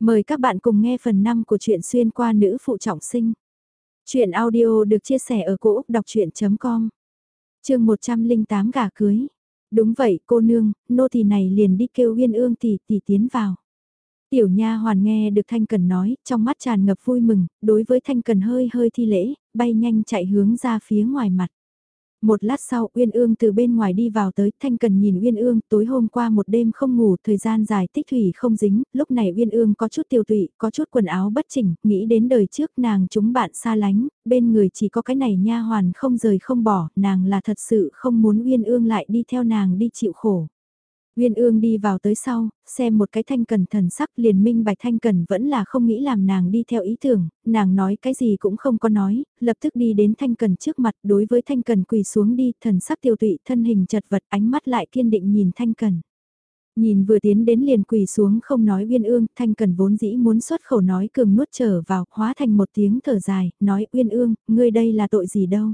Mời các bạn cùng nghe phần 5 của truyện xuyên qua nữ phụ trọng sinh. Chuyện audio được chia sẻ ở cỗ đọc chuyện.com Trường 108 gà cưới. Đúng vậy cô nương, nô tỳ này liền đi kêu uyên ương tỷ tỷ tiến vào. Tiểu nha hoàn nghe được Thanh Cần nói, trong mắt tràn ngập vui mừng, đối với Thanh Cần hơi hơi thi lễ, bay nhanh chạy hướng ra phía ngoài mặt. Một lát sau Uyên Ương từ bên ngoài đi vào tới, Thanh Cần nhìn Uyên Ương, tối hôm qua một đêm không ngủ, thời gian dài tích thủy không dính, lúc này Uyên Ương có chút tiêu tụy, có chút quần áo bất chỉnh, nghĩ đến đời trước nàng chúng bạn xa lánh, bên người chỉ có cái này nha hoàn không rời không bỏ, nàng là thật sự không muốn Uyên Ương lại đi theo nàng đi chịu khổ. Uyên ương đi vào tới sau, xem một cái thanh cần thần sắc liền minh bạch thanh cần vẫn là không nghĩ làm nàng đi theo ý tưởng, nàng nói cái gì cũng không có nói, lập tức đi đến thanh cần trước mặt đối với thanh cần quỳ xuống đi, thần sắc tiêu tụy thân hình chật vật ánh mắt lại kiên định nhìn thanh cần. Nhìn vừa tiến đến liền quỳ xuống không nói uyên ương, thanh cần vốn dĩ muốn xuất khẩu nói cường nuốt trở vào, hóa thành một tiếng thở dài, nói uyên ương, ngươi đây là tội gì đâu.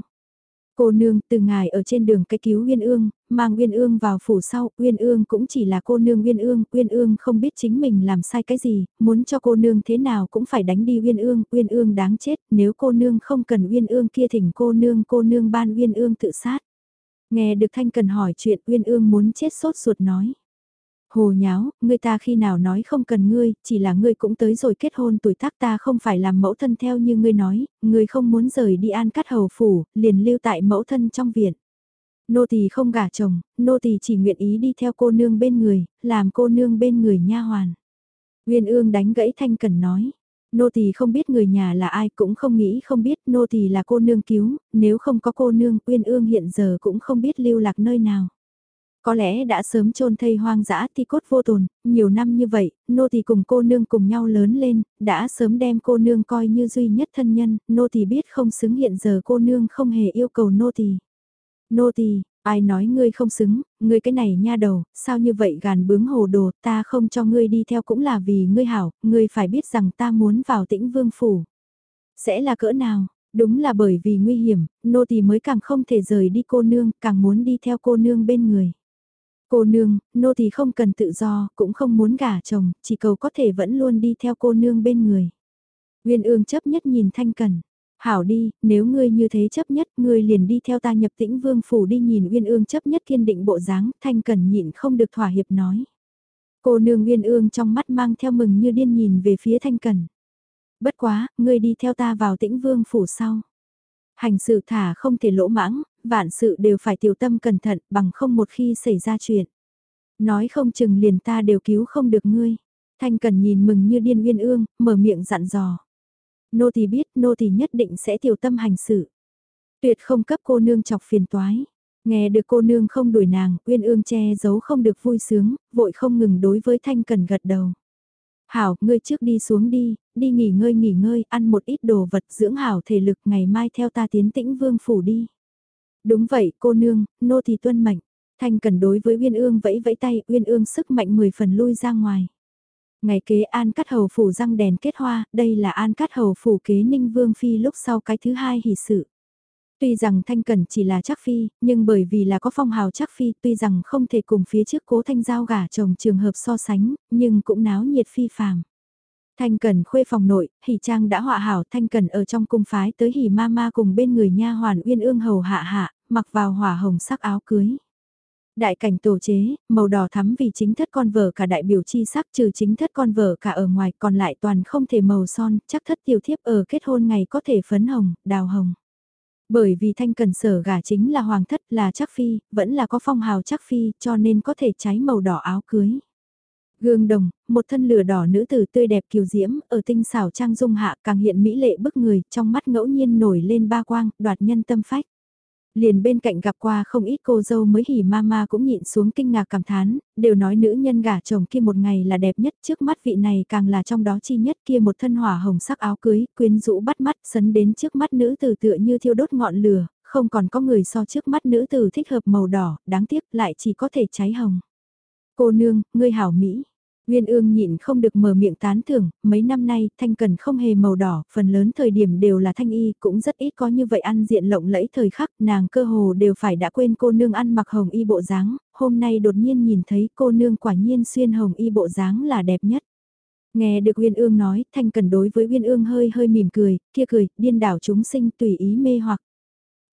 Cô nương, từ ngài ở trên đường cái cứu Uyên Ương, mang Uyên Ương vào phủ sau, Uyên Ương cũng chỉ là cô nương Uyên Ương, Uyên Ương không biết chính mình làm sai cái gì, muốn cho cô nương thế nào cũng phải đánh đi Uyên Ương, Uyên Ương đáng chết, nếu cô nương không cần Uyên Ương kia thỉnh cô nương, cô nương ban Uyên Ương tự sát. Nghe được Thanh Cần hỏi chuyện Uyên Ương muốn chết sốt ruột nói. Hồ nháo, người ta khi nào nói không cần ngươi, chỉ là ngươi cũng tới rồi kết hôn tuổi tác ta không phải làm mẫu thân theo như ngươi nói, ngươi không muốn rời đi an cắt hầu phủ, liền lưu tại mẫu thân trong viện. Nô tỳ không gả chồng, nô tỳ chỉ nguyện ý đi theo cô nương bên người, làm cô nương bên người nha hoàn. Nguyên ương đánh gãy thanh cần nói. Nô tỳ không biết người nhà là ai cũng không nghĩ không biết nô tỳ là cô nương cứu, nếu không có cô nương Uyên ương hiện giờ cũng không biết lưu lạc nơi nào. Có lẽ đã sớm chôn thây hoang dã thì cốt vô tồn, nhiều năm như vậy, nô tỳ cùng cô nương cùng nhau lớn lên, đã sớm đem cô nương coi như duy nhất thân nhân, nô tỳ biết không xứng hiện giờ cô nương không hề yêu cầu nô tỳ. Nô tỳ, ai nói ngươi không xứng, ngươi cái này nha đầu, sao như vậy gàn bướng hồ đồ, ta không cho ngươi đi theo cũng là vì ngươi hảo, ngươi phải biết rằng ta muốn vào tĩnh vương phủ. Sẽ là cỡ nào? Đúng là bởi vì nguy hiểm, nô tỳ mới càng không thể rời đi cô nương, càng muốn đi theo cô nương bên người. Cô nương, nô thì không cần tự do, cũng không muốn gả chồng, chỉ cầu có thể vẫn luôn đi theo cô nương bên người. Nguyên ương chấp nhất nhìn Thanh Cần. Hảo đi, nếu ngươi như thế chấp nhất, ngươi liền đi theo ta nhập tĩnh vương phủ đi nhìn Uyên ương chấp nhất kiên định bộ dáng, Thanh Cần nhịn không được thỏa hiệp nói. Cô nương Uyên ương trong mắt mang theo mừng như điên nhìn về phía Thanh Cần. Bất quá, ngươi đi theo ta vào tĩnh vương phủ sau. Hành sự thả không thể lỗ mãng, vạn sự đều phải tiểu tâm cẩn thận bằng không một khi xảy ra chuyện. Nói không chừng liền ta đều cứu không được ngươi. Thanh cần nhìn mừng như điên uyên ương, mở miệng dặn dò. Nô tỳ biết, nô tỳ nhất định sẽ tiểu tâm hành sự. Tuyệt không cấp cô nương chọc phiền toái. Nghe được cô nương không đuổi nàng, uyên ương che giấu không được vui sướng, vội không ngừng đối với thanh cần gật đầu. Hảo, ngươi trước đi xuống đi, đi nghỉ ngơi nghỉ ngơi, ăn một ít đồ vật dưỡng hảo thể lực ngày mai theo ta tiến tĩnh vương phủ đi. Đúng vậy, cô nương, nô thì tuân mệnh. Thanh cần đối với Uyên Ương vẫy vẫy tay, Uyên Ương sức mạnh 10 phần lui ra ngoài. Ngày kế An Cát Hầu phủ răng đèn kết hoa, đây là An Cát Hầu phủ kế Ninh Vương Phi lúc sau cái thứ hai hỷ sự. Tuy rằng Thanh Cần chỉ là chắc phi, nhưng bởi vì là có phong hào chắc phi, tuy rằng không thể cùng phía trước cố Thanh Giao gả chồng trường hợp so sánh, nhưng cũng náo nhiệt phi phàm. Thanh Cần khuê phòng nội, hỉ trang đã họa hảo Thanh Cần ở trong cung phái tới hỉ ma ma cùng bên người nha hoàn uyên ương hầu hạ hạ, mặc vào hỏa hồng sắc áo cưới. Đại cảnh tổ chế, màu đỏ thắm vì chính thất con vợ cả đại biểu chi sắc trừ chính thất con vợ cả ở ngoài còn lại toàn không thể màu son, chắc thất tiểu thiếp ở kết hôn ngày có thể phấn hồng, đào hồng. Bởi vì thanh cần sở gả chính là hoàng thất là chắc phi, vẫn là có phong hào chắc phi cho nên có thể cháy màu đỏ áo cưới. Gương đồng, một thân lửa đỏ nữ tử tươi đẹp kiều diễm, ở tinh xảo trang dung hạ càng hiện mỹ lệ bức người, trong mắt ngẫu nhiên nổi lên ba quang, đoạt nhân tâm phách. Liền bên cạnh gặp qua không ít cô dâu mới hỉ mama cũng nhịn xuống kinh ngạc cảm thán, đều nói nữ nhân gả chồng kia một ngày là đẹp nhất trước mắt vị này càng là trong đó chi nhất kia một thân hỏa hồng sắc áo cưới, quyến rũ bắt mắt sấn đến trước mắt nữ tử tựa như thiêu đốt ngọn lửa, không còn có người so trước mắt nữ tử thích hợp màu đỏ, đáng tiếc lại chỉ có thể cháy hồng. Cô nương, ngươi hảo Mỹ. Nguyên ương nhịn không được mở miệng tán thưởng, mấy năm nay thanh cần không hề màu đỏ, phần lớn thời điểm đều là thanh y, cũng rất ít có như vậy ăn diện lộng lẫy thời khắc, nàng cơ hồ đều phải đã quên cô nương ăn mặc hồng y bộ dáng, hôm nay đột nhiên nhìn thấy cô nương quả nhiên xuyên hồng y bộ dáng là đẹp nhất. Nghe được Uyên Ương nói, Thanh Cần đối với Uyên Ương hơi hơi mỉm cười, kia cười, điên đảo chúng sinh tùy ý mê hoặc.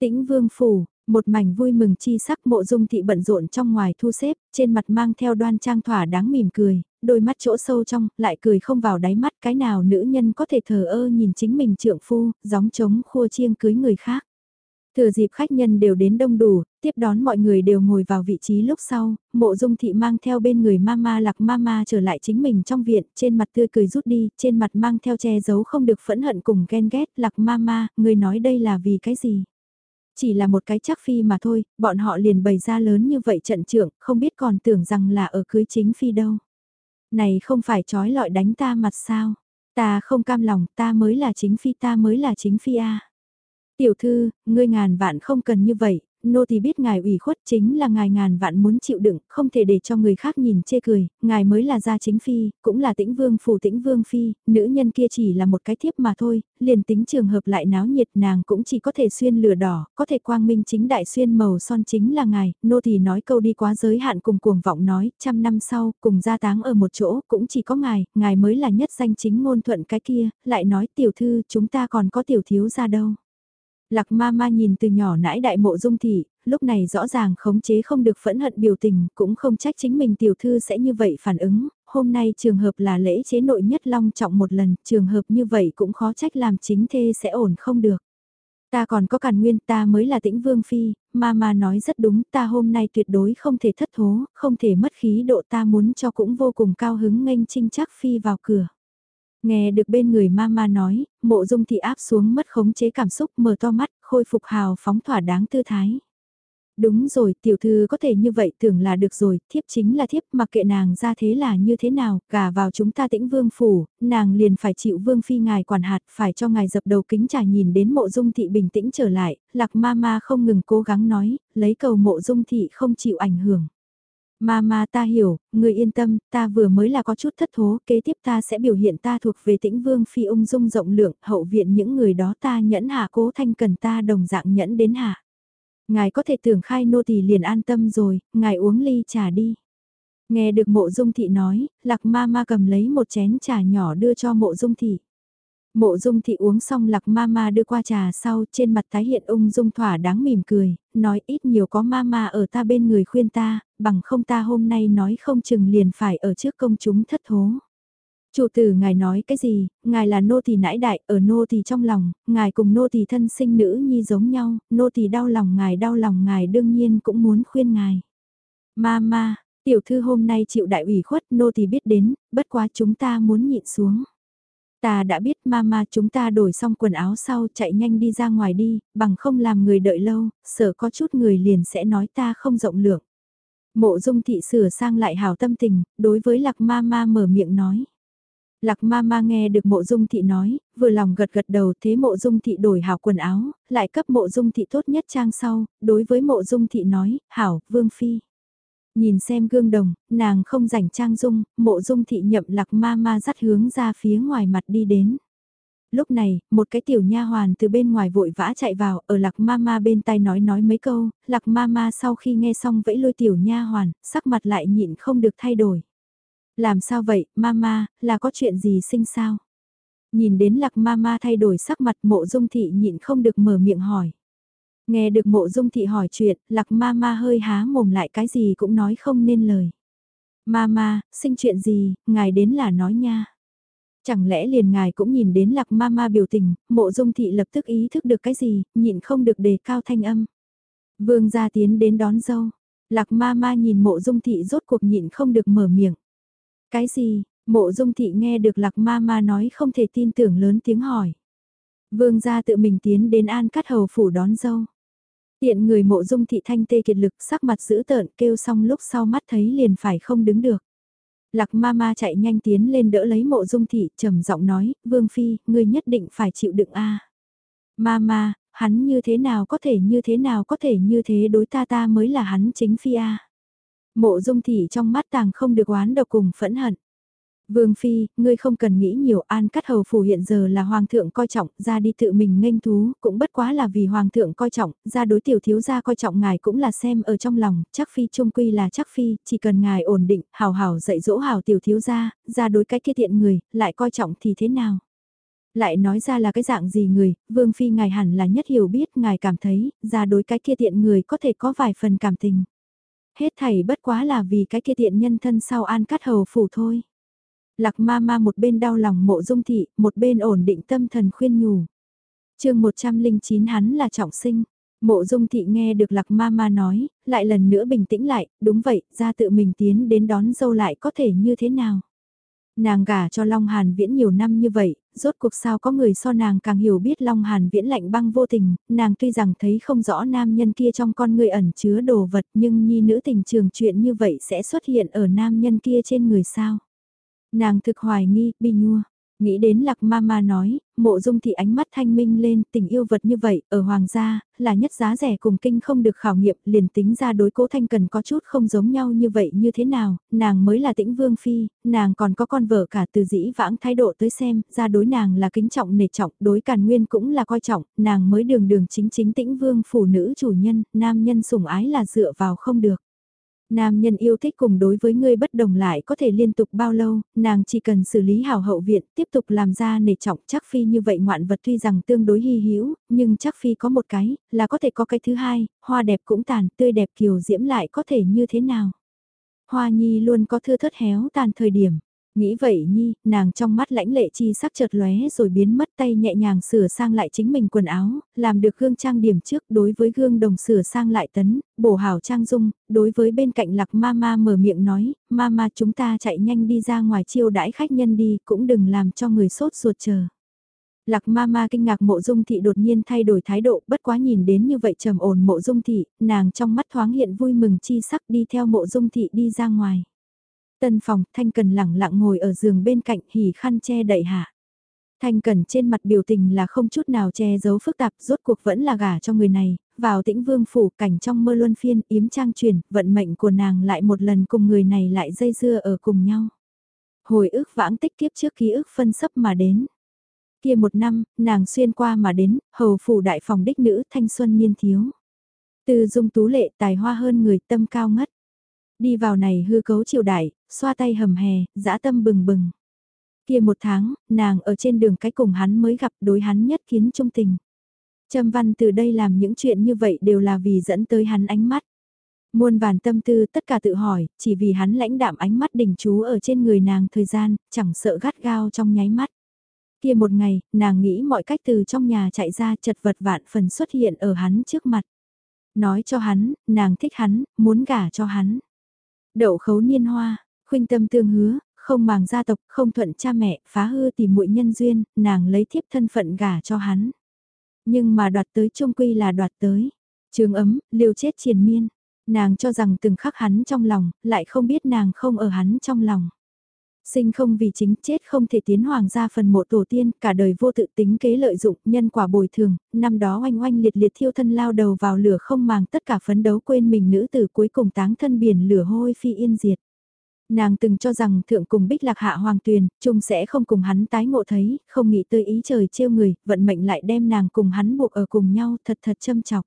Tĩnh Vương Phủ, một mảnh vui mừng chi sắc mộ dung thị bận rộn trong ngoài thu xếp, trên mặt mang theo đoan trang thỏa đáng mỉm cười, đôi mắt chỗ sâu trong, lại cười không vào đáy mắt cái nào nữ nhân có thể thờ ơ nhìn chính mình trượng phu, gióng trống khua chiêng cưới người khác. Thừa dịp khách nhân đều đến đông đủ, tiếp đón mọi người đều ngồi vào vị trí lúc sau, mộ dung thị mang theo bên người mama lạc mama trở lại chính mình trong viện, trên mặt tươi cười rút đi, trên mặt mang theo che giấu không được phẫn hận cùng ghen ghét, lạc mama, người nói đây là vì cái gì? Chỉ là một cái chắc phi mà thôi, bọn họ liền bày ra lớn như vậy trận trưởng, không biết còn tưởng rằng là ở cưới chính phi đâu. Này không phải trói lọi đánh ta mặt sao? Ta không cam lòng, ta mới là chính phi, ta mới là chính phi a. Tiểu thư, ngươi ngàn vạn không cần như vậy, nô thì biết ngài ủy khuất chính là ngài ngàn vạn muốn chịu đựng, không thể để cho người khác nhìn chê cười, ngài mới là gia chính phi, cũng là tĩnh vương phủ tĩnh vương phi, nữ nhân kia chỉ là một cái thiếp mà thôi, liền tính trường hợp lại náo nhiệt nàng cũng chỉ có thể xuyên lửa đỏ, có thể quang minh chính đại xuyên màu son chính là ngài, nô thì nói câu đi quá giới hạn cùng cuồng vọng nói, trăm năm sau, cùng gia táng ở một chỗ, cũng chỉ có ngài, ngài mới là nhất danh chính ngôn thuận cái kia, lại nói tiểu thư chúng ta còn có tiểu thiếu ra đâu. Lạc ma ma nhìn từ nhỏ nãi đại mộ dung thị, lúc này rõ ràng khống chế không được phẫn hận biểu tình, cũng không trách chính mình tiểu thư sẽ như vậy phản ứng, hôm nay trường hợp là lễ chế nội nhất long trọng một lần, trường hợp như vậy cũng khó trách làm chính thê sẽ ổn không được. Ta còn có càn nguyên ta mới là tĩnh vương phi, ma ma nói rất đúng ta hôm nay tuyệt đối không thể thất thố, không thể mất khí độ ta muốn cho cũng vô cùng cao hứng nghênh trinh chắc phi vào cửa. Nghe được bên người mama nói, mộ dung thị áp xuống mất khống chế cảm xúc mở to mắt, khôi phục hào phóng thỏa đáng tư thái. Đúng rồi, tiểu thư có thể như vậy tưởng là được rồi, thiếp chính là thiếp mặc kệ nàng ra thế là như thế nào, gả vào chúng ta tĩnh vương phủ, nàng liền phải chịu vương phi ngài quản hạt, phải cho ngài dập đầu kính trà nhìn đến mộ dung thị bình tĩnh trở lại, lạc ma ma không ngừng cố gắng nói, lấy cầu mộ dung thị không chịu ảnh hưởng. Mama ta hiểu, người yên tâm, ta vừa mới là có chút thất thố, kế tiếp ta sẽ biểu hiện ta thuộc về tĩnh vương phi ung dung rộng lượng, hậu viện những người đó ta nhẫn hạ cố thanh cần ta đồng dạng nhẫn đến hạ. Ngài có thể tưởng khai nô tỳ liền an tâm rồi, ngài uống ly trà đi. Nghe được mộ dung thị nói, lạc ma ma cầm lấy một chén trà nhỏ đưa cho mộ dung thị. Mộ dung thị uống xong lạc ma ma đưa qua trà sau trên mặt tái hiện ung dung thỏa đáng mỉm cười, nói ít nhiều có ma ma ở ta bên người khuyên ta, bằng không ta hôm nay nói không chừng liền phải ở trước công chúng thất thố. Chủ tử ngài nói cái gì, ngài là nô thì nãi đại, ở nô thì trong lòng, ngài cùng nô thì thân sinh nữ nhi giống nhau, nô thì đau lòng ngài đau lòng ngài đương nhiên cũng muốn khuyên ngài. Ma ma, tiểu thư hôm nay chịu đại ủy khuất nô thì biết đến, bất quá chúng ta muốn nhịn xuống. Ta đã biết mama chúng ta đổi xong quần áo sau chạy nhanh đi ra ngoài đi, bằng không làm người đợi lâu, sợ có chút người liền sẽ nói ta không rộng lượng. Mộ dung thị sửa sang lại hào tâm tình, đối với lạc mama mở miệng nói. Lạc mama nghe được mộ dung thị nói, vừa lòng gật gật đầu thế mộ dung thị đổi hảo quần áo, lại cấp mộ dung thị tốt nhất trang sau, đối với mộ dung thị nói, hảo, vương phi. Nhìn xem gương đồng, nàng không rảnh trang dung, mộ dung thị nhậm lạc ma ma dắt hướng ra phía ngoài mặt đi đến. Lúc này, một cái tiểu nha hoàn từ bên ngoài vội vã chạy vào, ở lạc ma ma bên tai nói nói mấy câu, lạc ma ma sau khi nghe xong vẫy lôi tiểu nha hoàn, sắc mặt lại nhịn không được thay đổi. Làm sao vậy, mama, là có chuyện gì sinh sao? Nhìn đến lạc mama thay đổi sắc mặt mộ dung thị nhịn không được mở miệng hỏi. Nghe được mộ dung thị hỏi chuyện, lạc ma ma hơi há mồm lại cái gì cũng nói không nên lời. Ma ma, sinh chuyện gì, ngài đến là nói nha. Chẳng lẽ liền ngài cũng nhìn đến lạc ma ma biểu tình, mộ dung thị lập tức ý thức được cái gì, nhịn không được đề cao thanh âm. Vương gia tiến đến đón dâu. Lạc ma ma nhìn mộ dung thị rốt cuộc nhịn không được mở miệng. Cái gì, mộ dung thị nghe được lạc ma ma nói không thể tin tưởng lớn tiếng hỏi. Vương gia tự mình tiến đến an cắt hầu phủ đón dâu. Tiện người mộ dung thị thanh tê kiệt lực sắc mặt dữ tợn kêu xong lúc sau mắt thấy liền phải không đứng được. Lạc ma ma chạy nhanh tiến lên đỡ lấy mộ dung thị trầm giọng nói, Vương Phi, ngươi nhất định phải chịu đựng a Ma ma, hắn như thế nào có thể như thế nào có thể như thế đối ta ta mới là hắn chính Phi a Mộ dung thị trong mắt tàng không được oán độc cùng phẫn hận. Vương Phi, ngươi không cần nghĩ nhiều an cắt hầu phủ hiện giờ là hoàng thượng coi trọng, ra đi tự mình nghênh thú, cũng bất quá là vì hoàng thượng coi trọng, ra đối tiểu thiếu gia coi trọng ngài cũng là xem ở trong lòng, chắc Phi trung quy là chắc Phi, chỉ cần ngài ổn định, hào hào dạy dỗ hào tiểu thiếu gia, ra đối cái kia thiện người, lại coi trọng thì thế nào? Lại nói ra là cái dạng gì người, Vương Phi ngài hẳn là nhất hiểu biết, ngài cảm thấy, ra đối cái kia thiện người có thể có vài phần cảm tình. Hết thảy bất quá là vì cái kia thiện nhân thân sau an cắt hầu phủ thôi. Lạc ma ma một bên đau lòng mộ dung thị, một bên ổn định tâm thần khuyên nhủ. chương 109 hắn là trọng sinh. Mộ dung thị nghe được lạc ma ma nói, lại lần nữa bình tĩnh lại, đúng vậy, ra tự mình tiến đến đón dâu lại có thể như thế nào. Nàng gả cho Long Hàn Viễn nhiều năm như vậy, rốt cuộc sao có người so nàng càng hiểu biết Long Hàn Viễn lạnh băng vô tình, nàng tuy rằng thấy không rõ nam nhân kia trong con người ẩn chứa đồ vật nhưng nhi nữ tình trường chuyện như vậy sẽ xuất hiện ở nam nhân kia trên người sao. Nàng thực hoài nghi, bi nhua. Nghĩ đến lạc ma ma nói, mộ dung thị ánh mắt thanh minh lên tình yêu vật như vậy, ở hoàng gia, là nhất giá rẻ cùng kinh không được khảo nghiệm, liền tính ra đối cố thanh cần có chút không giống nhau như vậy như thế nào, nàng mới là tĩnh vương phi, nàng còn có con vợ cả từ dĩ vãng thái độ tới xem, ra đối nàng là kính trọng nể trọng, đối càn nguyên cũng là coi trọng, nàng mới đường đường chính chính tĩnh vương phụ nữ chủ nhân, nam nhân sủng ái là dựa vào không được. Nam nhân yêu thích cùng đối với ngươi bất đồng lại có thể liên tục bao lâu, nàng chỉ cần xử lý hảo hậu viện, tiếp tục làm ra nể trọng chắc phi như vậy ngoạn vật tuy rằng tương đối hy hữu nhưng chắc phi có một cái, là có thể có cái thứ hai, hoa đẹp cũng tàn, tươi đẹp kiều diễm lại có thể như thế nào. Hoa nhi luôn có thưa thớt héo tàn thời điểm, Nghĩ vậy Nhi, nàng trong mắt lãnh lệ chi sắc chợt lóe rồi biến mất tay nhẹ nhàng sửa sang lại chính mình quần áo, làm được gương trang điểm trước đối với gương đồng sửa sang lại tấn, bổ hảo trang dung, đối với bên cạnh lạc mama mở miệng nói, mama chúng ta chạy nhanh đi ra ngoài chiêu đãi khách nhân đi, cũng đừng làm cho người sốt ruột chờ. Lạc ma ma kinh ngạc mộ dung thị đột nhiên thay đổi thái độ, bất quá nhìn đến như vậy trầm ổn mộ dung thị, nàng trong mắt thoáng hiện vui mừng chi sắc đi theo mộ dung thị đi ra ngoài. Tân phòng, Thanh Cần lẳng lặng ngồi ở giường bên cạnh hỉ khăn che đậy hạ. Thanh Cần trên mặt biểu tình là không chút nào che giấu phức tạp, rốt cuộc vẫn là gả cho người này, vào tĩnh vương phủ cảnh trong mơ luân phiên, yếm trang truyền, vận mệnh của nàng lại một lần cùng người này lại dây dưa ở cùng nhau. Hồi ức vãng tích kiếp trước ký ức phân sấp mà đến. Kia một năm, nàng xuyên qua mà đến, hầu phủ đại phòng đích nữ thanh xuân niên thiếu. Từ dung tú lệ tài hoa hơn người tâm cao ngất. Đi vào này hư cấu triều đại, xoa tay hầm hè, dã tâm bừng bừng. Kia một tháng, nàng ở trên đường cái cùng hắn mới gặp đối hắn nhất kiến trung tình. Trâm Văn từ đây làm những chuyện như vậy đều là vì dẫn tới hắn ánh mắt. Muôn vàn tâm tư tất cả tự hỏi, chỉ vì hắn lãnh đạm ánh mắt đỉnh chú ở trên người nàng thời gian, chẳng sợ gắt gao trong nháy mắt. Kia một ngày, nàng nghĩ mọi cách từ trong nhà chạy ra chật vật vạn phần xuất hiện ở hắn trước mặt. Nói cho hắn, nàng thích hắn, muốn gả cho hắn. Đậu khấu niên hoa, khuynh tâm tương hứa, không màng gia tộc, không thuận cha mẹ, phá hư tìm muội nhân duyên, nàng lấy thiếp thân phận gả cho hắn. Nhưng mà đoạt tới trung quy là đoạt tới. Trường ấm, liều chết triền miên. Nàng cho rằng từng khắc hắn trong lòng, lại không biết nàng không ở hắn trong lòng. Sinh không vì chính chết không thể tiến hoàng gia phần mộ tổ tiên, cả đời vô tự tính kế lợi dụng, nhân quả bồi thường, năm đó oanh oanh liệt liệt thiêu thân lao đầu vào lửa không màng tất cả phấn đấu quên mình nữ tử cuối cùng táng thân biển lửa hôi phi yên diệt. Nàng từng cho rằng thượng cùng bích lạc hạ hoàng tuyền, chung sẽ không cùng hắn tái ngộ thấy, không nghĩ tới ý trời trêu người, vận mệnh lại đem nàng cùng hắn buộc ở cùng nhau thật thật châm chọc.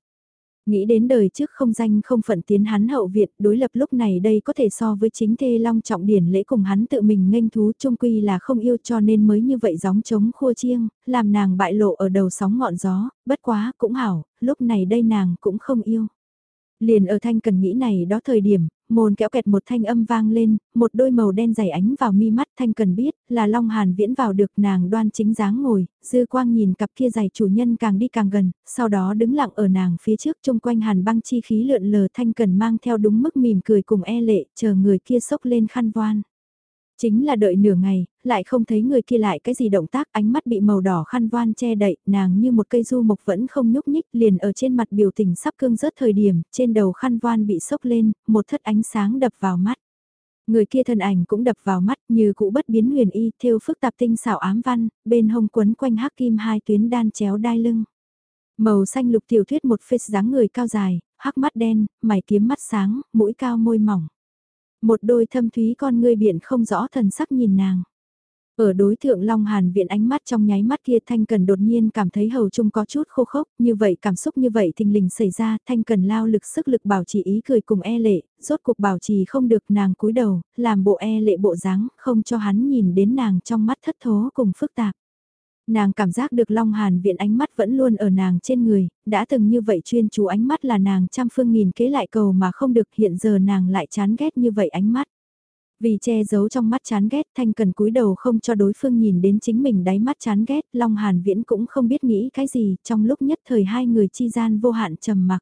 Nghĩ đến đời trước không danh không phận tiến hắn hậu Việt đối lập lúc này đây có thể so với chính thê long trọng điển lễ cùng hắn tự mình nghênh thú trung quy là không yêu cho nên mới như vậy gióng trống khua chiêng, làm nàng bại lộ ở đầu sóng ngọn gió, bất quá cũng hảo, lúc này đây nàng cũng không yêu. Liền ở thanh cần nghĩ này đó thời điểm, môn kéo kẹt một thanh âm vang lên, một đôi màu đen dày ánh vào mi mắt thanh cần biết là Long Hàn viễn vào được nàng đoan chính dáng ngồi, dư quang nhìn cặp kia giày chủ nhân càng đi càng gần, sau đó đứng lặng ở nàng phía trước chung quanh hàn băng chi khí lượn lờ thanh cần mang theo đúng mức mỉm cười cùng e lệ, chờ người kia sốc lên khăn voan. Chính là đợi nửa ngày, lại không thấy người kia lại cái gì động tác ánh mắt bị màu đỏ khăn voan che đậy, nàng như một cây du mộc vẫn không nhúc nhích liền ở trên mặt biểu tình sắp cương rớt thời điểm, trên đầu khăn voan bị sốc lên, một thất ánh sáng đập vào mắt. Người kia thân ảnh cũng đập vào mắt như cũ bất biến huyền y, theo phức tạp tinh xảo ám văn, bên hông quấn quanh hắc kim hai tuyến đan chéo đai lưng. Màu xanh lục tiểu thuyết một phết dáng người cao dài, hắc mắt đen, mày kiếm mắt sáng, mũi cao môi mỏng. Một đôi thâm thúy con ngươi biển không rõ thần sắc nhìn nàng. Ở đối thượng Long Hàn viện ánh mắt trong nháy mắt kia Thanh Cần đột nhiên cảm thấy hầu trung có chút khô khốc, như vậy cảm xúc như vậy thình lình xảy ra, Thanh Cần lao lực sức lực bảo trì ý cười cùng e lệ, rốt cuộc bảo trì không được nàng cúi đầu, làm bộ e lệ bộ dáng, không cho hắn nhìn đến nàng trong mắt thất thố cùng phức tạp. Nàng cảm giác được Long Hàn viện ánh mắt vẫn luôn ở nàng trên người, đã từng như vậy chuyên chú ánh mắt là nàng trăm phương nghìn kế lại cầu mà không được hiện giờ nàng lại chán ghét như vậy ánh mắt. Vì che giấu trong mắt chán ghét Thanh Cần cúi đầu không cho đối phương nhìn đến chính mình đáy mắt chán ghét, Long Hàn Viễn cũng không biết nghĩ cái gì, trong lúc nhất thời hai người chi gian vô hạn trầm mặc.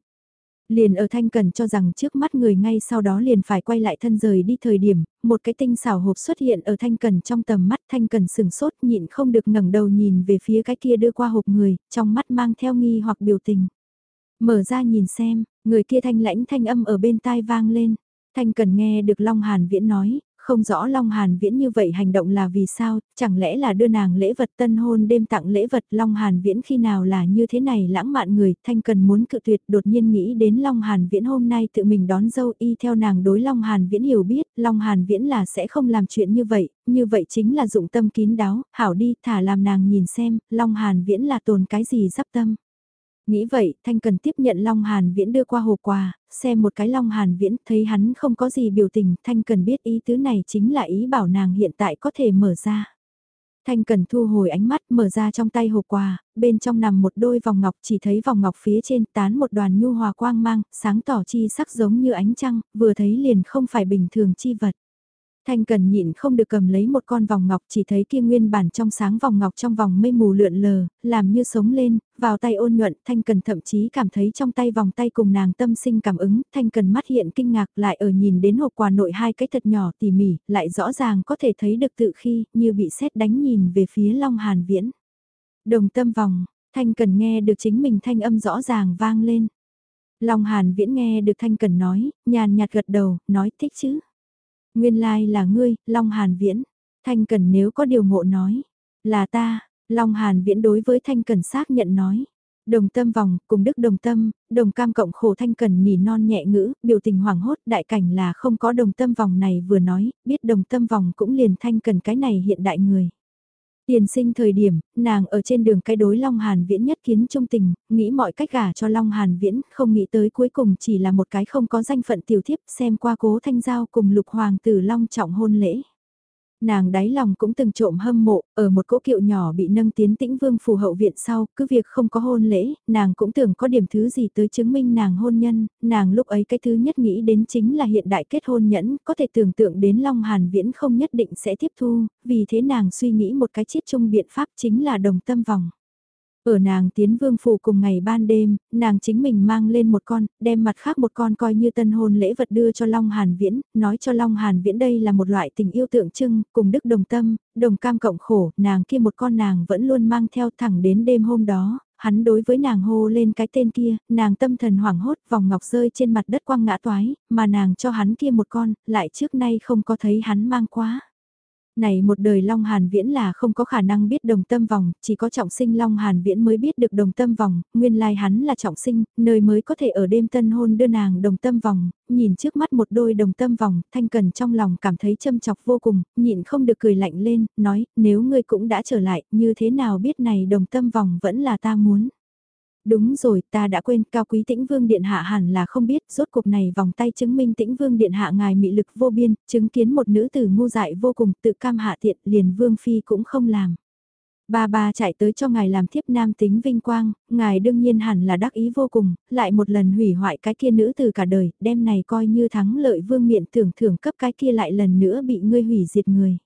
Liền ở Thanh Cần cho rằng trước mắt người ngay sau đó liền phải quay lại thân rời đi thời điểm, một cái tinh xảo hộp xuất hiện ở Thanh Cần trong tầm mắt Thanh Cần sừng sốt nhịn không được ngẩng đầu nhìn về phía cái kia đưa qua hộp người, trong mắt mang theo nghi hoặc biểu tình. Mở ra nhìn xem, người kia thanh lãnh thanh âm ở bên tai vang lên. Thanh Cần nghe được Long Hàn Viễn nói, không rõ Long Hàn Viễn như vậy hành động là vì sao, chẳng lẽ là đưa nàng lễ vật tân hôn đêm tặng lễ vật Long Hàn Viễn khi nào là như thế này lãng mạn người, Thanh Cần muốn cự tuyệt đột nhiên nghĩ đến Long Hàn Viễn hôm nay tự mình đón dâu y theo nàng đối Long Hàn Viễn hiểu biết, Long Hàn Viễn là sẽ không làm chuyện như vậy, như vậy chính là dụng tâm kín đáo, hảo đi thả làm nàng nhìn xem, Long Hàn Viễn là tồn cái gì dắp tâm. Nghĩ vậy, Thanh Cần tiếp nhận Long Hàn Viễn đưa qua hồ quà, xem một cái Long Hàn Viễn, thấy hắn không có gì biểu tình, Thanh Cần biết ý tứ này chính là ý bảo nàng hiện tại có thể mở ra. Thanh Cần thu hồi ánh mắt mở ra trong tay hộp quà, bên trong nằm một đôi vòng ngọc chỉ thấy vòng ngọc phía trên tán một đoàn nhu hòa quang mang, sáng tỏ chi sắc giống như ánh trăng, vừa thấy liền không phải bình thường chi vật. Thanh Cần nhịn không được cầm lấy một con vòng ngọc chỉ thấy kia nguyên bản trong sáng vòng ngọc trong vòng mây mù lượn lờ, làm như sống lên, vào tay ôn nhuận, Thanh Cần thậm chí cảm thấy trong tay vòng tay cùng nàng tâm sinh cảm ứng, Thanh Cần mắt hiện kinh ngạc lại ở nhìn đến hộp quà nội hai cái thật nhỏ tỉ mỉ, lại rõ ràng có thể thấy được tự khi, như bị xét đánh nhìn về phía Long Hàn Viễn. Đồng tâm vòng, Thanh Cần nghe được chính mình thanh âm rõ ràng vang lên. Long Hàn Viễn nghe được Thanh Cần nói, nhàn nhạt gật đầu, nói thích chứ. Nguyên lai là ngươi, Long Hàn Viễn. Thanh Cần nếu có điều ngộ nói. Là ta, Long Hàn Viễn đối với Thanh Cần xác nhận nói. Đồng tâm vòng, cùng đức đồng tâm, đồng cam cộng khổ Thanh Cần nỉ non nhẹ ngữ, biểu tình hoảng hốt đại cảnh là không có đồng tâm vòng này vừa nói, biết đồng tâm vòng cũng liền Thanh Cần cái này hiện đại người. Tiền sinh thời điểm, nàng ở trên đường cái đối Long Hàn Viễn nhất kiến trung tình, nghĩ mọi cách gả cho Long Hàn Viễn, không nghĩ tới cuối cùng chỉ là một cái không có danh phận tiểu thiếp xem qua cố thanh giao cùng lục hoàng tử Long trọng hôn lễ. Nàng đáy lòng cũng từng trộm hâm mộ, ở một cỗ kiệu nhỏ bị nâng tiến tĩnh vương phù hậu viện sau, cứ việc không có hôn lễ, nàng cũng tưởng có điểm thứ gì tới chứng minh nàng hôn nhân, nàng lúc ấy cái thứ nhất nghĩ đến chính là hiện đại kết hôn nhẫn, có thể tưởng tượng đến Long Hàn Viễn không nhất định sẽ tiếp thu, vì thế nàng suy nghĩ một cái chiết chung biện pháp chính là đồng tâm vòng. Ở nàng tiến vương phủ cùng ngày ban đêm, nàng chính mình mang lên một con, đem mặt khác một con coi như tân hôn lễ vật đưa cho Long Hàn Viễn, nói cho Long Hàn Viễn đây là một loại tình yêu tượng trưng, cùng đức đồng tâm, đồng cam cộng khổ, nàng kia một con nàng vẫn luôn mang theo thẳng đến đêm hôm đó, hắn đối với nàng hô lên cái tên kia, nàng tâm thần hoảng hốt, vòng ngọc rơi trên mặt đất quăng ngã toái, mà nàng cho hắn kia một con, lại trước nay không có thấy hắn mang quá. Này một đời Long Hàn Viễn là không có khả năng biết đồng tâm vòng, chỉ có trọng sinh Long Hàn Viễn mới biết được đồng tâm vòng, nguyên lai hắn là trọng sinh, nơi mới có thể ở đêm tân hôn đưa nàng đồng tâm vòng, nhìn trước mắt một đôi đồng tâm vòng, thanh cần trong lòng cảm thấy châm chọc vô cùng, nhịn không được cười lạnh lên, nói, nếu ngươi cũng đã trở lại, như thế nào biết này đồng tâm vòng vẫn là ta muốn. Đúng rồi, ta đã quên, cao quý tĩnh vương điện hạ hẳn là không biết, rốt cuộc này vòng tay chứng minh tĩnh vương điện hạ ngài mị lực vô biên, chứng kiến một nữ tử ngu dại vô cùng tự cam hạ tiện liền vương phi cũng không làm. Ba ba chạy tới cho ngài làm thiếp nam tính vinh quang, ngài đương nhiên hẳn là đắc ý vô cùng, lại một lần hủy hoại cái kia nữ từ cả đời, đem này coi như thắng lợi vương miện tưởng thưởng cấp cái kia lại lần nữa bị ngươi hủy diệt người.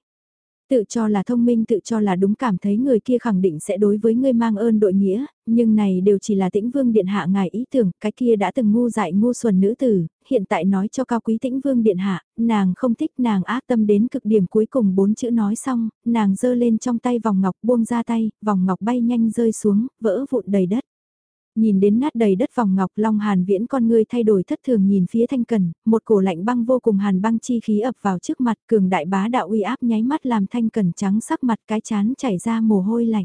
Tự cho là thông minh tự cho là đúng cảm thấy người kia khẳng định sẽ đối với ngươi mang ơn đội nghĩa, nhưng này đều chỉ là tĩnh vương điện hạ ngài ý tưởng, cái kia đã từng ngu dại ngu xuẩn nữ tử, hiện tại nói cho cao quý tĩnh vương điện hạ, nàng không thích nàng ác tâm đến cực điểm cuối cùng bốn chữ nói xong, nàng giơ lên trong tay vòng ngọc buông ra tay, vòng ngọc bay nhanh rơi xuống, vỡ vụn đầy đất. Nhìn đến nát đầy đất vòng ngọc long hàn viễn con ngươi thay đổi thất thường nhìn phía thanh cần, một cổ lạnh băng vô cùng hàn băng chi khí ập vào trước mặt cường đại bá đạo uy áp nháy mắt làm thanh cần trắng sắc mặt cái chán chảy ra mồ hôi lạnh.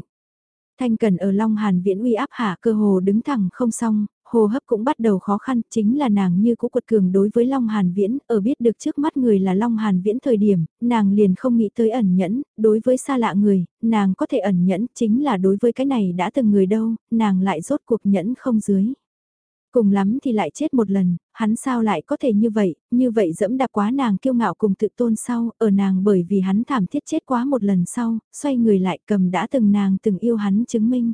Thanh Cần ở Long Hàn Viễn uy áp hạ cơ hồ đứng thẳng không xong, hô hấp cũng bắt đầu khó khăn, chính là nàng như cũ quật cường đối với Long Hàn Viễn, ở biết được trước mắt người là Long Hàn Viễn thời điểm, nàng liền không nghĩ tới ẩn nhẫn, đối với xa lạ người, nàng có thể ẩn nhẫn, chính là đối với cái này đã từng người đâu, nàng lại rốt cuộc nhẫn không dưới. Cùng lắm thì lại chết một lần, hắn sao lại có thể như vậy, như vậy dẫm đạp quá nàng kiêu ngạo cùng tự tôn sau, ở nàng bởi vì hắn thảm thiết chết quá một lần sau, xoay người lại cầm đã từng nàng từng yêu hắn chứng minh.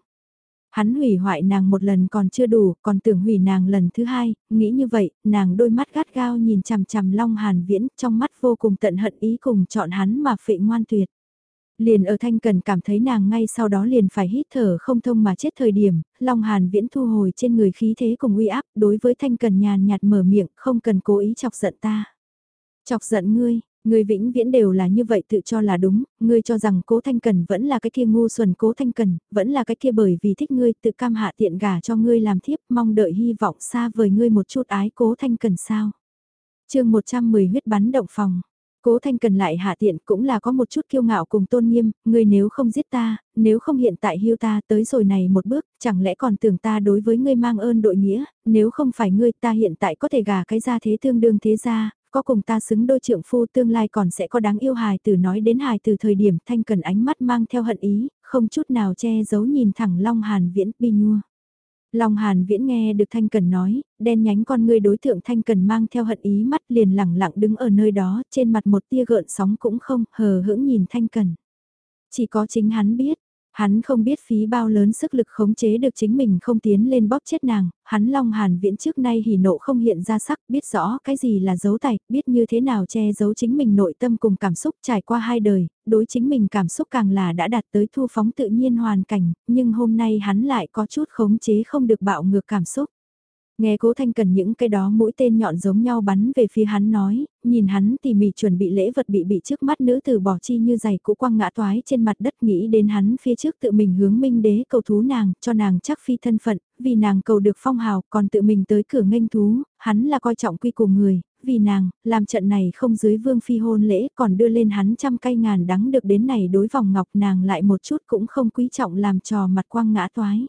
Hắn hủy hoại nàng một lần còn chưa đủ, còn tưởng hủy nàng lần thứ hai, nghĩ như vậy, nàng đôi mắt gắt gao nhìn chằm chằm Long Hàn Viễn, trong mắt vô cùng tận hận ý cùng chọn hắn mà phệ ngoan tuyệt. Liền ở Thanh Cần cảm thấy nàng ngay sau đó liền phải hít thở không thông mà chết thời điểm, Long Hàn Viễn thu hồi trên người khí thế cùng uy áp đối với Thanh Cần nhàn nhạt mở miệng không cần cố ý chọc giận ta. Chọc giận ngươi, ngươi vĩnh viễn đều là như vậy tự cho là đúng, ngươi cho rằng cố Thanh Cần vẫn là cái kia ngu xuẩn cố Thanh Cần, vẫn là cái kia bởi vì thích ngươi tự cam hạ tiện gả cho ngươi làm thiếp mong đợi hy vọng xa vời ngươi một chút ái cố Thanh Cần sao. chương 110 huyết bắn động phòng. Cố Thanh Cần lại hạ tiện cũng là có một chút kiêu ngạo cùng tôn nghiêm, ngươi nếu không giết ta, nếu không hiện tại hưu ta tới rồi này một bước, chẳng lẽ còn tưởng ta đối với ngươi mang ơn đội nghĩa, nếu không phải ngươi ta hiện tại có thể gả cái gia thế tương đương thế gia, có cùng ta xứng đôi trượng phu tương lai còn sẽ có đáng yêu hài từ nói đến hài từ thời điểm Thanh Cần ánh mắt mang theo hận ý, không chút nào che giấu nhìn thẳng Long Hàn Viễn bi nhua. Long Hàn Viễn nghe được Thanh Cần nói, đen nhánh con ngươi đối tượng Thanh Cần mang theo hận ý mắt liền lẳng lặng đứng ở nơi đó, trên mặt một tia gợn sóng cũng không, hờ hững nhìn Thanh Cần. Chỉ có chính hắn biết, Hắn không biết phí bao lớn sức lực khống chế được chính mình không tiến lên bóp chết nàng, hắn Long Hàn Viễn trước nay hỉ nộ không hiện ra sắc, biết rõ cái gì là dấu tài, biết như thế nào che giấu chính mình nội tâm cùng cảm xúc trải qua hai đời, đối chính mình cảm xúc càng là đã đạt tới thu phóng tự nhiên hoàn cảnh, nhưng hôm nay hắn lại có chút khống chế không được bạo ngược cảm xúc. Nghe cố thanh cần những cái đó mũi tên nhọn giống nhau bắn về phía hắn nói, nhìn hắn tỉ mỉ chuẩn bị lễ vật bị bị trước mắt nữ tử bỏ chi như giày cũ quăng ngã toái trên mặt đất nghĩ đến hắn phía trước tự mình hướng minh đế cầu thú nàng, cho nàng chắc phi thân phận, vì nàng cầu được phong hào, còn tự mình tới cửa nghênh thú, hắn là coi trọng quy cùng người, vì nàng, làm trận này không dưới vương phi hôn lễ còn đưa lên hắn trăm cây ngàn đắng được đến này đối vòng ngọc nàng lại một chút cũng không quý trọng làm trò mặt quăng ngã toái.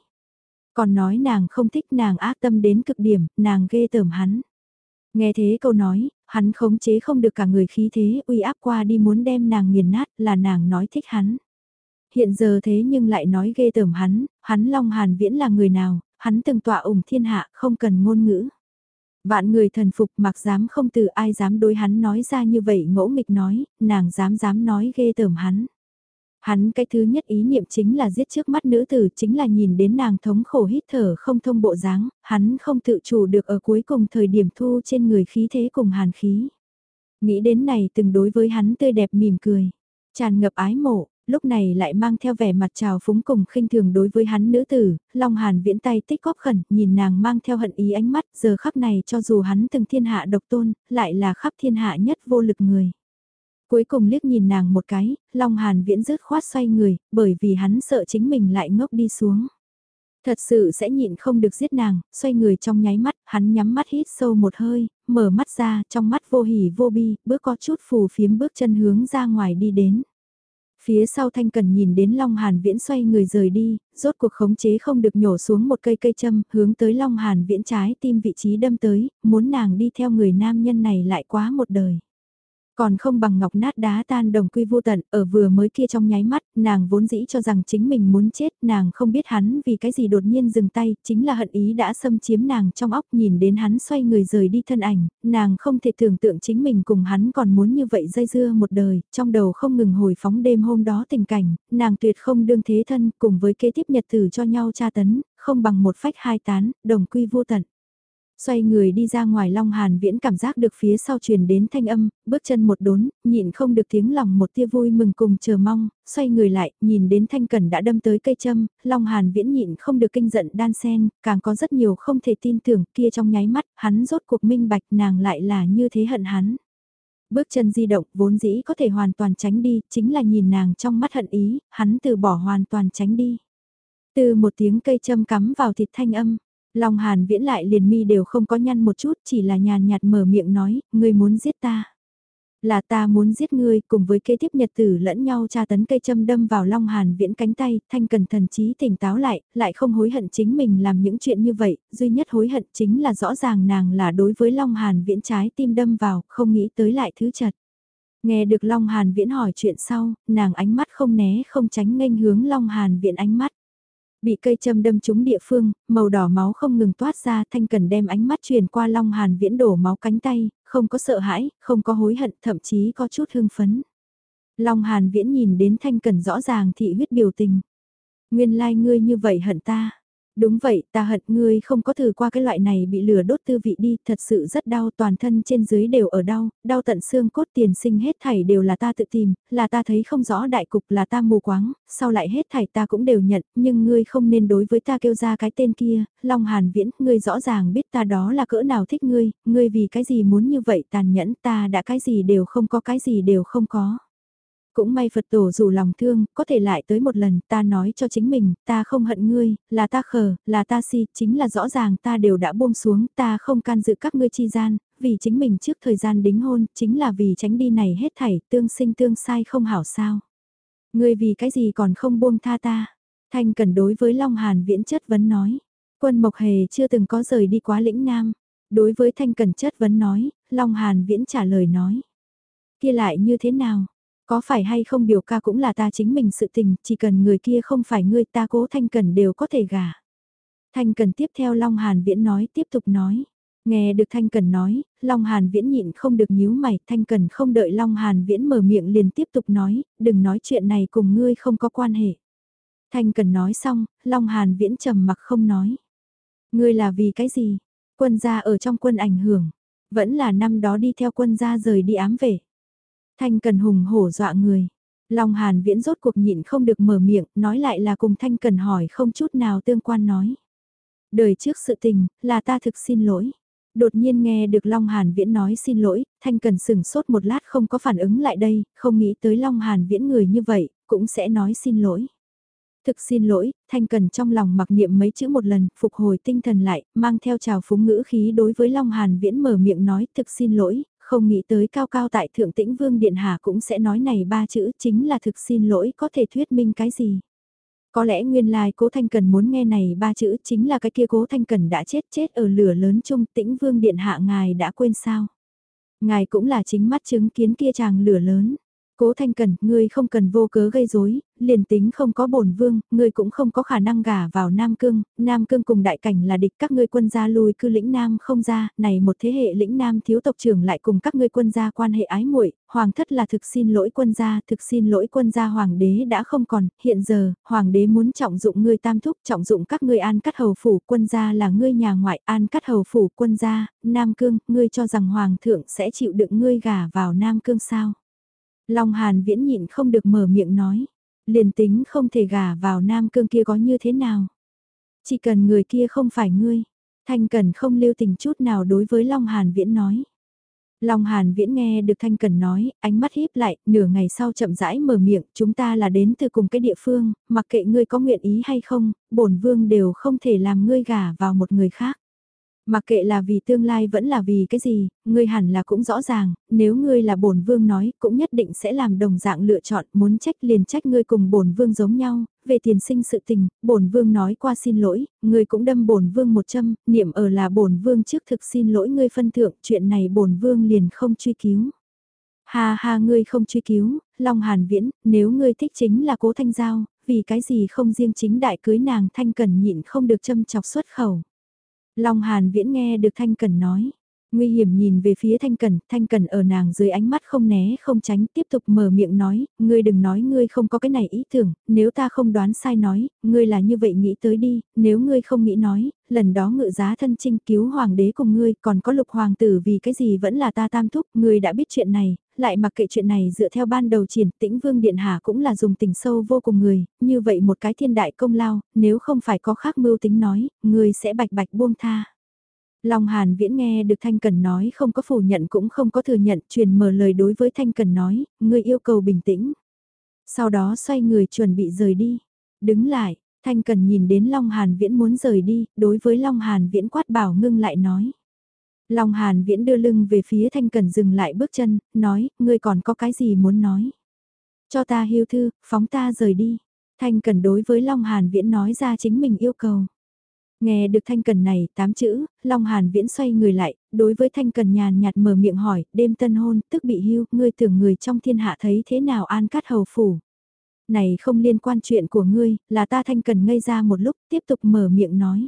Còn nói nàng không thích nàng ác tâm đến cực điểm, nàng ghê tởm hắn. Nghe thế câu nói, hắn khống chế không được cả người khí thế uy áp qua đi muốn đem nàng nghiền nát là nàng nói thích hắn. Hiện giờ thế nhưng lại nói ghê tởm hắn, hắn Long Hàn Viễn là người nào, hắn từng tọa ủng thiên hạ không cần ngôn ngữ. Vạn người thần phục mặc dám không từ ai dám đối hắn nói ra như vậy ngỗ nghịch nói, nàng dám dám nói ghê tởm hắn. Hắn cái thứ nhất ý niệm chính là giết trước mắt nữ tử chính là nhìn đến nàng thống khổ hít thở không thông bộ dáng, hắn không tự chủ được ở cuối cùng thời điểm thu trên người khí thế cùng hàn khí. Nghĩ đến này từng đối với hắn tươi đẹp mỉm cười, tràn ngập ái mộ, lúc này lại mang theo vẻ mặt trào phúng cùng khinh thường đối với hắn nữ tử, Long Hàn viễn tay tích góp khẩn, nhìn nàng mang theo hận ý ánh mắt, giờ khắc này cho dù hắn từng thiên hạ độc tôn, lại là khắp thiên hạ nhất vô lực người. Cuối cùng liếc nhìn nàng một cái, Long Hàn viễn rứt khoát xoay người, bởi vì hắn sợ chính mình lại ngốc đi xuống. Thật sự sẽ nhịn không được giết nàng, xoay người trong nháy mắt, hắn nhắm mắt hít sâu một hơi, mở mắt ra, trong mắt vô hỉ vô bi, bước có chút phù phiếm bước chân hướng ra ngoài đi đến. Phía sau Thanh Cần nhìn đến Long Hàn Viễn xoay người rời đi, rốt cuộc khống chế không được nhổ xuống một cây cây châm, hướng tới Long Hàn Viễn trái tim vị trí đâm tới, muốn nàng đi theo người nam nhân này lại quá một đời. Còn không bằng ngọc nát đá tan đồng quy vô tận, ở vừa mới kia trong nháy mắt, nàng vốn dĩ cho rằng chính mình muốn chết, nàng không biết hắn vì cái gì đột nhiên dừng tay, chính là hận ý đã xâm chiếm nàng trong óc nhìn đến hắn xoay người rời đi thân ảnh, nàng không thể tưởng tượng chính mình cùng hắn còn muốn như vậy dây dưa một đời, trong đầu không ngừng hồi phóng đêm hôm đó tình cảnh, nàng tuyệt không đương thế thân cùng với kế tiếp nhật tử cho nhau tra tấn, không bằng một phách hai tán, đồng quy vô tận. Xoay người đi ra ngoài Long Hàn Viễn cảm giác được phía sau truyền đến thanh âm, bước chân một đốn, nhịn không được tiếng lòng một tia vui mừng cùng chờ mong, xoay người lại, nhìn đến thanh cẩn đã đâm tới cây châm, Long Hàn Viễn nhịn không được kinh giận đan sen, càng có rất nhiều không thể tin tưởng kia trong nháy mắt, hắn rốt cuộc minh bạch nàng lại là như thế hận hắn. Bước chân di động vốn dĩ có thể hoàn toàn tránh đi, chính là nhìn nàng trong mắt hận ý, hắn từ bỏ hoàn toàn tránh đi. Từ một tiếng cây châm cắm vào thịt thanh âm, Long Hàn viễn lại liền mi đều không có nhăn một chút chỉ là nhàn nhạt mở miệng nói, ngươi muốn giết ta. Là ta muốn giết ngươi cùng với kế tiếp nhật tử lẫn nhau tra tấn cây châm đâm vào Long Hàn viễn cánh tay, thanh cần thần trí tỉnh táo lại, lại không hối hận chính mình làm những chuyện như vậy, duy nhất hối hận chính là rõ ràng nàng là đối với Long Hàn viễn trái tim đâm vào, không nghĩ tới lại thứ chật. Nghe được Long Hàn viễn hỏi chuyện sau, nàng ánh mắt không né không tránh nghênh hướng Long Hàn viễn ánh mắt. Bị cây châm đâm trúng địa phương, màu đỏ máu không ngừng toát ra thanh cần đem ánh mắt truyền qua Long Hàn viễn đổ máu cánh tay, không có sợ hãi, không có hối hận, thậm chí có chút hưng phấn. Long Hàn viễn nhìn đến thanh cần rõ ràng thị huyết biểu tình. Nguyên lai like ngươi như vậy hận ta. Đúng vậy, ta hận ngươi không có thử qua cái loại này bị lửa đốt tư vị đi, thật sự rất đau, toàn thân trên dưới đều ở đau, đau tận xương cốt tiền sinh hết thảy đều là ta tự tìm, là ta thấy không rõ đại cục là ta mù quáng, sau lại hết thảy ta cũng đều nhận, nhưng ngươi không nên đối với ta kêu ra cái tên kia, Long Hàn Viễn, ngươi rõ ràng biết ta đó là cỡ nào thích ngươi, ngươi vì cái gì muốn như vậy tàn nhẫn ta đã cái gì đều không có cái gì đều không có. Cũng may Phật tổ dù lòng thương, có thể lại tới một lần, ta nói cho chính mình, ta không hận ngươi, là ta khờ, là ta si, chính là rõ ràng ta đều đã buông xuống, ta không can dự các ngươi chi gian, vì chính mình trước thời gian đính hôn, chính là vì tránh đi này hết thảy, tương sinh tương sai không hảo sao. Ngươi vì cái gì còn không buông tha ta? Thanh cần đối với Long Hàn viễn chất vấn nói. Quân Mộc Hề chưa từng có rời đi quá lĩnh Nam. Đối với Thanh cần chất vấn nói, Long Hàn viễn trả lời nói. Kia lại như thế nào? Có phải hay không biểu ca cũng là ta chính mình sự tình, chỉ cần người kia không phải ngươi ta cố Thanh Cần đều có thể gả. Thanh Cần tiếp theo Long Hàn Viễn nói tiếp tục nói. Nghe được Thanh Cần nói, Long Hàn Viễn nhịn không được nhíu mày, Thanh Cần không đợi Long Hàn Viễn mở miệng liền tiếp tục nói, đừng nói chuyện này cùng ngươi không có quan hệ. Thanh Cần nói xong, Long Hàn Viễn trầm mặc không nói. Ngươi là vì cái gì? Quân gia ở trong quân ảnh hưởng, vẫn là năm đó đi theo quân gia rời đi ám về. Thanh Cần hùng hổ dọa người. Long Hàn Viễn rốt cuộc nhịn không được mở miệng, nói lại là cùng Thanh Cần hỏi không chút nào tương quan nói. Đời trước sự tình, là ta thực xin lỗi. Đột nhiên nghe được Long Hàn Viễn nói xin lỗi, Thanh Cần sửng sốt một lát không có phản ứng lại đây, không nghĩ tới Long Hàn Viễn người như vậy, cũng sẽ nói xin lỗi. Thực xin lỗi, Thanh Cần trong lòng mặc niệm mấy chữ một lần, phục hồi tinh thần lại, mang theo trào phúng ngữ khí đối với Long Hàn Viễn mở miệng nói thực xin lỗi, không nghĩ tới cao cao tại Thượng Tĩnh Vương Điện Hà cũng sẽ nói này ba chữ chính là thực xin lỗi có thể thuyết minh cái gì. Có lẽ nguyên lai cố Thanh Cần muốn nghe này ba chữ chính là cái kia cố Thanh Cần đã chết chết ở lửa lớn chung Tĩnh Vương Điện Hạ ngài đã quên sao. Ngài cũng là chính mắt chứng kiến kia chàng lửa lớn. Cố Thanh Cần, ngươi không cần vô cớ gây rối, liền tính không có bổn vương, ngươi cũng không có khả năng gả vào Nam Cương, Nam Cương cùng đại cảnh là địch các ngươi quân gia lùi cư lĩnh Nam không ra, này một thế hệ lĩnh Nam thiếu tộc trưởng lại cùng các ngươi quân gia quan hệ ái muội, hoàng thất là thực xin lỗi quân gia, thực xin lỗi quân gia hoàng đế đã không còn, hiện giờ, hoàng đế muốn trọng dụng ngươi tam thúc, trọng dụng các ngươi an cắt hầu phủ, quân gia là ngươi nhà ngoại, an cắt hầu phủ, quân gia, Nam Cương, ngươi cho rằng hoàng thượng sẽ chịu đựng ngươi gả vào Nam Cương sao? Long Hàn viễn nhịn không được mở miệng nói. Liền tính không thể gả vào nam cương kia có như thế nào. Chỉ cần người kia không phải ngươi. Thanh Cần không lưu tình chút nào đối với Long Hàn viễn nói. Long Hàn Viễn nghe được Thanh Cần nói, ánh mắt híp lại, nửa ngày sau chậm rãi mở miệng, chúng ta là đến từ cùng cái địa phương, mặc kệ ngươi có nguyện ý hay không, bổn vương đều không thể làm ngươi gả vào một người khác. Mặc kệ là vì tương lai vẫn là vì cái gì, ngươi hẳn là cũng rõ ràng, nếu ngươi là bổn vương nói, cũng nhất định sẽ làm đồng dạng lựa chọn, muốn trách liền trách ngươi cùng bổn vương giống nhau, về tiền sinh sự tình, bổn vương nói qua xin lỗi, ngươi cũng đâm bổn vương một châm, niệm ở là bổn vương trước thực xin lỗi ngươi phân thượng, chuyện này bổn vương liền không truy cứu. Ha ha ngươi không truy cứu, Long Hàn Viễn, nếu ngươi thích chính là cố thanh giao, vì cái gì không riêng chính đại cưới nàng thanh cần nhịn không được châm chọc xuất khẩu. Long Hàn Viễn nghe được Thanh Cần nói. Nguy hiểm nhìn về phía Thanh Cần, Thanh Cần ở nàng dưới ánh mắt không né không tránh, tiếp tục mở miệng nói, ngươi đừng nói ngươi không có cái này ý tưởng, nếu ta không đoán sai nói, ngươi là như vậy nghĩ tới đi, nếu ngươi không nghĩ nói, lần đó ngự giá thân trinh cứu hoàng đế cùng ngươi, còn có lục hoàng tử vì cái gì vẫn là ta tam thúc, ngươi đã biết chuyện này, lại mặc kệ chuyện này dựa theo ban đầu triển tĩnh vương điện hạ cũng là dùng tình sâu vô cùng người, như vậy một cái thiên đại công lao, nếu không phải có khác mưu tính nói, người sẽ bạch bạch buông tha. Long Hàn Viễn nghe được Thanh Cần nói không có phủ nhận cũng không có thừa nhận truyền mở lời đối với Thanh Cần nói, người yêu cầu bình tĩnh. Sau đó xoay người chuẩn bị rời đi. Đứng lại, Thanh Cần nhìn đến Long Hàn Viễn muốn rời đi, đối với Long Hàn Viễn quát bảo ngưng lại nói. Long Hàn Viễn đưa lưng về phía Thanh Cần dừng lại bước chân, nói, ngươi còn có cái gì muốn nói. Cho ta hiêu thư, phóng ta rời đi. Thanh Cần đối với Long Hàn Viễn nói ra chính mình yêu cầu. Nghe được Thanh Cần này, tám chữ, Long Hàn Viễn xoay người lại, đối với Thanh Cần nhàn nhạt mở miệng hỏi, đêm tân hôn, tức bị hưu, ngươi tưởng người trong thiên hạ thấy thế nào an cắt hầu phủ. Này không liên quan chuyện của ngươi, là ta Thanh Cần ngây ra một lúc, tiếp tục mở miệng nói.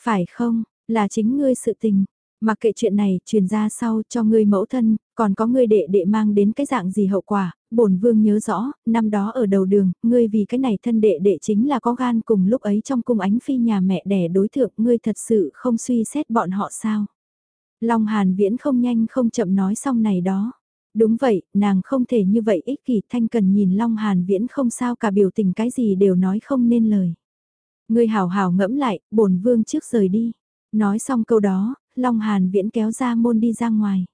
Phải không, là chính ngươi sự tình, Mặc kệ chuyện này truyền ra sau cho ngươi mẫu thân, còn có ngươi đệ đệ mang đến cái dạng gì hậu quả, bổn vương nhớ rõ, năm đó ở đầu đường, ngươi vì cái này thân đệ đệ chính là có gan cùng lúc ấy trong cung ánh phi nhà mẹ đẻ đối thượng, ngươi thật sự không suy xét bọn họ sao. Long Hàn Viễn không nhanh không chậm nói xong này đó. Đúng vậy, nàng không thể như vậy ích kỷ thanh cần nhìn Long Hàn Viễn không sao cả biểu tình cái gì đều nói không nên lời. Ngươi hào hào ngẫm lại, bổn vương trước rời đi. Nói xong câu đó, Long Hàn Viễn kéo ra môn đi ra ngoài.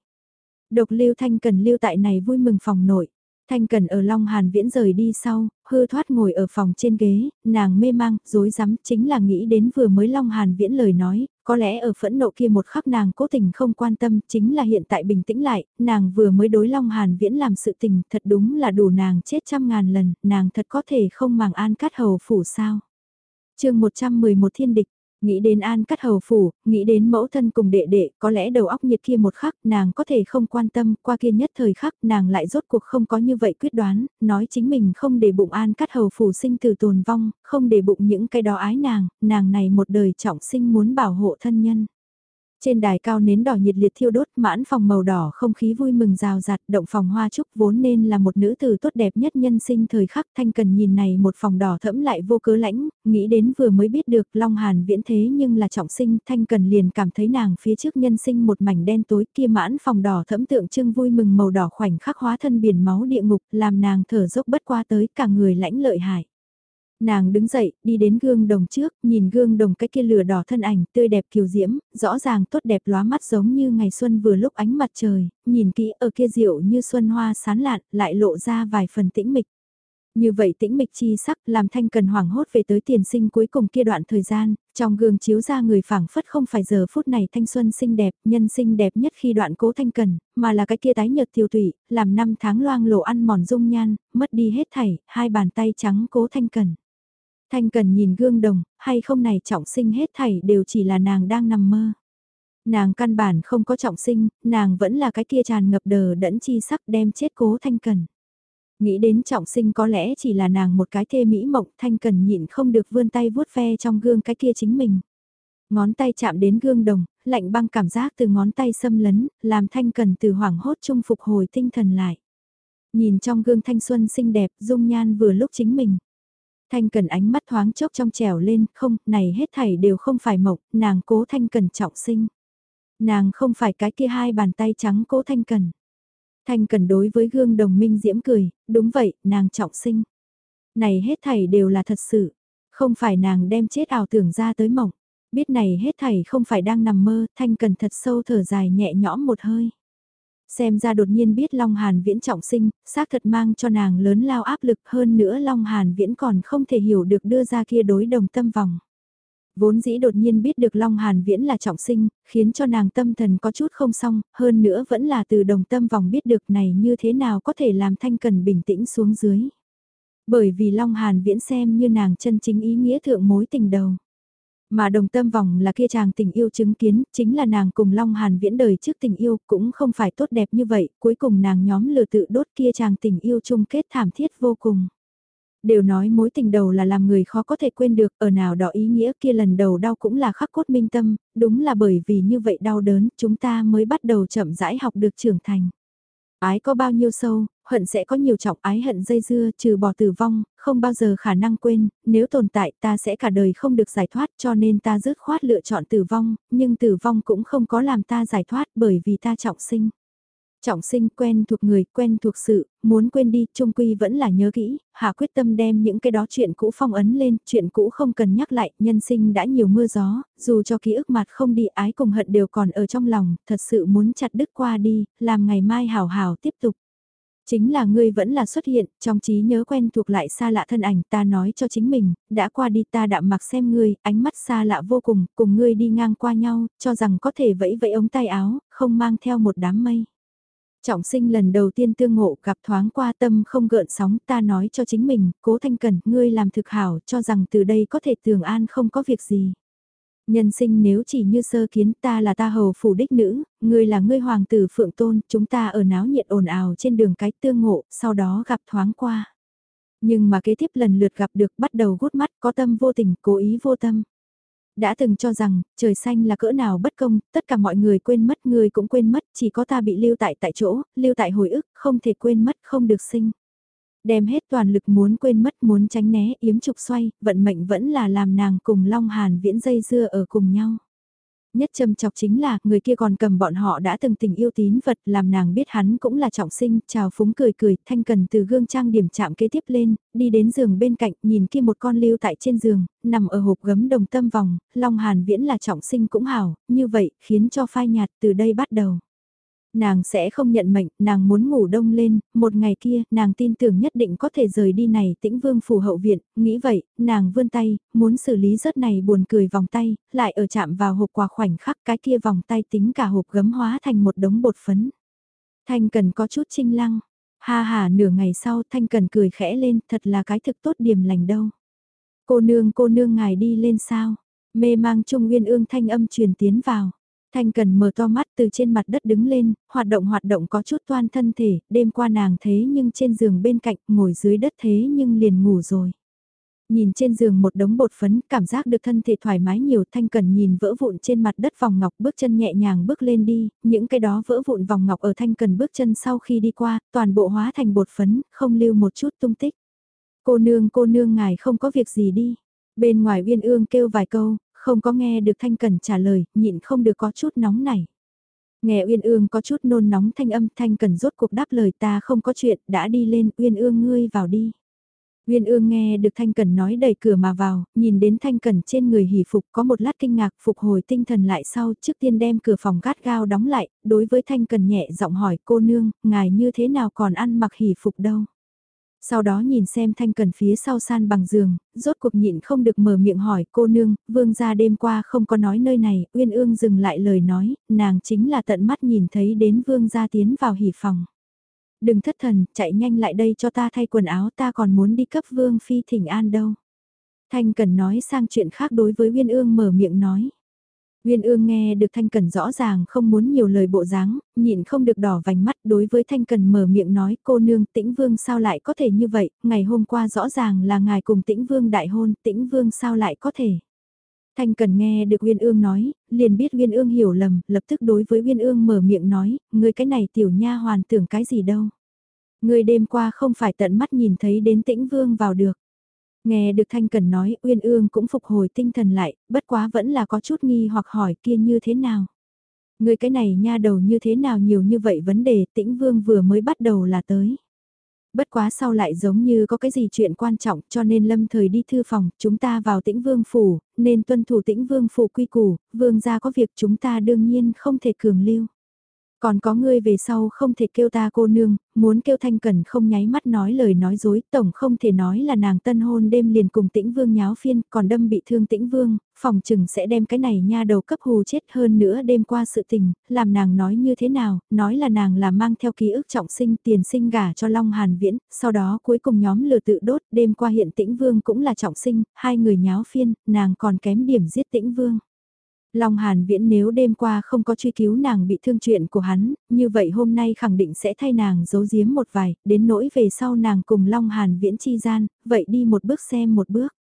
Độc lưu Thanh Cần lưu tại này vui mừng phòng nội. Thanh Cần ở Long Hàn Viễn rời đi sau, hư thoát ngồi ở phòng trên ghế, nàng mê mang, dối rắm chính là nghĩ đến vừa mới Long Hàn Viễn lời nói, có lẽ ở phẫn nộ kia một khắc nàng cố tình không quan tâm, chính là hiện tại bình tĩnh lại, nàng vừa mới đối Long Hàn Viễn làm sự tình, thật đúng là đủ nàng chết trăm ngàn lần, nàng thật có thể không màng an cắt hầu phủ sao. chương 111 thiên địch, Nghĩ đến an cắt hầu phủ, nghĩ đến mẫu thân cùng đệ đệ, có lẽ đầu óc nhiệt kia một khắc, nàng có thể không quan tâm, qua kia nhất thời khắc, nàng lại rốt cuộc không có như vậy quyết đoán, nói chính mình không để bụng an cắt hầu phủ sinh từ tồn vong, không để bụng những cái đó ái nàng, nàng này một đời trọng sinh muốn bảo hộ thân nhân. Trên đài cao nến đỏ nhiệt liệt thiêu đốt mãn phòng màu đỏ không khí vui mừng rào rạt động phòng hoa trúc vốn nên là một nữ tử tốt đẹp nhất nhân sinh thời khắc thanh cần nhìn này một phòng đỏ thẫm lại vô cớ lãnh, nghĩ đến vừa mới biết được Long Hàn viễn thế nhưng là trọng sinh thanh cần liền cảm thấy nàng phía trước nhân sinh một mảnh đen tối kia mãn phòng đỏ thẫm tượng trưng vui mừng màu đỏ khoảnh khắc hóa thân biển máu địa ngục làm nàng thở dốc bất qua tới cả người lãnh lợi hại. Nàng đứng dậy, đi đến gương đồng trước, nhìn gương đồng cái kia lửa đỏ thân ảnh, tươi đẹp kiều diễm, rõ ràng tốt đẹp lóa mắt giống như ngày xuân vừa lúc ánh mặt trời, nhìn kỹ ở kia diệu như xuân hoa sán lạn, lại lộ ra vài phần tĩnh mịch. Như vậy tĩnh mịch chi sắc làm thanh cần hoảng hốt về tới tiền sinh cuối cùng kia đoạn thời gian, trong gương chiếu ra người phảng phất không phải giờ phút này thanh xuân xinh đẹp, nhân sinh đẹp nhất khi đoạn cố thanh cần, mà là cái kia tái nhợt tiêu tụy, làm năm tháng loang lộ ăn mòn dung nhan, mất đi hết thảy, hai bàn tay trắng cố thanh cần. Thanh cần nhìn gương đồng, hay không này trọng sinh hết thảy đều chỉ là nàng đang nằm mơ. Nàng căn bản không có trọng sinh, nàng vẫn là cái kia tràn ngập đờ đẫn chi sắc đem chết cố thanh cần. Nghĩ đến trọng sinh có lẽ chỉ là nàng một cái thê mỹ mộng thanh cần nhịn không được vươn tay vuốt ve trong gương cái kia chính mình. Ngón tay chạm đến gương đồng, lạnh băng cảm giác từ ngón tay xâm lấn, làm thanh cần từ hoảng hốt trung phục hồi tinh thần lại. Nhìn trong gương thanh xuân xinh đẹp, dung nhan vừa lúc chính mình. Thanh Cần ánh mắt thoáng chốc trong trèo lên, không, này hết thảy đều không phải mộng, nàng cố Thanh Cần trọng sinh. Nàng không phải cái kia hai bàn tay trắng cố Thanh Cần. Thanh Cần đối với gương đồng minh diễm cười, đúng vậy, nàng trọng sinh. Này hết thảy đều là thật sự, không phải nàng đem chết ảo tưởng ra tới mộng. Biết này hết thảy không phải đang nằm mơ, Thanh Cần thật sâu thở dài nhẹ nhõm một hơi. Xem ra đột nhiên biết Long Hàn Viễn trọng sinh, xác thật mang cho nàng lớn lao áp lực hơn nữa Long Hàn Viễn còn không thể hiểu được đưa ra kia đối đồng tâm vòng. Vốn dĩ đột nhiên biết được Long Hàn Viễn là trọng sinh, khiến cho nàng tâm thần có chút không xong, hơn nữa vẫn là từ đồng tâm vòng biết được này như thế nào có thể làm thanh cần bình tĩnh xuống dưới. Bởi vì Long Hàn Viễn xem như nàng chân chính ý nghĩa thượng mối tình đầu. Mà đồng tâm vòng là kia chàng tình yêu chứng kiến, chính là nàng cùng Long Hàn viễn đời trước tình yêu cũng không phải tốt đẹp như vậy, cuối cùng nàng nhóm lừa tự đốt kia chàng tình yêu chung kết thảm thiết vô cùng. Đều nói mối tình đầu là làm người khó có thể quên được, ở nào đó ý nghĩa kia lần đầu đau cũng là khắc cốt minh tâm, đúng là bởi vì như vậy đau đớn, chúng ta mới bắt đầu chậm rãi học được trưởng thành. Ái có bao nhiêu sâu, hận sẽ có nhiều trọng ái hận dây dưa trừ bỏ tử vong, không bao giờ khả năng quên, nếu tồn tại ta sẽ cả đời không được giải thoát cho nên ta dứt khoát lựa chọn tử vong, nhưng tử vong cũng không có làm ta giải thoát bởi vì ta trọng sinh. Trọng sinh quen thuộc người, quen thuộc sự, muốn quên đi, trung quy vẫn là nhớ kỹ, hạ quyết tâm đem những cái đó chuyện cũ phong ấn lên, chuyện cũ không cần nhắc lại, nhân sinh đã nhiều mưa gió, dù cho ký ức mặt không đi ái cùng hận đều còn ở trong lòng, thật sự muốn chặt đứt qua đi, làm ngày mai hào hào tiếp tục. Chính là ngươi vẫn là xuất hiện, trong trí nhớ quen thuộc lại xa lạ thân ảnh ta nói cho chính mình, đã qua đi ta đạm mặc xem ngươi, ánh mắt xa lạ vô cùng, cùng ngươi đi ngang qua nhau, cho rằng có thể vẫy vẫy ống tay áo, không mang theo một đám mây. Trọng sinh lần đầu tiên tương ngộ gặp thoáng qua tâm không gợn sóng ta nói cho chính mình, cố thanh cẩn, ngươi làm thực hảo cho rằng từ đây có thể tường an không có việc gì. Nhân sinh nếu chỉ như sơ kiến ta là ta hầu phủ đích nữ, ngươi là ngươi hoàng tử phượng tôn, chúng ta ở náo nhiệt ồn ào trên đường cái tương ngộ, sau đó gặp thoáng qua. Nhưng mà kế tiếp lần lượt gặp được bắt đầu gút mắt có tâm vô tình, cố ý vô tâm. Đã từng cho rằng, trời xanh là cỡ nào bất công, tất cả mọi người quên mất người cũng quên mất, chỉ có ta bị lưu tại tại chỗ, lưu tại hồi ức, không thể quên mất, không được sinh. Đem hết toàn lực muốn quên mất muốn tránh né yếm trục xoay, vận mệnh vẫn là làm nàng cùng Long Hàn viễn dây dưa ở cùng nhau. Nhất châm chọc chính là, người kia còn cầm bọn họ đã từng tình yêu tín vật làm nàng biết hắn cũng là trọng sinh, chào phúng cười cười, thanh cần từ gương trang điểm chạm kế tiếp lên, đi đến giường bên cạnh, nhìn kia một con lưu tại trên giường, nằm ở hộp gấm đồng tâm vòng, Long Hàn viễn là trọng sinh cũng hảo, như vậy, khiến cho phai nhạt từ đây bắt đầu. Nàng sẽ không nhận mệnh, nàng muốn ngủ đông lên, một ngày kia, nàng tin tưởng nhất định có thể rời đi này tĩnh vương phủ hậu viện, nghĩ vậy, nàng vươn tay, muốn xử lý rớt này buồn cười vòng tay, lại ở chạm vào hộp quà khoảnh khắc cái kia vòng tay tính cả hộp gấm hóa thành một đống bột phấn. Thanh cần có chút trinh lăng, ha ha nửa ngày sau Thanh cần cười khẽ lên, thật là cái thực tốt điểm lành đâu. Cô nương cô nương ngài đi lên sao, mê mang trung nguyên ương thanh âm truyền tiến vào. Thanh cần mở to mắt từ trên mặt đất đứng lên, hoạt động hoạt động có chút toan thân thể, đêm qua nàng thế nhưng trên giường bên cạnh, ngồi dưới đất thế nhưng liền ngủ rồi. Nhìn trên giường một đống bột phấn, cảm giác được thân thể thoải mái nhiều, Thanh Cần nhìn vỡ vụn trên mặt đất vòng ngọc bước chân nhẹ nhàng bước lên đi, những cái đó vỡ vụn vòng ngọc ở Thanh Cần bước chân sau khi đi qua, toàn bộ hóa thành bột phấn, không lưu một chút tung tích. Cô nương cô nương ngài không có việc gì đi. Bên ngoài uyên ương kêu vài câu, không có nghe được Thanh Cần trả lời, nhịn không được có chút nóng này. Nghe Uyên Ương có chút nôn nóng thanh âm Thanh Cần rốt cuộc đáp lời ta không có chuyện, đã đi lên, Uyên Ương ngươi vào đi. Uyên Ương nghe được Thanh Cần nói đẩy cửa mà vào, nhìn đến Thanh Cần trên người hỉ phục có một lát kinh ngạc phục hồi tinh thần lại sau trước tiên đem cửa phòng gắt gao đóng lại, đối với Thanh Cần nhẹ giọng hỏi cô nương, ngài như thế nào còn ăn mặc hỉ phục đâu. Sau đó nhìn xem thanh cần phía sau san bằng giường, rốt cuộc nhịn không được mở miệng hỏi cô nương, vương gia đêm qua không có nói nơi này, uyên ương dừng lại lời nói, nàng chính là tận mắt nhìn thấy đến vương gia tiến vào hỉ phòng. Đừng thất thần, chạy nhanh lại đây cho ta thay quần áo ta còn muốn đi cấp vương phi thỉnh an đâu. Thanh cần nói sang chuyện khác đối với uyên ương mở miệng nói. Nguyên ương nghe được Thanh Cần rõ ràng không muốn nhiều lời bộ dáng, nhịn không được đỏ vành mắt đối với Thanh Cần mở miệng nói cô nương tĩnh vương sao lại có thể như vậy, ngày hôm qua rõ ràng là ngài cùng tĩnh vương đại hôn, tĩnh vương sao lại có thể. Thanh Cần nghe được Nguyên ương nói, liền biết Nguyên ương hiểu lầm, lập tức đối với Nguyên ương mở miệng nói, người cái này tiểu nha hoàn tưởng cái gì đâu. Người đêm qua không phải tận mắt nhìn thấy đến tĩnh vương vào được. Nghe được Thanh Cần nói, Uyên Ương cũng phục hồi tinh thần lại, bất quá vẫn là có chút nghi hoặc hỏi kia như thế nào. Người cái này nha đầu như thế nào nhiều như vậy vấn đề tĩnh vương vừa mới bắt đầu là tới. Bất quá sau lại giống như có cái gì chuyện quan trọng cho nên lâm thời đi thư phòng, chúng ta vào tĩnh vương phủ, nên tuân thủ tĩnh vương phủ quy củ, vương gia có việc chúng ta đương nhiên không thể cường lưu. Còn có ngươi về sau không thể kêu ta cô nương, muốn kêu thanh cần không nháy mắt nói lời nói dối, tổng không thể nói là nàng tân hôn đêm liền cùng tĩnh vương nháo phiên, còn đâm bị thương tĩnh vương, phòng chừng sẽ đem cái này nha đầu cấp hù chết hơn nữa đêm qua sự tình, làm nàng nói như thế nào, nói là nàng là mang theo ký ức trọng sinh tiền sinh gả cho Long Hàn Viễn, sau đó cuối cùng nhóm lừa tự đốt, đêm qua hiện tĩnh vương cũng là trọng sinh, hai người nháo phiên, nàng còn kém điểm giết tĩnh vương. Long Hàn Viễn nếu đêm qua không có truy cứu nàng bị thương chuyện của hắn, như vậy hôm nay khẳng định sẽ thay nàng giấu giếm một vài, đến nỗi về sau nàng cùng Long Hàn Viễn chi gian, vậy đi một bước xem một bước.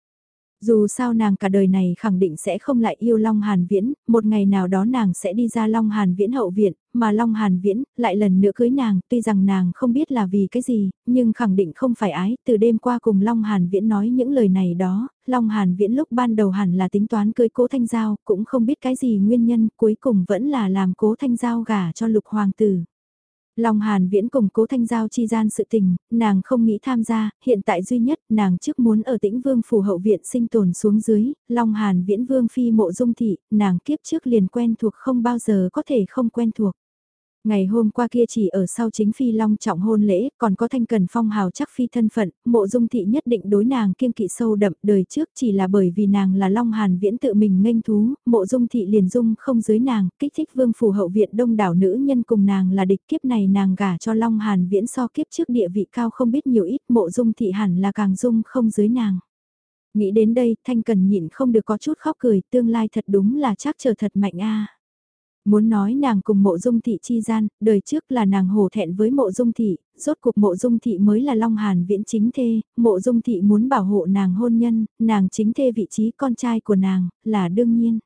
Dù sao nàng cả đời này khẳng định sẽ không lại yêu Long Hàn Viễn, một ngày nào đó nàng sẽ đi ra Long Hàn Viễn hậu viện, mà Long Hàn Viễn lại lần nữa cưới nàng, tuy rằng nàng không biết là vì cái gì, nhưng khẳng định không phải ái, từ đêm qua cùng Long Hàn Viễn nói những lời này đó, Long Hàn Viễn lúc ban đầu hẳn là tính toán cưới cố Thanh Giao, cũng không biết cái gì nguyên nhân, cuối cùng vẫn là làm cố Thanh Giao gả cho lục hoàng tử. Long Hàn Viễn cùng cố thanh giao chi gian sự tình, nàng không nghĩ tham gia, hiện tại duy nhất nàng trước muốn ở tĩnh vương phủ hậu viện sinh tồn xuống dưới, Long Hàn Viễn vương phi mộ dung thị, nàng kiếp trước liền quen thuộc không bao giờ có thể không quen thuộc. Ngày hôm qua kia chỉ ở sau chính phi long trọng hôn lễ, còn có thanh cần phong hào chắc phi thân phận, mộ dung thị nhất định đối nàng kiêng kỵ sâu đậm đời trước chỉ là bởi vì nàng là long hàn viễn tự mình nghênh thú, mộ dung thị liền dung không dưới nàng, kích thích vương phủ hậu viện đông đảo nữ nhân cùng nàng là địch kiếp này nàng gả cho long hàn viễn so kiếp trước địa vị cao không biết nhiều ít mộ dung thị hẳn là càng dung không dưới nàng. Nghĩ đến đây, Thanh Cần nhịn không được có chút khóc cười, tương lai thật đúng là chắc chờ thật mạnh a. Muốn nói nàng cùng mộ dung thị chi gian, đời trước là nàng hổ thẹn với mộ dung thị, rốt cuộc mộ dung thị mới là Long Hàn viễn chính thê, mộ dung thị muốn bảo hộ nàng hôn nhân, nàng chính thê vị trí con trai của nàng, là đương nhiên.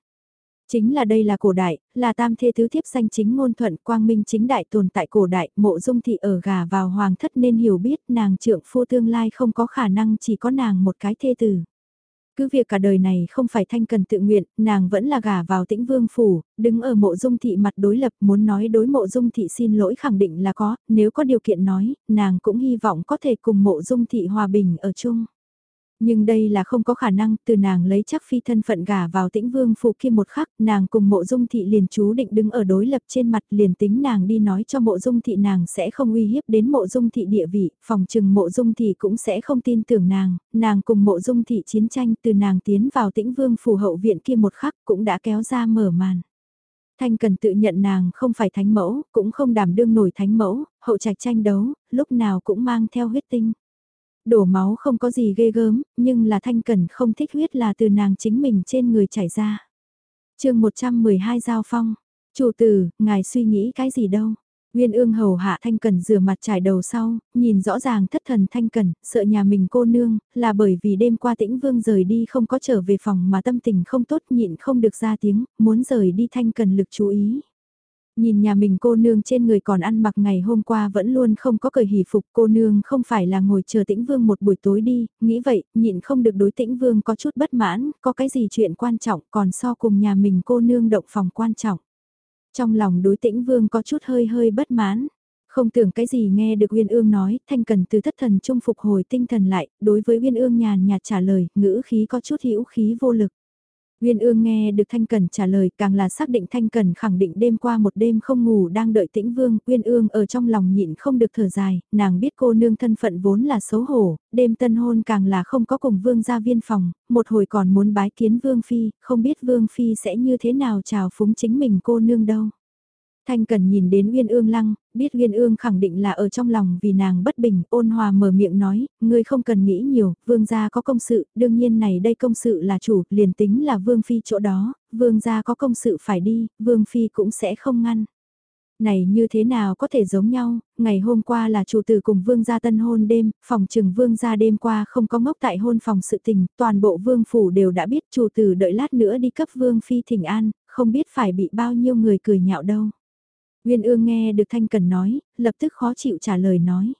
Chính là đây là cổ đại, là tam thê tứ thiếp danh chính ngôn thuận quang minh chính đại tồn tại cổ đại, mộ dung thị ở gà vào hoàng thất nên hiểu biết nàng trượng phu tương lai không có khả năng chỉ có nàng một cái thê tử. Cứ việc cả đời này không phải thanh cần tự nguyện, nàng vẫn là gả vào tĩnh vương phủ, đứng ở mộ dung thị mặt đối lập muốn nói đối mộ dung thị xin lỗi khẳng định là có, nếu có điều kiện nói, nàng cũng hy vọng có thể cùng mộ dung thị hòa bình ở chung. Nhưng đây là không có khả năng, từ nàng lấy chắc phi thân phận gả vào tĩnh vương phủ kia một khắc, nàng cùng mộ dung thị liền chú định đứng ở đối lập trên mặt liền tính nàng đi nói cho mộ dung thị nàng sẽ không uy hiếp đến mộ dung thị địa vị, phòng trừng mộ dung thị cũng sẽ không tin tưởng nàng, nàng cùng mộ dung thị chiến tranh từ nàng tiến vào tĩnh vương phủ hậu viện kia một khắc cũng đã kéo ra mở màn. Thanh cần tự nhận nàng không phải thánh mẫu, cũng không đảm đương nổi thánh mẫu, hậu trạch tranh đấu, lúc nào cũng mang theo huyết tinh đổ máu không có gì ghê gớm, nhưng là thanh cẩn không thích huyết là từ nàng chính mình trên người chảy ra. chương 112 Giao Phong, chủ tử, ngài suy nghĩ cái gì đâu. Nguyên ương hầu hạ thanh cẩn rửa mặt trải đầu sau, nhìn rõ ràng thất thần thanh cẩn, sợ nhà mình cô nương, là bởi vì đêm qua tĩnh vương rời đi không có trở về phòng mà tâm tình không tốt nhịn không được ra tiếng, muốn rời đi thanh cẩn lực chú ý. Nhìn nhà mình cô nương trên người còn ăn mặc ngày hôm qua vẫn luôn không có cởi hỷ phục cô nương không phải là ngồi chờ tĩnh vương một buổi tối đi, nghĩ vậy, nhịn không được đối tĩnh vương có chút bất mãn, có cái gì chuyện quan trọng còn so cùng nhà mình cô nương động phòng quan trọng. Trong lòng đối tĩnh vương có chút hơi hơi bất mãn, không tưởng cái gì nghe được Uyên Ương nói, Thanh Cần từ thất thần trung phục hồi tinh thần lại, đối với Uyên Ương nhàn nhạt trả lời, ngữ khí có chút hữu khí vô lực. Nguyên ương nghe được Thanh Cần trả lời càng là xác định Thanh Cần khẳng định đêm qua một đêm không ngủ đang đợi tĩnh vương. Nguyên ương ở trong lòng nhịn không được thở dài, nàng biết cô nương thân phận vốn là xấu hổ, đêm tân hôn càng là không có cùng vương ra viên phòng, một hồi còn muốn bái kiến vương phi, không biết vương phi sẽ như thế nào chào phúng chính mình cô nương đâu. Thanh Cần nhìn đến Uyên Ương Lăng, biết Uyên Ương khẳng định là ở trong lòng vì nàng bất bình, ôn hòa mở miệng nói, ngươi không cần nghĩ nhiều, vương gia có công sự, đương nhiên này đây công sự là chủ, liền tính là vương phi chỗ đó, vương gia có công sự phải đi, vương phi cũng sẽ không ngăn. Này như thế nào có thể giống nhau, ngày hôm qua là chủ tử cùng vương gia tân hôn đêm, phòng trừng vương gia đêm qua không có ngốc tại hôn phòng sự tình, toàn bộ vương phủ đều đã biết chủ tử đợi lát nữa đi cấp vương phi thỉnh an, không biết phải bị bao nhiêu người cười nhạo đâu. Nguyên ương nghe được Thanh Cần nói, lập tức khó chịu trả lời nói.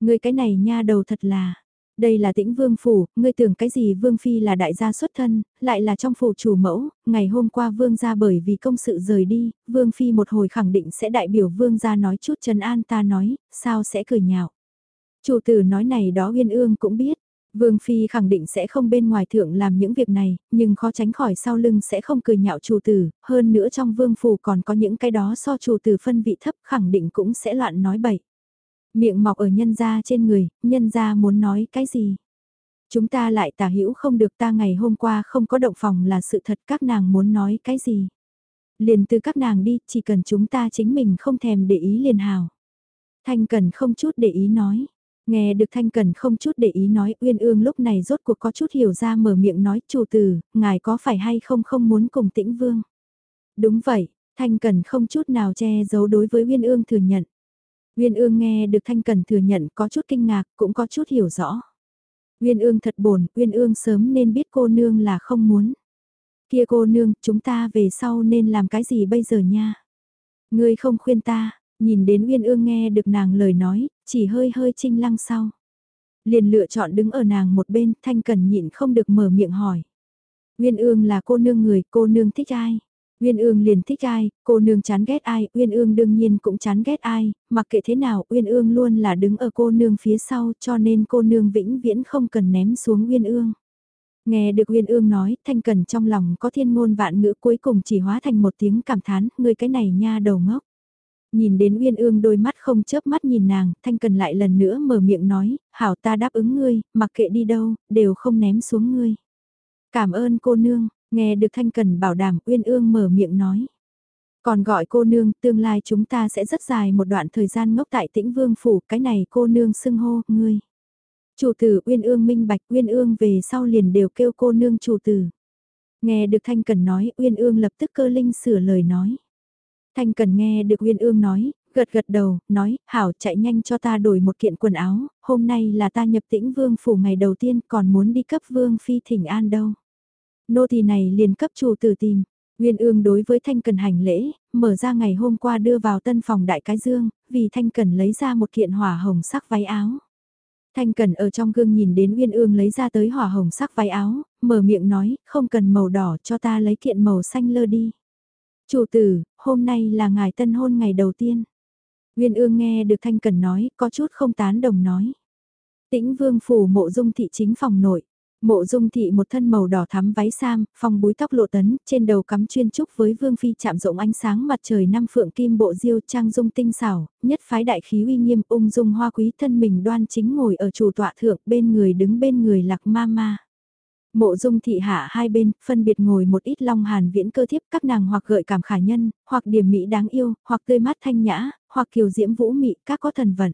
Ngươi cái này nha đầu thật là, đây là tĩnh vương phủ, ngươi tưởng cái gì vương phi là đại gia xuất thân, lại là trong phủ chủ mẫu, ngày hôm qua vương gia bởi vì công sự rời đi, vương phi một hồi khẳng định sẽ đại biểu vương gia nói chút trần an ta nói, sao sẽ cười nhạo. Chủ tử nói này đó uyên ương cũng biết, Vương Phi khẳng định sẽ không bên ngoài thượng làm những việc này, nhưng khó tránh khỏi sau lưng sẽ không cười nhạo chủ tử, hơn nữa trong vương phủ còn có những cái đó so chủ tử phân vị thấp khẳng định cũng sẽ loạn nói bậy. Miệng mọc ở nhân gia trên người, nhân gia muốn nói cái gì? Chúng ta lại tả hữu không được ta ngày hôm qua không có động phòng là sự thật các nàng muốn nói cái gì? Liền từ các nàng đi, chỉ cần chúng ta chính mình không thèm để ý liền hào. Thanh cần không chút để ý nói Nghe được Thanh Cần không chút để ý nói Uyên Ương lúc này rốt cuộc có chút hiểu ra mở miệng nói chủ tử, ngài có phải hay không không muốn cùng tĩnh vương. Đúng vậy, Thanh Cần không chút nào che giấu đối với Uyên Ương thừa nhận. Uyên Ương nghe được Thanh Cần thừa nhận có chút kinh ngạc cũng có chút hiểu rõ. Uyên Ương thật bổn, Uyên Ương sớm nên biết cô nương là không muốn. Kia cô nương, chúng ta về sau nên làm cái gì bây giờ nha? Ngươi không khuyên ta, Nhìn đến Uyên Ương nghe được nàng lời nói, chỉ hơi hơi trinh lăng sau. Liền lựa chọn đứng ở nàng một bên, Thanh Cần nhịn không được mở miệng hỏi. Uyên Ương là cô nương người, cô nương thích ai? Uyên Ương liền thích ai, cô nương chán ghét ai, Uyên Ương đương nhiên cũng chán ghét ai, mặc kệ thế nào, Uyên Ương luôn là đứng ở cô nương phía sau, cho nên cô nương vĩnh viễn không cần ném xuống Uyên Ương. Nghe được Uyên Ương nói, Thanh Cần trong lòng có thiên ngôn vạn ngữ cuối cùng chỉ hóa thành một tiếng cảm thán, người cái này nha đầu ngốc. Nhìn đến Uyên Ương đôi mắt không chớp mắt nhìn nàng, Thanh Cần lại lần nữa mở miệng nói, hảo ta đáp ứng ngươi, mặc kệ đi đâu, đều không ném xuống ngươi. Cảm ơn cô nương, nghe được Thanh Cần bảo đảm Uyên Ương mở miệng nói. Còn gọi cô nương, tương lai chúng ta sẽ rất dài một đoạn thời gian ngốc tại tĩnh vương phủ, cái này cô nương xưng hô, ngươi. Chủ tử Uyên Ương minh bạch Uyên Ương về sau liền đều kêu cô nương chủ tử. Nghe được Thanh Cần nói, Uyên Ương lập tức cơ linh sửa lời nói. Thanh Cần nghe được Uyên Ương nói, gật gật đầu, nói, hảo chạy nhanh cho ta đổi một kiện quần áo, hôm nay là ta nhập tĩnh vương phủ ngày đầu tiên còn muốn đi cấp vương phi thỉnh an đâu. Nô tỳ này liền cấp chủ tử tìm, Nguyên ương đối với Thanh Cần hành lễ, mở ra ngày hôm qua đưa vào tân phòng đại cái dương, vì Thanh Cần lấy ra một kiện hỏa hồng sắc váy áo. Thanh Cần ở trong gương nhìn đến Uyên ương lấy ra tới hỏa hồng sắc váy áo, mở miệng nói, không cần màu đỏ cho ta lấy kiện màu xanh lơ đi. Chủ tử, hôm nay là ngài tân hôn ngày đầu tiên. Nguyên ương nghe được Thanh Cần nói, có chút không tán đồng nói. Tĩnh vương phủ mộ dung thị chính phòng nội. Mộ dung thị một thân màu đỏ thắm váy sam, phong búi tóc lộ tấn, trên đầu cắm chuyên trúc với vương phi chạm rộng ánh sáng mặt trời năm phượng kim bộ diêu trang dung tinh xảo, nhất phái đại khí uy nghiêm ung dung hoa quý thân mình đoan chính ngồi ở chủ tọa thượng bên người đứng bên người lạc ma ma. Mộ dung thị hạ hai bên, phân biệt ngồi một ít long hàn viễn cơ thiếp các nàng hoặc gợi cảm khả nhân, hoặc điểm mỹ đáng yêu, hoặc tươi mát thanh nhã, hoặc kiều diễm vũ mị, các có thần vận.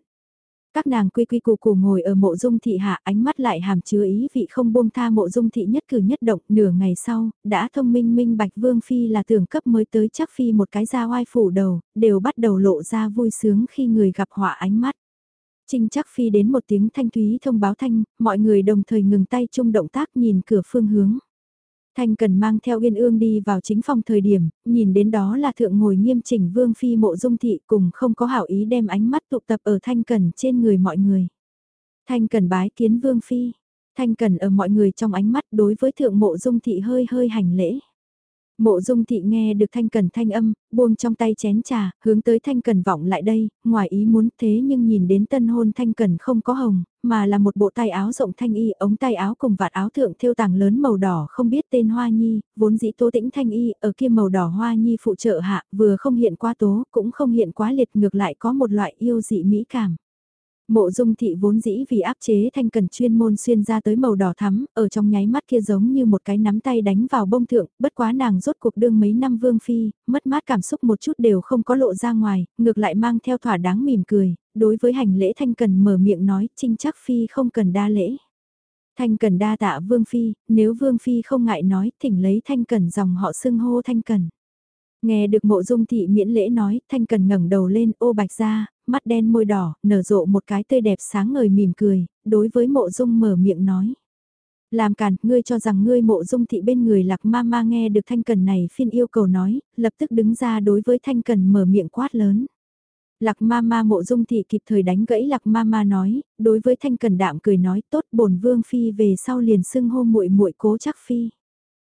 Các nàng quy quy củ củ ngồi ở mộ dung thị hạ ánh mắt lại hàm chứa ý vị không buông tha mộ dung thị nhất cử nhất động nửa ngày sau, đã thông minh minh bạch vương phi là tưởng cấp mới tới chắc phi một cái ra oai phủ đầu, đều bắt đầu lộ ra vui sướng khi người gặp họa ánh mắt. Trinh chắc phi đến một tiếng thanh thúy thông báo thanh, mọi người đồng thời ngừng tay chung động tác nhìn cửa phương hướng. Thanh cần mang theo Yên Ương đi vào chính phòng thời điểm, nhìn đến đó là thượng ngồi nghiêm chỉnh vương phi mộ dung thị cùng không có hảo ý đem ánh mắt tụ tập ở thanh cần trên người mọi người. Thanh cần bái kiến vương phi, thanh cần ở mọi người trong ánh mắt đối với thượng mộ dung thị hơi hơi hành lễ. Mộ dung thị nghe được thanh cần thanh âm, buông trong tay chén trà, hướng tới thanh cần vọng lại đây, ngoài ý muốn thế nhưng nhìn đến tân hôn thanh cần không có hồng, mà là một bộ tay áo rộng thanh y, ống tay áo cùng vạt áo thượng thêu tàng lớn màu đỏ không biết tên hoa nhi, vốn dĩ tố tĩnh thanh y, ở kia màu đỏ hoa nhi phụ trợ hạ, vừa không hiện quá tố, cũng không hiện quá liệt ngược lại có một loại yêu dị mỹ cảm. Mộ dung thị vốn dĩ vì áp chế thanh cần chuyên môn xuyên ra tới màu đỏ thắm, ở trong nháy mắt kia giống như một cái nắm tay đánh vào bông thượng, bất quá nàng rốt cuộc đương mấy năm vương phi, mất mát cảm xúc một chút đều không có lộ ra ngoài, ngược lại mang theo thỏa đáng mỉm cười, đối với hành lễ thanh cần mở miệng nói, trinh chắc phi không cần đa lễ. Thanh cần đa tạ vương phi, nếu vương phi không ngại nói, thỉnh lấy thanh cần dòng họ xưng hô thanh cần. Nghe được mộ dung thị miễn lễ nói, thanh cần ngẩng đầu lên ô bạch ra, mắt đen môi đỏ, nở rộ một cái tươi đẹp sáng ngời mỉm cười, đối với mộ dung mở miệng nói. Làm càn, ngươi cho rằng ngươi mộ dung thị bên người lạc ma ma nghe được thanh cần này phiên yêu cầu nói, lập tức đứng ra đối với thanh cần mở miệng quát lớn. Lạc ma ma mộ dung thị kịp thời đánh gãy lạc ma ma nói, đối với thanh cần đạm cười nói tốt bổn vương phi về sau liền xưng hô muội muội cố chắc phi.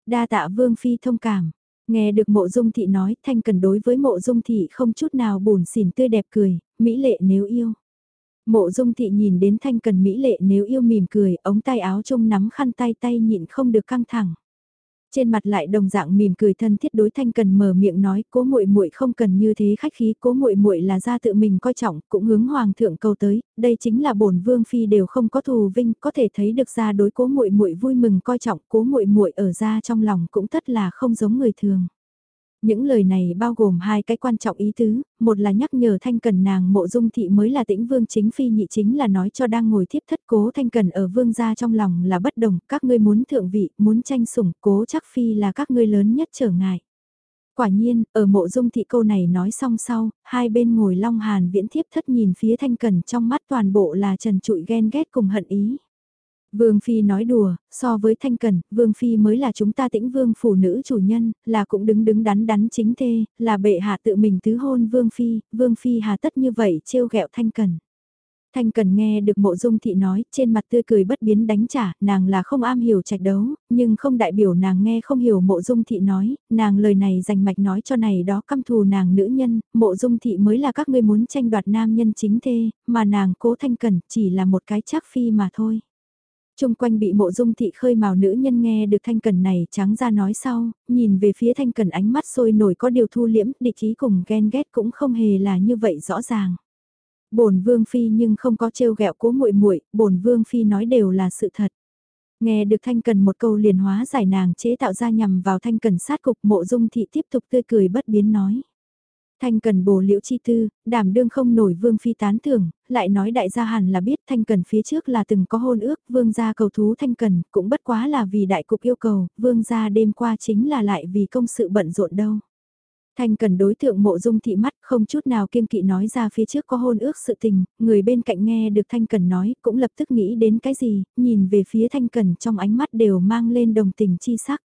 Đa tạ vương phi thông cảm, Nghe được mộ dung thị nói, thanh cần đối với mộ dung thị không chút nào buồn xỉn tươi đẹp cười, mỹ lệ nếu yêu. Mộ dung thị nhìn đến thanh cần mỹ lệ nếu yêu mỉm cười, ống tay áo trông nắm khăn tay tay nhịn không được căng thẳng. Trên mặt lại đồng dạng mỉm cười thân thiết đối thanh cần mở miệng nói, cố muội muội không cần như thế khách khí, cố muội muội là ra tự mình coi trọng, cũng hướng hoàng thượng cầu tới, đây chính là bổn vương phi đều không có thù vinh, có thể thấy được ra đối cố muội muội vui mừng coi trọng, cố muội muội ở ra trong lòng cũng tất là không giống người thường những lời này bao gồm hai cái quan trọng ý tứ, một là nhắc nhở Thanh Cần nàng mộ dung thị mới là tĩnh vương chính phi nhị chính là nói cho đang ngồi thiếp thất cố Thanh Cần ở vương gia trong lòng là bất đồng, các ngươi muốn thượng vị, muốn tranh sủng, cố chắc phi là các ngươi lớn nhất trở ngại. Quả nhiên, ở mộ dung thị câu này nói xong sau, hai bên ngồi long hàn viễn thiếp thất nhìn phía Thanh Cần trong mắt toàn bộ là trần trụi ghen ghét cùng hận ý. Vương Phi nói đùa, so với Thanh Cần, Vương Phi mới là chúng ta tĩnh vương phụ nữ chủ nhân, là cũng đứng đứng đắn đắn chính thê, là bệ hạ tự mình tứ hôn Vương Phi, Vương Phi hà tất như vậy trêu ghẹo Thanh Cần. Thanh Cần nghe được mộ dung thị nói, trên mặt tươi cười bất biến đánh trả, nàng là không am hiểu trạch đấu, nhưng không đại biểu nàng nghe không hiểu mộ dung thị nói, nàng lời này dành mạch nói cho này đó căm thù nàng nữ nhân, mộ dung thị mới là các ngươi muốn tranh đoạt nam nhân chính thê, mà nàng cố Thanh Cần chỉ là một cái chắc phi mà thôi chung quanh bị mộ dung thị khơi màu nữ nhân nghe được thanh cần này trắng ra nói sau, nhìn về phía thanh cần ánh mắt sôi nổi có điều thu liễm, địch ý cùng ghen ghét cũng không hề là như vậy rõ ràng. bổn vương phi nhưng không có trêu ghẹo cố muội muội bổn vương phi nói đều là sự thật. Nghe được thanh cần một câu liền hóa giải nàng chế tạo ra nhằm vào thanh cần sát cục mộ dung thị tiếp tục tươi cười bất biến nói. Thanh Cần bổ liễu chi tư, đảm đương không nổi vương phi tán thưởng, lại nói đại gia hẳn là biết Thanh Cần phía trước là từng có hôn ước, vương gia cầu thú Thanh Cần, cũng bất quá là vì đại cục yêu cầu, vương gia đêm qua chính là lại vì công sự bận rộn đâu. Thanh Cần đối tượng mộ dung thị mắt không chút nào kiêng kỵ nói ra phía trước có hôn ước sự tình, người bên cạnh nghe được Thanh Cần nói cũng lập tức nghĩ đến cái gì, nhìn về phía Thanh Cần trong ánh mắt đều mang lên đồng tình chi sắc.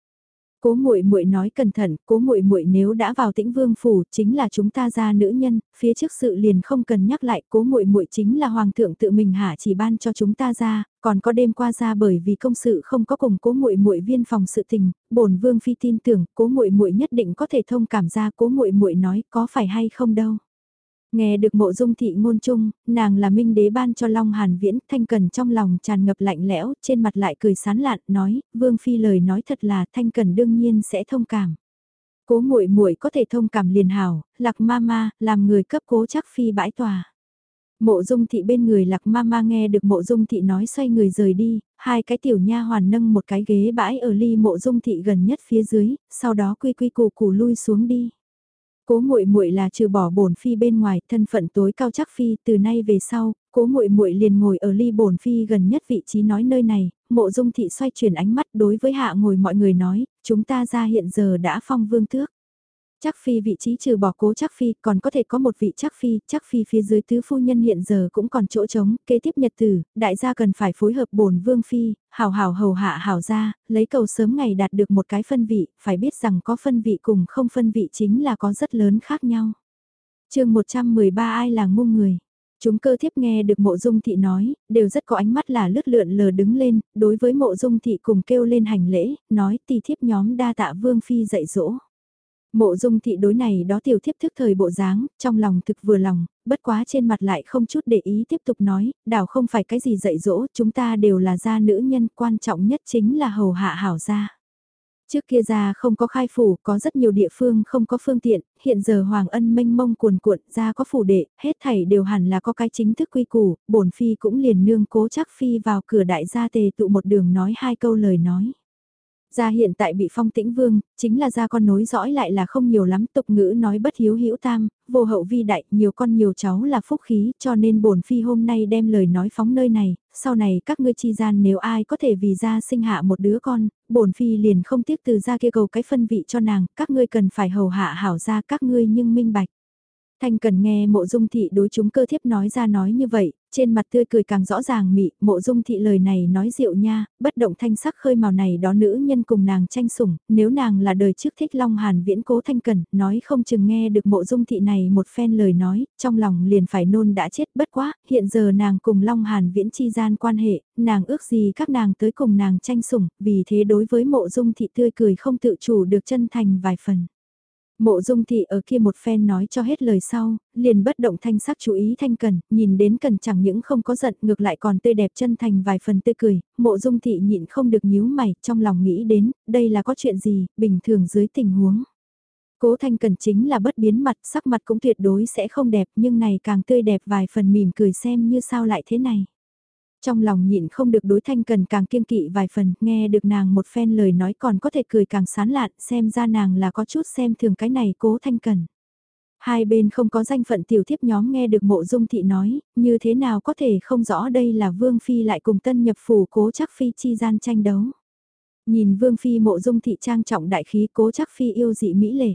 Cố muội muội nói cẩn thận, cố muội muội nếu đã vào Tĩnh Vương phủ, chính là chúng ta gia nữ nhân, phía trước sự liền không cần nhắc lại, cố muội muội chính là hoàng thượng tự mình hạ chỉ ban cho chúng ta ra, còn có đêm qua ra bởi vì công sự không có cùng cố muội muội viên phòng sự tình, bổn vương phi tin tưởng, cố muội muội nhất định có thể thông cảm ra, cố muội muội nói có phải hay không đâu. Nghe được mộ dung thị ngôn chung, nàng là minh đế ban cho Long Hàn Viễn, thanh cần trong lòng tràn ngập lạnh lẽo, trên mặt lại cười sán lạn, nói, vương phi lời nói thật là thanh cần đương nhiên sẽ thông cảm. Cố muội muội có thể thông cảm liền hảo, lạc ma ma, làm người cấp cố chắc phi bãi tòa. Mộ dung thị bên người lạc ma ma nghe được mộ dung thị nói xoay người rời đi, hai cái tiểu nha hoàn nâng một cái ghế bãi ở ly mộ dung thị gần nhất phía dưới, sau đó quy quy củ củ lui xuống đi. Cố muội muội là trừ bỏ bổn phi bên ngoài, thân phận tối cao chắc phi, từ nay về sau, cố muội muội liền ngồi ở ly bổn phi gần nhất vị trí nói nơi này, mộ dung thị xoay chuyển ánh mắt đối với hạ ngồi mọi người nói, chúng ta ra hiện giờ đã phong vương tước. Chắc phi vị trí trừ bỏ cố chắc phi còn có thể có một vị chắc phi, chắc phi phía dưới tứ phu nhân hiện giờ cũng còn chỗ trống, kế tiếp nhật tử, đại gia cần phải phối hợp bổn vương phi, hào hào hầu hạ hào gia, lấy cầu sớm ngày đạt được một cái phân vị, phải biết rằng có phân vị cùng không phân vị chính là có rất lớn khác nhau. chương 113 ai là ngu người? Chúng cơ thiếp nghe được mộ dung thị nói, đều rất có ánh mắt là lướt lượn lờ đứng lên, đối với mộ dung thị cùng kêu lên hành lễ, nói tì thiếp nhóm đa tạ vương phi dạy dỗ. Mộ dung thị đối này đó tiểu thiếp thức thời bộ dáng, trong lòng thực vừa lòng, bất quá trên mặt lại không chút để ý tiếp tục nói, đảo không phải cái gì dạy dỗ, chúng ta đều là gia nữ nhân, quan trọng nhất chính là hầu hạ hảo gia. Trước kia gia không có khai phủ, có rất nhiều địa phương không có phương tiện, hiện giờ Hoàng Ân mênh mông cuồn cuộn gia có phủ đệ, hết thảy đều hẳn là có cái chính thức quy củ, bổn phi cũng liền nương cố chắc phi vào cửa đại gia tề tụ một đường nói hai câu lời nói. Gia hiện tại bị phong tĩnh vương, chính là gia con nối dõi lại là không nhiều lắm, tục ngữ nói bất hiếu hữu tam, vô hậu vi đại, nhiều con nhiều cháu là phúc khí, cho nên bổn phi hôm nay đem lời nói phóng nơi này, sau này các ngươi chi gian nếu ai có thể vì gia sinh hạ một đứa con, bổn phi liền không tiếc từ gia kia cầu cái phân vị cho nàng, các ngươi cần phải hầu hạ hảo gia các ngươi nhưng minh bạch. Thanh cần nghe mộ dung thị đối chúng cơ thiếp nói ra nói như vậy, trên mặt tươi cười càng rõ ràng mị, mộ dung thị lời này nói dịu nha, bất động thanh sắc khơi màu này đó nữ nhân cùng nàng tranh sủng, nếu nàng là đời trước thích Long Hàn viễn cố thanh cần, nói không chừng nghe được mộ dung thị này một phen lời nói, trong lòng liền phải nôn đã chết bất quá, hiện giờ nàng cùng Long Hàn viễn chi gian quan hệ, nàng ước gì các nàng tới cùng nàng tranh sủng, vì thế đối với mộ dung thị tươi cười không tự chủ được chân thành vài phần. Mộ dung thị ở kia một phen nói cho hết lời sau, liền bất động thanh sắc chú ý thanh cần, nhìn đến cần chẳng những không có giận ngược lại còn tươi đẹp chân thành vài phần tươi cười, mộ dung thị nhịn không được nhíu mày, trong lòng nghĩ đến, đây là có chuyện gì, bình thường dưới tình huống. Cố thanh cần chính là bất biến mặt, sắc mặt cũng tuyệt đối sẽ không đẹp nhưng này càng tươi đẹp vài phần mỉm cười xem như sao lại thế này. Trong lòng nhịn không được đối thanh cần càng kiêng kỵ vài phần, nghe được nàng một phen lời nói còn có thể cười càng sán lạn, xem ra nàng là có chút xem thường cái này cố thanh cần. Hai bên không có danh phận tiểu thiếp nhóm nghe được mộ dung thị nói, như thế nào có thể không rõ đây là Vương Phi lại cùng tân nhập phủ cố chắc Phi chi gian tranh đấu. Nhìn Vương Phi mộ dung thị trang trọng đại khí cố chắc Phi yêu dị mỹ lệ.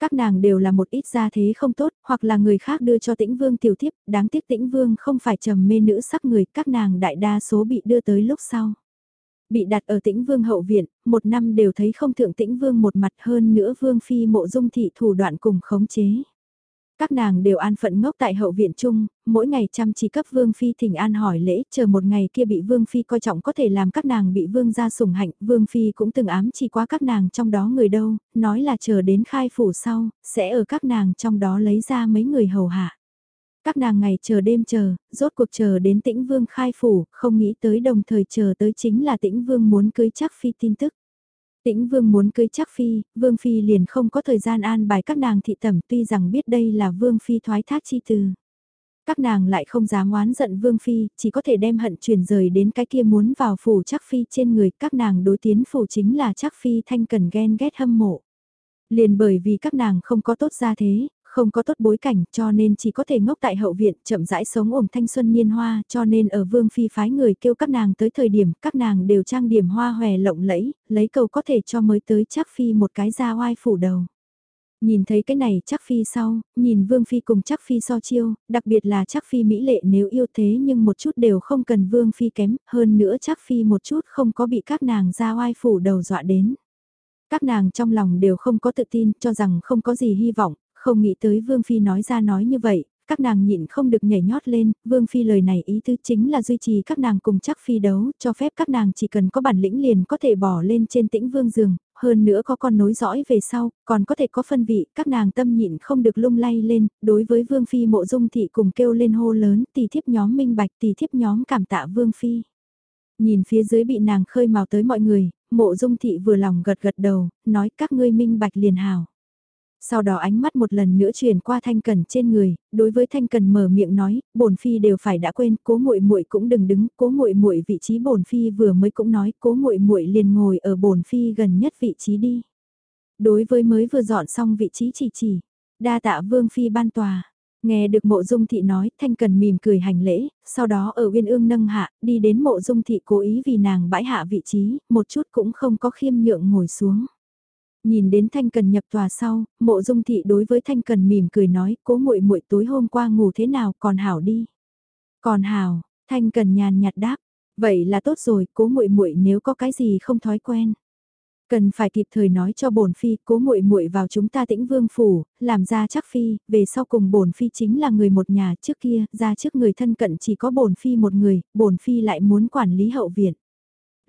Các nàng đều là một ít gia thế không tốt, hoặc là người khác đưa cho tĩnh vương tiểu thiếp, đáng tiếc tĩnh vương không phải trầm mê nữ sắc người, các nàng đại đa số bị đưa tới lúc sau. Bị đặt ở tĩnh vương hậu viện, một năm đều thấy không thượng tĩnh vương một mặt hơn nữa vương phi mộ dung thị thủ đoạn cùng khống chế. Các nàng đều an phận ngốc tại hậu viện chung, mỗi ngày chăm chỉ cấp Vương Phi thỉnh an hỏi lễ, chờ một ngày kia bị Vương Phi coi trọng có thể làm các nàng bị Vương gia sủng hạnh, Vương Phi cũng từng ám chỉ qua các nàng trong đó người đâu, nói là chờ đến khai phủ sau, sẽ ở các nàng trong đó lấy ra mấy người hầu hạ. Các nàng ngày chờ đêm chờ, rốt cuộc chờ đến tĩnh vương khai phủ, không nghĩ tới đồng thời chờ tới chính là tĩnh vương muốn cưới chắc phi tin tức. Tĩnh vương muốn cưới chắc phi, vương phi liền không có thời gian an bài các nàng thị tẩm tuy rằng biết đây là vương phi thoái thác chi từ. Các nàng lại không dám oán giận vương phi, chỉ có thể đem hận truyền rời đến cái kia muốn vào phủ chắc phi trên người, các nàng đối tiến phủ chính là chắc phi thanh cần ghen ghét hâm mộ. Liền bởi vì các nàng không có tốt ra thế, không có tốt bối cảnh cho nên chỉ có thể ngốc tại hậu viện chậm rãi sống ổn thanh xuân niên hoa cho nên ở vương phi phái người kêu các nàng tới thời điểm các nàng đều trang điểm hoa hòe lộng lẫy, lấy cầu có thể cho mới tới chắc phi một cái ra oai phủ đầu. Nhìn thấy cái này chắc phi sau, nhìn vương phi cùng chắc phi so chiêu, đặc biệt là chắc phi mỹ lệ nếu yêu thế nhưng một chút đều không cần vương phi kém, hơn nữa chắc phi một chút không có bị các nàng ra oai phủ đầu dọa đến. Các nàng trong lòng đều không có tự tin, cho rằng không có gì hy vọng, không nghĩ tới Vương Phi nói ra nói như vậy, các nàng nhịn không được nhảy nhót lên, Vương Phi lời này ý tứ chính là duy trì các nàng cùng chắc Phi đấu, cho phép các nàng chỉ cần có bản lĩnh liền có thể bỏ lên trên tĩnh Vương giường, hơn nữa có con nối dõi về sau, còn có thể có phân vị, các nàng tâm nhịn không được lung lay lên, đối với Vương Phi mộ dung thị cùng kêu lên hô lớn, tỷ thiếp nhóm minh bạch, tỷ thiếp nhóm cảm tạ Vương Phi. Nhìn phía dưới bị nàng khơi màu tới mọi người, mộ dung thị vừa lòng gật gật đầu, nói các ngươi minh bạch liền hào. Sau đó ánh mắt một lần nữa chuyển qua Thanh Cần trên người, đối với Thanh Cần mở miệng nói, bổn phi đều phải đã quên, cố muội muội cũng đừng đứng, cố muội muội vị trí bổn phi vừa mới cũng nói, cố muội muội liền ngồi ở bổn phi gần nhất vị trí đi. Đối với mới vừa dọn xong vị trí chỉ chỉ, đa tạ vương phi ban tòa. Nghe được mộ dung thị nói, thanh cần mỉm cười hành lễ, sau đó ở uyên ương nâng hạ, đi đến mộ dung thị cố ý vì nàng bãi hạ vị trí, một chút cũng không có khiêm nhượng ngồi xuống. Nhìn đến Thanh Cần nhập tòa sau, Mộ Dung thị đối với Thanh Cần mỉm cười nói, "Cố muội muội tối hôm qua ngủ thế nào, còn hảo đi." "Còn hảo." Thanh Cần nhàn nhạt đáp, "Vậy là tốt rồi, Cố muội muội nếu có cái gì không thói quen." Cần phải kịp thời nói cho bổn phi, cố muội muội vào chúng ta tĩnh vương phủ, làm ra chắc phi, về sau cùng bổn phi chính là người một nhà trước kia, ra trước người thân cận chỉ có bổn phi một người, bổn phi lại muốn quản lý hậu viện.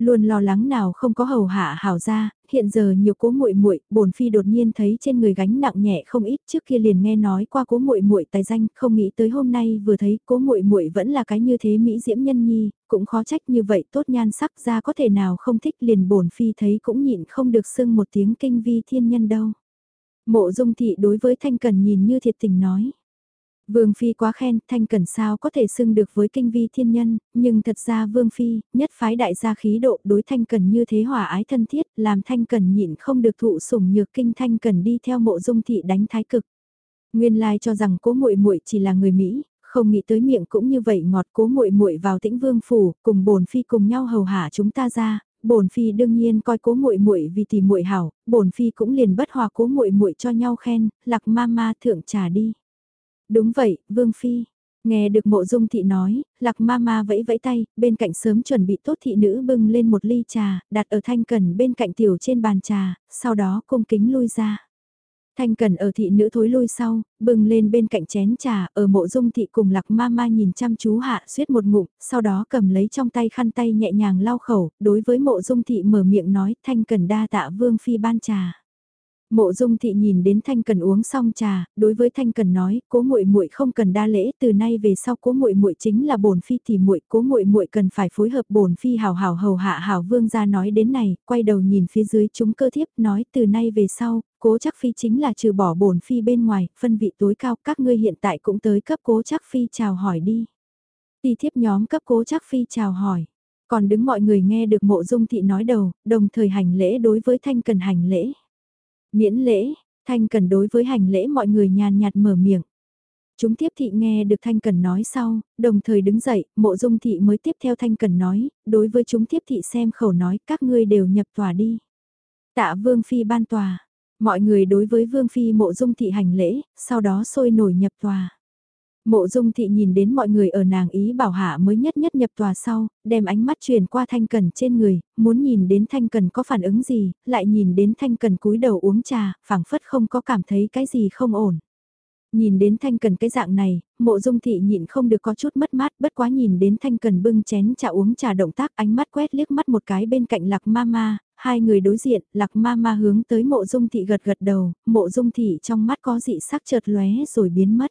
Luôn lo lắng nào không có hầu hạ hảo ra, hiện giờ nhiều cố muội muội, bổn phi đột nhiên thấy trên người gánh nặng nhẹ không ít, trước kia liền nghe nói qua cố muội muội tài danh, không nghĩ tới hôm nay vừa thấy cố muội muội vẫn là cái như thế mỹ diễm nhân nhi, cũng khó trách như vậy tốt nhan sắc ra có thể nào không thích liền bổn phi thấy cũng nhịn không được xưng một tiếng kinh vi thiên nhân đâu. Mộ dung thị đối với thanh cần nhìn như thiệt tình nói. Vương Phi quá khen, Thanh Cẩn sao có thể xưng được với kinh vi thiên nhân, nhưng thật ra Vương Phi, nhất phái đại gia khí độ đối Thanh Cẩn như thế hòa ái thân thiết, làm Thanh Cẩn nhịn không được thụ sủng nhược kinh Thanh Cẩn đi theo mộ dung thị đánh thái cực. Nguyên lai cho rằng cố muội muội chỉ là người Mỹ, không nghĩ tới miệng cũng như vậy ngọt cố muội muội vào tĩnh vương phủ, cùng bổn phi cùng nhau hầu hạ chúng ta ra, bổn phi đương nhiên coi cố muội muội vì tỷ muội hảo, bổn phi cũng liền bất hòa cố muội muội cho nhau khen, lạc ma ma thượng trà đi. Đúng vậy, Vương Phi. Nghe được mộ dung thị nói, lạc ma ma vẫy vẫy tay, bên cạnh sớm chuẩn bị tốt thị nữ bưng lên một ly trà, đặt ở thanh cần bên cạnh tiểu trên bàn trà, sau đó cung kính lui ra. Thanh cần ở thị nữ thối lui sau, bưng lên bên cạnh chén trà, ở mộ dung thị cùng lạc ma ma nhìn chăm chú hạ suyết một ngụm, sau đó cầm lấy trong tay khăn tay nhẹ nhàng lau khẩu, đối với mộ dung thị mở miệng nói, thanh cần đa tạ vương phi ban trà. Mộ Dung thị nhìn đến Thanh Cần uống xong trà, đối với Thanh Cần nói, Cố muội muội không cần đa lễ, từ nay về sau Cố muội muội chính là bổn phi thì muội, Cố muội muội cần phải phối hợp bổn phi hào hảo hầu hạ hảo vương gia nói đến này, quay đầu nhìn phía dưới chúng cơ thiếp, nói từ nay về sau, Cố Chắc phi chính là trừ bỏ bổn phi bên ngoài, phân vị tối cao, các ngươi hiện tại cũng tới cấp Cố Chắc phi chào hỏi đi. Tỷ thiếp nhóm cấp Cố Chắc phi chào hỏi. Còn đứng mọi người nghe được Mộ Dung thị nói đầu, đồng thời hành lễ đối với Thanh Cần hành lễ. Miễn lễ, Thanh Cần đối với hành lễ mọi người nhàn nhạt mở miệng. Chúng tiếp thị nghe được Thanh Cần nói sau, đồng thời đứng dậy, mộ dung thị mới tiếp theo Thanh Cần nói, đối với chúng tiếp thị xem khẩu nói các ngươi đều nhập tòa đi. Tạ Vương Phi ban tòa, mọi người đối với Vương Phi mộ dung thị hành lễ, sau đó sôi nổi nhập tòa. Mộ dung thị nhìn đến mọi người ở nàng ý bảo hạ mới nhất nhất nhập tòa sau, đem ánh mắt truyền qua thanh cần trên người, muốn nhìn đến thanh cần có phản ứng gì, lại nhìn đến thanh cần cúi đầu uống trà, phảng phất không có cảm thấy cái gì không ổn. Nhìn đến thanh cần cái dạng này, mộ dung thị nhịn không được có chút mất mát bất quá nhìn đến thanh cần bưng chén trà uống trà động tác ánh mắt quét liếc mắt một cái bên cạnh lạc ma ma, hai người đối diện, lạc ma ma hướng tới mộ dung thị gật gật đầu, mộ dung thị trong mắt có dị sắc chợt lóe rồi biến mất.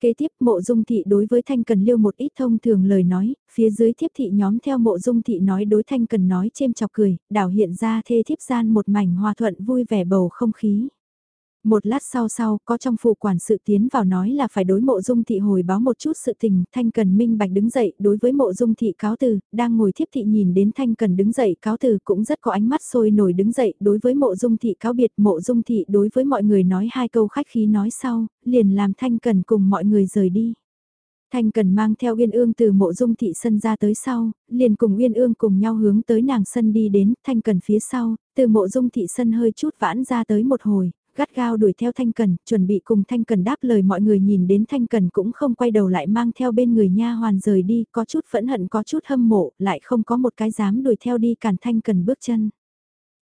Kế tiếp mộ dung thị đối với Thanh Cần liêu một ít thông thường lời nói, phía dưới thiếp thị nhóm theo mộ dung thị nói đối Thanh Cần nói chêm chọc cười, đảo hiện ra thê thiếp gian một mảnh hòa thuận vui vẻ bầu không khí. Một lát sau sau, có trong phủ quản sự tiến vào nói là phải đối mộ dung thị hồi báo một chút sự tình, Thanh Cần minh bạch đứng dậy đối với mộ dung thị cáo từ, đang ngồi thiếp thị nhìn đến Thanh Cần đứng dậy cáo từ cũng rất có ánh mắt sôi nổi đứng dậy đối với mộ dung thị cáo biệt mộ dung thị đối với mọi người nói hai câu khách khí nói sau, liền làm Thanh Cần cùng mọi người rời đi. Thanh Cần mang theo Uyên Ương từ mộ dung thị sân ra tới sau, liền cùng Uyên Ương cùng nhau hướng tới nàng sân đi đến, Thanh Cần phía sau, từ mộ dung thị sân hơi chút vãn ra tới một hồi, gắt gao đuổi theo Thanh Cần, chuẩn bị cùng Thanh Cần đáp lời mọi người nhìn đến Thanh Cần cũng không quay đầu lại mang theo bên người nha hoàn rời đi, có chút phẫn hận có chút hâm mộ, lại không có một cái dám đuổi theo đi cản Thanh Cần bước chân.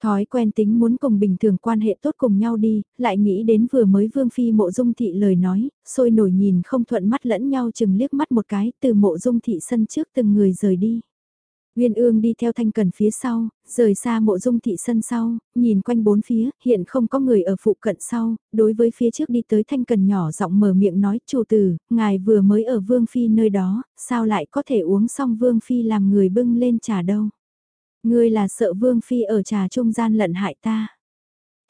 Thói quen tính muốn cùng bình thường quan hệ tốt cùng nhau đi, lại nghĩ đến vừa mới Vương Phi mộ dung thị lời nói, sôi nổi nhìn không thuận mắt lẫn nhau chừng liếc mắt một cái từ mộ dung thị sân trước từng người rời đi. Nguyên ương đi theo thanh cần phía sau, rời xa mộ dung thị sân sau, nhìn quanh bốn phía, hiện không có người ở phụ cận sau, đối với phía trước đi tới thanh cần nhỏ giọng mở miệng nói, chủ tử, ngài vừa mới ở vương phi nơi đó, sao lại có thể uống xong vương phi làm người bưng lên trà đâu. Ngươi là sợ vương phi ở trà trung gian lận hại ta.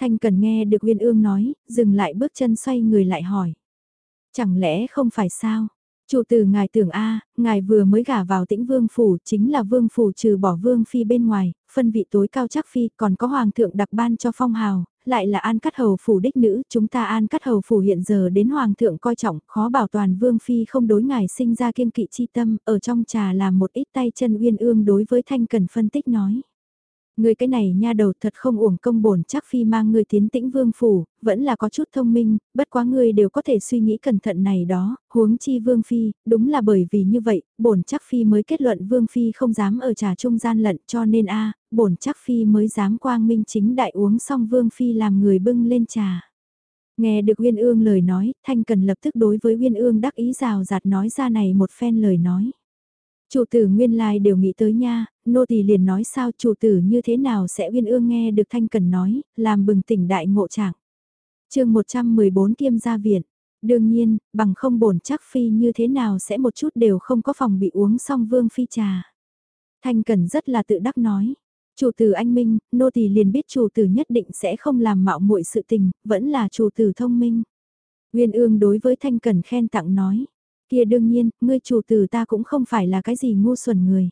Thanh cần nghe được Nguyên ương nói, dừng lại bước chân xoay người lại hỏi. Chẳng lẽ không phải sao? Chủ tử ngài tưởng A, ngài vừa mới gả vào tĩnh vương phủ, chính là vương phủ trừ bỏ vương phi bên ngoài, phân vị tối cao chắc phi, còn có hoàng thượng đặc ban cho phong hào, lại là an cắt hầu phủ đích nữ, chúng ta an cắt hầu phủ hiện giờ đến hoàng thượng coi trọng, khó bảo toàn vương phi không đối ngài sinh ra kiên kỵ chi tâm, ở trong trà làm một ít tay chân uyên ương đối với thanh cần phân tích nói. Người cái này nha đầu thật không uổng công bổn chắc phi mang người tiến tĩnh vương phủ, vẫn là có chút thông minh, bất quá người đều có thể suy nghĩ cẩn thận này đó, huống chi vương phi, đúng là bởi vì như vậy, bổn chắc phi mới kết luận vương phi không dám ở trà trung gian lận cho nên a bổn chắc phi mới dám quang minh chính đại uống xong vương phi làm người bưng lên trà. Nghe được Uyên Ương lời nói, Thanh Cần lập tức đối với Uyên Ương đắc ý rào rạt nói ra này một phen lời nói. Chủ tử nguyên lai đều nghĩ tới nha, nô tỳ liền nói sao chủ tử như thế nào sẽ uyên ương nghe được thanh cần nói, làm bừng tỉnh đại ngộ trạng. chương 114 kiêm gia viện. Đương nhiên, bằng không bổn chắc phi như thế nào sẽ một chút đều không có phòng bị uống xong vương phi trà. Thanh cần rất là tự đắc nói. Chủ tử anh Minh, nô tỳ liền biết chủ tử nhất định sẽ không làm mạo muội sự tình, vẫn là chủ tử thông minh. Nguyên ương đối với Thanh Cần khen tặng nói. Kia đương nhiên, ngươi chủ tử ta cũng không phải là cái gì ngu xuẩn người.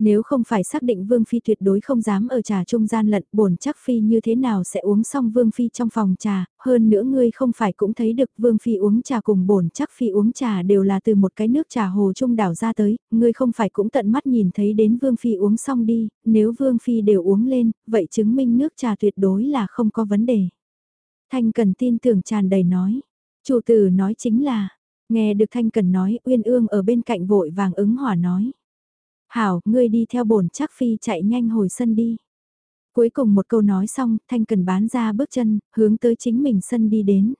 Nếu không phải xác định Vương Phi tuyệt đối không dám ở trà trung gian lận bổn chắc Phi như thế nào sẽ uống xong Vương Phi trong phòng trà, hơn nữa ngươi không phải cũng thấy được Vương Phi uống trà cùng bổn chắc Phi uống trà đều là từ một cái nước trà hồ trung đảo ra tới, ngươi không phải cũng tận mắt nhìn thấy đến Vương Phi uống xong đi, nếu Vương Phi đều uống lên, vậy chứng minh nước trà tuyệt đối là không có vấn đề. Thanh cần tin tưởng tràn đầy nói, chủ tử nói chính là, nghe được Thanh cần nói Uyên ương ở bên cạnh vội vàng ứng hỏa nói. Hảo, ngươi đi theo bổn chắc phi chạy nhanh hồi sân đi. Cuối cùng một câu nói xong, Thanh Cần bán ra bước chân, hướng tới chính mình sân đi đến.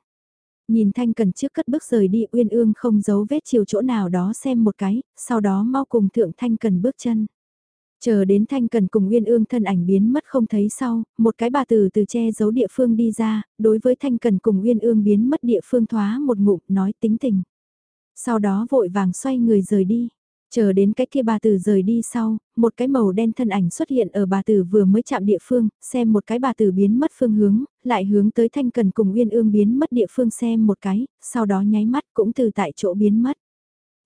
Nhìn Thanh Cần trước cất bước rời đi uyên ương không giấu vết chiều chỗ nào đó xem một cái, sau đó mau cùng thượng Thanh Cần bước chân. Chờ đến Thanh Cần cùng Uyên Ương thân ảnh biến mất không thấy sau, một cái bà từ từ che giấu địa phương đi ra, đối với Thanh Cần cùng Uyên Ương biến mất địa phương thoá một ngụm nói tính tình. Sau đó vội vàng xoay người rời đi. Chờ đến cái kia bà tử rời đi sau, một cái màu đen thân ảnh xuất hiện ở bà tử vừa mới chạm địa phương, xem một cái bà tử biến mất phương hướng, lại hướng tới thanh cần cùng uyên ương biến mất địa phương xem một cái, sau đó nháy mắt cũng từ tại chỗ biến mất.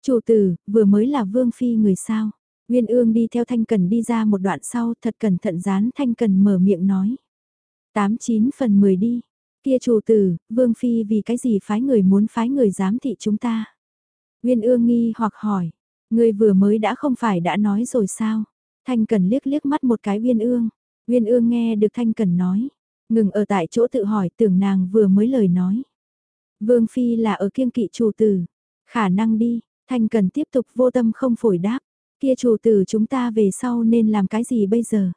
Chủ tử, vừa mới là vương phi người sao. Uyên ương đi theo thanh cần đi ra một đoạn sau thật cẩn thận dán thanh cần mở miệng nói. 89 phần 10 đi. Kia chủ tử, vương phi vì cái gì phái người muốn phái người giám thị chúng ta. Nguyên ương nghi hoặc hỏi. Người vừa mới đã không phải đã nói rồi sao? Thanh Cần liếc liếc mắt một cái Uyên Ương. Uyên Ương nghe được Thanh Cần nói. Ngừng ở tại chỗ tự hỏi tưởng nàng vừa mới lời nói. Vương Phi là ở kiêng kỵ chủ tử. Khả năng đi, Thanh Cần tiếp tục vô tâm không phổi đáp. Kia chủ tử chúng ta về sau nên làm cái gì bây giờ?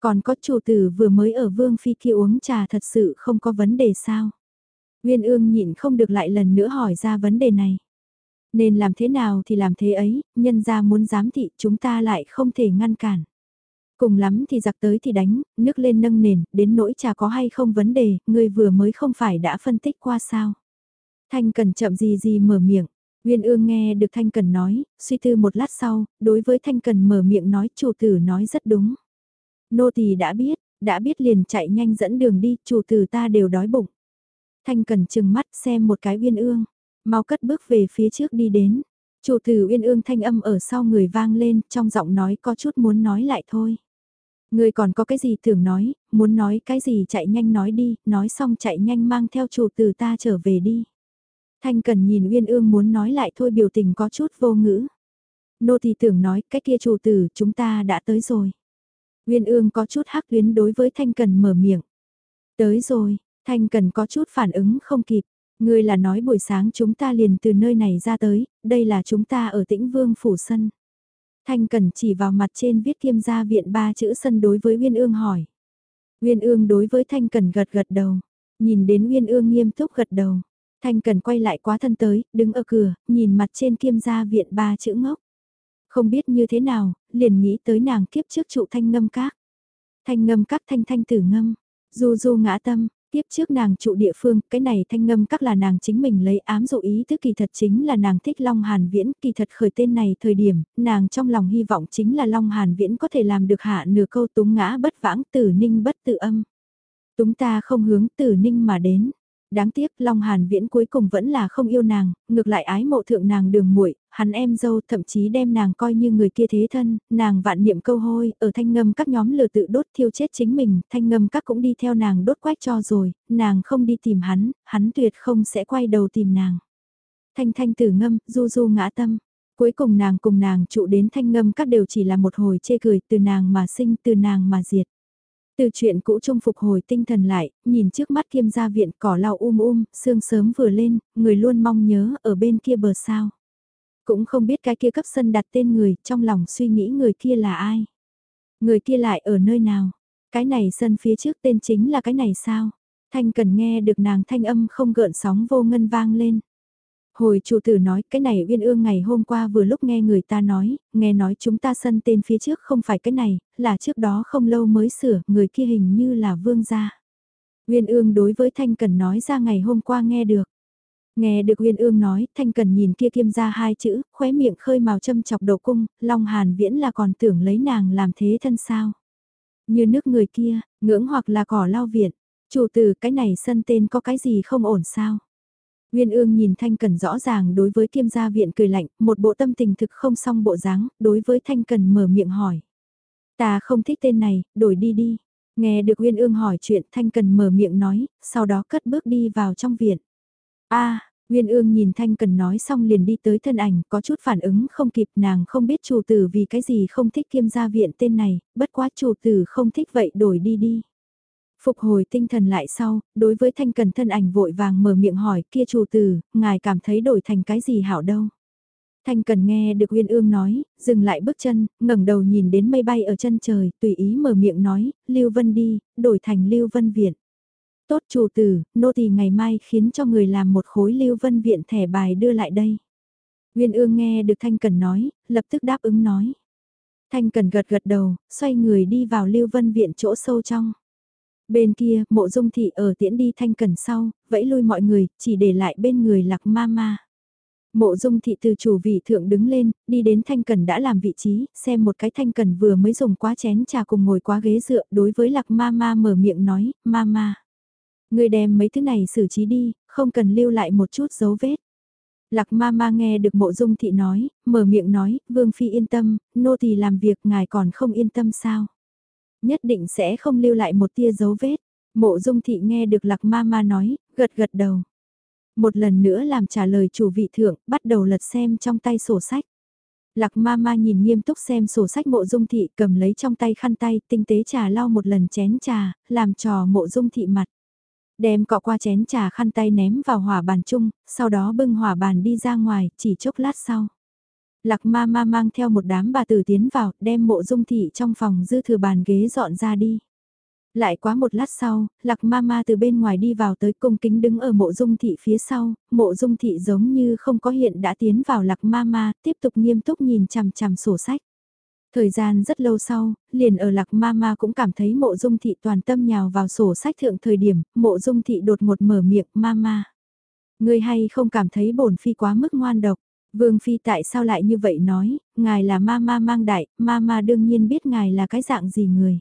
Còn có chủ tử vừa mới ở Vương Phi kia uống trà thật sự không có vấn đề sao? Nguyên ương nhịn không được lại lần nữa hỏi ra vấn đề này. Nên làm thế nào thì làm thế ấy, nhân ra muốn giám thị chúng ta lại không thể ngăn cản. Cùng lắm thì giặc tới thì đánh, nước lên nâng nền, đến nỗi chả có hay không vấn đề, người vừa mới không phải đã phân tích qua sao. Thanh Cần chậm gì gì mở miệng. Nguyên ương nghe được Thanh Cần nói, suy tư một lát sau, đối với Thanh Cần mở miệng nói chủ tử nói rất đúng. Nô tỳ đã biết, đã biết liền chạy nhanh dẫn đường đi, chủ tử ta đều đói bụng. Thanh Cần chừng mắt xem một cái Uyên ương, mau cất bước về phía trước đi đến. Chủ tử Uyên ương thanh âm ở sau người vang lên, trong giọng nói có chút muốn nói lại thôi. Người còn có cái gì tưởng nói, muốn nói cái gì chạy nhanh nói đi, nói xong chạy nhanh mang theo chủ tử ta trở về đi. Thanh Cần nhìn Uyên ương muốn nói lại thôi biểu tình có chút vô ngữ. Nô thì tưởng nói cái kia chủ tử chúng ta đã tới rồi. Uyên ương có chút hắc tuyến đối với Thanh Cần mở miệng. Tới rồi, Thanh Cần có chút phản ứng không kịp. Ngươi là nói buổi sáng chúng ta liền từ nơi này ra tới, đây là chúng ta ở tĩnh vương phủ sân. Thanh Cần chỉ vào mặt trên viết kiêm gia viện ba chữ sân đối với Uyên ương hỏi. Uyên ương đối với Thanh Cần gật gật đầu. Nhìn đến Uyên ương nghiêm túc gật đầu. Thanh Cần quay lại quá thân tới, đứng ở cửa, nhìn mặt trên kiêm gia viện ba chữ ngốc. Không biết như thế nào, liền nghĩ tới nàng kiếp trước trụ thanh ngâm các. Thanh ngâm các thanh thanh tử ngâm, du du ngã tâm, Tiếp trước nàng trụ địa phương, cái này thanh ngâm các là nàng chính mình lấy ám dụ ý tức kỳ thật chính là nàng thích Long Hàn Viễn, kỳ thật khởi tên này thời điểm, nàng trong lòng hy vọng chính là Long Hàn Viễn có thể làm được hạ nửa câu túng ngã bất vãng tử ninh bất tự âm. Túng ta không hướng tử ninh mà đến, đáng tiếc Long Hàn Viễn cuối cùng vẫn là không yêu nàng, ngược lại ái mộ thượng nàng đường muội, hắn em dâu thậm chí đem nàng coi như người kia thế thân, nàng vạn niệm câu hôi, ở thanh ngâm các nhóm lừa tự đốt thiêu chết chính mình, thanh ngâm các cũng đi theo nàng đốt quách cho rồi, nàng không đi tìm hắn, hắn tuyệt không sẽ quay đầu tìm nàng. Thanh thanh tử ngâm, du du ngã tâm. Cuối cùng nàng cùng nàng trụ đến thanh ngâm các đều chỉ là một hồi chê cười từ nàng mà sinh từ nàng mà diệt. Từ chuyện cũ trung phục hồi tinh thần lại, nhìn trước mắt kiêm gia viện cỏ lau um um, sương sớm vừa lên, người luôn mong nhớ ở bên kia bờ sao. Cũng không biết cái kia cấp sân đặt tên người, trong lòng suy nghĩ người kia là ai. Người kia lại ở nơi nào. Cái này sân phía trước tên chính là cái này sao. Thanh cần nghe được nàng thanh âm không gợn sóng vô ngân vang lên. Hồi chủ tử nói cái này uyên ương ngày hôm qua vừa lúc nghe người ta nói, nghe nói chúng ta sân tên phía trước không phải cái này, là trước đó không lâu mới sửa, người kia hình như là vương gia. Uyên ương đối với Thanh Cần nói ra ngày hôm qua nghe được. Nghe được Uyên ương nói, Thanh Cần nhìn kia kiêm ra hai chữ, khóe miệng khơi màu châm chọc đầu cung, Long Hàn viễn là còn tưởng lấy nàng làm thế thân sao. Như nước người kia, ngưỡng hoặc là cỏ lao viện, chủ tử cái này sân tên có cái gì không ổn sao. Nguyên ương nhìn Thanh Cần rõ ràng đối với kiêm gia viện cười lạnh, một bộ tâm tình thực không xong bộ dáng, đối với Thanh Cần mở miệng hỏi. Ta không thích tên này, đổi đi đi. Nghe được Nguyên ương hỏi chuyện Thanh Cần mở miệng nói, sau đó cất bước đi vào trong viện. a Nguyên ương nhìn Thanh Cần nói xong liền đi tới thân ảnh, có chút phản ứng không kịp nàng không biết chủ tử vì cái gì không thích kiêm gia viện tên này, bất quá chủ tử không thích vậy đổi đi đi. Phục hồi tinh thần lại sau, đối với thanh cần thân ảnh vội vàng mở miệng hỏi kia chủ tử, ngài cảm thấy đổi thành cái gì hảo đâu. Thanh cần nghe được Uyên Ương nói, dừng lại bước chân, ngẩng đầu nhìn đến mây bay ở chân trời, tùy ý mở miệng nói, Lưu Vân đi, đổi thành Lưu Vân Viện. Tốt chủ tử, nô tỳ ngày mai khiến cho người làm một khối Lưu Vân Viện thẻ bài đưa lại đây. Uyên Ương nghe được Thanh Cần nói, lập tức đáp ứng nói. Thanh Cần gật gật đầu, xoay người đi vào Lưu Vân Viện chỗ sâu trong. Bên kia, mộ dung thị ở tiễn đi thanh cần sau, vẫy lui mọi người, chỉ để lại bên người lạc ma ma. Mộ dung thị từ chủ vị thượng đứng lên, đi đến thanh cần đã làm vị trí, xem một cái thanh cần vừa mới dùng quá chén trà cùng ngồi quá ghế dựa đối với lạc ma ma mở miệng nói, ma ma. Người đem mấy thứ này xử trí đi, không cần lưu lại một chút dấu vết. Lạc ma ma nghe được mộ dung thị nói, mở miệng nói, vương phi yên tâm, nô tỳ làm việc ngài còn không yên tâm sao. Nhất định sẽ không lưu lại một tia dấu vết. Mộ dung thị nghe được lạc ma ma nói, gật gật đầu. Một lần nữa làm trả lời chủ vị thượng, bắt đầu lật xem trong tay sổ sách. Lạc ma ma nhìn nghiêm túc xem sổ sách mộ dung thị cầm lấy trong tay khăn tay tinh tế trà lau một lần chén trà, làm trò mộ dung thị mặt. Đem cọ qua chén trà khăn tay ném vào hỏa bàn chung, sau đó bưng hỏa bàn đi ra ngoài, chỉ chốc lát sau. Lạc ma ma mang theo một đám bà tử tiến vào, đem mộ dung thị trong phòng dư thừa bàn ghế dọn ra đi. Lại quá một lát sau, lạc ma ma từ bên ngoài đi vào tới cung kính đứng ở mộ dung thị phía sau, mộ dung thị giống như không có hiện đã tiến vào lạc ma ma, tiếp tục nghiêm túc nhìn chằm chằm sổ sách. Thời gian rất lâu sau, liền ở lạc ma ma cũng cảm thấy mộ dung thị toàn tâm nhào vào sổ sách thượng thời điểm, mộ dung thị đột một mở miệng ma ma. Ngươi hay không cảm thấy bổn phi quá mức ngoan độc. Vương phi tại sao lại như vậy nói, ngài là ma ma mang đại, ma ma đương nhiên biết ngài là cái dạng gì người.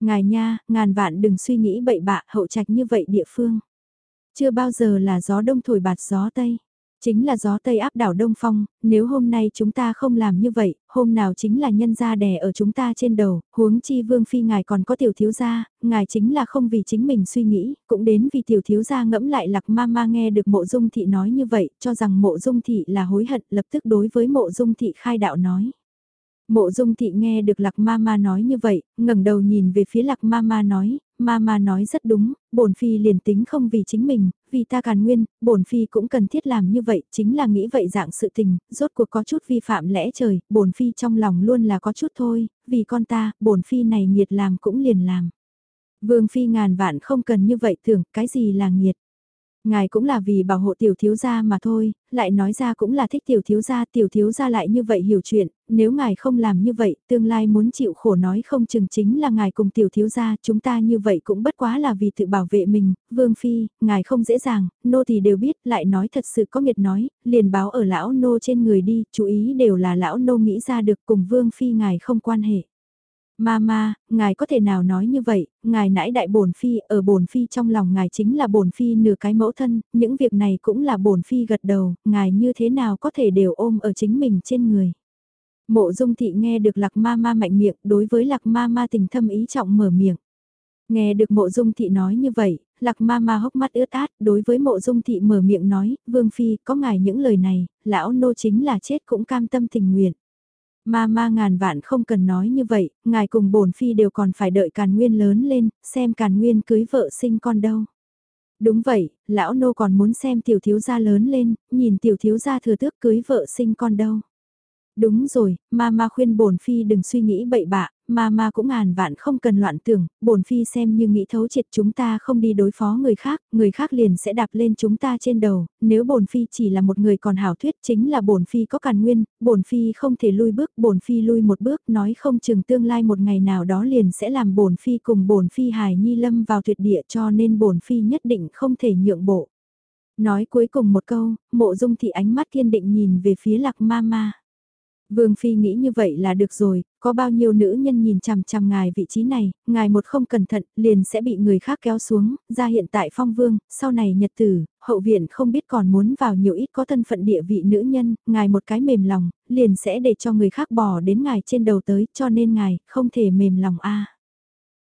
Ngài nha, ngàn vạn đừng suy nghĩ bậy bạ hậu trạch như vậy địa phương. Chưa bao giờ là gió đông thổi bạt gió tây. Chính là gió Tây áp đảo Đông Phong, nếu hôm nay chúng ta không làm như vậy, hôm nào chính là nhân gia đè ở chúng ta trên đầu, huống chi vương phi ngài còn có tiểu thiếu gia, ngài chính là không vì chính mình suy nghĩ, cũng đến vì tiểu thiếu gia ngẫm lại lạc ma ma nghe được mộ dung thị nói như vậy, cho rằng mộ dung thị là hối hận lập tức đối với mộ dung thị khai đạo nói. Mộ dung thị nghe được lạc ma ma nói như vậy, ngẩng đầu nhìn về phía lạc ma ma nói, ma ma nói rất đúng, bổn phi liền tính không vì chính mình, vì ta càn nguyên, bổn phi cũng cần thiết làm như vậy, chính là nghĩ vậy dạng sự tình, rốt cuộc có chút vi phạm lẽ trời, bổn phi trong lòng luôn là có chút thôi, vì con ta, bổn phi này nghiệt làm cũng liền làm. Vương phi ngàn vạn không cần như vậy tưởng, cái gì là nghiệt. Ngài cũng là vì bảo hộ tiểu thiếu gia mà thôi, lại nói ra cũng là thích tiểu thiếu gia, tiểu thiếu gia lại như vậy hiểu chuyện, nếu ngài không làm như vậy, tương lai muốn chịu khổ nói không chừng chính là ngài cùng tiểu thiếu gia, chúng ta như vậy cũng bất quá là vì tự bảo vệ mình, vương phi, ngài không dễ dàng, nô thì đều biết, lại nói thật sự có nghiệt nói, liền báo ở lão nô trên người đi, chú ý đều là lão nô nghĩ ra được cùng vương phi ngài không quan hệ. Mama, ngài có thể nào nói như vậy, ngài nãi đại bổn phi, ở bổn phi trong lòng ngài chính là bổn phi nửa cái mẫu thân, những việc này cũng là bổn phi gật đầu, ngài như thế nào có thể đều ôm ở chính mình trên người. Mộ dung thị nghe được lạc ma ma mạnh miệng, đối với lạc ma ma tình thâm ý trọng mở miệng. Nghe được mộ dung thị nói như vậy, lạc ma ma hốc mắt ướt át, đối với mộ dung thị mở miệng nói, vương phi, có ngài những lời này, lão nô chính là chết cũng cam tâm tình nguyện. Ma ma ngàn vạn không cần nói như vậy, ngài cùng bổn phi đều còn phải đợi càn nguyên lớn lên, xem càn nguyên cưới vợ sinh con đâu. Đúng vậy, lão nô còn muốn xem tiểu thiếu gia lớn lên, nhìn tiểu thiếu gia thừa tước cưới vợ sinh con đâu. Đúng rồi, ma ma khuyên bổn phi đừng suy nghĩ bậy bạ, mama cũng ngàn vạn không cần loạn tưởng, bổn phi xem như nghĩ thấu triệt chúng ta không đi đối phó người khác, người khác liền sẽ đạp lên chúng ta trên đầu, nếu bổn phi chỉ là một người còn hảo thuyết chính là bổn phi có càn nguyên, bổn phi không thể lui bước, bổn phi lui một bước, nói không chừng tương lai một ngày nào đó liền sẽ làm bổn phi cùng bổn phi hài nhi lâm vào tuyệt địa cho nên bổn phi nhất định không thể nhượng bộ. Nói cuối cùng một câu, mộ dung thị ánh mắt kiên định nhìn về phía lạc ma ma. Vương Phi nghĩ như vậy là được rồi, có bao nhiêu nữ nhân nhìn chằm chằm ngài vị trí này, ngài một không cẩn thận, liền sẽ bị người khác kéo xuống, ra hiện tại phong vương, sau này nhật tử, hậu viện không biết còn muốn vào nhiều ít có thân phận địa vị nữ nhân, ngài một cái mềm lòng, liền sẽ để cho người khác bỏ đến ngài trên đầu tới, cho nên ngài, không thể mềm lòng a.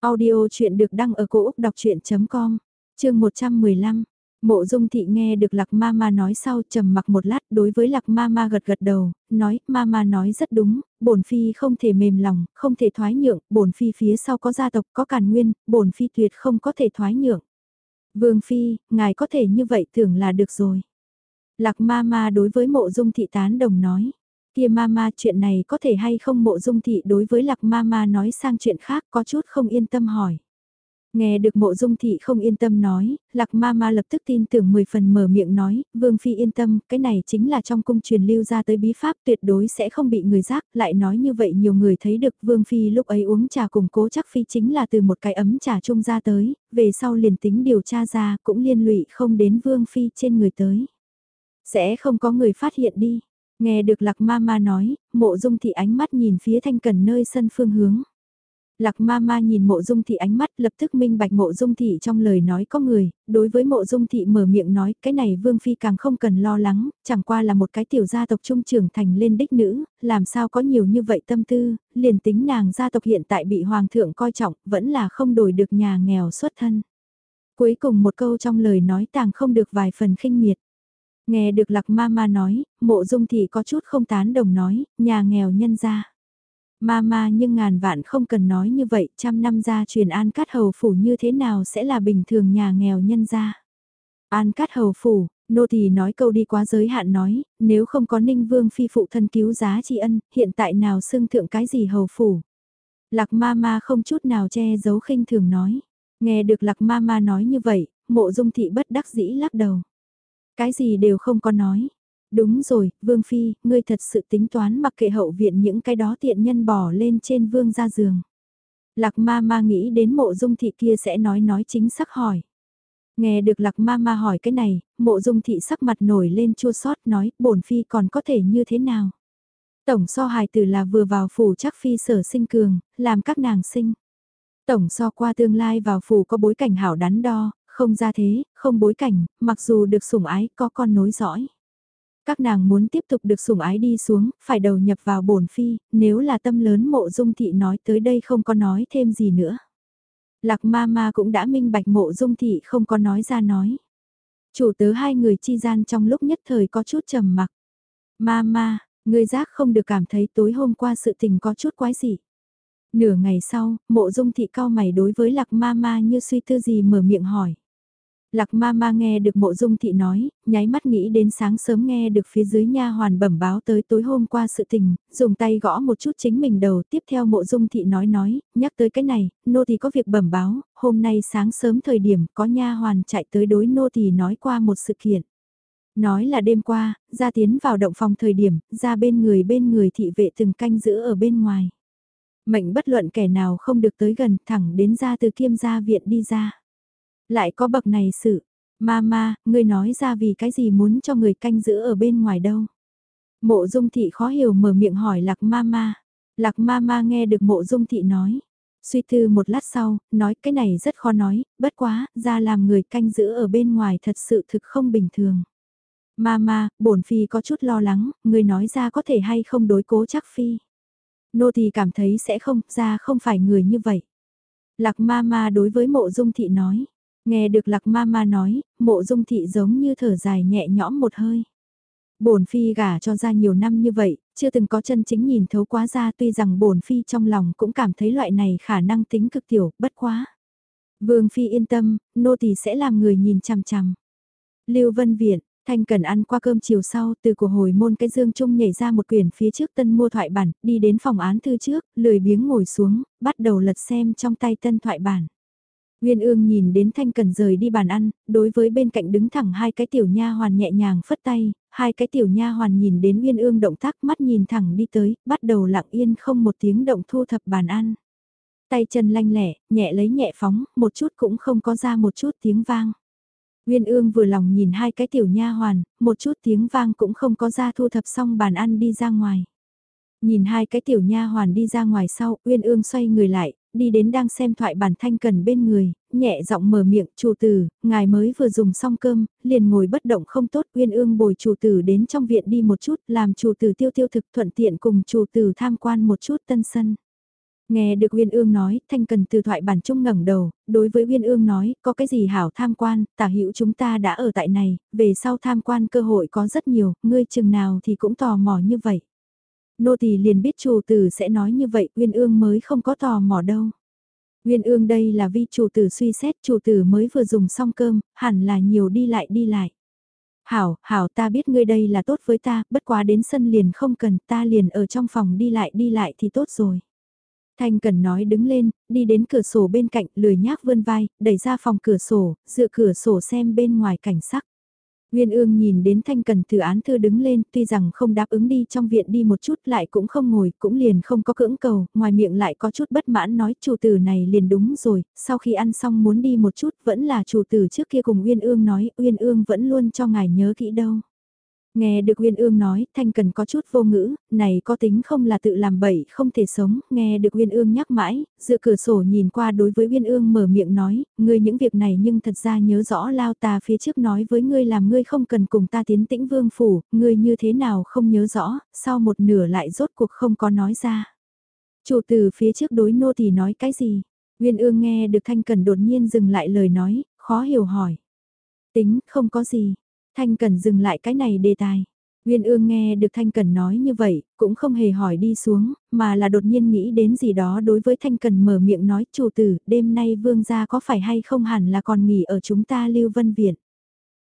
Audio chuyện được đăng ở cổ Úc đọc chuyện.com, chương 115. Mộ dung thị nghe được lạc ma ma nói sau trầm mặc một lát đối với lạc ma ma gật gật đầu, nói ma ma nói rất đúng, bổn phi không thể mềm lòng, không thể thoái nhượng, bổn phi phía sau có gia tộc có càn nguyên, bổn phi tuyệt không có thể thoái nhượng. Vương phi, ngài có thể như vậy tưởng là được rồi. Lạc ma ma đối với mộ dung thị tán đồng nói, kia ma ma chuyện này có thể hay không mộ dung thị đối với lạc ma ma nói sang chuyện khác có chút không yên tâm hỏi. Nghe được mộ dung thị không yên tâm nói, lạc ma ma lập tức tin tưởng 10 phần mở miệng nói, vương phi yên tâm, cái này chính là trong cung truyền lưu ra tới bí pháp tuyệt đối sẽ không bị người giác, lại nói như vậy nhiều người thấy được vương phi lúc ấy uống trà cùng cố chắc phi chính là từ một cái ấm trà chung ra tới, về sau liền tính điều tra ra cũng liên lụy không đến vương phi trên người tới. Sẽ không có người phát hiện đi. Nghe được lạc ma ma nói, mộ dung thị ánh mắt nhìn phía thanh cần nơi sân phương hướng. Lạc ma ma nhìn mộ dung thị ánh mắt lập tức minh bạch mộ dung thị trong lời nói có người, đối với mộ dung thị mở miệng nói cái này vương phi càng không cần lo lắng, chẳng qua là một cái tiểu gia tộc trung trưởng thành lên đích nữ, làm sao có nhiều như vậy tâm tư, liền tính nàng gia tộc hiện tại bị hoàng thượng coi trọng, vẫn là không đổi được nhà nghèo xuất thân. Cuối cùng một câu trong lời nói tàng không được vài phần khinh miệt. Nghe được lạc ma ma nói, mộ dung thị có chút không tán đồng nói, nhà nghèo nhân gia. Mama nhưng ngàn vạn không cần nói như vậy, trăm năm gia truyền an cát hầu phủ như thế nào sẽ là bình thường nhà nghèo nhân gia. An cát hầu phủ, nô tỳ nói câu đi quá giới hạn nói, nếu không có ninh vương phi phụ thân cứu giá tri ân, hiện tại nào xưng thượng cái gì hầu phủ. Lạc ma ma không chút nào che giấu khinh thường nói. Nghe được lạc ma ma nói như vậy, mộ dung thị bất đắc dĩ lắc đầu. Cái gì đều không có nói. Đúng rồi, Vương Phi, ngươi thật sự tính toán mặc kệ hậu viện những cái đó tiện nhân bỏ lên trên Vương ra giường. Lạc ma ma nghĩ đến mộ dung thị kia sẽ nói nói chính xác hỏi. Nghe được lạc ma ma hỏi cái này, mộ dung thị sắc mặt nổi lên chua sót nói, bổn phi còn có thể như thế nào? Tổng so hài tử là vừa vào phủ chắc phi sở sinh cường, làm các nàng sinh. Tổng so qua tương lai vào phủ có bối cảnh hảo đắn đo, không ra thế, không bối cảnh, mặc dù được sủng ái có con nối dõi. Các nàng muốn tiếp tục được sủng ái đi xuống, phải đầu nhập vào bổn phi, nếu là tâm lớn mộ dung thị nói tới đây không có nói thêm gì nữa. Lạc ma ma cũng đã minh bạch mộ dung thị không có nói ra nói. Chủ tớ hai người chi gian trong lúc nhất thời có chút trầm mặc. Ma ma, người giác không được cảm thấy tối hôm qua sự tình có chút quái gì. Nửa ngày sau, mộ dung thị cao mày đối với lạc ma ma như suy tư gì mở miệng hỏi. Lạc ma ma nghe được mộ dung thị nói, nháy mắt nghĩ đến sáng sớm nghe được phía dưới nha hoàn bẩm báo tới tối hôm qua sự tình, dùng tay gõ một chút chính mình đầu, tiếp theo mộ dung thị nói nói, nhắc tới cái này, nô thì có việc bẩm báo, hôm nay sáng sớm thời điểm có nha hoàn chạy tới đối nô thì nói qua một sự kiện. Nói là đêm qua, ra tiến vào động phòng thời điểm, ra bên người bên người thị vệ từng canh giữ ở bên ngoài. Mệnh bất luận kẻ nào không được tới gần thẳng đến ra từ kiêm gia viện đi ra. Lại có bậc này sự, Mama, ngươi nói ra vì cái gì muốn cho người canh giữ ở bên ngoài đâu. Mộ dung thị khó hiểu mở miệng hỏi lạc Mama. Lạc Mama nghe được mộ dung thị nói. Suy tư một lát sau, nói cái này rất khó nói, bất quá, ra làm người canh giữ ở bên ngoài thật sự thực không bình thường. Mama, bổn phi có chút lo lắng, người nói ra có thể hay không đối cố chắc phi. Nô thì cảm thấy sẽ không, ra không phải người như vậy. Lạc Mama đối với mộ dung thị nói. Nghe được lạc ma ma nói, mộ dung thị giống như thở dài nhẹ nhõm một hơi. Bổn phi gả cho ra nhiều năm như vậy, chưa từng có chân chính nhìn thấu quá ra tuy rằng bổn phi trong lòng cũng cảm thấy loại này khả năng tính cực tiểu, bất quá. Vương phi yên tâm, nô tỳ sẽ làm người nhìn chằm chằm. Lưu Vân Viện, Thanh Cần ăn qua cơm chiều sau, từ của hồi môn cái dương trung nhảy ra một quyển phía trước tân mua thoại bản, đi đến phòng án thư trước, lười biếng ngồi xuống, bắt đầu lật xem trong tay tân thoại bản. Nguyên ương nhìn đến Thanh Cần rời đi bàn ăn, đối với bên cạnh đứng thẳng hai cái tiểu nha hoàn nhẹ nhàng phất tay, hai cái tiểu nha hoàn nhìn đến Nguyên ương động tác mắt nhìn thẳng đi tới, bắt đầu lặng yên không một tiếng động thu thập bàn ăn. Tay chân lanh lẻ, nhẹ lấy nhẹ phóng, một chút cũng không có ra một chút tiếng vang. Nguyên ương vừa lòng nhìn hai cái tiểu nha hoàn, một chút tiếng vang cũng không có ra thu thập xong bàn ăn đi ra ngoài. Nhìn hai cái tiểu nha hoàn đi ra ngoài sau, Uyên Ương xoay người lại, đi đến đang xem thoại bản thanh cần bên người, nhẹ giọng mở miệng, chủ tử, ngài mới vừa dùng xong cơm, liền ngồi bất động không tốt, Uyên Ương bồi chủ tử đến trong viện đi một chút, làm chủ tử tiêu tiêu thực thuận tiện cùng chủ tử tham quan một chút tân sân. Nghe được Uyên Ương nói, Thanh Cần từ thoại bản trung ngẩng đầu, đối với Uyên Ương nói, có cái gì hảo tham quan, tả hữu chúng ta đã ở tại này, về sau tham quan cơ hội có rất nhiều, ngươi chừng nào thì cũng tò mò như vậy nô tỳ liền biết chủ tử sẽ nói như vậy, Uyên Ương mới không có tò mò đâu. Uyên Ương đây là vi chủ tử suy xét, chủ tử mới vừa dùng xong cơm, hẳn là nhiều đi lại đi lại. Hảo, hảo ta biết ngươi đây là tốt với ta, bất quá đến sân liền không cần, ta liền ở trong phòng đi lại đi lại thì tốt rồi. Thanh Cần nói đứng lên, đi đến cửa sổ bên cạnh, lười nhác vươn vai, đẩy ra phòng cửa sổ, dựa cửa sổ xem bên ngoài cảnh sắc. Nguyên ương nhìn đến thanh cần từ án thư đứng lên, tuy rằng không đáp ứng đi trong viện đi một chút lại cũng không ngồi, cũng liền không có cưỡng cầu, ngoài miệng lại có chút bất mãn nói chủ tử này liền đúng rồi, sau khi ăn xong muốn đi một chút vẫn là chủ tử trước kia cùng Uyên ương nói, Uyên ương vẫn luôn cho ngài nhớ kỹ đâu. Nghe được Uyên Ương nói, Thanh Cần có chút vô ngữ, này có tính không là tự làm bậy không thể sống, nghe được Uyên Ương nhắc mãi, dựa cửa sổ nhìn qua đối với Uyên Ương mở miệng nói, ngươi những việc này nhưng thật ra nhớ rõ lao ta phía trước nói với ngươi làm ngươi không cần cùng ta tiến tĩnh vương phủ, ngươi như thế nào không nhớ rõ, sau một nửa lại rốt cuộc không có nói ra. Chủ từ phía trước đối nô thì nói cái gì? Uyên Ương nghe được Thanh Cần đột nhiên dừng lại lời nói, khó hiểu hỏi. Tính, không có gì, Thanh Cần dừng lại cái này đề tài. Nguyên ương nghe được Thanh Cần nói như vậy, cũng không hề hỏi đi xuống, mà là đột nhiên nghĩ đến gì đó đối với Thanh Cần mở miệng nói chủ tử, đêm nay vương gia có phải hay không hẳn là còn nghỉ ở chúng ta lưu vân viện.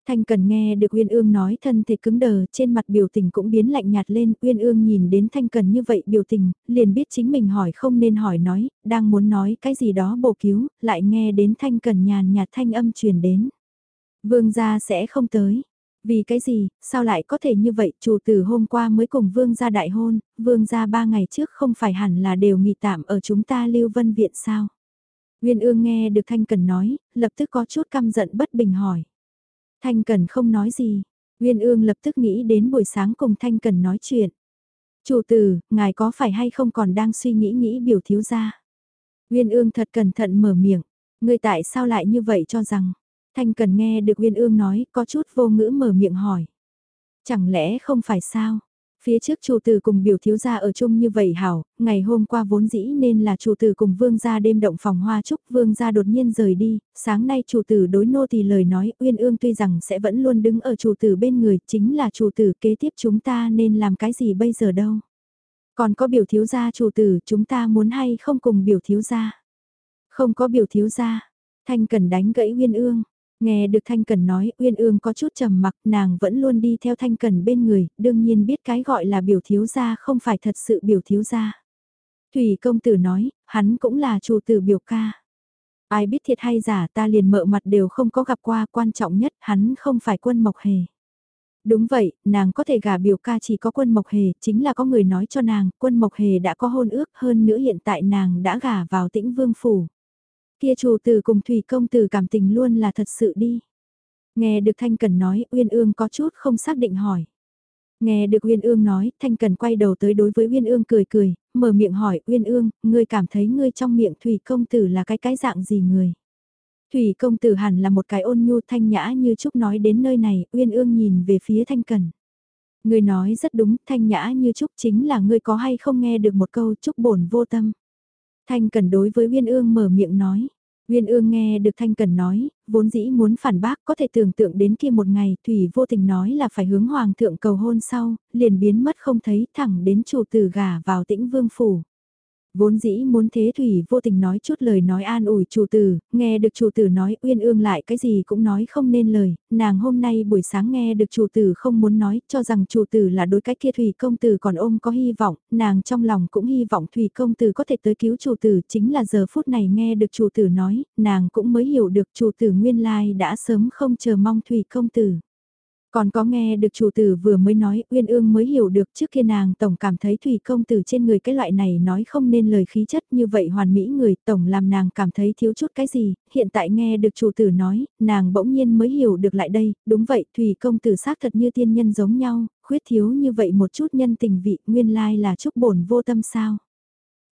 Thanh Cần nghe được Uyên Ương nói thân thể cứng đờ, trên mặt biểu tình cũng biến lạnh nhạt lên, Uyên Ương nhìn đến Thanh Cần như vậy biểu tình, liền biết chính mình hỏi không nên hỏi nói, đang muốn nói cái gì đó bổ cứu, lại nghe đến Thanh Cần nhàn nhạt thanh âm truyền đến. Vương gia sẽ không tới, vì cái gì, sao lại có thể như vậy, chủ tử hôm qua mới cùng vương gia đại hôn, vương gia ba ngày trước không phải hẳn là đều nghỉ tạm ở chúng ta lưu vân viện sao? Nguyên ương nghe được Thanh Cần nói, lập tức có chút căm giận bất bình hỏi. Thanh Cần không nói gì, Nguyên ương lập tức nghĩ đến buổi sáng cùng Thanh Cần nói chuyện. Chủ tử, ngài có phải hay không còn đang suy nghĩ nghĩ biểu thiếu gia? Nguyên ương thật cẩn thận mở miệng, người tại sao lại như vậy cho rằng? Thanh Cần nghe được Uyên ương nói, có chút vô ngữ mở miệng hỏi. Chẳng lẽ không phải sao? Phía trước chủ tử cùng biểu thiếu gia ở chung như vậy hảo, ngày hôm qua vốn dĩ nên là chủ tử cùng vương gia đêm động phòng hoa chúc vương gia đột nhiên rời đi, sáng nay chủ tử đối nô thì lời nói uyên ương tuy rằng sẽ vẫn luôn đứng ở chủ tử bên người, chính là chủ tử kế tiếp chúng ta nên làm cái gì bây giờ đâu. Còn có biểu thiếu gia chủ tử chúng ta muốn hay không cùng biểu thiếu gia. Không có biểu thiếu gia, thanh cần đánh gãy uyên ương. Nghe được Thanh Cần nói, Uyên Ương có chút trầm mặc, nàng vẫn luôn đi theo Thanh Cần bên người, đương nhiên biết cái gọi là biểu thiếu gia không phải thật sự biểu thiếu gia. Thủy công tử nói, hắn cũng là chủ tử biểu ca. Ai biết thiệt hay giả ta liền mợ mặt đều không có gặp qua, quan trọng nhất hắn không phải quân mộc hề. Đúng vậy, nàng có thể gả biểu ca chỉ có quân mộc hề, chính là có người nói cho nàng, quân mộc hề đã có hôn ước hơn nữa hiện tại nàng đã gả vào tĩnh vương phủ. Kia chủ tử cùng Thủy công tử cảm tình luôn là thật sự đi. Nghe được Thanh Cần nói, Uyên Ương có chút không xác định hỏi. Nghe được Uyên Ương nói, Thanh Cần quay đầu tới đối với Uyên Ương cười cười, mở miệng hỏi Uyên Ương, ngươi cảm thấy ngươi trong miệng Thủy công tử là cái cái dạng gì người? Thủy công tử hẳn là một cái ôn nhu thanh nhã như Trúc nói đến nơi này, Uyên Ương nhìn về phía Thanh Cần. Ngươi nói rất đúng, thanh nhã như Trúc chính là ngươi có hay không nghe được một câu Trúc bổn vô tâm. Thanh Cần đối với Uyên Ương mở miệng nói. Uyên Ương nghe được Thanh Cần nói, vốn dĩ muốn phản bác có thể tưởng tượng đến kia một ngày Thủy vô tình nói là phải hướng Hoàng thượng cầu hôn sau, liền biến mất không thấy thẳng đến chủ tử gà vào tĩnh vương phủ. Vốn dĩ muốn thế Thủy vô tình nói chút lời nói an ủi chủ tử, nghe được chủ tử nói uyên ương lại cái gì cũng nói không nên lời, nàng hôm nay buổi sáng nghe được chủ tử không muốn nói, cho rằng chủ tử là đối cách kia Thủy công tử còn ôm có hy vọng, nàng trong lòng cũng hy vọng Thủy công tử có thể tới cứu chủ tử, chính là giờ phút này nghe được chủ tử nói, nàng cũng mới hiểu được chủ tử nguyên lai đã sớm không chờ mong Thủy công tử. Còn có nghe được chủ tử vừa mới nói, Uyên Ương mới hiểu được trước kia nàng tổng cảm thấy Thủy công tử trên người cái loại này nói không nên lời khí chất như vậy hoàn mỹ người tổng làm nàng cảm thấy thiếu chút cái gì, hiện tại nghe được chủ tử nói, nàng bỗng nhiên mới hiểu được lại đây, đúng vậy Thủy công tử xác thật như tiên nhân giống nhau, khuyết thiếu như vậy một chút nhân tình vị, nguyên lai là chúc bổn vô tâm sao.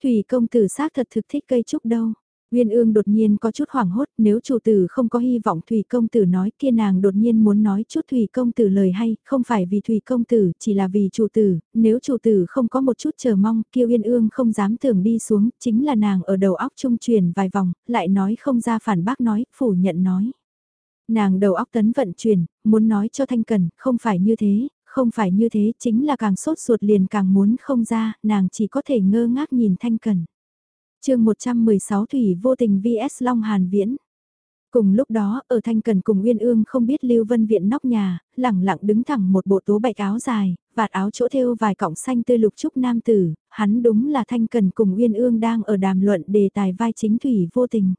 Thủy công tử xác thật thực thích cây trúc đâu. Nguyên ương đột nhiên có chút hoảng hốt nếu chủ tử không có hy vọng Thủy công tử nói kia nàng đột nhiên muốn nói chút Thủy công tử lời hay, không phải vì Thủy công tử, chỉ là vì chủ tử, nếu chủ tử không có một chút chờ mong, kia Nguyên ương không dám tưởng đi xuống, chính là nàng ở đầu óc trung truyền vài vòng, lại nói không ra phản bác nói, phủ nhận nói. Nàng đầu óc tấn vận chuyển, muốn nói cho Thanh Cần, không phải như thế, không phải như thế, chính là càng sốt ruột liền càng muốn không ra, nàng chỉ có thể ngơ ngác nhìn Thanh Cần chương 116 Thủy vô tình vs Long Hàn Viễn. Cùng lúc đó, ở Thanh Cần cùng Uyên Ương không biết Lưu Vân Viện nóc nhà, lẳng lặng đứng thẳng một bộ tố bạch áo dài, vạt áo chỗ thêu vài cọng xanh tươi lục trúc nam tử, hắn đúng là Thanh Cần cùng Uyên Ương đang ở đàm luận đề tài vai chính Thủy vô tình.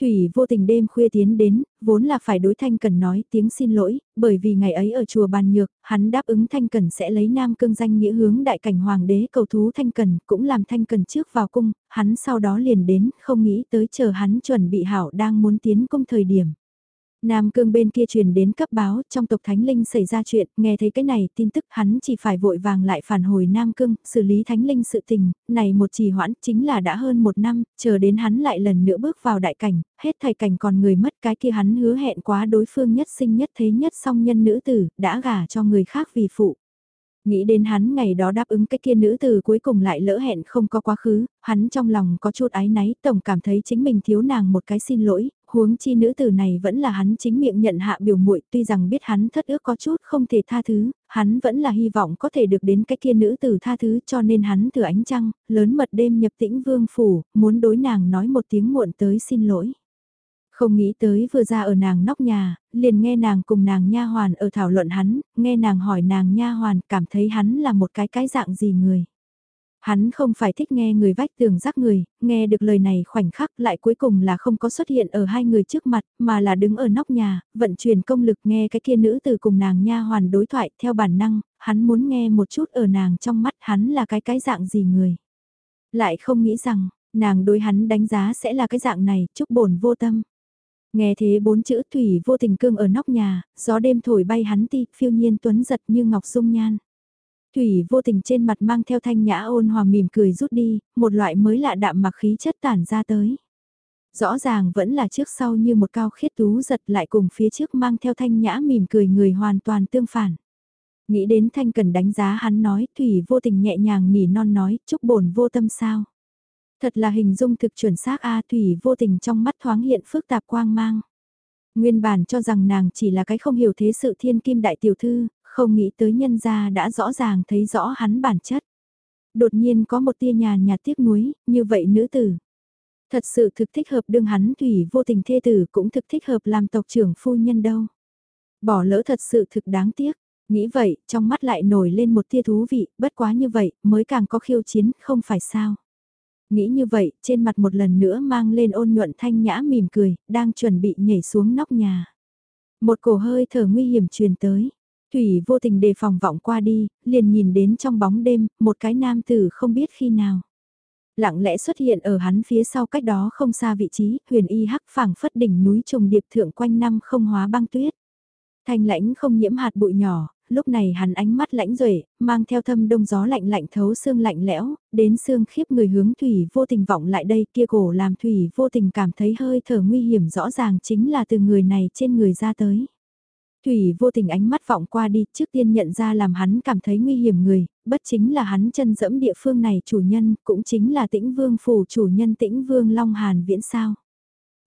Thủy vô tình đêm khuya tiến đến, vốn là phải đối Thanh Cần nói tiếng xin lỗi, bởi vì ngày ấy ở chùa Bàn Nhược, hắn đáp ứng Thanh Cần sẽ lấy Nam Cương danh nghĩa hướng đại cảnh hoàng đế cầu thú Thanh Cần, cũng làm Thanh Cần trước vào cung, hắn sau đó liền đến, không nghĩ tới chờ hắn chuẩn bị hảo đang muốn tiến cung thời điểm. Nam cương bên kia truyền đến cấp báo, trong tộc Thánh Linh xảy ra chuyện, nghe thấy cái này tin tức hắn chỉ phải vội vàng lại phản hồi Nam cương, xử lý Thánh Linh sự tình, này một trì hoãn chính là đã hơn một năm, chờ đến hắn lại lần nữa bước vào đại cảnh, hết thầy cảnh còn người mất cái kia hắn hứa hẹn quá đối phương nhất sinh nhất thế nhất song nhân nữ tử, đã gả cho người khác vì phụ. Nghĩ đến hắn ngày đó đáp ứng cái kia nữ từ cuối cùng lại lỡ hẹn không có quá khứ, hắn trong lòng có chút ái náy, tổng cảm thấy chính mình thiếu nàng một cái xin lỗi, huống chi nữ tử này vẫn là hắn chính miệng nhận hạ biểu muội tuy rằng biết hắn thất ước có chút không thể tha thứ, hắn vẫn là hy vọng có thể được đến cái kia nữ tử tha thứ cho nên hắn thử ánh trăng, lớn mật đêm nhập tĩnh vương phủ, muốn đối nàng nói một tiếng muộn tới xin lỗi. Không nghĩ tới vừa ra ở nàng nóc nhà, liền nghe nàng cùng nàng nha hoàn ở thảo luận hắn, nghe nàng hỏi nàng nha hoàn cảm thấy hắn là một cái cái dạng gì người. Hắn không phải thích nghe người vách tường rắc người, nghe được lời này khoảnh khắc lại cuối cùng là không có xuất hiện ở hai người trước mặt, mà là đứng ở nóc nhà, vận chuyển công lực nghe cái kia nữ từ cùng nàng nha hoàn đối thoại theo bản năng, hắn muốn nghe một chút ở nàng trong mắt hắn là cái cái dạng gì người. Lại không nghĩ rằng, Nàng đối hắn đánh giá sẽ là cái dạng này, chúc bổn vô tâm. Nghe thế bốn chữ thủy vô tình cương ở nóc nhà, gió đêm thổi bay hắn ti, phiêu nhiên tuấn giật như ngọc dung nhan. Thủy vô tình trên mặt mang theo thanh nhã ôn hòa mỉm cười rút đi, một loại mới lạ đạm mặc khí chất tản ra tới. Rõ ràng vẫn là trước sau như một cao khiết tú giật lại cùng phía trước mang theo thanh nhã mỉm cười người hoàn toàn tương phản. Nghĩ đến thanh cần đánh giá hắn nói, Thủy vô tình nhẹ nhàng nỉ non nói, chúc bổn vô tâm sao. Thật là hình dung thực chuẩn xác A Thủy vô tình trong mắt thoáng hiện phức tạp quang mang. Nguyên bản cho rằng nàng chỉ là cái không hiểu thế sự thiên kim đại tiểu thư, không nghĩ tới nhân gia đã rõ ràng thấy rõ hắn bản chất. Đột nhiên có một tia nhàn nhạt tiếc nuối, như vậy nữ tử. Thật sự thực thích hợp đương hắn thủy vô tình thê tử cũng thực thích hợp làm tộc trưởng phu nhân đâu. Bỏ lỡ thật sự thực đáng tiếc. Nghĩ vậy, trong mắt lại nổi lên một tia thú vị, bất quá như vậy, mới càng có khiêu chiến, không phải sao. Nghĩ như vậy, trên mặt một lần nữa mang lên ôn nhuận thanh nhã mỉm cười, đang chuẩn bị nhảy xuống nóc nhà. Một cổ hơi thở nguy hiểm truyền tới. Thủy vô tình đề phòng vọng qua đi, liền nhìn đến trong bóng đêm, một cái nam tử không biết khi nào. Lặng lẽ xuất hiện ở hắn phía sau cách đó không xa vị trí, huyền y hắc phẳng phất đỉnh núi trùng điệp thượng quanh năm không hóa băng tuyết. Thanh lãnh không nhiễm hạt bụi nhỏ, lúc này hắn ánh mắt lãnh rể, mang theo thâm đông gió lạnh lạnh thấu xương lạnh lẽo, đến xương khiếp người hướng thủy vô tình vọng lại đây kia cổ làm thủy vô tình cảm thấy hơi thở nguy hiểm rõ ràng chính là từ người này trên người ra tới. Thủy vô tình ánh mắt vọng qua đi trước tiên nhận ra làm hắn cảm thấy nguy hiểm người, bất chính là hắn chân dẫm địa phương này chủ nhân, cũng chính là tĩnh vương phủ chủ nhân tĩnh vương Long Hàn Viễn sao.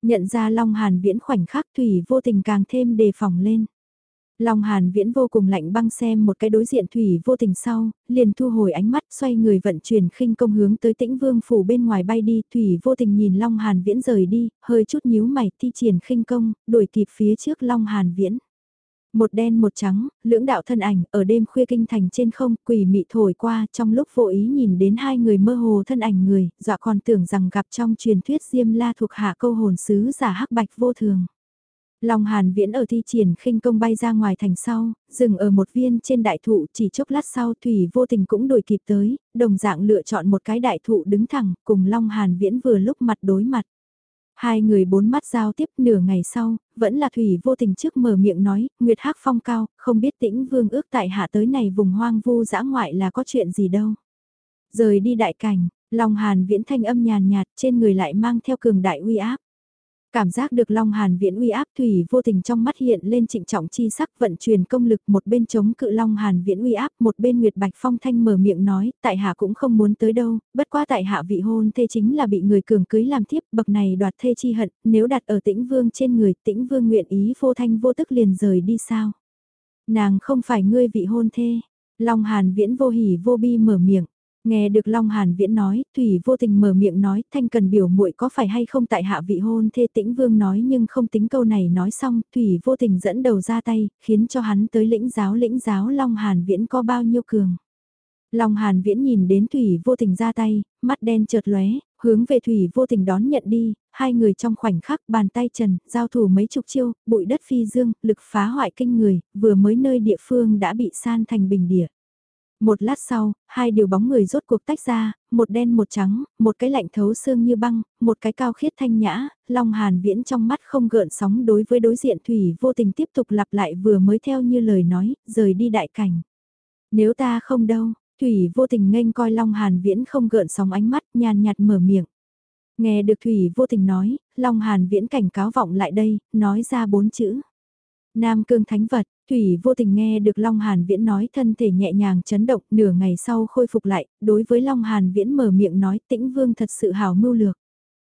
Nhận ra Long Hàn Viễn khoảnh khắc Thủy vô tình càng thêm đề phòng lên. Long Hàn Viễn vô cùng lạnh băng xem một cái đối diện thủy vô tình sau, liền thu hồi ánh mắt xoay người vận chuyển khinh công hướng tới tĩnh vương phủ bên ngoài bay đi, thủy vô tình nhìn Long Hàn Viễn rời đi, hơi chút nhíu mày thi triển khinh công, đuổi kịp phía trước Long Hàn Viễn. Một đen một trắng, lưỡng đạo thân ảnh ở đêm khuya kinh thành trên không, quỷ mị thổi qua trong lúc vô ý nhìn đến hai người mơ hồ thân ảnh người, dọa còn tưởng rằng gặp trong truyền thuyết Diêm La thuộc hạ câu hồn sứ giả hắc bạch vô thường. Long Hàn Viễn ở thi triển khinh công bay ra ngoài thành sau, dừng ở một viên trên đại thụ chỉ chốc lát sau Thủy vô tình cũng đuổi kịp tới, đồng dạng lựa chọn một cái đại thụ đứng thẳng cùng Long Hàn Viễn vừa lúc mặt đối mặt. Hai người bốn mắt giao tiếp nửa ngày sau, vẫn là Thủy vô tình trước mở miệng nói, Nguyệt Hắc phong cao, không biết tĩnh vương ước tại hạ tới này vùng hoang vu dã ngoại là có chuyện gì đâu. Rời đi đại cảnh, lòng Hàn Viễn thanh âm nhàn nhạt trên người lại mang theo cường đại uy áp. Cảm giác được Long Hàn Viễn uy áp thủy vô tình trong mắt hiện lên trịnh trọng chi sắc vận chuyển công lực một bên chống cự Long Hàn Viễn uy áp một bên Nguyệt Bạch Phong thanh mở miệng nói, tại hạ cũng không muốn tới đâu, bất quá tại hạ vị hôn thê chính là bị người cường cưới làm thiếp bậc này đoạt thê chi hận, nếu đặt ở tĩnh vương trên người, tĩnh vương nguyện ý vô thanh vô tức liền rời đi sao? Nàng không phải ngươi vị hôn thê. Long Hàn Viễn vô hỉ vô bi mở miệng. Nghe được Long Hàn Viễn nói, Thủy vô tình mở miệng nói, thanh cần biểu muội có phải hay không tại hạ vị hôn thê tĩnh vương nói nhưng không tính câu này nói xong, Thủy vô tình dẫn đầu ra tay, khiến cho hắn tới lĩnh giáo lĩnh giáo Long Hàn Viễn có bao nhiêu cường. Long Hàn Viễn nhìn đến Thủy vô tình ra tay, mắt đen chợt lóe, hướng về Thủy vô tình đón nhận đi, hai người trong khoảnh khắc bàn tay trần, giao thủ mấy chục chiêu, bụi đất phi dương, lực phá hoại kinh người, vừa mới nơi địa phương đã bị san thành bình địa. Một lát sau, hai điều bóng người rốt cuộc tách ra, một đen một trắng, một cái lạnh thấu xương như băng, một cái cao khiết thanh nhã, Long Hàn Viễn trong mắt không gợn sóng đối với đối diện Thủy vô tình tiếp tục lặp lại vừa mới theo như lời nói, rời đi đại cảnh. Nếu ta không đâu, Thủy vô tình nghênh coi Long Hàn Viễn không gợn sóng ánh mắt nhàn nhạt mở miệng. Nghe được Thủy vô tình nói, Long Hàn Viễn cảnh cáo vọng lại đây, nói ra bốn chữ. Nam cương thánh vật, Thủy vô tình nghe được Long Hàn Viễn nói thân thể nhẹ nhàng chấn động nửa ngày sau khôi phục lại, đối với Long Hàn Viễn mở miệng nói tĩnh vương thật sự hào mưu lược.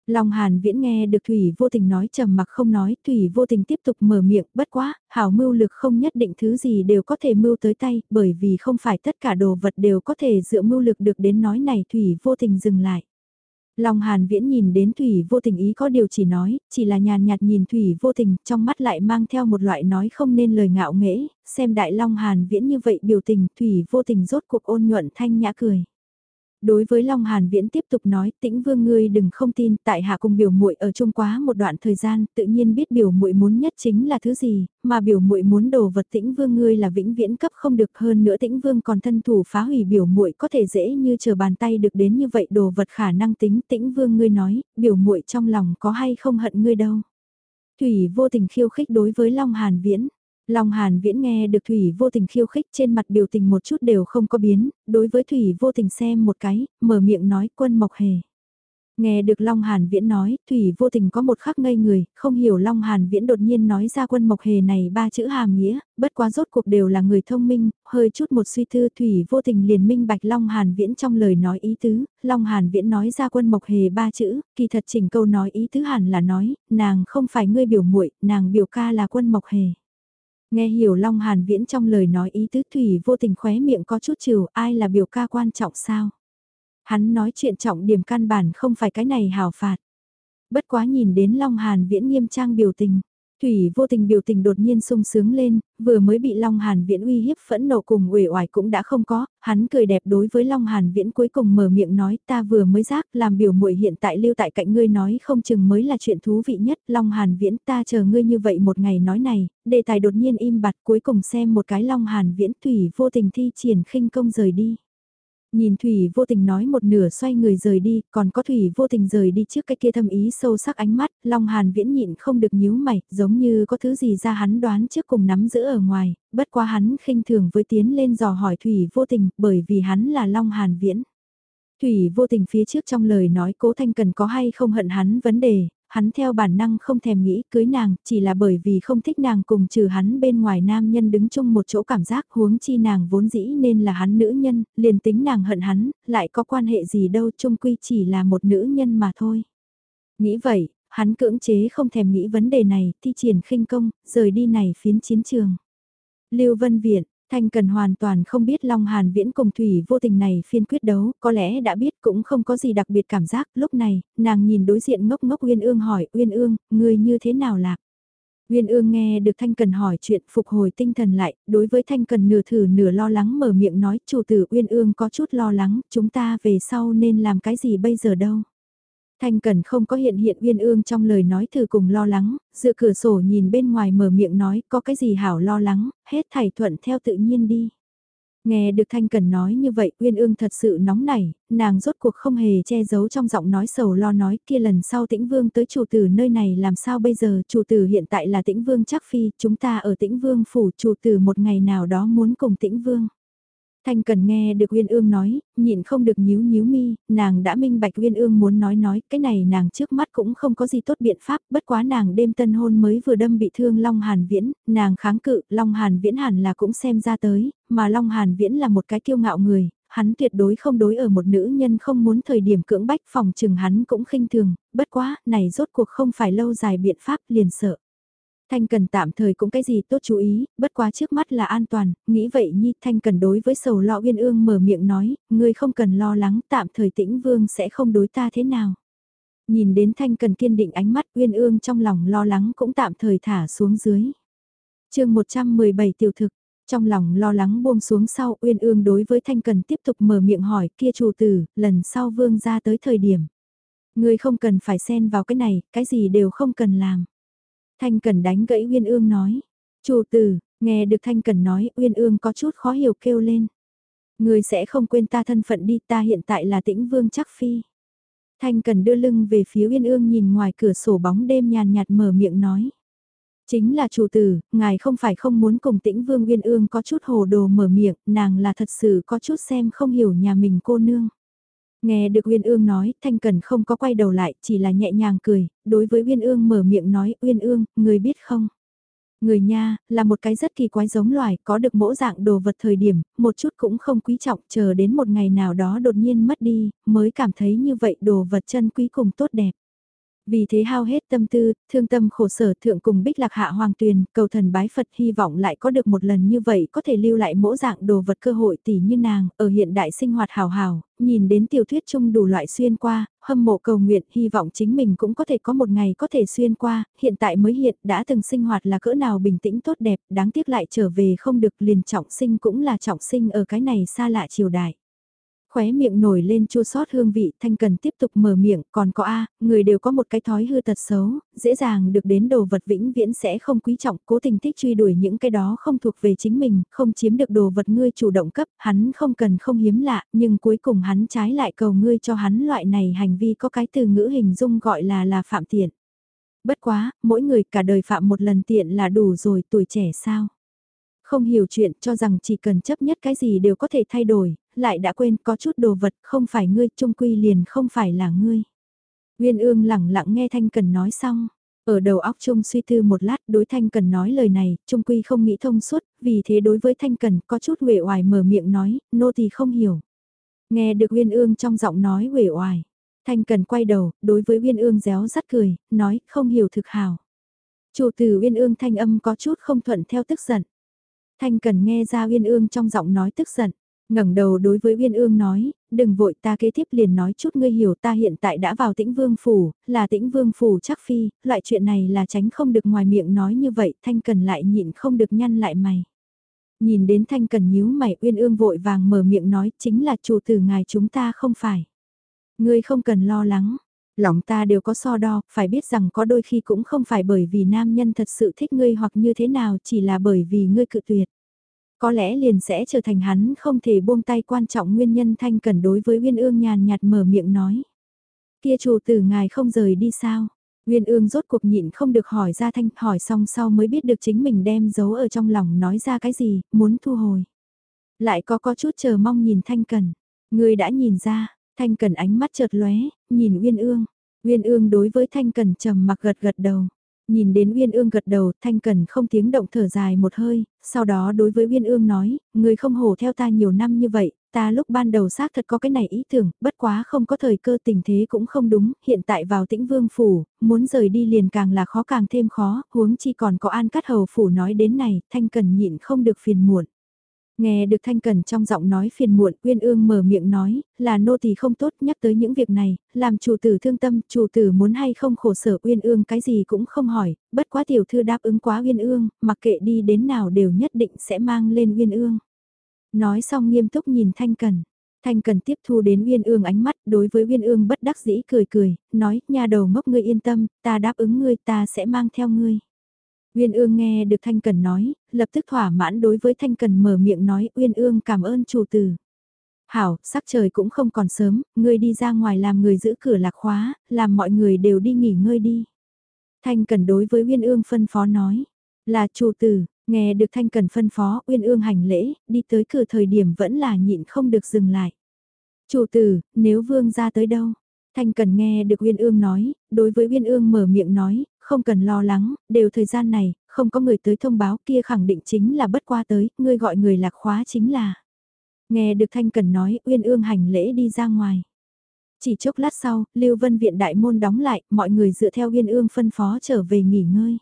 Long Hàn Viễn nghe được Thủy vô tình nói trầm mặc không nói, Thủy vô tình tiếp tục mở miệng, bất quá, hảo mưu lược không nhất định thứ gì đều có thể mưu tới tay, bởi vì không phải tất cả đồ vật đều có thể dựa mưu lược được đến nói này Thủy vô tình dừng lại. Long Hàn Viễn nhìn đến Thủy vô tình ý có điều chỉ nói, chỉ là nhàn nhạt nhìn Thủy vô tình, trong mắt lại mang theo một loại nói không nên lời ngạo nghễ, xem đại Long Hàn Viễn như vậy biểu tình, Thủy vô tình rốt cuộc ôn nhuận thanh nhã cười. Đối với Long Hàn Viễn tiếp tục nói, tĩnh vương ngươi đừng không tin, tại hạ cùng biểu muội ở chung quá một đoạn thời gian, tự nhiên biết biểu muội muốn nhất chính là thứ gì, mà biểu muội muốn đồ vật tĩnh vương ngươi là vĩnh viễn cấp không được hơn nữa tĩnh vương còn thân thủ phá hủy biểu muội có thể dễ như chờ bàn tay được đến như vậy đồ vật khả năng tính tĩnh vương ngươi nói, biểu muội trong lòng có hay không hận ngươi đâu. Thủy vô tình khiêu khích đối với Long Hàn Viễn. Long Hàn Viễn nghe được Thủy vô tình khiêu khích trên mặt biểu tình một chút đều không có biến, đối với Thủy vô tình xem một cái, mở miệng nói quân mộc hề. Nghe được Long Hàn Viễn nói, Thủy vô tình có một khắc ngây người, không hiểu Long Hàn Viễn đột nhiên nói ra quân mộc hề này ba chữ hàm nghĩa, bất quá rốt cuộc đều là người thông minh, hơi chút một suy tư Thủy vô tình liền minh bạch Long Hàn Viễn trong lời nói ý tứ, Long Hàn Viễn nói ra quân mộc hề ba chữ, kỳ thật chỉnh câu nói ý tứ hẳn là nói, nàng không phải ngươi biểu muội, nàng biểu ca là quân mộc hề. Nghe hiểu Long Hàn Viễn trong lời nói ý tứ Thủy vô tình khóe miệng có chút trừ ai là biểu ca quan trọng sao. Hắn nói chuyện trọng điểm căn bản không phải cái này hào phạt. Bất quá nhìn đến Long Hàn Viễn nghiêm trang biểu tình. Thủy vô tình biểu tình đột nhiên sung sướng lên, vừa mới bị Long Hàn Viễn uy hiếp phẫn nộ cùng uể oải cũng đã không có, hắn cười đẹp đối với Long Hàn Viễn cuối cùng mở miệng nói ta vừa mới giác làm biểu muội hiện tại lưu tại cạnh ngươi nói không chừng mới là chuyện thú vị nhất, Long Hàn Viễn ta chờ ngươi như vậy một ngày nói này, đề tài đột nhiên im bặt cuối cùng xem một cái Long Hàn Viễn Thủy vô tình thi triển khinh công rời đi. Nhìn Thủy vô tình nói một nửa xoay người rời đi, còn có Thủy vô tình rời đi trước cái kia thâm ý sâu sắc ánh mắt, Long Hàn viễn nhịn không được nhíu mày, giống như có thứ gì ra hắn đoán trước cùng nắm giữ ở ngoài, bất quá hắn khinh thường với tiến lên dò hỏi Thủy vô tình, bởi vì hắn là Long Hàn viễn. Thủy vô tình phía trước trong lời nói cố thanh cần có hay không hận hắn vấn đề, hắn theo bản năng không thèm nghĩ cưới nàng, chỉ là bởi vì không thích nàng cùng trừ hắn bên ngoài nam nhân đứng chung một chỗ cảm giác huống chi nàng vốn dĩ nên là hắn nữ nhân, liền tính nàng hận hắn, lại có quan hệ gì đâu chung quy chỉ là một nữ nhân mà thôi. Nghĩ vậy, hắn cưỡng chế không thèm nghĩ vấn đề này, thi triển khinh công, rời đi này phiến chiến trường. Lưu Vân Viện, Thanh Cần hoàn toàn không biết Long Hàn Viễn cùng Thủy vô tình này phiên quyết đấu, có lẽ đã biết cũng không có gì đặc biệt cảm giác, lúc này, nàng nhìn đối diện ngốc ngốc Uyên Ương hỏi, Uyên Ương, người như thế nào lạc? Uyên Ương nghe được Thanh Cần hỏi chuyện phục hồi tinh thần lại, đối với Thanh Cần nửa thử nửa lo lắng mở miệng nói, chủ tử Uyên Ương có chút lo lắng, chúng ta về sau nên làm cái gì bây giờ đâu? Thanh Cần không có hiện hiện uyên ương trong lời nói thử cùng lo lắng, dựa cửa sổ nhìn bên ngoài mở miệng nói có cái gì hảo lo lắng, hết thảy thuận theo tự nhiên đi. Nghe được Thanh Cần nói như vậy Uyên ương thật sự nóng nảy, nàng rốt cuộc không hề che giấu trong giọng nói sầu lo nói kia lần sau tĩnh vương tới chủ tử nơi này làm sao bây giờ chủ tử hiện tại là tĩnh vương chắc phi, chúng ta ở tĩnh vương phủ chủ tử một ngày nào đó muốn cùng tĩnh vương. Thanh Cần nghe được Uyên Ương nói, nhịn không được nhíu nhíu mi, nàng đã minh bạch Uyên Ương muốn nói nói, cái này nàng trước mắt cũng không có gì tốt biện pháp, bất quá nàng đêm tân hôn mới vừa đâm bị thương Long Hàn Viễn, nàng kháng cự, Long Hàn Viễn hẳn là cũng xem ra tới, mà Long Hàn Viễn là một cái kiêu ngạo người, hắn tuyệt đối không đối ở một nữ nhân không muốn thời điểm cưỡng bách phòng trừng hắn cũng khinh thường, bất quá, này rốt cuộc không phải lâu dài biện pháp liền sợ. Thanh Cần tạm thời cũng cái gì tốt chú ý, bất quá trước mắt là an toàn, nghĩ vậy Nhi Thanh Cần đối với sầu lọ uyên ương mở miệng nói, ngươi không cần lo lắng tạm thời tĩnh vương sẽ không đối ta thế nào. Nhìn đến Thanh Cần kiên định ánh mắt uyên ương trong lòng lo lắng cũng tạm thời thả xuống dưới. chương 117 tiểu thực, trong lòng lo lắng buông xuống sau uyên ương đối với Thanh Cần tiếp tục mở miệng hỏi kia chủ tử, lần sau vương ra tới thời điểm. Ngươi không cần phải xen vào cái này, cái gì đều không cần làm. Thanh Cần đánh gãy Uyên Ương nói. Chủ tử, nghe được Thanh Cần nói Uyên Ương có chút khó hiểu kêu lên. Người sẽ không quên ta thân phận đi ta hiện tại là tĩnh vương chắc phi. Thanh Cần đưa lưng về phía Uyên Ương nhìn ngoài cửa sổ bóng đêm nhàn nhạt mở miệng nói. Chính là chủ tử, ngài không phải không muốn cùng tĩnh vương Uyên Ương có chút hồ đồ mở miệng, nàng là thật sự có chút xem không hiểu nhà mình cô nương. Nghe được Uyên Ương nói, Thanh Cần không có quay đầu lại, chỉ là nhẹ nhàng cười, đối với Uyên Ương mở miệng nói, Uyên Ương, người biết không? Người nha, là một cái rất kỳ quái giống loài, có được mẫu dạng đồ vật thời điểm, một chút cũng không quý trọng, chờ đến một ngày nào đó đột nhiên mất đi, mới cảm thấy như vậy đồ vật chân quý cùng tốt đẹp. Vì thế hao hết tâm tư, thương tâm khổ sở thượng cùng bích lạc hạ hoàng tuyền, cầu thần bái Phật hy vọng lại có được một lần như vậy có thể lưu lại mỗi dạng đồ vật cơ hội tỷ như nàng, ở hiện đại sinh hoạt hào hào, nhìn đến tiểu thuyết chung đủ loại xuyên qua, hâm mộ cầu nguyện, hy vọng chính mình cũng có thể có một ngày có thể xuyên qua, hiện tại mới hiện đã từng sinh hoạt là cỡ nào bình tĩnh tốt đẹp, đáng tiếc lại trở về không được liền trọng sinh cũng là trọng sinh ở cái này xa lạ triều đại. Khóe miệng nổi lên chua sót hương vị, Thanh Cần tiếp tục mở miệng, còn có A, người đều có một cái thói hư tật xấu, dễ dàng được đến đồ vật vĩnh viễn sẽ không quý trọng, cố tình thích truy đuổi những cái đó không thuộc về chính mình, không chiếm được đồ vật ngươi chủ động cấp, hắn không cần không hiếm lạ, nhưng cuối cùng hắn trái lại cầu ngươi cho hắn loại này hành vi có cái từ ngữ hình dung gọi là là phạm tiện. Bất quá, mỗi người cả đời phạm một lần tiện là đủ rồi, tuổi trẻ sao? Không hiểu chuyện cho rằng chỉ cần chấp nhất cái gì đều có thể thay đổi, lại đã quên có chút đồ vật không phải ngươi, trung quy liền không phải là ngươi. Nguyên ương lẳng lặng nghe Thanh Cần nói xong, ở đầu óc Trung suy tư một lát đối Thanh Cần nói lời này, Trung Quy không nghĩ thông suốt, vì thế đối với Thanh Cần có chút huệ oài mở miệng nói, nô thì không hiểu. Nghe được Nguyên ương trong giọng nói huệ oài, Thanh Cần quay đầu, đối với Nguyên ương réo rắt cười, nói không hiểu thực hào. Chủ tử Uyên Ương thanh âm có chút không thuận theo tức giận. Thanh Cần nghe ra Uyên Ương trong giọng nói tức giận ngẩng đầu đối với Uyên Ương nói, đừng vội ta kế tiếp liền nói chút ngươi hiểu ta hiện tại đã vào tĩnh vương phủ, là tĩnh vương phủ chắc phi, loại chuyện này là tránh không được ngoài miệng nói như vậy, thanh cần lại nhịn không được nhăn lại mày. Nhìn đến thanh cần nhíu mày Uyên Ương vội vàng mở miệng nói chính là chủ tử ngài chúng ta không phải. Ngươi không cần lo lắng, lòng ta đều có so đo, phải biết rằng có đôi khi cũng không phải bởi vì nam nhân thật sự thích ngươi hoặc như thế nào chỉ là bởi vì ngươi cự tuyệt. Có lẽ liền sẽ trở thành hắn không thể buông tay quan trọng nguyên nhân thanh cần đối với Uyên Ương nhàn nhạt mở miệng nói. Kia chủ tử ngài không rời đi sao? Uyên Ương rốt cuộc nhịn không được hỏi ra thanh hỏi xong sau mới biết được chính mình đem giấu ở trong lòng nói ra cái gì, muốn thu hồi. Lại có có chút chờ mong nhìn thanh cần. Người đã nhìn ra, thanh cần ánh mắt chợt lóe, nhìn Uyên Ương. Uyên Ương đối với thanh cần trầm mặc gật gật đầu. Nhìn đến Uyên Ương gật đầu, Thanh Cần không tiếng động thở dài một hơi, sau đó đối với Uyên Ương nói, người không hổ theo ta nhiều năm như vậy, ta lúc ban đầu xác thật có cái này ý tưởng, bất quá không có thời cơ tình thế cũng không đúng, hiện tại vào tĩnh vương phủ, muốn rời đi liền càng là khó càng thêm khó, huống chi còn có an cắt hầu phủ nói đến này, Thanh Cần nhịn không được phiền muộn. Nghe được Thanh Cần trong giọng nói phiền muộn, Uyên Ương mở miệng nói, là nô tỳ không tốt nhắc tới những việc này, làm chủ tử thương tâm, chủ tử muốn hay không khổ sở Uyên Ương cái gì cũng không hỏi, bất quá tiểu thư đáp ứng quá Uyên Ương, mặc kệ đi đến nào đều nhất định sẽ mang lên Uyên Ương. Nói xong nghiêm túc nhìn Thanh Cần. Thanh Cần tiếp thu đến Uyên Ương ánh mắt, đối với Uyên Ương bất đắc dĩ cười cười, nói, nhà đầu ngốc ngươi yên tâm, ta đáp ứng ngươi ta sẽ mang theo ngươi. Uyên ương nghe được Thanh Cần nói, lập tức thỏa mãn đối với Thanh Cần mở miệng nói Uyên ương cảm ơn chủ tử. Hảo, sắc trời cũng không còn sớm, ngươi đi ra ngoài làm người giữ cửa lạc khóa, làm mọi người đều đi nghỉ ngơi đi. Thanh Cần đối với Uyên ương phân phó nói, là chủ tử, nghe được Thanh Cần phân phó Uyên ương hành lễ, đi tới cửa thời điểm vẫn là nhịn không được dừng lại. Chủ tử, nếu vương ra tới đâu? Thanh Cần nghe được Uyên ương nói, đối với Uyên ương mở miệng nói, không cần lo lắng, đều thời gian này, không có người tới thông báo kia khẳng định chính là bất qua tới, ngươi gọi người lạc khóa chính là. Nghe được Thanh Cần nói, Uyên ương hành lễ đi ra ngoài. Chỉ chốc lát sau, Lưu Vân Viện đại môn đóng lại, mọi người dựa theo Uyên ương phân phó trở về nghỉ ngơi.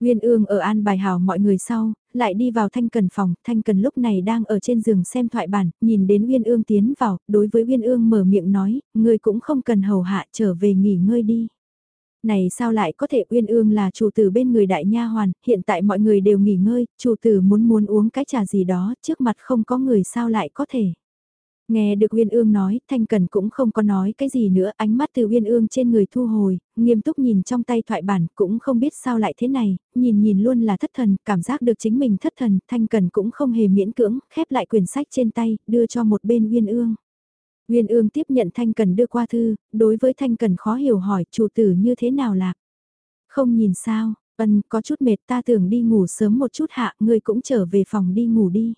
Uyên ương ở an bài hào mọi người sau, lại đi vào Thanh Cần phòng, Thanh Cần lúc này đang ở trên giường xem thoại bản, nhìn đến Uyên ương tiến vào, đối với Uyên ương mở miệng nói, ngươi cũng không cần hầu hạ trở về nghỉ ngơi đi. Này sao lại có thể uyên ương là chủ tử bên người đại nha hoàn, hiện tại mọi người đều nghỉ ngơi, chủ tử muốn muốn uống cái trà gì đó, trước mặt không có người sao lại có thể. Nghe được Uyên Ương nói, Thanh Cần cũng không có nói cái gì nữa, ánh mắt từ Uyên Ương trên người thu hồi, nghiêm túc nhìn trong tay thoại bản, cũng không biết sao lại thế này, nhìn nhìn luôn là thất thần, cảm giác được chính mình thất thần, Thanh Cần cũng không hề miễn cưỡng, khép lại quyển sách trên tay, đưa cho một bên Uyên Ương. Nguyên ương tiếp nhận Thanh Cần đưa qua thư, đối với Thanh Cần khó hiểu hỏi chủ tử như thế nào lạc. Không nhìn sao, ân có chút mệt ta tưởng đi ngủ sớm một chút hạ, ngươi cũng trở về phòng đi ngủ đi.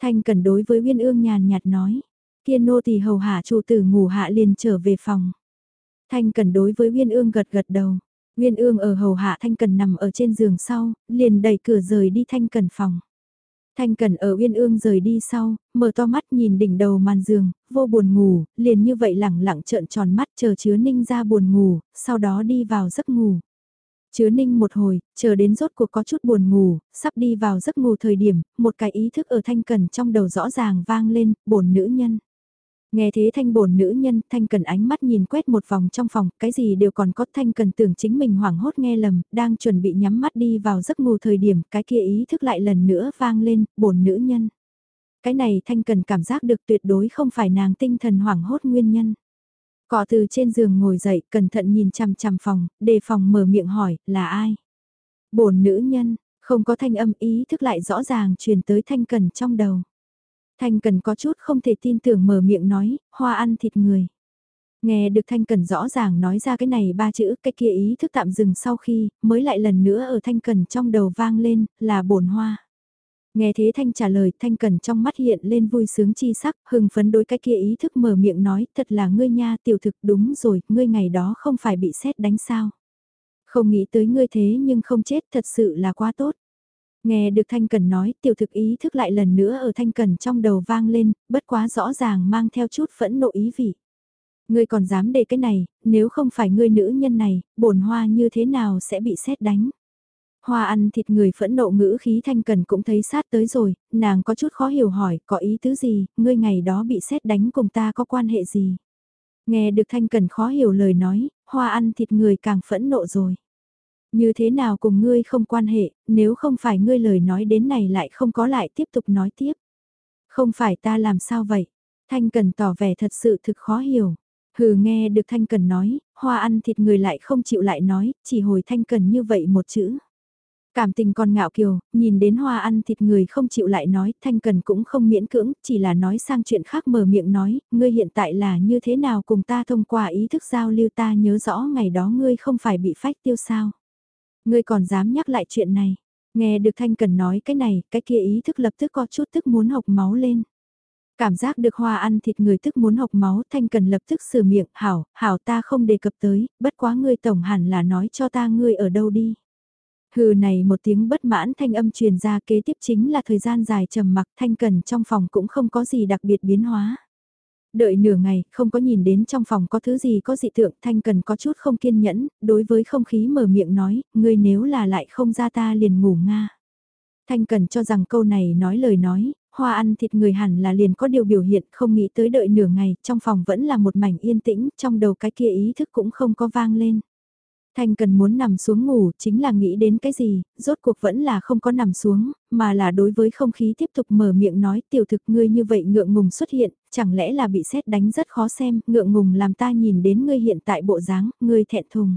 Thanh Cần đối với Nguyên ương nhàn nhạt nói, kia nô thì hầu hạ chủ tử ngủ hạ liền trở về phòng. Thanh Cần đối với Nguyên ương gật gật đầu. Nguyên ương ở hầu hạ Thanh Cần nằm ở trên giường sau, liền đẩy cửa rời đi Thanh Cần phòng. Thanh Cần ở Uyên Ương rời đi sau, mở to mắt nhìn đỉnh đầu màn giường, vô buồn ngủ, liền như vậy lẳng lặng trợn tròn mắt chờ chứa ninh ra buồn ngủ, sau đó đi vào giấc ngủ. Chứa ninh một hồi, chờ đến rốt cuộc có chút buồn ngủ, sắp đi vào giấc ngủ thời điểm, một cái ý thức ở Thanh Cần trong đầu rõ ràng vang lên, bổn nữ nhân. Nghe thế thanh bổn nữ nhân, thanh cần ánh mắt nhìn quét một vòng trong phòng, cái gì đều còn có thanh cần tưởng chính mình hoảng hốt nghe lầm, đang chuẩn bị nhắm mắt đi vào giấc ngủ thời điểm, cái kia ý thức lại lần nữa vang lên, bổn nữ nhân. Cái này Thanh Cần cảm giác được tuyệt đối không phải nàng tinh thần hoảng hốt nguyên nhân. Cọ từ trên giường ngồi dậy, cẩn thận nhìn chằm chằm phòng, đề phòng mở miệng hỏi, là ai? bổn nữ nhân, không có thanh âm ý thức lại rõ ràng truyền tới Thanh Cần trong đầu. Thanh Cần có chút không thể tin tưởng mở miệng nói, hoa ăn thịt người. Nghe được Thanh Cần rõ ràng nói ra cái này ba chữ, cái kia ý thức tạm dừng sau khi, mới lại lần nữa ở Thanh Cần trong đầu vang lên, là bổn hoa. Nghe thế Thanh trả lời, Thanh Cần trong mắt hiện lên vui sướng chi sắc, hưng phấn đối cái kia ý thức mở miệng nói, thật là ngươi nha tiểu thực đúng rồi, ngươi ngày đó không phải bị xét đánh sao. Không nghĩ tới ngươi thế nhưng không chết thật sự là quá tốt. Nghe được Thanh Cần nói, tiểu thực ý thức lại lần nữa ở Thanh Cần trong đầu vang lên, bất quá rõ ràng mang theo chút phẫn nộ ý vị. Ngươi còn dám để cái này, nếu không phải ngươi nữ nhân này, bổn hoa như thế nào sẽ bị xét đánh. Hoa ăn thịt người phẫn nộ ngữ khí thanh cần cũng thấy sát tới rồi, nàng có chút khó hiểu hỏi, có ý tứ gì, ngươi ngày đó bị xét đánh cùng ta có quan hệ gì. Nghe được thanh cần khó hiểu lời nói, hoa ăn thịt người càng phẫn nộ rồi. Như thế nào cùng ngươi không quan hệ, nếu không phải ngươi lời nói đến này lại không có lại tiếp tục nói tiếp. Không phải ta làm sao vậy? Thanh cần tỏ vẻ thật sự thực khó hiểu. Hừ nghe được Thanh Cần nói, hoa ăn thịt người lại không chịu lại nói, chỉ hồi Thanh Cần như vậy một chữ. Cảm tình còn ngạo kiều, nhìn đến hoa ăn thịt người không chịu lại nói, Thanh Cần cũng không miễn cưỡng, chỉ là nói sang chuyện khác mở miệng nói, ngươi hiện tại là như thế nào cùng ta thông qua ý thức giao lưu ta nhớ rõ ngày đó ngươi không phải bị phách tiêu sao. Ngươi còn dám nhắc lại chuyện này, nghe được Thanh Cần nói cái này, cái kia ý thức lập tức có chút tức muốn học máu lên. Cảm giác được hoa ăn thịt người tức muốn học máu thanh cần lập tức sửa miệng, hảo, hảo ta không đề cập tới, bất quá ngươi tổng hẳn là nói cho ta ngươi ở đâu đi. Hừ này một tiếng bất mãn thanh âm truyền ra kế tiếp chính là thời gian dài trầm mặc thanh cần trong phòng cũng không có gì đặc biệt biến hóa. Đợi nửa ngày, không có nhìn đến trong phòng có thứ gì có dị tượng, thanh cần có chút không kiên nhẫn, đối với không khí mở miệng nói, ngươi nếu là lại không ra ta liền ngủ nga. Thanh cần cho rằng câu này nói lời nói, hoa ăn thịt người hẳn là liền có điều biểu hiện không nghĩ tới đợi nửa ngày, trong phòng vẫn là một mảnh yên tĩnh, trong đầu cái kia ý thức cũng không có vang lên. Thanh cần muốn nằm xuống ngủ chính là nghĩ đến cái gì, rốt cuộc vẫn là không có nằm xuống, mà là đối với không khí tiếp tục mở miệng nói tiểu thực ngươi như vậy ngượng ngùng xuất hiện, chẳng lẽ là bị xét đánh rất khó xem, ngượng ngùng làm ta nhìn đến ngươi hiện tại bộ dáng, ngươi thẹn thùng.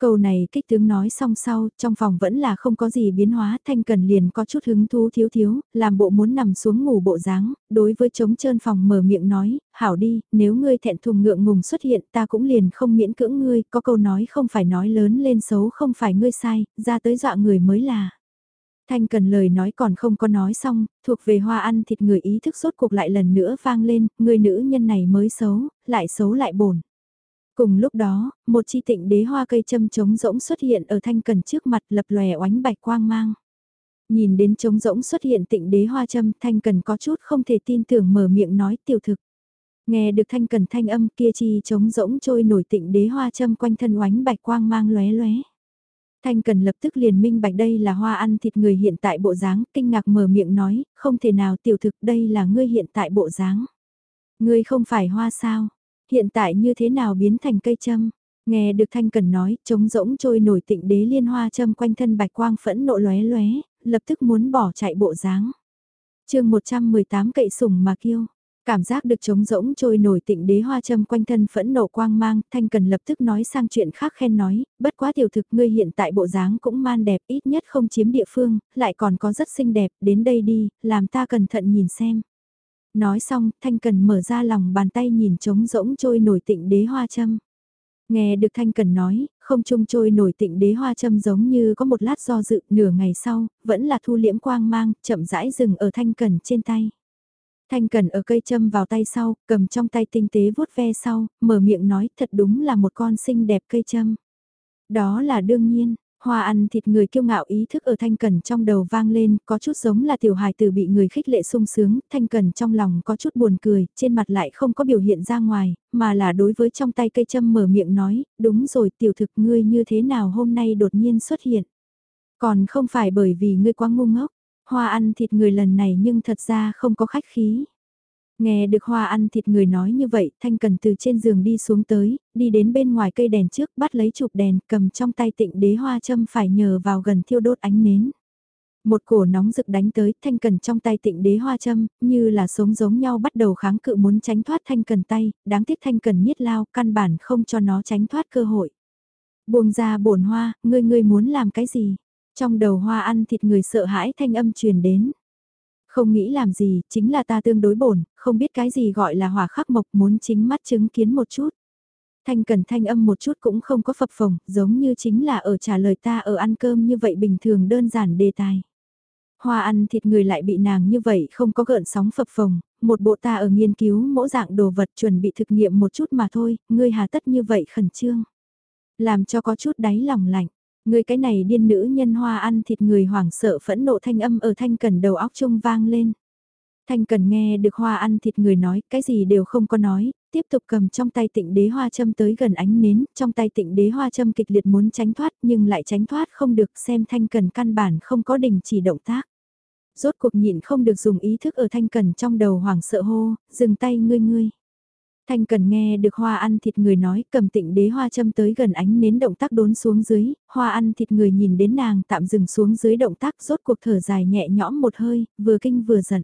Câu này kích tướng nói xong sau, trong phòng vẫn là không có gì biến hóa, Thanh Cần liền có chút hứng thú thiếu thiếu, làm bộ muốn nằm xuống ngủ bộ dáng, đối với trống trơn phòng mở miệng nói, hảo đi, nếu ngươi thẹn thùng ngượng ngùng xuất hiện ta cũng liền không miễn cưỡng ngươi, có câu nói không phải nói lớn lên xấu không phải ngươi sai, ra tới dọa người mới là. Thanh cần lời nói còn không có nói xong, thuộc về hoa ăn thịt người ý thức sốt cuộc lại lần nữa vang lên, người nữ nhân này mới xấu, lại xấu lại bổn. Cùng lúc đó, một chi tịnh đế hoa cây châm trống rỗng xuất hiện ở thanh cần trước mặt lập lòe oánh bạch quang mang. Nhìn đến trống rỗng xuất hiện tịnh đế hoa châm thanh cần có chút không thể tin tưởng mở miệng nói tiểu thực. Nghe được thanh cần thanh âm kia chi trống rỗng trôi nổi tịnh đế hoa châm quanh thân oánh bạch quang mang lóe lóe. Thanh cần lập tức liền minh bạch đây là hoa ăn thịt người hiện tại bộ dáng, kinh ngạc mở miệng nói, không thể nào tiểu thực đây là ngươi hiện tại bộ dáng. Ngươi không phải hoa sao, Hiện tại như thế nào biến thành cây châm? Nghe được Thanh Cần nói, trống rỗng trôi nổi tịnh đế liên hoa châm quanh thân bạch quang phẫn nộ lóe lóe, lập tức muốn bỏ chạy bộ dáng. chương 118 cậy sùng mà kiêu. Cảm giác được trống rỗng trôi nổi tịnh đế hoa châm quanh thân phẫn nộ quang mang, Thanh Cần lập tức nói sang chuyện khác khen nói, bất quá tiểu thực ngươi hiện tại bộ dáng cũng man đẹp ít nhất không chiếm địa phương, lại còn có rất xinh đẹp, đến đây đi, làm ta cẩn thận nhìn xem. Nói xong, Thanh Cần mở ra lòng bàn tay nhìn trống rỗng trôi nổi tịnh đế hoa châm. Nghe được Thanh Cần nói, không trung trôi nổi tịnh đế hoa châm giống như có một lát do dự nửa ngày sau, vẫn là thu liễm quang mang, chậm rãi dừng ở Thanh Cần trên tay. Thanh Cần ở cây châm vào tay sau, cầm trong tay tinh tế vuốt ve sau, mở miệng nói thật đúng là một con xinh đẹp cây châm. Đó là đương nhiên, Hoa ăn thịt người kiêu ngạo ý thức ở thanh cần trong đầu vang lên, có chút giống là tiểu hài tử bị người khích lệ sung sướng, thanh cần trong lòng có chút buồn cười, trên mặt lại không có biểu hiện ra ngoài, mà là đối với trong tay cây châm mở miệng nói, đúng rồi tiểu thực ngươi như thế nào hôm nay đột nhiên xuất hiện. Còn không phải bởi vì ngươi quá ngu ngốc, hoa ăn thịt người lần này nhưng thật ra không có khách khí. Nghe được hoa ăn thịt người nói như vậy, Thanh Cần từ trên giường đi xuống tới, đi đến bên ngoài cây đèn trước bắt lấy chụp đèn cầm trong tay tịnh đế hoa châm phải nhờ vào gần thiêu đốt ánh nến. Một cổ nóng rực đánh tới, thanh cần trong tay tịnh đế hoa châm, như là sống giống nhau bắt đầu kháng cự muốn tránh thoát thanh cần tay, đáng tiếc thanh cần nhiết lao, căn bản không cho nó tránh thoát cơ hội. Buông ra bổn hoa, ngươi ngươi muốn làm cái gì? Trong đầu hoa ăn thịt người sợ hãi thanh âm truyền đến. Không nghĩ làm gì, chính là ta tương đối bổn, không biết cái gì gọi là hỏa khắc mộc muốn chính mắt chứng kiến một chút. Thanh cần thanh âm một chút cũng không có phập phồng, giống như chính là ở trả lời ta ở ăn cơm như vậy bình thường đơn giản đề tài. Hoa ăn thịt người lại bị nàng như vậy không có gợn sóng phập phồng, một bộ ta ở nghiên cứu mỗi dạng đồ vật chuẩn bị thực nghiệm một chút mà thôi, ngươi hà tất như vậy khẩn trương. Làm cho có chút đáy lòng lạnh, người cái này điên nữ nhân hoa ăn thịt người hoảng sợ phẫn nộ thanh âm ở thanh cần đầu óc trung vang lên. Thanh cần nghe được hoa ăn thịt người nói, cái gì đều không có nói, tiếp tục cầm trong tay tịnh đế hoa châm tới gần ánh nến, trong tay tịnh đế hoa châm kịch liệt muốn tránh thoát nhưng lại tránh thoát không được xem thanh cần căn bản không có đình chỉ động tác. Rốt cuộc nhịn không được dùng ý thức ở thanh cần trong đầu hoảng sợ hô, dừng tay ngươi ngươi. Thanh cần nghe được hoa ăn thịt người nói cầm tịnh đế hoa châm tới gần ánh nến động tác đốn xuống dưới, hoa ăn thịt người nhìn đến nàng tạm dừng xuống dưới động tác rốt cuộc thở dài nhẹ nhõm một hơi, vừa kinh vừa giận.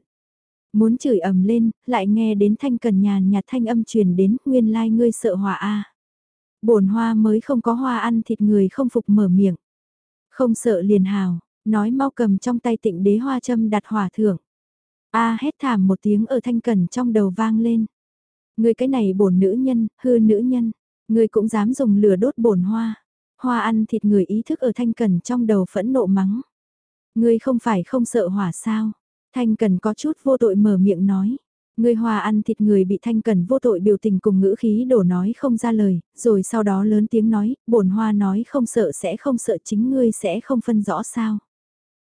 Muốn chửi ầm lên, lại nghe đến thanh cần nhàn nhạt thanh âm truyền đến nguyên lai like ngươi sợ hòa a bổn hoa mới không có hoa ăn thịt người không phục mở miệng. Không sợ liền hào, nói mau cầm trong tay tịnh đế hoa châm đặt hỏa thưởng. A hét thảm một tiếng ở thanh cần trong đầu vang lên. Người cái này bổn nữ nhân, hư nữ nhân, người cũng dám dùng lửa đốt bổn hoa. Hoa ăn thịt người ý thức ở thanh cần trong đầu phẫn nộ mắng. ngươi không phải không sợ hỏa sao? Thanh cần có chút vô tội mở miệng nói. Người hòa ăn thịt người bị thanh cần vô tội biểu tình cùng ngữ khí đổ nói không ra lời, rồi sau đó lớn tiếng nói, bổn hoa nói không sợ sẽ không sợ chính ngươi sẽ không phân rõ sao.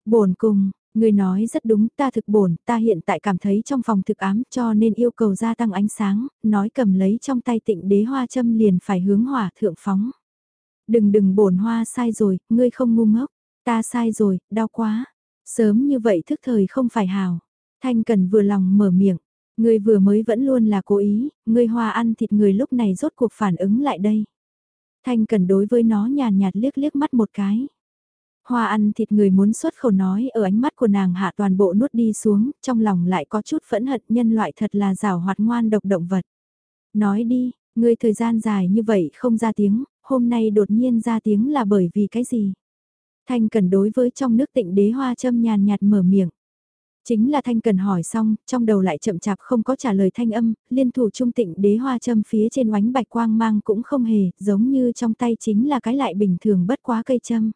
Bổn cùng, người nói rất đúng, ta thực bổn, ta hiện tại cảm thấy trong phòng thực ám cho nên yêu cầu gia tăng ánh sáng, nói cầm lấy trong tay tịnh đế hoa châm liền phải hướng hỏa thượng phóng. Đừng đừng bổn hoa sai rồi, ngươi không ngu ngốc, ta sai rồi, đau quá. Sớm như vậy thức thời không phải hào. Thanh cần vừa lòng mở miệng, ngươi vừa mới vẫn luôn là cố ý, ngươi hoa ăn thịt người lúc này rốt cuộc phản ứng lại đây. Thanh cần đối với nó nhàn nhạt liếc liếc mắt một cái. Hoa ăn thịt người muốn xuất khẩu nói ở ánh mắt của nàng hạ toàn bộ nuốt đi xuống, trong lòng lại có chút phẫn hận nhân loại thật là rào hoạt ngoan độc động vật. Nói đi, ngươi thời gian dài như vậy không ra tiếng, hôm nay đột nhiên ra tiếng là bởi vì cái gì? Thanh Cần đối với trong nước tịnh đế hoa châm nhàn nhạt mở miệng. Chính là Thanh Cần hỏi xong, trong đầu lại chậm chạp không có trả lời thanh âm, liên thủ trung tịnh đế hoa châm phía trên oánh bạch quang mang cũng không hề, giống như trong tay chính là cái lại bình thường bất quá cây châm.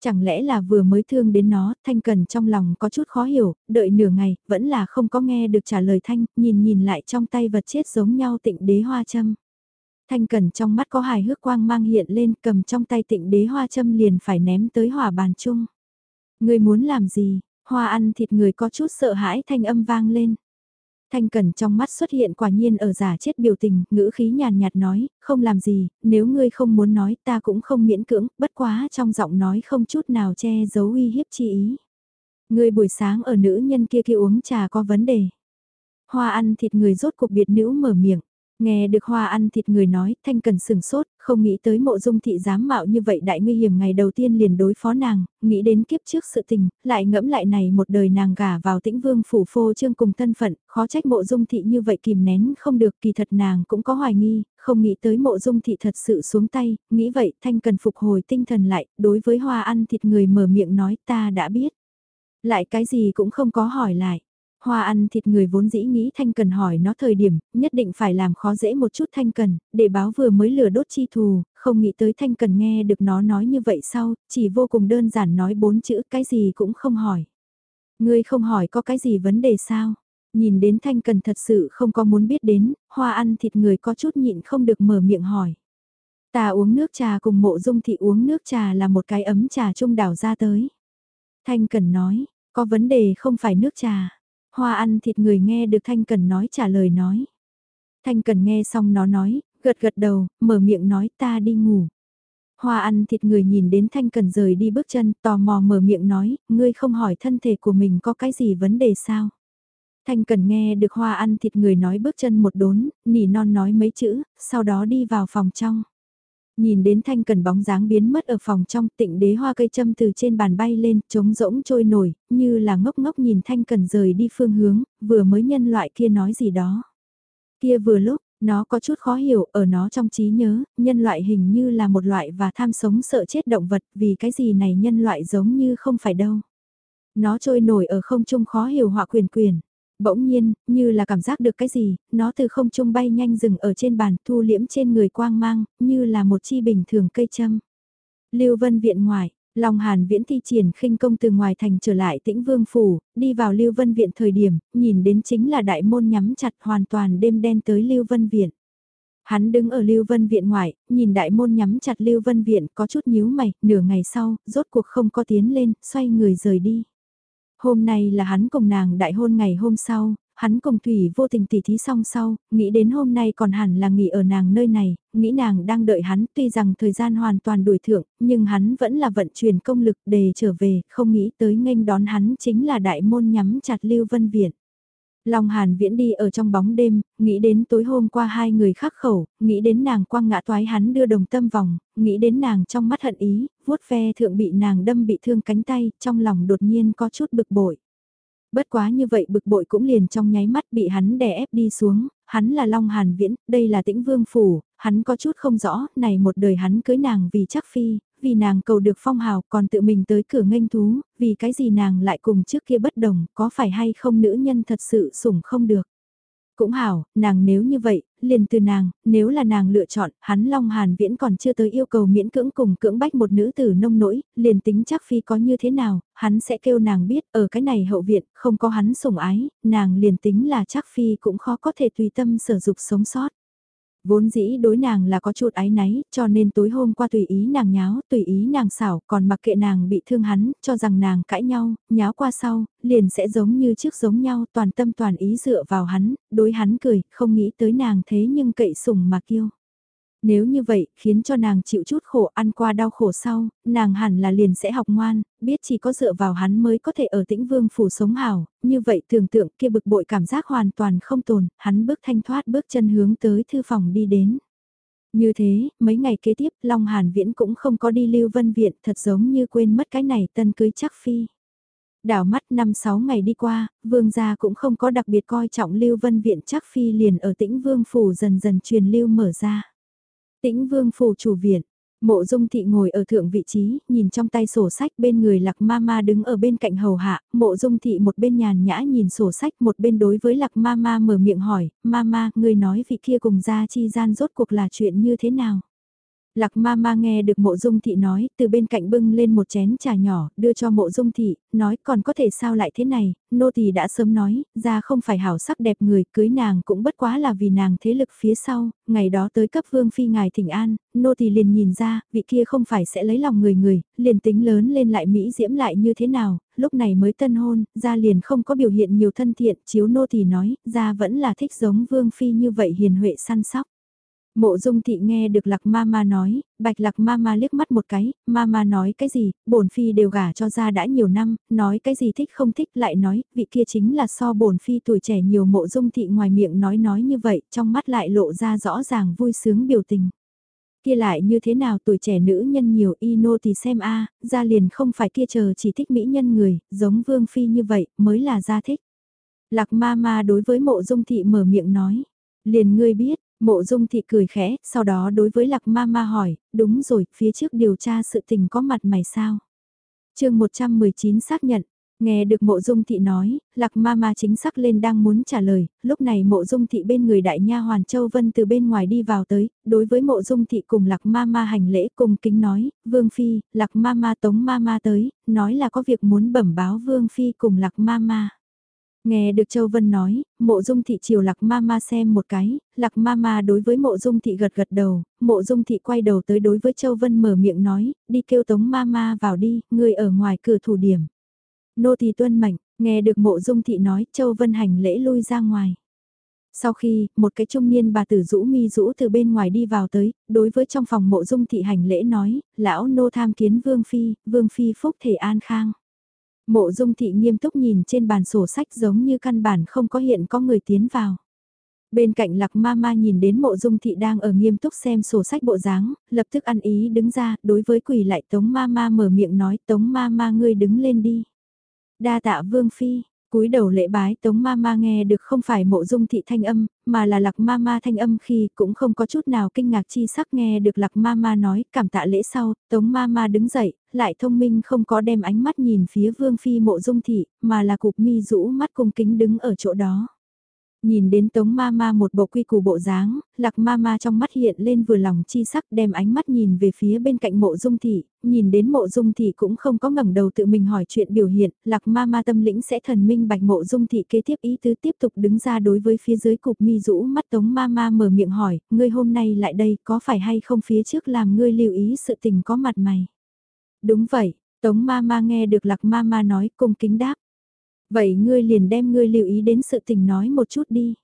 Chẳng lẽ là vừa mới thương đến nó, Thanh Cần trong lòng có chút khó hiểu, đợi nửa ngày, vẫn là không có nghe được trả lời Thanh, nhìn nhìn lại trong tay vật chết giống nhau tịnh đế hoa châm. Thanh Cần trong mắt có hài hước quang mang hiện lên cầm trong tay tịnh đế hoa châm liền phải ném tới hỏa bàn chung. Người muốn làm gì, hoa ăn thịt người có chút sợ hãi thanh âm vang lên. Thanh Cần trong mắt xuất hiện quả nhiên ở giả chết biểu tình, ngữ khí nhàn nhạt nói, không làm gì, nếu ngươi không muốn nói ta cũng không miễn cưỡng, bất quá trong giọng nói không chút nào che giấu uy hiếp chi ý. Ngươi buổi sáng ở nữ nhân kia kia uống trà có vấn đề. Hoa ăn thịt người rốt cuộc biệt nữ mở miệng. Nghe được hoa ăn thịt người nói, thanh cần sừng sốt, không nghĩ tới mộ dung thị dám mạo như vậy đại nguy hiểm ngày đầu tiên liền đối phó nàng, nghĩ đến kiếp trước sự tình, lại ngẫm lại này một đời nàng gả vào tĩnh vương phủ phô trương cùng thân phận, khó trách mộ dung thị như vậy kìm nén không được kỳ thật nàng cũng có hoài nghi, không nghĩ tới mộ dung thị thật sự xuống tay, nghĩ vậy thanh cần phục hồi tinh thần lại, đối với hoa ăn thịt người mở miệng nói ta đã biết. Lại cái gì cũng không có hỏi lại. Hoa ăn thịt người vốn dĩ nghĩ Thanh Cần hỏi nó thời điểm, nhất định phải làm khó dễ một chút Thanh Cần, để báo vừa mới lừa đốt chi thù, không nghĩ tới Thanh Cần nghe được nó nói như vậy sau, chỉ vô cùng đơn giản nói bốn chữ cái gì cũng không hỏi. Ngươi không hỏi có cái gì vấn đề sao? Nhìn đến Thanh Cần thật sự không có muốn biết đến, hoa ăn thịt người có chút nhịn không được mở miệng hỏi. Ta uống nước trà cùng mộ dung thị uống nước trà là một cái ấm trà trung đảo ra tới. Thanh Cần nói, có vấn đề không phải nước trà. Hoa ăn thịt người nghe được Thanh Cần nói trả lời nói. Thanh Cần nghe xong nó nói, gật gật đầu, mở miệng nói ta đi ngủ. Hoa ăn thịt người nhìn đến Thanh Cần rời đi bước chân, tò mò mở miệng nói, ngươi không hỏi thân thể của mình có cái gì vấn đề sao? Thanh Cần nghe được hoa ăn thịt người nói bước chân một đốn, nỉ non nói mấy chữ, sau đó đi vào phòng trong. Nhìn đến thanh cần bóng dáng biến mất ở phòng trong tịnh đế hoa cây châm từ trên bàn bay lên, trống rỗng trôi nổi, như là ngốc ngốc nhìn thanh cần rời đi phương hướng, vừa mới nhân loại kia nói gì đó. Kia vừa lúc, nó có chút khó hiểu, ở nó trong trí nhớ, nhân loại hình như là một loại và tham sống sợ chết động vật, vì cái gì này nhân loại giống như không phải đâu. Nó trôi nổi ở không trung khó hiểu họa quyền quyền. Bỗng nhiên, như là cảm giác được cái gì, nó từ không trung bay nhanh dừng ở trên bàn thu liễm trên người quang mang, như là một chi bình thường cây châm. Lưu Vân Viện ngoài, Long Hàn Viễn thi triển khinh công từ ngoài thành trở lại tĩnh vương phủ, đi vào Lưu Vân Viện thời điểm, nhìn đến chính là đại môn nhắm chặt hoàn toàn đêm đen tới Lưu Vân Viện. Hắn đứng ở Lưu Vân Viện ngoài nhìn đại môn nhắm chặt Lưu Vân Viện có chút nhíu mày, nửa ngày sau, rốt cuộc không có tiến lên, xoay người rời đi. Hôm nay là hắn cùng nàng đại hôn ngày hôm sau, hắn cùng Thủy vô tình tỉ thí xong sau, nghĩ đến hôm nay còn hẳn là nghỉ ở nàng nơi này, nghĩ nàng đang đợi hắn tuy rằng thời gian hoàn toàn đuổi thượng, nhưng hắn vẫn là vận chuyển công lực để trở về, không nghĩ tới nghênh đón hắn chính là đại môn nhắm chặt Lưu Vân Viện. Long Hàn Viễn đi ở trong bóng đêm, nghĩ đến tối hôm qua hai người khắc khẩu, nghĩ đến nàng quăng ngã toái hắn đưa đồng tâm vòng, nghĩ đến nàng trong mắt hận ý, vuốt ve thượng bị nàng đâm bị thương cánh tay, trong lòng đột nhiên có chút bực bội. Bất quá như vậy bực bội cũng liền trong nháy mắt bị hắn đè ép đi xuống, hắn là Long Hàn Viễn, đây là tĩnh vương phủ, hắn có chút không rõ, này một đời hắn cưới nàng vì chắc phi, vì nàng cầu được phong hào còn tự mình tới cửa nghênh thú, vì cái gì nàng lại cùng trước kia bất đồng, có phải hay không nữ nhân thật sự sủng không được. Cũng hảo, nàng nếu như vậy, liền từ nàng, nếu là nàng lựa chọn, hắn Long Hàn Viễn còn chưa tới yêu cầu miễn cưỡng cùng cưỡng bách một nữ tử nông nỗi, liền tính chắc phi có như thế nào, hắn sẽ kêu nàng biết ở cái này hậu viện, không có hắn sủng ái, nàng liền tính là chắc phi cũng khó có thể tùy tâm sở dục sống sót. Vốn dĩ đối nàng là có chút ái náy, cho nên tối hôm qua tùy ý nàng nháo, tùy ý nàng xảo, còn mặc kệ nàng bị thương hắn, cho rằng nàng cãi nhau, nháo qua sau, liền sẽ giống như trước giống nhau, toàn tâm toàn ý dựa vào hắn, đối hắn cười, không nghĩ tới nàng thế nhưng cậy sủng mà kiêu. Nếu như vậy, khiến cho nàng chịu chút khổ ăn qua đau khổ sau, nàng hẳn là liền sẽ học ngoan, biết chỉ có dựa vào hắn mới có thể ở tĩnh vương phủ sống hảo, như vậy tưởng tượng kia bực bội cảm giác hoàn toàn không tồn, hắn bước thanh thoát bước chân hướng tới thư phòng đi đến. Như thế, mấy ngày kế tiếp, Long Hàn Viễn cũng không có đi lưu vân viện, thật giống như quên mất cái này tân cưới chắc phi. Đảo mắt năm sáu ngày đi qua, vương gia cũng không có đặc biệt coi trọng lưu vân viện chắc phi liền ở tĩnh vương phủ dần dần truyền lưu mở ra. Tĩnh vương phủ chủ viện, mộ dung thị ngồi ở thượng vị trí, nhìn trong tay sổ sách bên người lạc ma ma đứng ở bên cạnh hầu hạ, mộ dung thị một bên nhàn nhã nhìn sổ sách một bên đối với lạc ma ma mở miệng hỏi, ma ma, người nói vị kia cùng gia chi gian rốt cuộc là chuyện như thế nào? Lạc ma ma nghe được mộ dung thị nói, từ bên cạnh bưng lên một chén trà nhỏ, đưa cho mộ dung thị, nói còn có thể sao lại thế này, nô tỳ đã sớm nói, ra không phải hảo sắc đẹp người, cưới nàng cũng bất quá là vì nàng thế lực phía sau, ngày đó tới cấp vương phi ngài thỉnh an, nô tỳ liền nhìn ra, vị kia không phải sẽ lấy lòng người người, liền tính lớn lên lại Mỹ diễm lại như thế nào, lúc này mới tân hôn, ra liền không có biểu hiện nhiều thân thiện, chiếu nô tỳ nói, ra vẫn là thích giống vương phi như vậy hiền huệ săn sóc. Mộ dung thị nghe được lạc ma ma nói, bạch lạc ma ma liếc mắt một cái, ma ma nói cái gì, bổn phi đều gả cho ra đã nhiều năm, nói cái gì thích không thích lại nói, vị kia chính là so bổn phi tuổi trẻ nhiều mộ dung thị ngoài miệng nói nói như vậy, trong mắt lại lộ ra rõ ràng vui sướng biểu tình. Kia lại như thế nào tuổi trẻ nữ nhân nhiều y nô thì xem a ra liền không phải kia chờ chỉ thích mỹ nhân người, giống vương phi như vậy, mới là ra thích. Lạc ma ma đối với mộ dung thị mở miệng nói, liền ngươi biết, Mộ dung thị cười khẽ, sau đó đối với lạc ma ma hỏi, đúng rồi, phía trước điều tra sự tình có mặt mày sao? chương 119 xác nhận, nghe được mộ dung thị nói, lạc ma ma chính xác lên đang muốn trả lời, lúc này mộ dung thị bên người đại nha hoàn Châu Vân từ bên ngoài đi vào tới, đối với mộ dung thị cùng lạc ma ma hành lễ cùng kính nói, vương phi, lạc ma ma tống ma ma tới, nói là có việc muốn bẩm báo vương phi cùng lạc ma ma. Nghe được Châu Vân nói, mộ dung thị chiều lạc ma ma xem một cái, lạc ma ma đối với mộ dung thị gật gật đầu, mộ dung thị quay đầu tới đối với Châu Vân mở miệng nói, đi kêu tống ma ma vào đi, người ở ngoài cửa thủ điểm. Nô thì tuân mệnh, nghe được mộ dung thị nói, Châu Vân hành lễ lui ra ngoài. Sau khi, một cái trung niên bà tử rũ mi rũ từ bên ngoài đi vào tới, đối với trong phòng mộ dung thị hành lễ nói, lão nô tham kiến vương phi, vương phi phúc thể an khang. Mộ dung thị nghiêm túc nhìn trên bàn sổ sách giống như căn bản không có hiện có người tiến vào. Bên cạnh lạc ma ma nhìn đến mộ dung thị đang ở nghiêm túc xem sổ sách bộ dáng, lập tức ăn ý đứng ra, đối với quỳ lại tống ma ma mở miệng nói tống ma ma ngươi đứng lên đi. Đa tạ vương phi, cúi đầu lễ bái tống ma ma nghe được không phải mộ dung thị thanh âm, mà là lạc ma ma thanh âm khi cũng không có chút nào kinh ngạc chi sắc nghe được lạc ma ma nói cảm tạ lễ sau, tống ma ma đứng dậy, lại thông minh không có đem ánh mắt nhìn phía vương phi mộ dung thị, mà là cục mi rũ mắt cung kính đứng ở chỗ đó. Nhìn đến Tống Mama một bộ quy củ bộ dáng, Lạc Mama trong mắt hiện lên vừa lòng chi sắc đem ánh mắt nhìn về phía bên cạnh mộ dung thị, nhìn đến mộ dung thị cũng không có ngẩng đầu tự mình hỏi chuyện biểu hiện, Lạc Mama tâm lĩnh sẽ thần minh bạch mộ dung thị kế tiếp ý tứ tiếp tục đứng ra đối với phía dưới cục mi rũ mắt Tống Mama mở miệng hỏi, ngươi hôm nay lại đây có phải hay không phía trước làm ngươi lưu ý sự tình có mặt mày. Đúng vậy, Tống Mama nghe được Lạc Mama nói cung kính đáp. Vậy ngươi liền đem ngươi lưu ý đến sự tình nói một chút đi.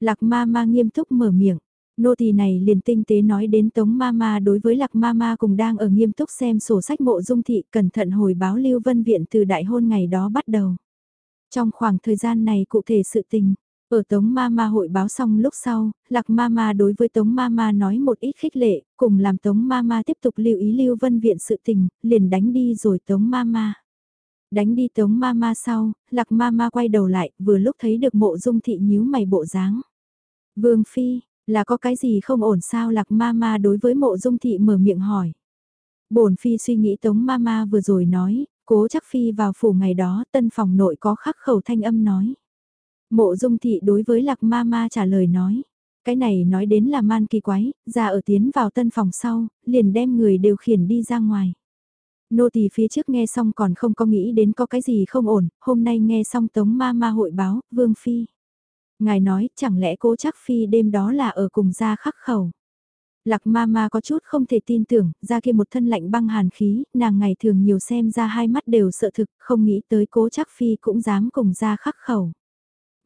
Lạc ma ma nghiêm túc mở miệng. Nô tỳ này liền tinh tế nói đến Tống ma ma đối với Lạc ma ma cùng đang ở nghiêm túc xem sổ sách mộ dung thị cẩn thận hồi báo Lưu Vân Viện từ đại hôn ngày đó bắt đầu. Trong khoảng thời gian này cụ thể sự tình, ở Tống Mama hội báo xong lúc sau, Lạc Mama đối với Tống Mama nói một ít khích lệ, cùng làm Tống Mama tiếp tục lưu ý Lưu Vân Viện sự tình, liền đánh đi rồi Tống Mama. Đánh đi tống ma ma sau, lạc ma ma quay đầu lại, vừa lúc thấy được mộ dung thị nhíu mày bộ dáng. Vương Phi, là có cái gì không ổn sao lạc ma ma đối với mộ dung thị mở miệng hỏi. bổn Phi suy nghĩ tống ma ma vừa rồi nói, cố chắc Phi vào phủ ngày đó tân phòng nội có khắc khẩu thanh âm nói. Mộ dung thị đối với lạc ma ma trả lời nói. Cái này nói đến là man kỳ quái, ra ở tiến vào tân phòng sau, liền đem người đều khiển đi ra ngoài. Nô tỳ phía trước nghe xong còn không có nghĩ đến có cái gì không ổn, hôm nay nghe xong tống ma ma hội báo, vương phi. Ngài nói, chẳng lẽ cố chắc phi đêm đó là ở cùng gia khắc khẩu. Lạc ma ma có chút không thể tin tưởng, ra kia một thân lạnh băng hàn khí, nàng ngày thường nhiều xem ra hai mắt đều sợ thực, không nghĩ tới cố chắc phi cũng dám cùng gia khắc khẩu.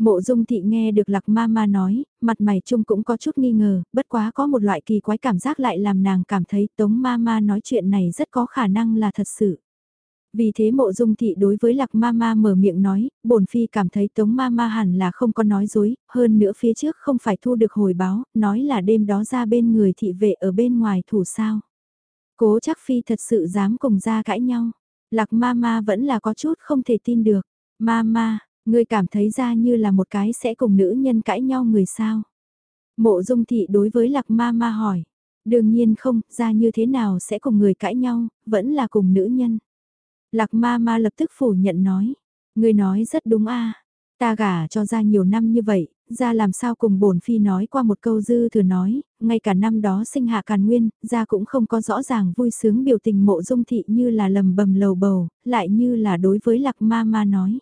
Mộ dung thị nghe được lạc ma ma nói, mặt mày chung cũng có chút nghi ngờ, bất quá có một loại kỳ quái cảm giác lại làm nàng cảm thấy tống ma ma nói chuyện này rất có khả năng là thật sự. Vì thế mộ dung thị đối với lạc ma ma mở miệng nói, bổn phi cảm thấy tống ma ma hẳn là không có nói dối, hơn nữa phía trước không phải thu được hồi báo, nói là đêm đó ra bên người thị vệ ở bên ngoài thủ sao. Cố chắc phi thật sự dám cùng ra cãi nhau, lạc ma ma vẫn là có chút không thể tin được, ma ma, Ngươi cảm thấy ra như là một cái sẽ cùng nữ nhân cãi nhau người sao? Mộ dung thị đối với lạc ma ma hỏi. Đương nhiên không, ra như thế nào sẽ cùng người cãi nhau, vẫn là cùng nữ nhân. Lạc ma ma lập tức phủ nhận nói. Ngươi nói rất đúng a Ta gả cho ra nhiều năm như vậy, ra làm sao cùng bổn phi nói qua một câu dư thừa nói, ngay cả năm đó sinh hạ càn nguyên, ra cũng không có rõ ràng vui sướng biểu tình mộ dung thị như là lầm bầm lầu bầu, lại như là đối với lạc ma ma nói.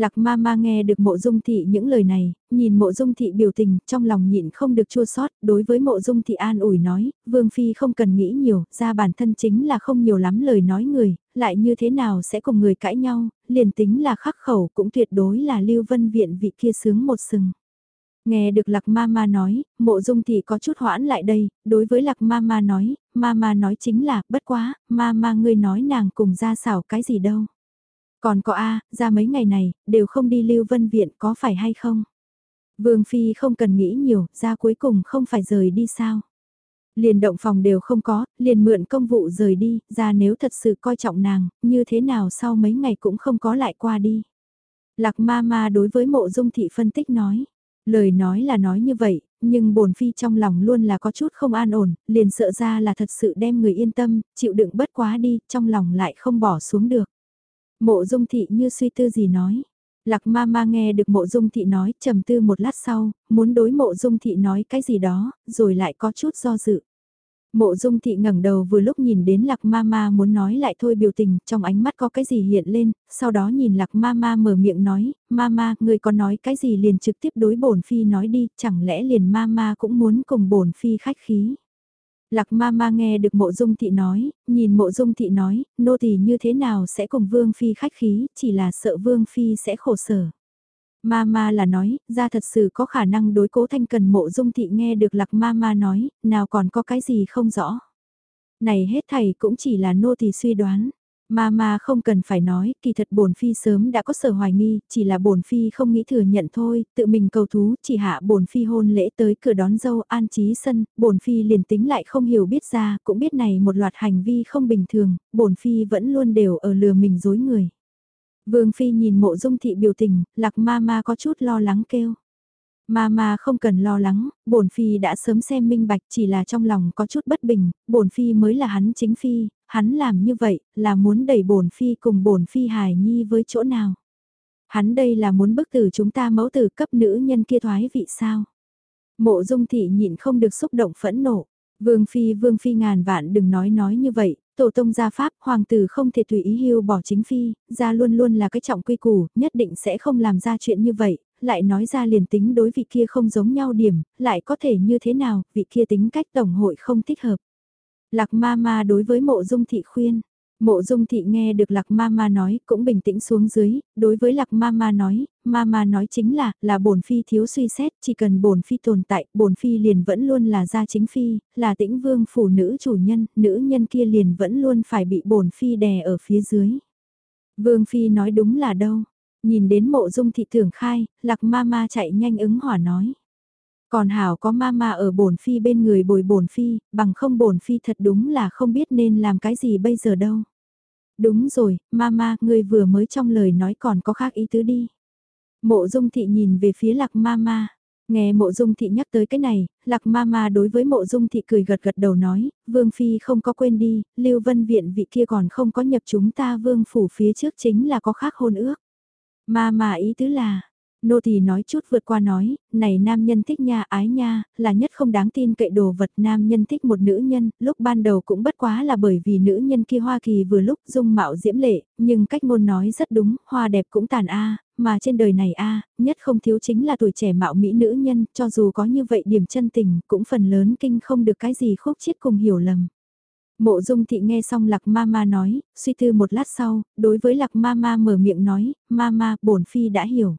Lạc ma ma nghe được mộ dung thị những lời này, nhìn mộ dung thị biểu tình, trong lòng nhịn không được chua sót, đối với mộ dung thị an ủi nói, vương phi không cần nghĩ nhiều, ra bản thân chính là không nhiều lắm lời nói người, lại như thế nào sẽ cùng người cãi nhau, liền tính là khắc khẩu cũng tuyệt đối là lưu vân viện vị kia sướng một sừng. Nghe được lạc ma ma nói, mộ dung thị có chút hoãn lại đây, đối với lạc ma ma nói, ma ma nói chính là, bất quá, ma ma ngươi nói nàng cùng ra xảo cái gì đâu. Còn có A, ra mấy ngày này, đều không đi lưu vân viện có phải hay không? Vương Phi không cần nghĩ nhiều, ra cuối cùng không phải rời đi sao? Liền động phòng đều không có, liền mượn công vụ rời đi, ra nếu thật sự coi trọng nàng, như thế nào sau mấy ngày cũng không có lại qua đi. Lạc ma ma đối với mộ dung thị phân tích nói. Lời nói là nói như vậy, nhưng bổn phi trong lòng luôn là có chút không an ổn, liền sợ ra là thật sự đem người yên tâm, chịu đựng bất quá đi, trong lòng lại không bỏ xuống được. Mộ dung thị như suy tư gì nói. Lạc ma ma nghe được mộ dung thị nói trầm tư một lát sau, muốn đối mộ dung thị nói cái gì đó, rồi lại có chút do dự. Mộ dung thị ngẩng đầu vừa lúc nhìn đến lạc ma ma muốn nói lại thôi biểu tình, trong ánh mắt có cái gì hiện lên, sau đó nhìn lạc ma ma mở miệng nói, ma ma, người có nói cái gì liền trực tiếp đối bổn phi nói đi, chẳng lẽ liền ma ma cũng muốn cùng bổn phi khách khí. Lạc ma ma nghe được mộ dung thị nói, nhìn mộ dung thị nói, nô tỳ như thế nào sẽ cùng vương phi khách khí, chỉ là sợ vương phi sẽ khổ sở. Ma ma là nói, ra thật sự có khả năng đối cố thanh cần mộ dung thị nghe được lạc ma ma nói, nào còn có cái gì không rõ. Này hết thầy cũng chỉ là nô tỳ suy đoán. Mama không cần phải nói, kỳ thật bổn phi sớm đã có sở hoài nghi, chỉ là bổn phi không nghĩ thừa nhận thôi, tự mình cầu thú, chỉ hạ bổn phi hôn lễ tới cửa đón dâu an trí sân, bổn phi liền tính lại không hiểu biết ra, cũng biết này một loạt hành vi không bình thường, bổn phi vẫn luôn đều ở lừa mình dối người. Vương phi nhìn mộ dung thị biểu tình, lạc mama có chút lo lắng kêu. Mama không cần lo lắng, bổn phi đã sớm xem minh bạch chỉ là trong lòng có chút bất bình, bổn phi mới là hắn chính phi, hắn làm như vậy là muốn đẩy bổn phi cùng bổn phi hài nhi với chỗ nào. Hắn đây là muốn bức tử chúng ta mẫu tử cấp nữ nhân kia thoái vị sao. Mộ dung thị nhịn không được xúc động phẫn nộ. Vương phi vương phi ngàn vạn đừng nói nói như vậy, tổ tông gia pháp hoàng tử không thể tùy ý hưu bỏ chính phi, gia luôn luôn là cái trọng quy củ, nhất định sẽ không làm ra chuyện như vậy, lại nói ra liền tính đối vị kia không giống nhau điểm, lại có thể như thế nào, vị kia tính cách tổng hội không thích hợp. Lạc ma ma đối với mộ dung thị khuyên. Mộ dung thị nghe được lạc ma ma nói cũng bình tĩnh xuống dưới, đối với lạc ma ma nói, ma ma nói chính là, là bổn phi thiếu suy xét, chỉ cần bổn phi tồn tại, bổn phi liền vẫn luôn là gia chính phi, là tĩnh vương phụ nữ chủ nhân, nữ nhân kia liền vẫn luôn phải bị bổn phi đè ở phía dưới. Vương phi nói đúng là đâu, nhìn đến mộ dung thị thưởng khai, lạc ma ma chạy nhanh ứng hỏa nói. Còn Hảo có mama ở bổn phi bên người bồi bổn phi, bằng không bổn phi thật đúng là không biết nên làm cái gì bây giờ đâu. Đúng rồi, mama, ngươi vừa mới trong lời nói còn có khác ý tứ đi. Mộ dung thị nhìn về phía lạc mama. Nghe mộ dung thị nhắc tới cái này, lạc mama đối với mộ dung thị cười gật gật đầu nói, vương phi không có quên đi, lưu vân viện vị kia còn không có nhập chúng ta vương phủ phía trước chính là có khác hôn ước. Mama ý tứ là, Nô thì nói chút vượt qua nói, này nam nhân thích nha ái nha, là nhất không đáng tin cậy đồ vật nam nhân thích một nữ nhân, lúc ban đầu cũng bất quá là bởi vì nữ nhân kia Hoa Kỳ vừa lúc dung mạo diễm lệ, nhưng cách ngôn nói rất đúng, hoa đẹp cũng tàn a mà trên đời này a nhất không thiếu chính là tuổi trẻ mạo mỹ nữ nhân, cho dù có như vậy điểm chân tình, cũng phần lớn kinh không được cái gì khúc chiết cùng hiểu lầm. Mộ dung thị nghe xong lạc ma ma nói, suy tư một lát sau, đối với lạc ma ma mở miệng nói, ma ma, bổn phi đã hiểu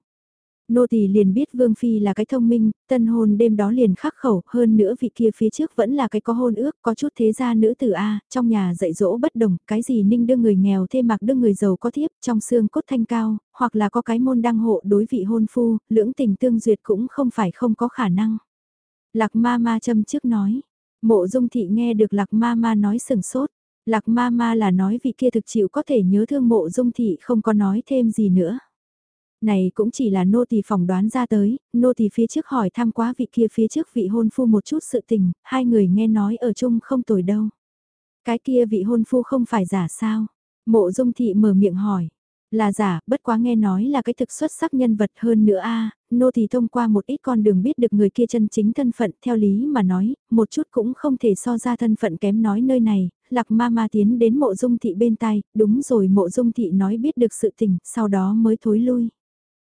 nô tỳ liền biết Vương Phi là cái thông minh, tân hôn đêm đó liền khắc khẩu, hơn nữa vị kia phía trước vẫn là cái có hôn ước, có chút thế gia nữ tử A, trong nhà dạy dỗ bất đồng, cái gì ninh đưa người nghèo thêm mặc đưa người giàu có thiếp, trong xương cốt thanh cao, hoặc là có cái môn đăng hộ đối vị hôn phu, lưỡng tình tương duyệt cũng không phải không có khả năng. Lạc ma ma châm trước nói, mộ dung thị nghe được lạc ma ma nói sừng sốt. Lạc ma ma là nói vị kia thực chịu có thể nhớ thương mộ dung thị không có nói thêm gì nữa. Này cũng chỉ là nô tỳ phỏng đoán ra tới, nô tỳ phía trước hỏi thăm quá vị kia phía trước vị hôn phu một chút sự tình, hai người nghe nói ở chung không tồi đâu. Cái kia vị hôn phu không phải giả sao? Mộ dung thị mở miệng hỏi. Là giả, bất quá nghe nói là cái thực xuất sắc nhân vật hơn nữa a nô thì thông qua một ít con đường biết được người kia chân chính thân phận theo lý mà nói, một chút cũng không thể so ra thân phận kém nói nơi này, lạc ma ma tiến đến mộ dung thị bên tay, đúng rồi mộ dung thị nói biết được sự tình, sau đó mới thối lui.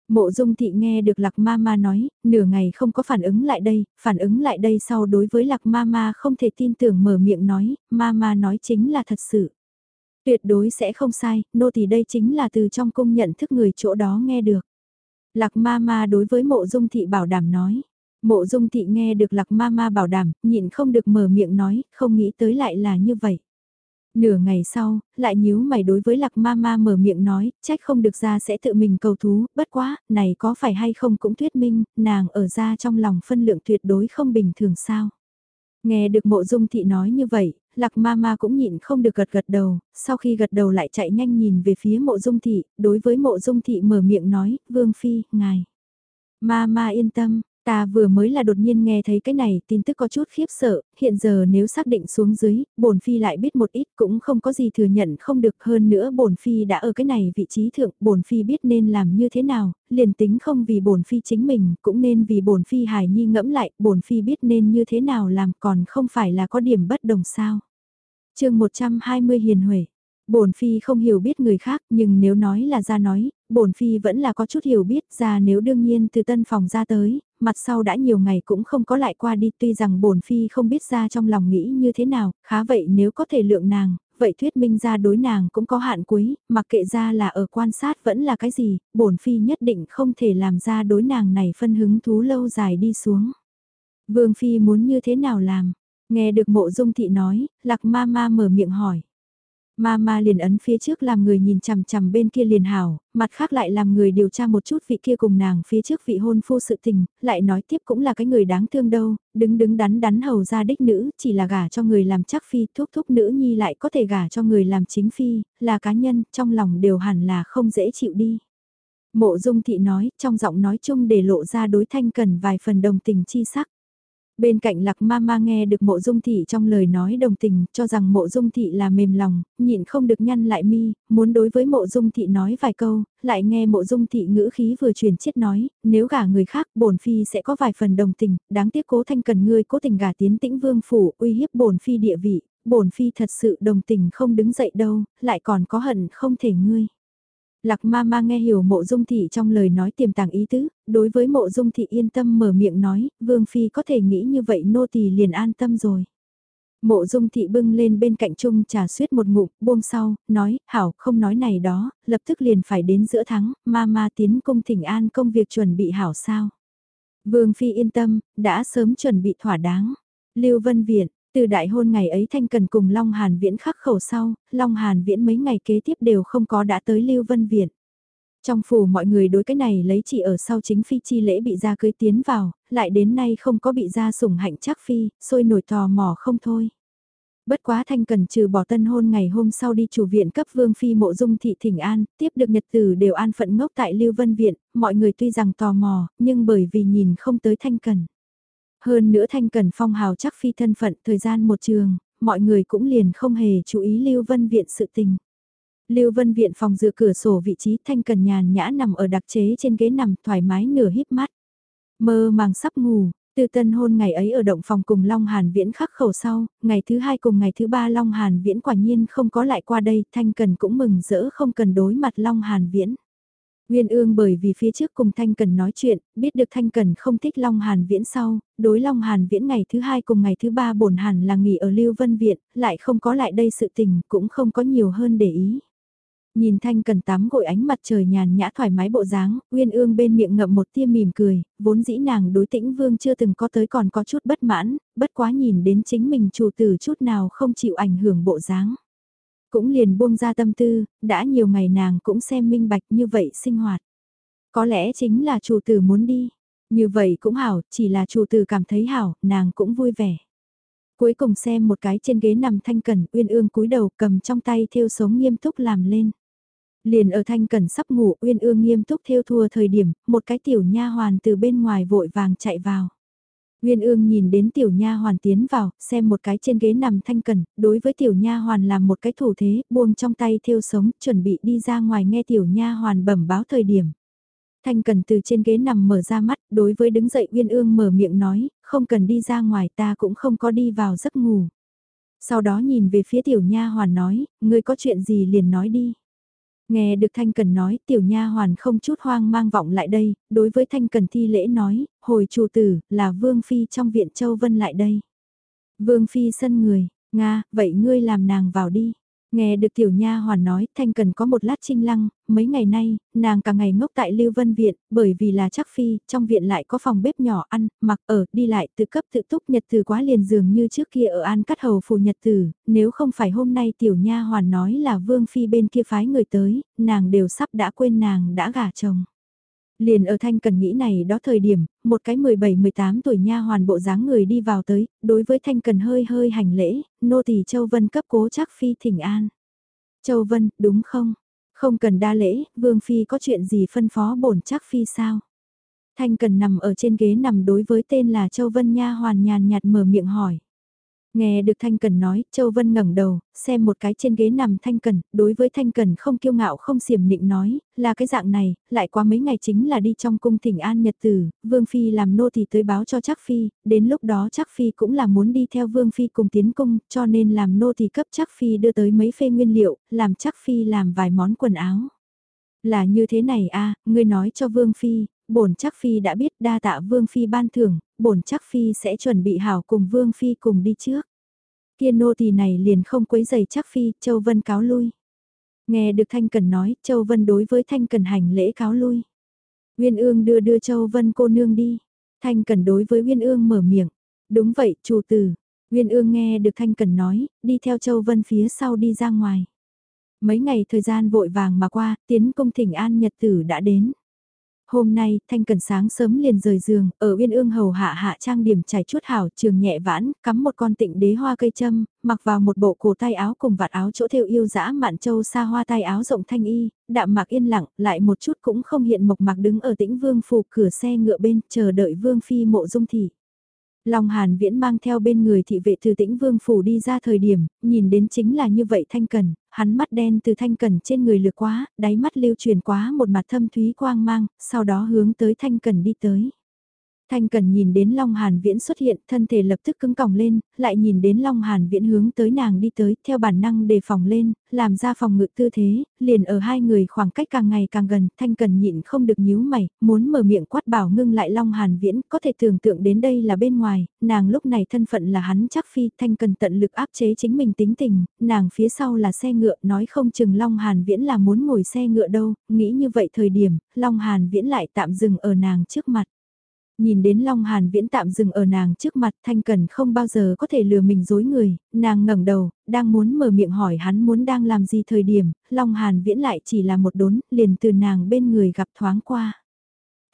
Mộ dung thị nghe được lạc ma ma nói, nửa ngày không có phản ứng lại đây, phản ứng lại đây sau đối với lạc ma ma không thể tin tưởng mở miệng nói, ma ma nói chính là thật sự. Tuyệt đối sẽ không sai, nô thì đây chính là từ trong cung nhận thức người chỗ đó nghe được. Lạc ma ma đối với mộ dung thị bảo đảm nói. Mộ dung thị nghe được lạc ma ma bảo đảm, nhịn không được mở miệng nói, không nghĩ tới lại là như vậy. Nửa ngày sau, lại nhíu mày đối với lạc ma ma mở miệng nói, trách không được ra sẽ tự mình cầu thú, bất quá, này có phải hay không cũng thuyết minh, nàng ở ra trong lòng phân lượng tuyệt đối không bình thường sao. Nghe được mộ dung thị nói như vậy, lạc ma ma cũng nhịn không được gật gật đầu, sau khi gật đầu lại chạy nhanh nhìn về phía mộ dung thị, đối với mộ dung thị mở miệng nói, vương phi, ngài. Ma ma yên tâm, Ta vừa mới là đột nhiên nghe thấy cái này, tin tức có chút khiếp sợ, hiện giờ nếu xác định xuống dưới, bổn phi lại biết một ít cũng không có gì thừa nhận không được hơn nữa bổn phi đã ở cái này vị trí thượng, bổn phi biết nên làm như thế nào, liền tính không vì bổn phi chính mình, cũng nên vì bổn phi hài nhi ngẫm lại, bổn phi biết nên như thế nào làm còn không phải là có điểm bất đồng sao. chương 120 hiền huệ bổn phi không hiểu biết người khác nhưng nếu nói là ra nói, bổn phi vẫn là có chút hiểu biết ra nếu đương nhiên từ tân phòng ra tới, mặt sau đã nhiều ngày cũng không có lại qua đi tuy rằng bổn phi không biết ra trong lòng nghĩ như thế nào, khá vậy nếu có thể lượng nàng, vậy thuyết minh ra đối nàng cũng có hạn cuối, mặc kệ ra là ở quan sát vẫn là cái gì, bổn phi nhất định không thể làm ra đối nàng này phân hứng thú lâu dài đi xuống. Vương phi muốn như thế nào làm? Nghe được mộ dung thị nói, lạc ma ma mở miệng hỏi. Mama liền ấn phía trước làm người nhìn chằm chằm bên kia liền hảo, mặt khác lại làm người điều tra một chút vị kia cùng nàng phía trước vị hôn phu sự tình, lại nói tiếp cũng là cái người đáng thương đâu, đứng đứng đắn đắn hầu ra đích nữ, chỉ là gả cho người làm chắc phi, thúc thúc nữ nhi lại có thể gả cho người làm chính phi, là cá nhân, trong lòng đều hẳn là không dễ chịu đi. Mộ dung thị nói, trong giọng nói chung để lộ ra đối thanh cần vài phần đồng tình chi sắc. Bên cạnh lạc ma ma nghe được mộ dung thị trong lời nói đồng tình, cho rằng mộ dung thị là mềm lòng, nhịn không được nhăn lại mi, muốn đối với mộ dung thị nói vài câu, lại nghe mộ dung thị ngữ khí vừa truyền chết nói, nếu gả người khác bổn phi sẽ có vài phần đồng tình, đáng tiếc cố thanh cần ngươi cố tình gả tiến tĩnh vương phủ uy hiếp bổn phi địa vị, bổn phi thật sự đồng tình không đứng dậy đâu, lại còn có hận không thể ngươi. Lạc ma ma nghe hiểu mộ dung thị trong lời nói tiềm tàng ý tứ, đối với mộ dung thị yên tâm mở miệng nói, vương phi có thể nghĩ như vậy nô tỳ liền an tâm rồi. Mộ dung thị bưng lên bên cạnh chung trà suyết một ngụm, buông sau, nói, hảo, không nói này đó, lập tức liền phải đến giữa tháng, ma ma tiến công thỉnh an công việc chuẩn bị hảo sao. Vương phi yên tâm, đã sớm chuẩn bị thỏa đáng. Lưu Vân Viện, từ đại hôn ngày ấy Thanh Cần cùng Long Hàn Viễn khắc khẩu sau, Long Hàn Viễn mấy ngày kế tiếp đều không có đã tới Lưu Vân Viện. Trong phủ mọi người đối cái này lấy chỉ ở sau chính phi chi lễ bị ra cưới tiến vào, lại đến nay không có bị ra sủng hạnh chắc phi, sôi nổi tò mò không thôi. Bất quá thanh cần trừ bỏ tân hôn ngày hôm sau đi chủ viện cấp vương phi mộ dung thị thỉnh an, tiếp được nhật tử đều an phận ngốc tại Lưu Vân Viện, mọi người tuy rằng tò mò, nhưng bởi vì nhìn không tới thanh cần. Hơn nữa Thanh Cần Phong hào chắc phi thân phận thời gian một trường, mọi người cũng liền không hề chú ý Lưu Vân Viện sự tình. Lưu Vân Viện phòng dựa cửa sổ vị trí Thanh Cần nhàn nhã nằm ở đặc chế trên ghế nằm thoải mái nửa híp mắt. Mơ màng sắp ngủ, từ tân hôn ngày ấy ở động phòng cùng Long Hàn Viễn khắc khẩu sau, ngày thứ hai cùng ngày thứ ba Long Hàn Viễn quả nhiên không có lại qua đây, Thanh Cần cũng mừng rỡ không cần đối mặt Long Hàn Viễn. Nguyên ương bởi vì phía trước cùng Thanh Cần nói chuyện, biết được Thanh Cần không thích Long Hàn Viễn sau, đối Long Hàn Viễn ngày thứ hai cùng ngày thứ ba bổn hàn là nghỉ ở Lưu Vân Viện, lại không có lại đây sự tình, cũng không có nhiều hơn để ý. Nhìn Thanh Cần tắm gội ánh mặt trời nhàn nhã thoải mái bộ dáng, Nguyên ương bên miệng ngậm một tia mỉm cười, vốn dĩ nàng đối tĩnh vương chưa từng có tới còn có chút bất mãn, bất quá nhìn đến chính mình chủ tử chút nào không chịu ảnh hưởng bộ dáng cũng liền buông ra tâm tư, đã nhiều ngày nàng cũng xem minh bạch như vậy sinh hoạt. Có lẽ chính là chủ tử muốn đi, như vậy cũng hảo, chỉ là chủ tử cảm thấy hảo, nàng cũng vui vẻ. Cuối cùng xem một cái trên ghế nằm thanh cẩn, uyên ương cúi đầu cầm trong tay theo sống nghiêm túc làm lên. Liền ở thanh cẩn sắp ngủ, uyên ương nghiêm túc theo thua thời điểm, một cái tiểu nha hoàn từ bên ngoài vội vàng chạy vào. Nguyên ương nhìn đến tiểu nha hoàn tiến vào, xem một cái trên ghế nằm thanh cẩn, đối với tiểu nha hoàn làm một cái thủ thế, buông trong tay thiêu sống, chuẩn bị đi ra ngoài nghe tiểu nha hoàn bẩm báo thời điểm. Thanh Cần từ trên ghế nằm mở ra mắt, đối với đứng dậy Uyên Ương mở miệng nói, không cần đi ra ngoài ta cũng không có đi vào giấc ngủ. Sau đó nhìn về phía tiểu nha hoàn nói, ngươi có chuyện gì liền nói đi. Nghe được Thanh Cần nói, tiểu nha hoàn không chút hoang mang vọng lại đây, đối với Thanh Cần thi lễ nói, hồi chủ tử, là Vương Phi trong viện Châu Vân lại đây. Vương Phi sân người, Nga, vậy ngươi làm nàng vào đi. Nghe được tiểu nha hoàn nói, Thanh Cần có một lát trinh lăng, mấy ngày nay, nàng cả ngày ngốc tại Lưu Vân Viện, bởi vì là chắc phi, trong viện lại có phòng bếp nhỏ ăn, mặc ở, đi lại, tự cấp tự túc nhật từ quá liền dường như trước kia ở An Cắt Hầu phủ nhật tử, nếu không phải hôm nay tiểu nha hoàn nói là Vương Phi bên kia phái người tới, nàng đều sắp đã quên nàng đã gả chồng. Liền ở Thanh Cần nghĩ này đó thời điểm, một cái 17-18 tuổi nha hoàn bộ dáng người đi vào tới, đối với Thanh Cần hơi hơi hành lễ, nô tỳ Châu Vân cấp cố chắc phi thỉnh an. Châu Vân, đúng không? Không cần đa lễ, Vương Phi có chuyện gì phân phó bổn chắc Phi sao? Thanh Cần nằm ở trên ghế nằm đối với tên là Châu Vân nha hoàn nhàn nhạt mở miệng hỏi. Nghe được Thanh Cần nói, Châu Vân ngẩng đầu, xem một cái trên ghế nằm Thanh Cần, đối với Thanh Cần không kiêu ngạo không xiểm nịnh nói, là cái dạng này, lại qua mấy ngày chính là đi trong cung thỉnh an nhật tử, Vương Phi làm nô thì tới báo cho chắc Phi, đến lúc đó chắc Phi cũng là muốn đi theo Vương Phi cùng tiến cung, cho nên làm nô thì cấp chắc Phi đưa tới mấy phê nguyên liệu, làm chắc Phi làm vài món quần áo. Là như thế này a à, ngươi nói cho Vương Phi, bổn chắc Phi đã biết đa tạ Vương Phi ban thưởng, bổn chắc Phi sẽ chuẩn bị hảo cùng Vương Phi cùng đi trước. Kia nô tỳ này liền không quấy giày chắc Phi, Châu Vân cáo lui. Nghe được Thanh Cần nói, Châu Vân đối với Thanh Cần hành lễ cáo lui. Nguyên ương đưa đưa Châu Vân cô nương đi. Thanh Cần đối với Nguyên ương mở miệng. Đúng vậy, chủ tử. Nguyên ương nghe được Thanh Cần nói, đi theo Châu Vân phía sau đi ra ngoài. Mấy ngày thời gian vội vàng mà qua, tiến công thỉnh an nhật tử đã đến. Hôm nay, Thanh Cần sáng sớm liền rời giường, ở Uyên Ương hầu hạ hạ trang điểm trải chút hảo, trường nhẹ vãn, cắm một con tịnh đế hoa cây châm, mặc vào một bộ cổ tay áo cùng vạt áo chỗ thêu yêu dã mạn châu xa hoa tay áo rộng thanh y, đạm mặc yên lặng, lại một chút cũng không hiện mộc mạc đứng ở tĩnh vương phủ cửa xe ngựa bên, chờ đợi vương phi mộ dung thị. Long Hàn Viễn mang theo bên người thị vệ từ tĩnh vương phủ đi ra thời điểm, nhìn đến chính là như vậy Thanh Cần, hắn mắt đen từ Thanh Cần trên người lược quá, đáy mắt lưu truyền quá một mặt thâm thúy quang mang, sau đó hướng tới Thanh Cần đi tới. Thanh Cần nhìn đến Long Hàn Viễn xuất hiện, thân thể lập tức cứng còng lên, lại nhìn đến Long Hàn Viễn hướng tới nàng đi tới, theo bản năng đề phòng lên, làm ra phòng ngự tư thế, liền ở hai người khoảng cách càng ngày càng gần, Thanh Cần nhịn không được nhíu mày, muốn mở miệng quát bảo ngưng lại Long Hàn Viễn, có thể tưởng tượng đến đây là bên ngoài, nàng lúc này thân phận là hắn chắc phi, Thanh Cần tận lực áp chế chính mình tính tình, nàng phía sau là xe ngựa, nói không chừng Long Hàn Viễn là muốn ngồi xe ngựa đâu, nghĩ như vậy thời điểm, Long Hàn Viễn lại tạm dừng ở nàng trước mặt. Nhìn đến Long Hàn Viễn tạm dừng ở nàng trước mặt Thanh Cần không bao giờ có thể lừa mình dối người, nàng ngẩng đầu, đang muốn mở miệng hỏi hắn muốn đang làm gì thời điểm, Long Hàn Viễn lại chỉ là một đốn, liền từ nàng bên người gặp thoáng qua.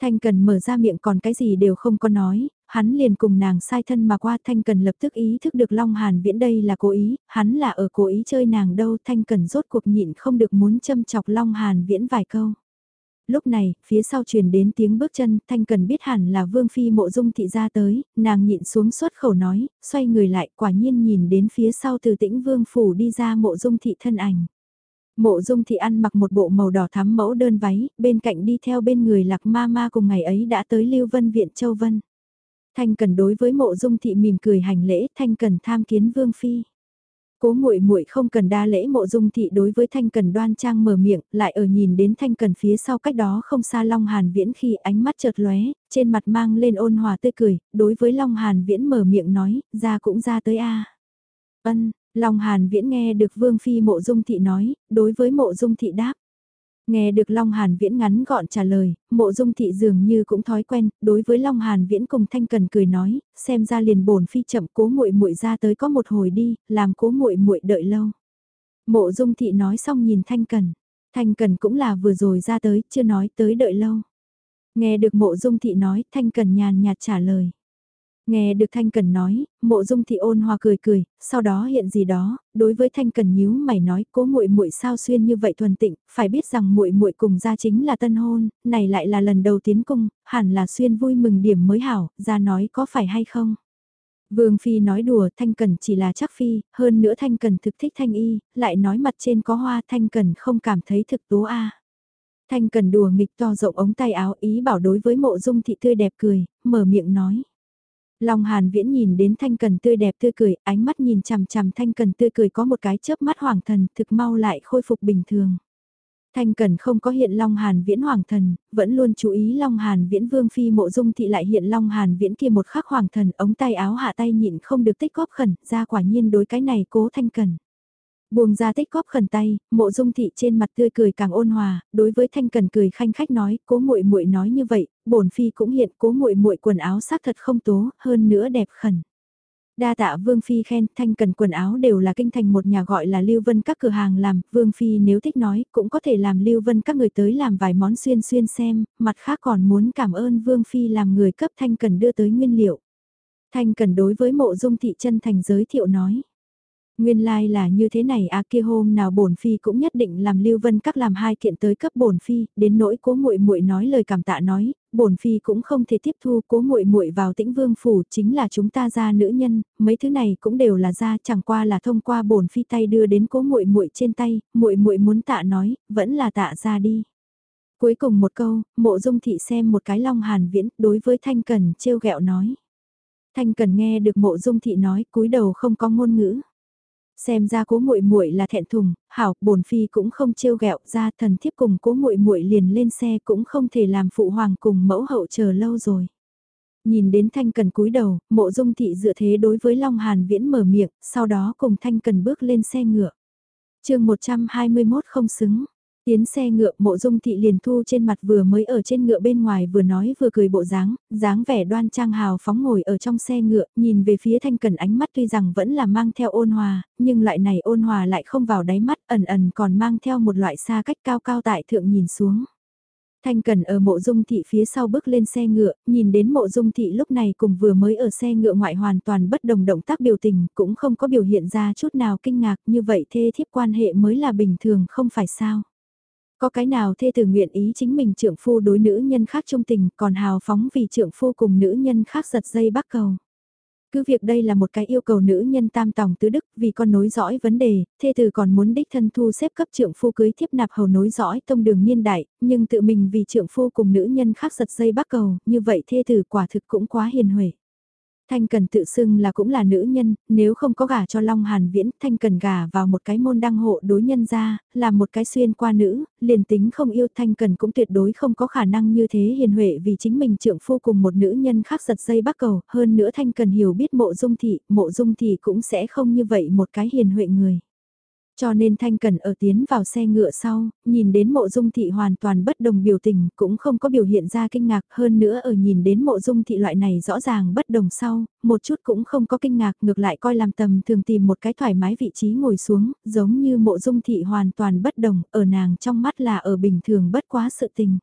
Thanh Cần mở ra miệng còn cái gì đều không có nói, hắn liền cùng nàng sai thân mà qua Thanh Cần lập tức ý thức được Long Hàn Viễn đây là cố ý, hắn là ở cố ý chơi nàng đâu Thanh Cần rốt cuộc nhịn không được muốn châm chọc Long Hàn Viễn vài câu. Lúc này, phía sau truyền đến tiếng bước chân, Thanh Cần biết hẳn là Vương Phi mộ dung thị ra tới, nàng nhịn xuống xuất khẩu nói, xoay người lại quả nhiên nhìn đến phía sau từ tĩnh Vương Phủ đi ra mộ dung thị thân ảnh. Mộ dung thị ăn mặc một bộ màu đỏ thắm mẫu đơn váy, bên cạnh đi theo bên người lạc ma ma cùng ngày ấy đã tới Lưu Vân Viện Châu Vân. Thanh Cần đối với mộ dung thị mỉm cười hành lễ, Thanh Cần tham kiến Vương Phi. Cố muội muội không cần đa lễ mộ dung thị đối với thanh cần đoan trang mở miệng, lại ở nhìn đến thanh cần phía sau cách đó không xa Long Hàn Viễn khi ánh mắt chợt lóe, trên mặt mang lên ôn hòa tươi cười, đối với Long Hàn Viễn mở miệng nói, ra cũng ra tới a. Ân, Long Hàn Viễn nghe được Vương Phi mộ dung thị nói, đối với mộ dung thị đáp. Nghe được Long Hàn Viễn ngắn gọn trả lời, mộ dung thị dường như cũng thói quen, đối với Long Hàn Viễn cùng Thanh Cần cười nói, xem ra liền bổn phi chậm cố muội muội ra tới có một hồi đi, làm cố muội muội đợi lâu. Mộ dung thị nói xong nhìn Thanh Cần, Thanh Cần cũng là vừa rồi ra tới, chưa nói tới đợi lâu. Nghe được mộ dung thị nói, Thanh Cần nhàn nhạt trả lời. Nghe được Thanh Cần nói, mộ dung thị ôn hòa cười cười, sau đó hiện gì đó, đối với Thanh Cần nhíu mày nói cố muội muội sao xuyên như vậy thuần tịnh, phải biết rằng muội muội cùng gia chính là tân hôn, này lại là lần đầu tiến cung, hẳn là xuyên vui mừng điểm mới hảo, ra nói có phải hay không. Vương Phi nói đùa Thanh Cần chỉ là chắc Phi, hơn nữa Thanh Cần thực thích Thanh Y, lại nói mặt trên có hoa Thanh Cần không cảm thấy thực tố a. Thanh Cần đùa nghịch to rộng ống tay áo ý bảo đối với mộ dung thị tươi đẹp cười, mở miệng nói. Long Hàn Viễn nhìn đến Thanh Cần tươi đẹp tươi cười, ánh mắt nhìn chằm chằm Thanh Cần tươi cười có một cái chớp mắt hoàng thần, thực mau lại khôi phục bình thường. Thanh Cần không có hiện Long Hàn Viễn hoàng thần, vẫn luôn chú ý Long Hàn Viễn vương phi mộ dung thị lại hiện Long Hàn Viễn kia một khắc hoàng thần, ống tay áo hạ tay nhịn không được tích góp khẩn, ra quả nhiên đối cái này cố Thanh Cần. Buông ra tích góp khẩn tay, mộ dung thị trên mặt tươi cười càng ôn hòa, đối với thanh cần cười khanh khách nói, cố muội muội nói như vậy, bổn phi cũng hiện cố muội muội quần áo xác thật không tố, hơn nữa đẹp khẩn. Đa tạ Vương Phi khen, thanh cần quần áo đều là kinh thành một nhà gọi là Lưu Vân các cửa hàng làm, Vương Phi nếu thích nói, cũng có thể làm Lưu Vân các người tới làm vài món xuyên xuyên xem, mặt khác còn muốn cảm ơn Vương Phi làm người cấp thanh cần đưa tới nguyên liệu. Thanh cần đối với mộ dung thị chân thành giới thiệu nói. Nguyên lai like là như thế này à kia hôm nào bổn phi cũng nhất định làm Lưu Vân các làm hai kiện tới cấp bổn phi, đến nỗi cố muội muội nói lời cảm tạ nói, bổn phi cũng không thể tiếp thu cố muội muội vào tĩnh vương phủ chính là chúng ta gia nữ nhân, mấy thứ này cũng đều là gia chẳng qua là thông qua bổn phi tay đưa đến cố muội muội trên tay, muội muội muốn tạ nói, vẫn là tạ ra đi. Cuối cùng một câu, mộ dung thị xem một cái long hàn viễn đối với thanh cần trêu ghẹo nói. Thanh cần nghe được mộ dung thị nói cúi đầu không có ngôn ngữ xem ra cố muội muội là thẹn thùng, hảo, bổn phi cũng không trêu ghẹo ra thần thiếp cùng cố muội muội liền lên xe cũng không thể làm phụ hoàng cùng mẫu hậu chờ lâu rồi. Nhìn đến Thanh Cần cúi đầu, mộ dung thị dựa thế đối với Long Hàn Viễn mở miệng, sau đó cùng Thanh Cần bước lên xe ngựa. chương 121 không xứng, Tiến xe ngựa mộ dung thị liền thu trên mặt vừa mới ở trên ngựa bên ngoài vừa nói vừa cười bộ dáng, dáng vẻ đoan trang hào phóng ngồi ở trong xe ngựa, nhìn về phía thanh cần ánh mắt tuy rằng vẫn là mang theo ôn hòa, nhưng loại này ôn hòa lại không vào đáy mắt ẩn ẩn còn mang theo một loại xa cách cao cao tại thượng nhìn xuống. Thanh Cần ở mộ dung thị phía sau bước lên xe ngựa, nhìn đến mộ dung thị lúc này cùng vừa mới ở xe ngựa ngoại hoàn toàn bất đồng động tác biểu tình, cũng không có biểu hiện ra chút nào kinh ngạc như vậy thê thiếp quan hệ mới là bình thường không phải sao. Có cái nào thê tử nguyện ý chính mình trượng phu đối nữ nhân khác trung tình còn hào phóng vì trượng phu cùng nữ nhân khác giật dây bắt cầu. Cứ việc đây là một cái yêu cầu nữ nhân tam tòng tứ đức vì con nối dõi vấn đề, thê tử còn muốn đích thân thu xếp cấp trượng phu cưới thiếp nạp hầu nối dõi tông đường niên đại, nhưng tự mình vì trượng phu cùng nữ nhân khác giật dây bắt cầu, như vậy thê tử quả thực cũng quá hiền huệ. Thanh Cần tự xưng là cũng là nữ nhân, nếu không có gả cho Long Hàn Viễn, Thanh Cần gả vào một cái môn đăng hộ đối nhân ra, là một cái xuyên qua nữ, liền tính không yêu Thanh Cần cũng tuyệt đối không có khả năng như thế hiền huệ vì chính mình trượng phu cùng một nữ nhân khác giật dây bắt cầu, hơn nữa Thanh Cần hiểu biết mộ dung thị, mộ dung thị cũng sẽ không như vậy một cái hiền huệ người. Cho nên Thanh Cần ở tiến vào xe ngựa sau, nhìn đến mộ dung thị hoàn toàn bất đồng biểu tình, cũng không có biểu hiện ra kinh ngạc hơn nữa ở nhìn đến mộ dung thị loại này rõ ràng bất đồng sau, một chút cũng không có kinh ngạc ngược lại coi làm tầm thường tìm một cái thoải mái vị trí ngồi xuống, giống như mộ dung thị hoàn toàn bất đồng, ở nàng trong mắt là ở bình thường bất quá sự tình.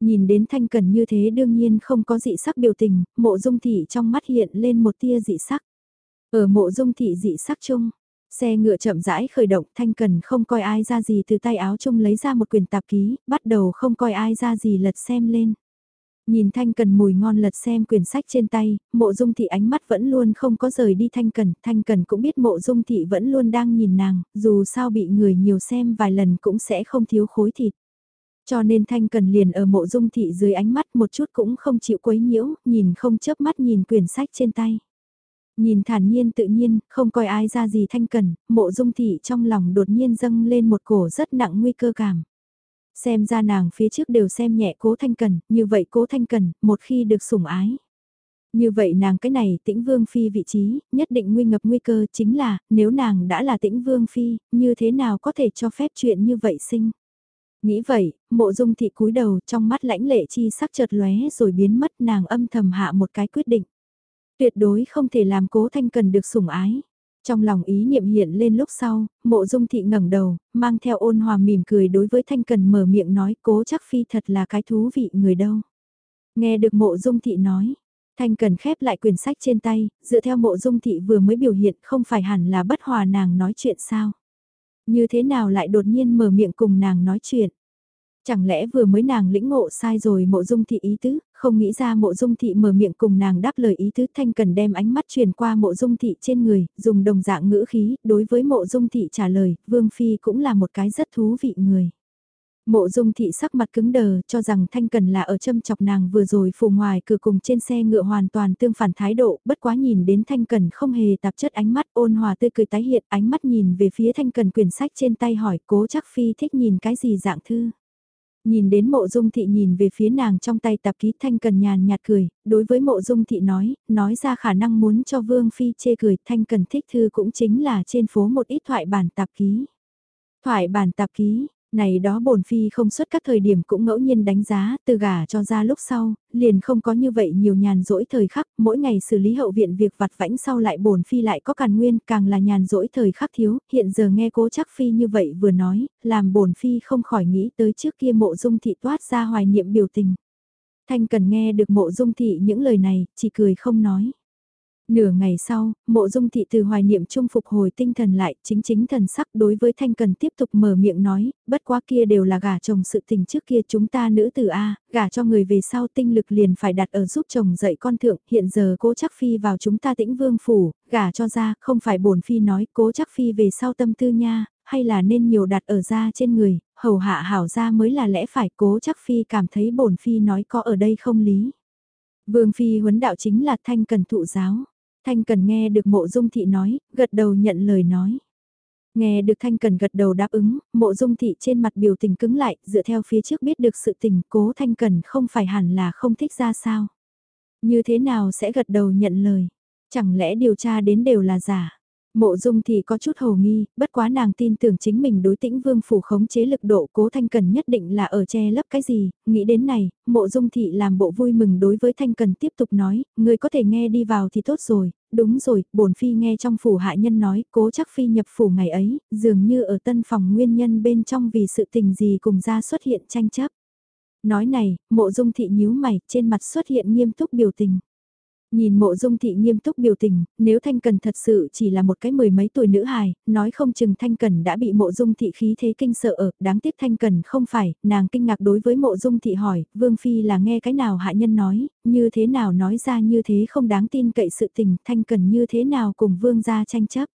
Nhìn đến Thanh Cần như thế đương nhiên không có dị sắc biểu tình, mộ dung thị trong mắt hiện lên một tia dị sắc. Ở mộ dung thị dị sắc chung, Xe ngựa chậm rãi khởi động Thanh Cần không coi ai ra gì từ tay áo chung lấy ra một quyển tạp ký, bắt đầu không coi ai ra gì lật xem lên. Nhìn Thanh Cần mùi ngon lật xem quyển sách trên tay, mộ dung thị ánh mắt vẫn luôn không có rời đi Thanh Cần, Thanh Cần cũng biết mộ dung thị vẫn luôn đang nhìn nàng, dù sao bị người nhiều xem vài lần cũng sẽ không thiếu khối thịt. Cho nên Thanh Cần liền ở mộ dung thị dưới ánh mắt một chút cũng không chịu quấy nhiễu, nhìn không chớp mắt nhìn quyển sách trên tay. Nhìn thản nhiên tự nhiên, không coi ai ra gì thanh cần, mộ dung thị trong lòng đột nhiên dâng lên một cổ rất nặng nguy cơ cảm. Xem ra nàng phía trước đều xem nhẹ cố thanh cần, như vậy cố thanh cần, một khi được sủng ái. Như vậy nàng cái này tĩnh vương phi vị trí, nhất định nguy ngập nguy cơ chính là, nếu nàng đã là tĩnh vương phi, như thế nào có thể cho phép chuyện như vậy sinh. Nghĩ vậy, mộ dung thị cúi đầu trong mắt lãnh lệ chi sắc chợt lóe rồi biến mất nàng âm thầm hạ một cái quyết định. Tuyệt đối không thể làm cố thanh cần được sủng ái. Trong lòng ý niệm hiện lên lúc sau, mộ dung thị ngẩng đầu, mang theo ôn hòa mỉm cười đối với thanh cần mở miệng nói cố chắc phi thật là cái thú vị người đâu. Nghe được mộ dung thị nói, thanh cần khép lại quyển sách trên tay, dựa theo mộ dung thị vừa mới biểu hiện không phải hẳn là bất hòa nàng nói chuyện sao. Như thế nào lại đột nhiên mở miệng cùng nàng nói chuyện. Chẳng lẽ vừa mới nàng lĩnh ngộ sai rồi mộ dung thị ý tứ, không nghĩ ra mộ dung thị mở miệng cùng nàng đáp lời ý tứ thanh cần đem ánh mắt truyền qua mộ dung thị trên người, dùng đồng dạng ngữ khí, đối với mộ dung thị trả lời, vương phi cũng là một cái rất thú vị người. Mộ dung thị sắc mặt cứng đờ cho rằng thanh cần là ở châm chọc nàng vừa rồi phù ngoài cửa cùng trên xe ngựa hoàn toàn tương phản thái độ, bất quá nhìn đến thanh cần không hề tạp chất ánh mắt ôn hòa tươi cười tái hiện ánh mắt nhìn về phía thanh cần quyển sách trên tay hỏi cố chắc phi thích nhìn cái gì dạng thư. Nhìn đến mộ dung thị nhìn về phía nàng trong tay tạp ký thanh cần nhàn nhạt cười, đối với mộ dung thị nói, nói ra khả năng muốn cho vương phi chê cười thanh cần thích thư cũng chính là trên phố một ít thoại bản tạp ký. Thoại bản tạp ký, này đó bổn phi không xuất các thời điểm cũng ngẫu nhiên đánh giá, từ gả cho ra lúc sau, liền không có như vậy nhiều nhàn rỗi thời khắc, mỗi ngày xử lý hậu viện việc vặt vãnh sau lại bổn phi lại có càn nguyên, càng là nhàn rỗi thời khắc thiếu, hiện giờ nghe cố chắc phi như vậy vừa nói, làm bổn phi không khỏi nghĩ tới trước kia mộ dung thị toát ra hoài niệm biểu tình. Thanh cần nghe được mộ dung thị những lời này, chỉ cười không nói. Nửa ngày sau, mộ dung thị từ hoài niệm trung phục hồi tinh thần lại, chính chính thần sắc đối với thanh cần tiếp tục mở miệng nói, bất quá kia đều là gả chồng sự tình trước kia chúng ta nữ tử A, gả cho người về sau tinh lực liền phải đặt ở giúp chồng dạy con thượng, hiện giờ cố chắc phi vào chúng ta tĩnh vương phủ, gả cho ra, không phải bổn phi nói cố chắc phi về sau tâm tư nha, hay là nên nhiều đặt ở ra trên người, hầu hạ hảo ra mới là lẽ phải cố chắc phi cảm thấy bổn phi nói có ở đây không lý. Vương phi huấn đạo chính là thanh cần thụ giáo. Thanh Cần nghe được mộ dung thị nói, gật đầu nhận lời nói. Nghe được Thanh Cần gật đầu đáp ứng, mộ dung thị trên mặt biểu tình cứng lại, dựa theo phía trước biết được sự tình cố Thanh Cần không phải hẳn là không thích ra sao. Như thế nào sẽ gật đầu nhận lời, chẳng lẽ điều tra đến đều là giả. Mộ dung thì có chút hồ nghi, bất quá nàng tin tưởng chính mình đối tĩnh vương phủ khống chế lực độ cố thanh cần nhất định là ở che lấp cái gì, nghĩ đến này, mộ dung thị làm bộ vui mừng đối với thanh cần tiếp tục nói, người có thể nghe đi vào thì tốt rồi, đúng rồi, bổn phi nghe trong phủ hạ nhân nói, cố chắc phi nhập phủ ngày ấy, dường như ở tân phòng nguyên nhân bên trong vì sự tình gì cùng ra xuất hiện tranh chấp. Nói này, mộ dung thị nhíu mày, trên mặt xuất hiện nghiêm túc biểu tình. Nhìn mộ dung thị nghiêm túc biểu tình, nếu Thanh Cần thật sự chỉ là một cái mười mấy tuổi nữ hài, nói không chừng Thanh Cần đã bị mộ dung thị khí thế kinh sợ ở, đáng tiếc Thanh Cần không phải, nàng kinh ngạc đối với mộ dung thị hỏi, Vương Phi là nghe cái nào hạ nhân nói, như thế nào nói ra như thế không đáng tin cậy sự tình, Thanh Cần như thế nào cùng Vương gia tranh chấp.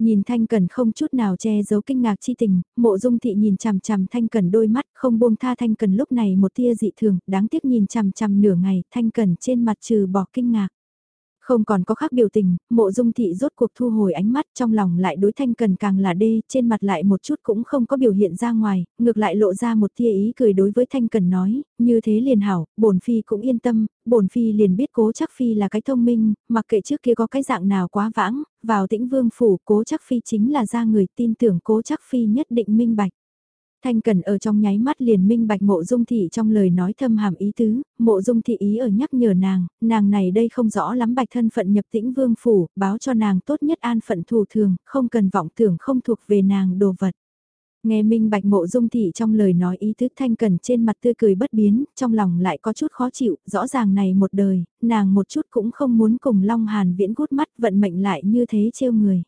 Nhìn Thanh Cần không chút nào che giấu kinh ngạc chi tình, mộ dung thị nhìn chằm chằm Thanh Cần đôi mắt không buông tha Thanh Cần lúc này một tia dị thường, đáng tiếc nhìn chằm chằm nửa ngày, Thanh Cần trên mặt trừ bỏ kinh ngạc. Không còn có khác biểu tình, mộ dung thị rốt cuộc thu hồi ánh mắt trong lòng lại đối thanh cần càng là đê, trên mặt lại một chút cũng không có biểu hiện ra ngoài, ngược lại lộ ra một tia ý cười đối với thanh cần nói, như thế liền hảo, bổn phi cũng yên tâm, bổn phi liền biết cố chắc phi là cái thông minh, mặc kệ trước kia có cái dạng nào quá vãng, vào tĩnh vương phủ cố chắc phi chính là ra người tin tưởng cố chắc phi nhất định minh bạch. Thanh Cần ở trong nháy mắt liền minh bạch mộ dung thị trong lời nói thâm hàm ý tứ, mộ dung thị ý ở nhắc nhở nàng, nàng này đây không rõ lắm bạch thân phận nhập tĩnh vương phủ, báo cho nàng tốt nhất an phận thủ thường, không cần vọng tưởng không thuộc về nàng đồ vật. Nghe minh bạch mộ dung thị trong lời nói ý tứ thanh cần trên mặt tươi cười bất biến, trong lòng lại có chút khó chịu, rõ ràng này một đời, nàng một chút cũng không muốn cùng Long Hàn viễn gút mắt vận mệnh lại như thế trêu người.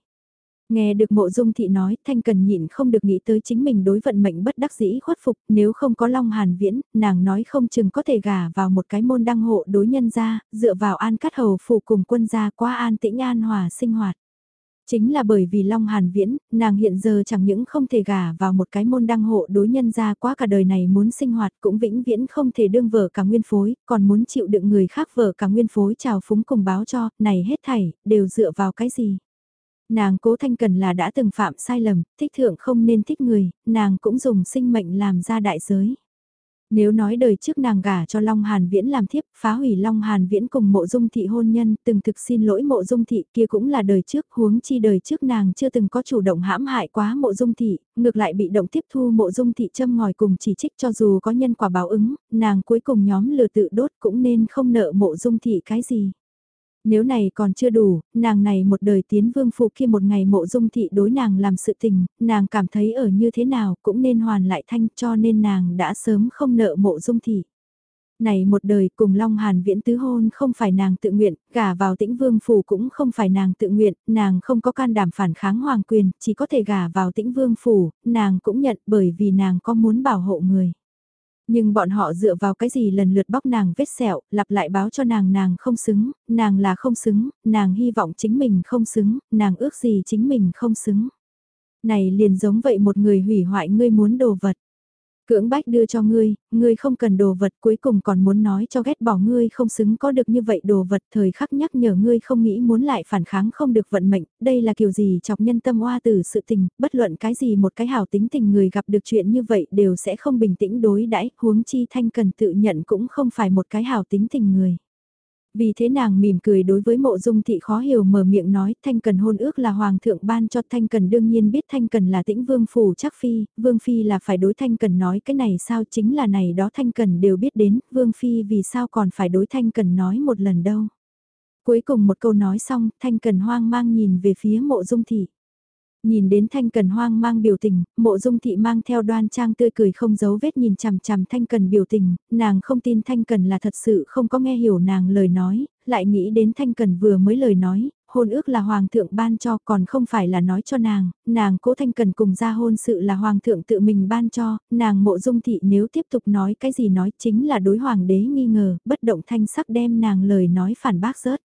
Nghe được mộ dung thị nói, Thanh Cần nhịn không được nghĩ tới chính mình đối vận mệnh bất đắc dĩ khuất phục, nếu không có Long Hàn Viễn, nàng nói không chừng có thể gả vào một cái môn đăng hộ đối nhân gia, dựa vào an cắt hầu phủ cùng quân gia qua an tĩnh an hòa sinh hoạt. Chính là bởi vì Long Hàn Viễn, nàng hiện giờ chẳng những không thể gả vào một cái môn đăng hộ đối nhân gia quá cả đời này muốn sinh hoạt cũng vĩnh viễn không thể đương vợ cả nguyên phối, còn muốn chịu đựng người khác vợ cả nguyên phối chào phúng cùng báo cho, này hết thảy, đều dựa vào cái gì. Nàng cố thanh cần là đã từng phạm sai lầm, thích thượng không nên thích người, nàng cũng dùng sinh mệnh làm ra đại giới. Nếu nói đời trước nàng gả cho Long Hàn Viễn làm thiếp, phá hủy Long Hàn Viễn cùng mộ dung thị hôn nhân, từng thực xin lỗi mộ dung thị kia cũng là đời trước, huống chi đời trước nàng chưa từng có chủ động hãm hại quá mộ dung thị, ngược lại bị động tiếp thu mộ dung thị châm ngòi cùng chỉ trích cho dù có nhân quả báo ứng, nàng cuối cùng nhóm lừa tự đốt cũng nên không nợ mộ dung thị cái gì. Nếu này còn chưa đủ, nàng này một đời tiến vương phụ khi một ngày mộ dung thị đối nàng làm sự tình, nàng cảm thấy ở như thế nào cũng nên hoàn lại thanh cho nên nàng đã sớm không nợ mộ dung thị. Này một đời cùng Long Hàn viễn tứ hôn không phải nàng tự nguyện, gả vào tĩnh vương phủ cũng không phải nàng tự nguyện, nàng không có can đảm phản kháng hoàng quyền, chỉ có thể gả vào tĩnh vương phủ, nàng cũng nhận bởi vì nàng có muốn bảo hộ người. Nhưng bọn họ dựa vào cái gì lần lượt bóc nàng vết sẹo, lặp lại báo cho nàng nàng không xứng, nàng là không xứng, nàng hy vọng chính mình không xứng, nàng ước gì chính mình không xứng. Này liền giống vậy một người hủy hoại ngươi muốn đồ vật. Cưỡng bách đưa cho ngươi, ngươi không cần đồ vật cuối cùng còn muốn nói cho ghét bỏ ngươi không xứng có được như vậy đồ vật thời khắc nhắc nhở ngươi không nghĩ muốn lại phản kháng không được vận mệnh, đây là kiểu gì chọc nhân tâm oa từ sự tình, bất luận cái gì một cái hảo tính tình người gặp được chuyện như vậy đều sẽ không bình tĩnh đối đãi huống chi thanh cần tự nhận cũng không phải một cái hảo tính tình người. Vì thế nàng mỉm cười đối với mộ dung thị khó hiểu mở miệng nói Thanh Cần hôn ước là Hoàng thượng ban cho Thanh Cần đương nhiên biết Thanh Cần là tĩnh vương phủ chắc phi, vương phi là phải đối Thanh Cần nói cái này sao chính là này đó Thanh Cần đều biết đến, vương phi vì sao còn phải đối Thanh Cần nói một lần đâu. Cuối cùng một câu nói xong, Thanh Cần hoang mang nhìn về phía mộ dung thị. Nhìn đến Thanh Cần hoang mang biểu tình, mộ dung thị mang theo đoan trang tươi cười không giấu vết nhìn chằm chằm Thanh Cần biểu tình, nàng không tin Thanh Cần là thật sự không có nghe hiểu nàng lời nói, lại nghĩ đến Thanh Cần vừa mới lời nói, hôn ước là Hoàng thượng ban cho còn không phải là nói cho nàng, nàng cố Thanh Cần cùng ra hôn sự là Hoàng thượng tự mình ban cho, nàng mộ dung thị nếu tiếp tục nói cái gì nói chính là đối Hoàng đế nghi ngờ, bất động thanh sắc đem nàng lời nói phản bác rớt.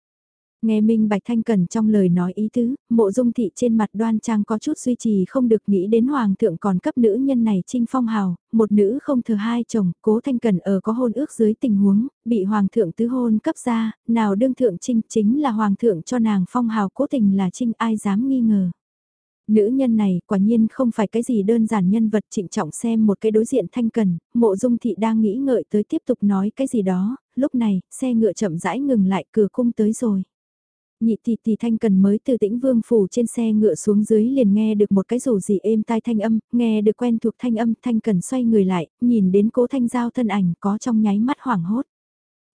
Nghe Minh Bạch Thanh Cần trong lời nói ý tứ, mộ dung thị trên mặt đoan trang có chút duy trì không được nghĩ đến Hoàng thượng còn cấp nữ nhân này trinh phong hào, một nữ không thừa hai chồng, cố Thanh Cần ở có hôn ước dưới tình huống, bị Hoàng thượng tứ hôn cấp ra, nào đương thượng trinh chính là Hoàng thượng cho nàng phong hào cố tình là trinh ai dám nghi ngờ. Nữ nhân này quả nhiên không phải cái gì đơn giản nhân vật trịnh trọng xem một cái đối diện thanh cần, mộ dung thị đang nghĩ ngợi tới tiếp tục nói cái gì đó, lúc này, xe ngựa chậm rãi ngừng lại cửa cung tới rồi. Nhị tỷ tỷ thanh cần mới từ tĩnh vương phủ trên xe ngựa xuống dưới liền nghe được một cái rủ gì êm tai thanh âm, nghe được quen thuộc thanh âm thanh cần xoay người lại, nhìn đến cố thanh giao thân ảnh có trong nháy mắt hoảng hốt.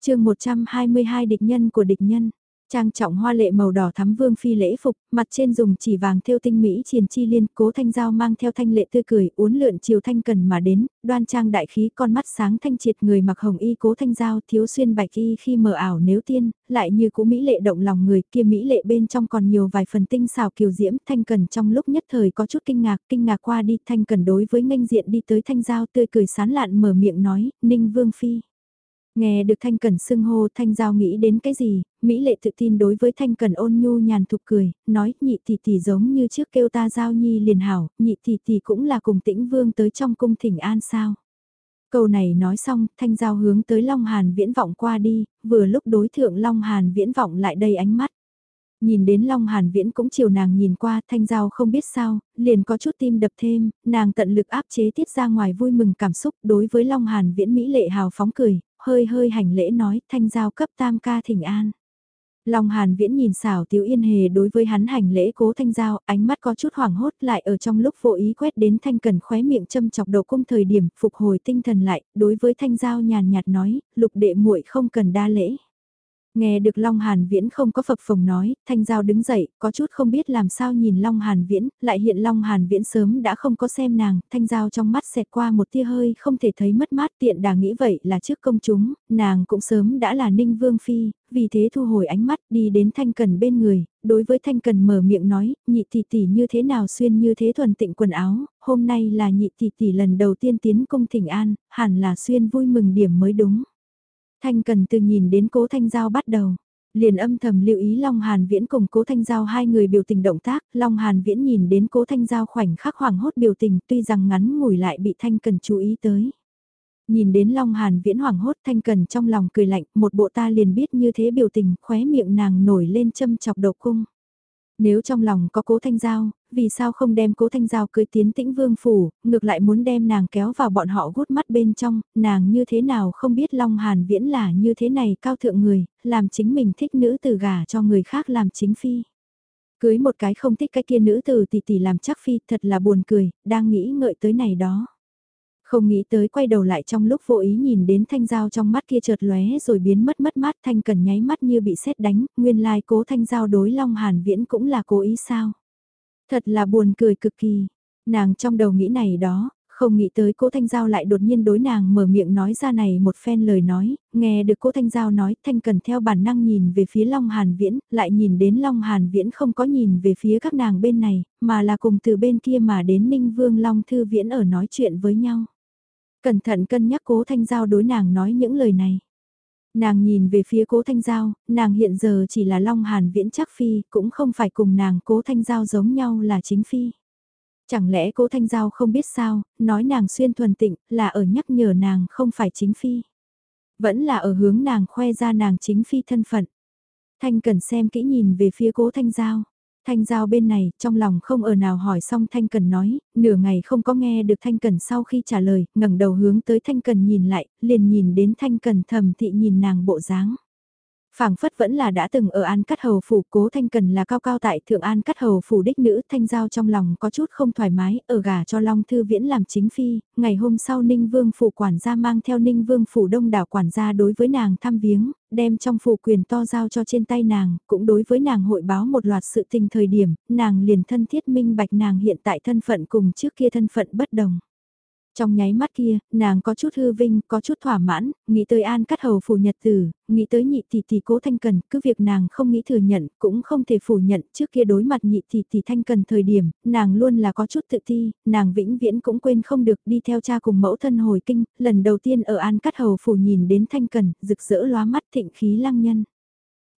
chương 122 địch nhân của địch nhân. Trang trọng hoa lệ màu đỏ thắm vương phi lễ phục, mặt trên dùng chỉ vàng thêu tinh mỹ triền chi liên, cố thanh giao mang theo thanh lệ tươi cười, uốn lượn chiều thanh cần mà đến, đoan trang đại khí con mắt sáng thanh triệt người mặc hồng y cố thanh giao thiếu xuyên bạch y khi mờ ảo nếu tiên, lại như cũ mỹ lệ động lòng người kia mỹ lệ bên trong còn nhiều vài phần tinh xào kiều diễm thanh cần trong lúc nhất thời có chút kinh ngạc, kinh ngạc qua đi thanh cần đối với nghênh diện đi tới thanh giao tươi cười sán lạn mở miệng nói, ninh vương phi. Nghe được Thanh Cần xưng hô Thanh Giao nghĩ đến cái gì, Mỹ lệ tự tin đối với Thanh Cần ôn nhu nhàn thục cười, nói nhị tỷ tỷ giống như trước kêu ta Giao Nhi liền hảo, nhị tỷ tỷ cũng là cùng tĩnh vương tới trong cung thỉnh an sao. Câu này nói xong, Thanh Giao hướng tới Long Hàn viễn vọng qua đi, vừa lúc đối thượng Long Hàn viễn vọng lại đầy ánh mắt. Nhìn đến Long Hàn Viễn cũng chiều nàng nhìn qua, Thanh Giao không biết sao, liền có chút tim đập thêm, nàng tận lực áp chế tiết ra ngoài vui mừng cảm xúc đối với Long Hàn Viễn Mỹ lệ hào phóng cười, hơi hơi hành lễ nói thanh giao cấp tam ca thỉnh an. Long Hàn Viễn nhìn xảo Tiểu Yên Hề đối với hắn hành lễ cố thanh giao, ánh mắt có chút hoảng hốt lại ở trong lúc vô ý quét đến thanh cần khóe miệng châm chọc đầu cung thời điểm phục hồi tinh thần lại, đối với thanh giao nhàn nhạt nói, lục đệ muội không cần đa lễ. Nghe được Long Hàn Viễn không có phập phồng nói, Thanh Giao đứng dậy, có chút không biết làm sao nhìn Long Hàn Viễn, lại hiện Long Hàn Viễn sớm đã không có xem nàng, Thanh Giao trong mắt xẹt qua một tia hơi không thể thấy mất mát tiện đà nghĩ vậy là trước công chúng, nàng cũng sớm đã là Ninh Vương Phi, vì thế thu hồi ánh mắt đi đến Thanh Cần bên người, đối với Thanh Cần mở miệng nói, nhị tỷ tỷ như thế nào xuyên như thế thuần tịnh quần áo, hôm nay là nhị tỷ tỷ lần đầu tiên tiến cung thỉnh an, hẳn là xuyên vui mừng điểm mới đúng. Thanh Cần từ nhìn đến cố Thanh Giao bắt đầu. Liền âm thầm lưu ý Long Hàn Viễn cùng Cố Thanh Giao hai người biểu tình động tác, Long Hàn Viễn nhìn đến Cố Thanh Giao khoảnh khắc hoảng hốt biểu tình tuy rằng ngắn ngủi lại bị Thanh Cần chú ý tới. Nhìn đến Long Hàn Viễn hoảng hốt Thanh Cần trong lòng cười lạnh, một bộ ta liền biết như thế biểu tình, khóe miệng nàng nổi lên châm chọc đầu cung. Nếu trong lòng có cố thanh giao, vì sao không đem cố thanh giao cưới tiến tĩnh vương phủ, ngược lại muốn đem nàng kéo vào bọn họ gút mắt bên trong, nàng như thế nào không biết Long Hàn Viễn là như thế này cao thượng người, làm chính mình thích nữ từ gả cho người khác làm chính phi. Cưới một cái không thích cái kia nữ từ tỷ tỷ làm chắc phi thật là buồn cười, đang nghĩ ngợi tới này đó. Không nghĩ tới quay đầu lại trong lúc vô ý nhìn đến thanh giao trong mắt kia chợt lóe rồi biến mất mất mát thanh cần nháy mắt như bị sét đánh, nguyên lai cố thanh giao đối long hàn viễn cũng là cố ý sao. Thật là buồn cười cực kỳ, nàng trong đầu nghĩ này đó, không nghĩ tới cố Thanh Giao lại đột nhiên đối nàng mở miệng nói ra này một phen lời nói, nghe được cố Thanh Giao nói Thanh cần theo bản năng nhìn về phía Long Hàn Viễn, lại nhìn đến Long Hàn Viễn không có nhìn về phía các nàng bên này, mà là cùng từ bên kia mà đến Ninh Vương Long Thư Viễn ở nói chuyện với nhau. Cẩn thận cân nhắc cố thanh giao đối nàng nói những lời này. Nàng nhìn về phía cố thanh giao, nàng hiện giờ chỉ là Long Hàn viễn chắc phi, cũng không phải cùng nàng cố thanh giao giống nhau là chính phi. Chẳng lẽ cố thanh giao không biết sao, nói nàng xuyên thuần tịnh là ở nhắc nhở nàng không phải chính phi. Vẫn là ở hướng nàng khoe ra nàng chính phi thân phận. Thanh cần xem kỹ nhìn về phía cố thanh giao. Thanh Giao bên này, trong lòng không ở nào hỏi xong Thanh Cần nói, nửa ngày không có nghe được Thanh Cần sau khi trả lời, ngẩng đầu hướng tới Thanh Cần nhìn lại, liền nhìn đến Thanh Cần thầm thị nhìn nàng bộ dáng phảng phất vẫn là đã từng ở An Cắt Hầu Phủ cố Thanh Cần là cao cao tại Thượng An Cắt Hầu Phủ đích nữ Thanh Giao trong lòng có chút không thoải mái ở gà cho Long Thư Viễn làm chính phi, ngày hôm sau Ninh Vương Phủ quản gia mang theo Ninh Vương Phủ đông đảo quản gia đối với nàng thăm viếng, đem trong phủ quyền to giao cho trên tay nàng, cũng đối với nàng hội báo một loạt sự tình thời điểm, nàng liền thân thiết minh bạch nàng hiện tại thân phận cùng trước kia thân phận bất đồng. Trong nháy mắt kia, nàng có chút hư vinh, có chút thỏa mãn, nghĩ tới an cắt hầu phủ nhật tử, nghĩ tới nhị tỷ tỷ cố thanh cần, cứ việc nàng không nghĩ thừa nhận, cũng không thể phủ nhận, trước kia đối mặt nhị tỷ tỷ thanh cần thời điểm, nàng luôn là có chút tự ti, nàng vĩnh viễn cũng quên không được đi theo cha cùng mẫu thân hồi kinh, lần đầu tiên ở an cắt hầu phủ nhìn đến thanh cần, rực rỡ lóa mắt thịnh khí lăng nhân.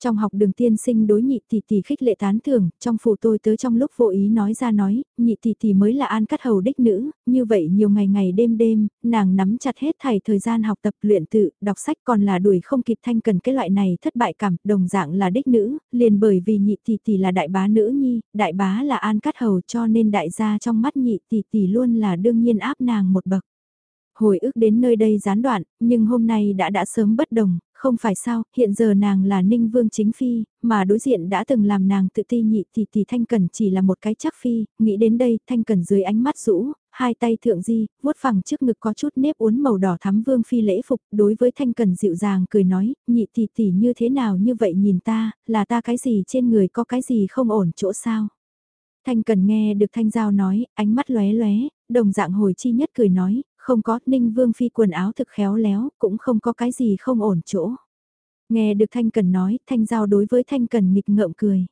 Trong học đường tiên sinh đối nhị tỷ tỷ khích lệ tán thưởng, trong phủ tôi tới trong lúc vô ý nói ra nói, nhị tỷ tỷ mới là an cắt hầu đích nữ, như vậy nhiều ngày ngày đêm đêm, nàng nắm chặt hết thảy thời gian học tập luyện tự, đọc sách còn là đuổi không kịp thanh cần cái loại này thất bại cảm, đồng dạng là đích nữ, liền bởi vì nhị tỷ tỷ là đại bá nữ nhi, đại bá là an cắt hầu cho nên đại gia trong mắt nhị tỷ tỷ luôn là đương nhiên áp nàng một bậc. Hồi ức đến nơi đây gián đoạn, nhưng hôm nay đã đã sớm bất đồng, không phải sao, hiện giờ nàng là Ninh Vương chính phi, mà đối diện đã từng làm nàng tự ti nhị thì thì Thanh Cần chỉ là một cái chắc phi, nghĩ đến đây Thanh Cần dưới ánh mắt rũ, hai tay thượng di, vuốt phẳng trước ngực có chút nếp uốn màu đỏ thắm vương phi lễ phục, đối với Thanh Cần dịu dàng cười nói, nhị thì tỷ như thế nào như vậy nhìn ta, là ta cái gì trên người có cái gì không ổn chỗ sao. Thanh Cần nghe được Thanh Giao nói, ánh mắt lóe lóe, đồng dạng hồi chi nhất cười nói, không có, Ninh Vương Phi quần áo thực khéo léo, cũng không có cái gì không ổn chỗ. Nghe được Thanh Cần nói, Thanh Giao đối với Thanh Cần nghịch ngợm cười.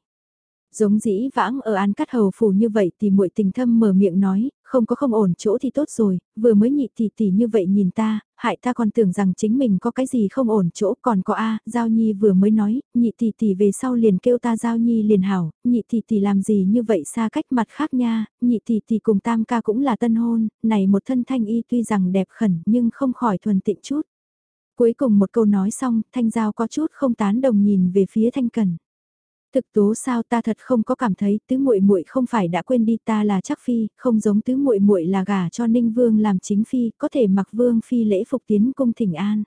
Giống dĩ vãng ở an cắt hầu phủ như vậy thì muội tình thâm mở miệng nói, không có không ổn chỗ thì tốt rồi, vừa mới nhị tỷ tỷ như vậy nhìn ta, hại ta còn tưởng rằng chính mình có cái gì không ổn chỗ, còn có a, Giao Nhi vừa mới nói, nhị tỷ tỷ về sau liền kêu ta Giao Nhi liền hảo, nhị tỷ tỷ làm gì như vậy xa cách mặt khác nha, nhị tỷ tỷ cùng tam ca cũng là tân hôn, này một thân thanh y tuy rằng đẹp khẩn nhưng không khỏi thuần tịnh chút. Cuối cùng một câu nói xong, thanh giao có chút không tán đồng nhìn về phía thanh cần. Thực tố sao ta thật không có cảm thấy tứ muội muội không phải đã quên đi ta là chắc phi, không giống tứ muội muội là gả cho Ninh Vương làm chính phi, có thể mặc Vương phi lễ phục tiến cung thỉnh an.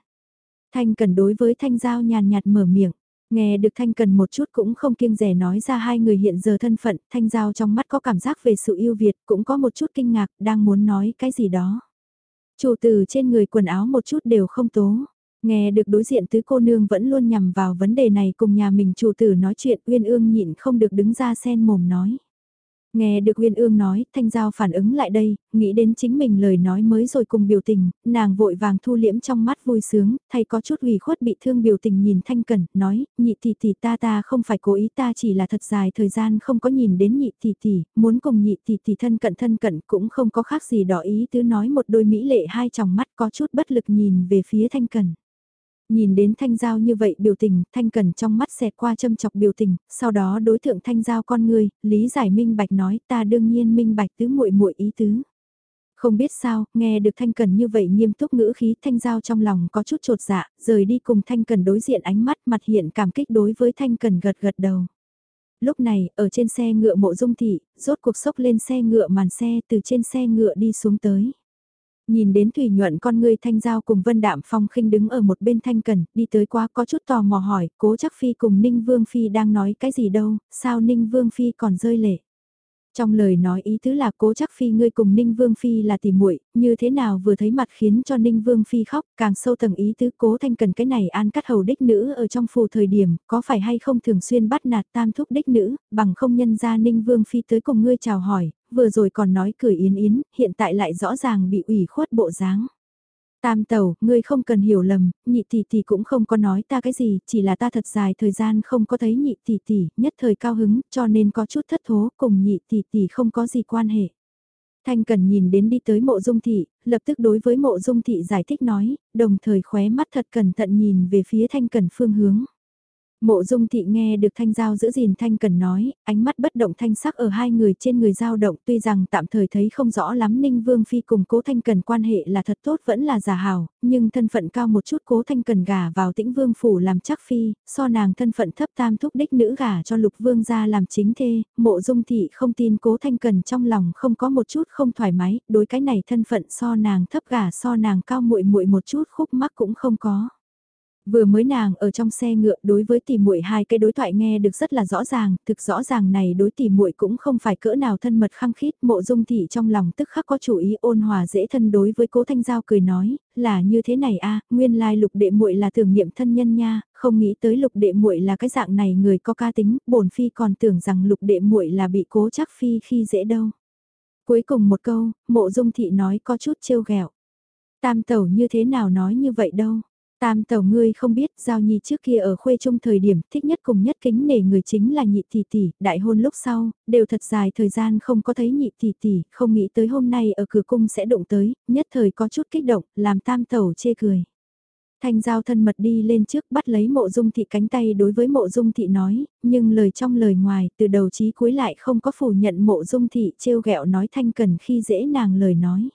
Thanh cần đối với Thanh Giao nhàn nhạt mở miệng. Nghe được Thanh Cần một chút cũng không kiêng rẻ nói ra hai người hiện giờ thân phận, Thanh Giao trong mắt có cảm giác về sự yêu Việt, cũng có một chút kinh ngạc, đang muốn nói cái gì đó. Chủ từ trên người quần áo một chút đều không tố. Nghe được đối diện tứ cô nương vẫn luôn nhằm vào vấn đề này cùng nhà mình chủ tử nói chuyện Uyên ương nhịn không được đứng ra sen mồm nói. Nghe được Uyên ương nói, Thanh Giao phản ứng lại đây, nghĩ đến chính mình lời nói mới rồi cùng biểu tình, nàng vội vàng thu liễm trong mắt vui sướng, thay có chút ủy khuất bị thương biểu tình nhìn Thanh Cẩn, nói, nhị tỷ tỷ ta ta không phải cố ý ta chỉ là thật dài thời gian không có nhìn đến nhị tỷ tỷ, muốn cùng nhị tỷ tỷ thân cận thân cận cũng không có khác gì đỏ ý tứ nói một đôi mỹ lệ hai tròng mắt có chút bất lực nhìn về phía Thanh Cẩn. Nhìn đến Thanh Giao như vậy biểu tình, Thanh Cần trong mắt xẹt qua châm chọc biểu tình, sau đó đối tượng Thanh Giao con người, lý giải minh bạch nói ta đương nhiên minh bạch tứ muội muội ý tứ. Không biết sao, nghe được Thanh Cần như vậy nghiêm túc ngữ khí Thanh Giao trong lòng có chút trột dạ, rời đi cùng Thanh Cần đối diện ánh mắt mặt hiện cảm kích đối với Thanh Cần gật gật đầu. Lúc này, ở trên xe ngựa mộ dung thị, rốt cuộc sốc lên xe ngựa màn xe từ trên xe ngựa đi xuống tới. Nhìn đến Thủy nhuận con người Thanh Giao cùng Vân Đạm Phong khinh đứng ở một bên Thanh Cần, đi tới qua có chút tò mò hỏi, cố chắc Phi cùng Ninh Vương Phi đang nói cái gì đâu, sao Ninh Vương Phi còn rơi lệ. Trong lời nói ý tứ là cố chắc phi ngươi cùng Ninh Vương Phi là tỉ muội như thế nào vừa thấy mặt khiến cho Ninh Vương Phi khóc, càng sâu tầng ý tứ cố thanh cần cái này an cắt hầu đích nữ ở trong phù thời điểm, có phải hay không thường xuyên bắt nạt tam thúc đích nữ, bằng không nhân ra Ninh Vương Phi tới cùng ngươi chào hỏi, vừa rồi còn nói cười yến yến, hiện tại lại rõ ràng bị ủy khuất bộ dáng. Tam tẩu, ngươi không cần hiểu lầm, nhị tỷ tỷ cũng không có nói ta cái gì, chỉ là ta thật dài thời gian không có thấy nhị tỷ tỷ, nhất thời cao hứng, cho nên có chút thất thố, cùng nhị tỷ tỷ không có gì quan hệ. Thanh Cần nhìn đến đi tới mộ dung thị, lập tức đối với mộ dung thị giải thích nói, đồng thời khóe mắt thật cẩn thận nhìn về phía Thanh Cần phương hướng. Mộ dung thị nghe được thanh giao giữ gìn thanh cần nói, ánh mắt bất động thanh sắc ở hai người trên người giao động tuy rằng tạm thời thấy không rõ lắm ninh vương phi cùng cố thanh cần quan hệ là thật tốt vẫn là giả hào, nhưng thân phận cao một chút cố thanh cần gả vào tĩnh vương phủ làm chắc phi, so nàng thân phận thấp tam thúc đích nữ gả cho lục vương gia làm chính thê, mộ dung thị không tin cố thanh cần trong lòng không có một chút không thoải mái, đối cái này thân phận so nàng thấp gả so nàng cao muội muội một chút khúc mắc cũng không có. Vừa mới nàng ở trong xe ngựa đối với tỷ muội hai cái đối thoại nghe được rất là rõ ràng, thực rõ ràng này đối tỷ muội cũng không phải cỡ nào thân mật khăng khít, mộ dung thị trong lòng tức khắc có chủ ý ôn hòa dễ thân đối với cố thanh giao cười nói, là như thế này a nguyên lai lục đệ muội là tưởng niệm thân nhân nha, không nghĩ tới lục đệ muội là cái dạng này người có ca tính, bổn phi còn tưởng rằng lục đệ muội là bị cố chắc phi khi dễ đâu. Cuối cùng một câu, mộ dung thị nói có chút trêu ghẹo Tam tẩu như thế nào nói như vậy đâu. Tam tàu ngươi không biết, Giao Nhi trước kia ở khuê trung thời điểm thích nhất cùng nhất kính nể người chính là nhị tỷ tỷ, đại hôn lúc sau, đều thật dài thời gian không có thấy nhị tỷ tỷ, không nghĩ tới hôm nay ở cửa cung sẽ động tới, nhất thời có chút kích động, làm tam tàu chê cười. Thanh giao thân mật đi lên trước bắt lấy mộ dung thị cánh tay đối với mộ dung thị nói, nhưng lời trong lời ngoài từ đầu chí cuối lại không có phủ nhận mộ dung thị trêu ghẹo nói thanh cần khi dễ nàng lời nói.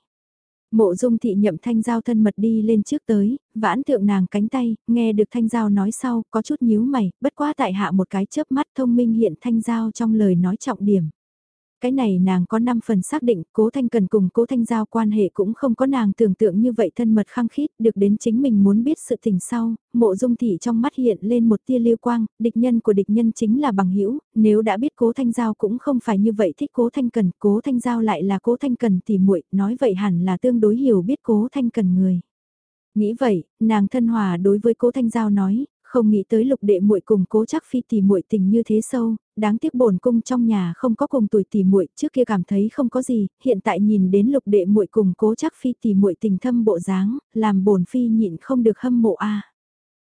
Mộ dung thị nhậm thanh giao thân mật đi lên trước tới, vãn thượng nàng cánh tay, nghe được thanh giao nói sau, có chút nhíu mày, bất quá tại hạ một cái chớp mắt thông minh hiện thanh giao trong lời nói trọng điểm. Cái này nàng có 5 phần xác định, cố thanh cần cùng cố thanh giao quan hệ cũng không có nàng tưởng tượng như vậy thân mật khăng khít, được đến chính mình muốn biết sự tình sau, mộ dung thị trong mắt hiện lên một tia lưu quang, địch nhân của địch nhân chính là bằng hữu nếu đã biết cố thanh giao cũng không phải như vậy thích cố thanh cần, cố thanh giao lại là cố thanh cần thì muội nói vậy hẳn là tương đối hiểu biết cố thanh cần người. Nghĩ vậy, nàng thân hòa đối với cố thanh giao nói, không nghĩ tới lục đệ muội cùng cố chắc phi tỷ muội tình như thế sâu, đáng tiếc bổn cung trong nhà không có cùng tuổi tỷ muội, trước kia cảm thấy không có gì, hiện tại nhìn đến lục đệ muội cùng cố chắc phi tỷ muội tình thâm bộ dáng, làm bổn phi nhịn không được hâm mộ a. À.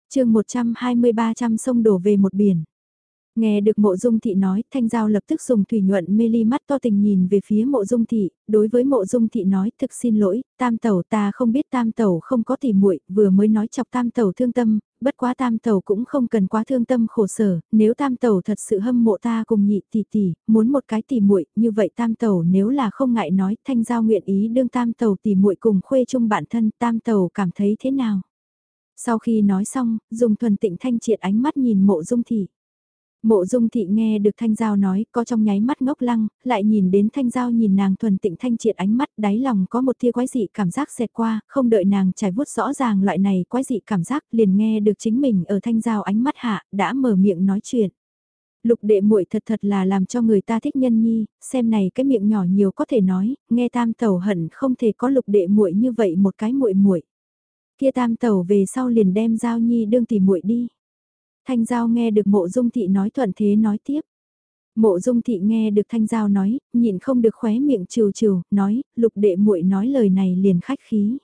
Chương 123 trăm sông đổ về một biển. Nghe được mộ dung thị nói, thanh giao lập tức dùng thủy nhuận mê ly mắt to tình nhìn về phía mộ dung thị, đối với mộ dung thị nói thực xin lỗi, tam tẩu ta không biết tam tẩu không có tỉ muội vừa mới nói chọc tam tẩu thương tâm, bất quá tam tẩu cũng không cần quá thương tâm khổ sở, nếu tam tẩu thật sự hâm mộ ta cùng nhị tỷ tỷ, muốn một cái tỉ muội như vậy tam tẩu nếu là không ngại nói, thanh giao nguyện ý đương tam tẩu tỉ muội cùng khuê chung bản thân, tam tẩu cảm thấy thế nào? Sau khi nói xong, dùng thuần tịnh thanh triệt ánh mắt nhìn mộ dung thị. Mộ dung thị nghe được thanh giao nói, có trong nháy mắt ngốc lăng, lại nhìn đến thanh giao nhìn nàng thuần tịnh thanh triệt ánh mắt, đáy lòng có một tia quái dị cảm giác xẹt qua, không đợi nàng trải vuốt rõ ràng loại này quái dị cảm giác, liền nghe được chính mình ở thanh giao ánh mắt hạ, đã mở miệng nói chuyện. Lục đệ muội thật thật là làm cho người ta thích nhân nhi, xem này cái miệng nhỏ nhiều có thể nói, nghe tam tẩu hận không thể có lục đệ muội như vậy một cái muội muội. Kia tam tẩu về sau liền đem giao nhi đương tỷ muội đi. Thanh Giao nghe được mộ dung thị nói thuận thế nói tiếp. Mộ dung thị nghe được Thanh Giao nói, nhịn không được khóe miệng trừ trừ, nói, lục đệ muội nói lời này liền khách khí.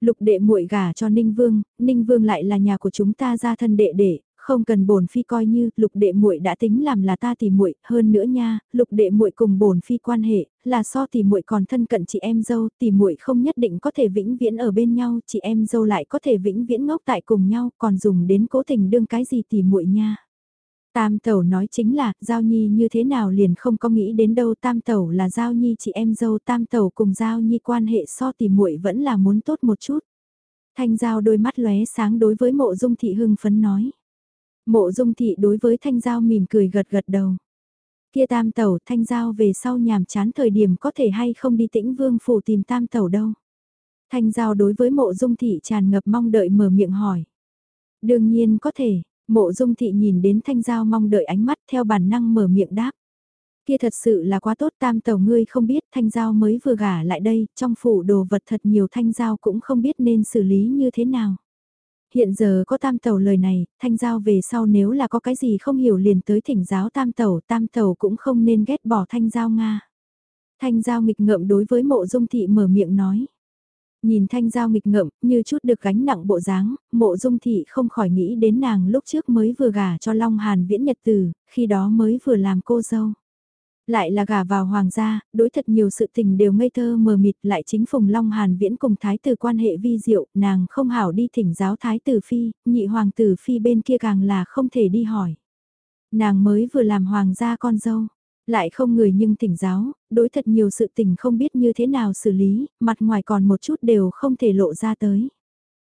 Lục đệ muội gả cho Ninh Vương, Ninh Vương lại là nhà của chúng ta ra thân đệ đệ, không cần bổn phi coi như lục đệ muội đã tính làm là ta tỷ muội hơn nữa nha lục đệ muội cùng bổn phi quan hệ là so tỷ muội còn thân cận chị em dâu tỷ muội không nhất định có thể vĩnh viễn ở bên nhau chị em dâu lại có thể vĩnh viễn ngốc tại cùng nhau còn dùng đến cố tình đương cái gì tỷ muội nha Tam tẩu nói chính là, Giao Nhi như thế nào liền không có nghĩ đến đâu Tam tẩu là Giao Nhi chị em dâu Tam tẩu cùng Giao Nhi quan hệ so tỷ muội vẫn là muốn tốt một chút. Thanh Giao đôi mắt lóe sáng đối với mộ dung thị hưng phấn nói. Mộ dung thị đối với thanh giao mỉm cười gật gật đầu. Kia tam tẩu thanh giao về sau nhàm chán thời điểm có thể hay không đi tĩnh vương phủ tìm tam tẩu đâu. Thanh giao đối với mộ dung thị tràn ngập mong đợi mở miệng hỏi. Đương nhiên có thể, mộ dung thị nhìn đến thanh giao mong đợi ánh mắt theo bản năng mở miệng đáp. Kia thật sự là quá tốt tam tẩu ngươi không biết thanh giao mới vừa gả lại đây, trong phủ đồ vật thật nhiều thanh giao cũng không biết nên xử lý như thế nào. Hiện giờ có tam tàu lời này, thanh giao về sau nếu là có cái gì không hiểu liền tới thỉnh giáo tam tàu, tam tàu cũng không nên ghét bỏ thanh giao Nga. Thanh giao nghịch ngợm đối với mộ dung thị mở miệng nói. Nhìn thanh giao nghịch ngợm, như chút được gánh nặng bộ dáng, mộ dung thị không khỏi nghĩ đến nàng lúc trước mới vừa gả cho Long Hàn viễn nhật tử, khi đó mới vừa làm cô dâu. Lại là gả vào hoàng gia, đối thật nhiều sự tình đều ngây thơ mờ mịt lại chính Phùng Long Hàn viễn cùng thái tử quan hệ vi diệu, nàng không hảo đi thỉnh giáo thái tử phi, nhị hoàng tử phi bên kia càng là không thể đi hỏi. Nàng mới vừa làm hoàng gia con dâu, lại không người nhưng thỉnh giáo, đối thật nhiều sự tình không biết như thế nào xử lý, mặt ngoài còn một chút đều không thể lộ ra tới.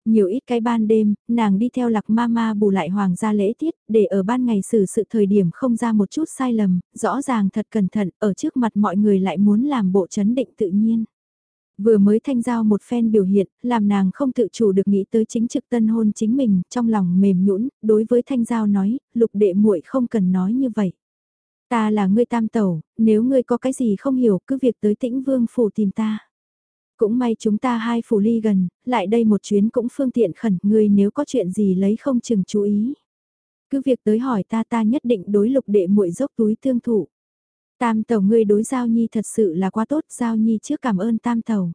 Nhiều ít cái ban đêm, nàng đi theo lạc ma ma bù lại hoàng gia lễ tiết, để ở ban ngày xử sự thời điểm không ra một chút sai lầm, rõ ràng thật cẩn thận, ở trước mặt mọi người lại muốn làm bộ chấn định tự nhiên. Vừa mới thanh giao một phen biểu hiện, làm nàng không tự chủ được nghĩ tới chính trực tân hôn chính mình, trong lòng mềm nhũn đối với thanh giao nói, lục đệ muội không cần nói như vậy. Ta là ngươi tam tẩu, nếu ngươi có cái gì không hiểu cứ việc tới tĩnh vương phủ tìm ta. Cũng may chúng ta hai phủ ly gần, lại đây một chuyến cũng phương tiện khẩn, ngươi nếu có chuyện gì lấy không chừng chú ý. Cứ việc tới hỏi ta ta nhất định đối lục đệ muội dốc túi tương thủ. Tam tàu ngươi đối Giao Nhi thật sự là quá tốt, Giao Nhi trước cảm ơn tam tàu.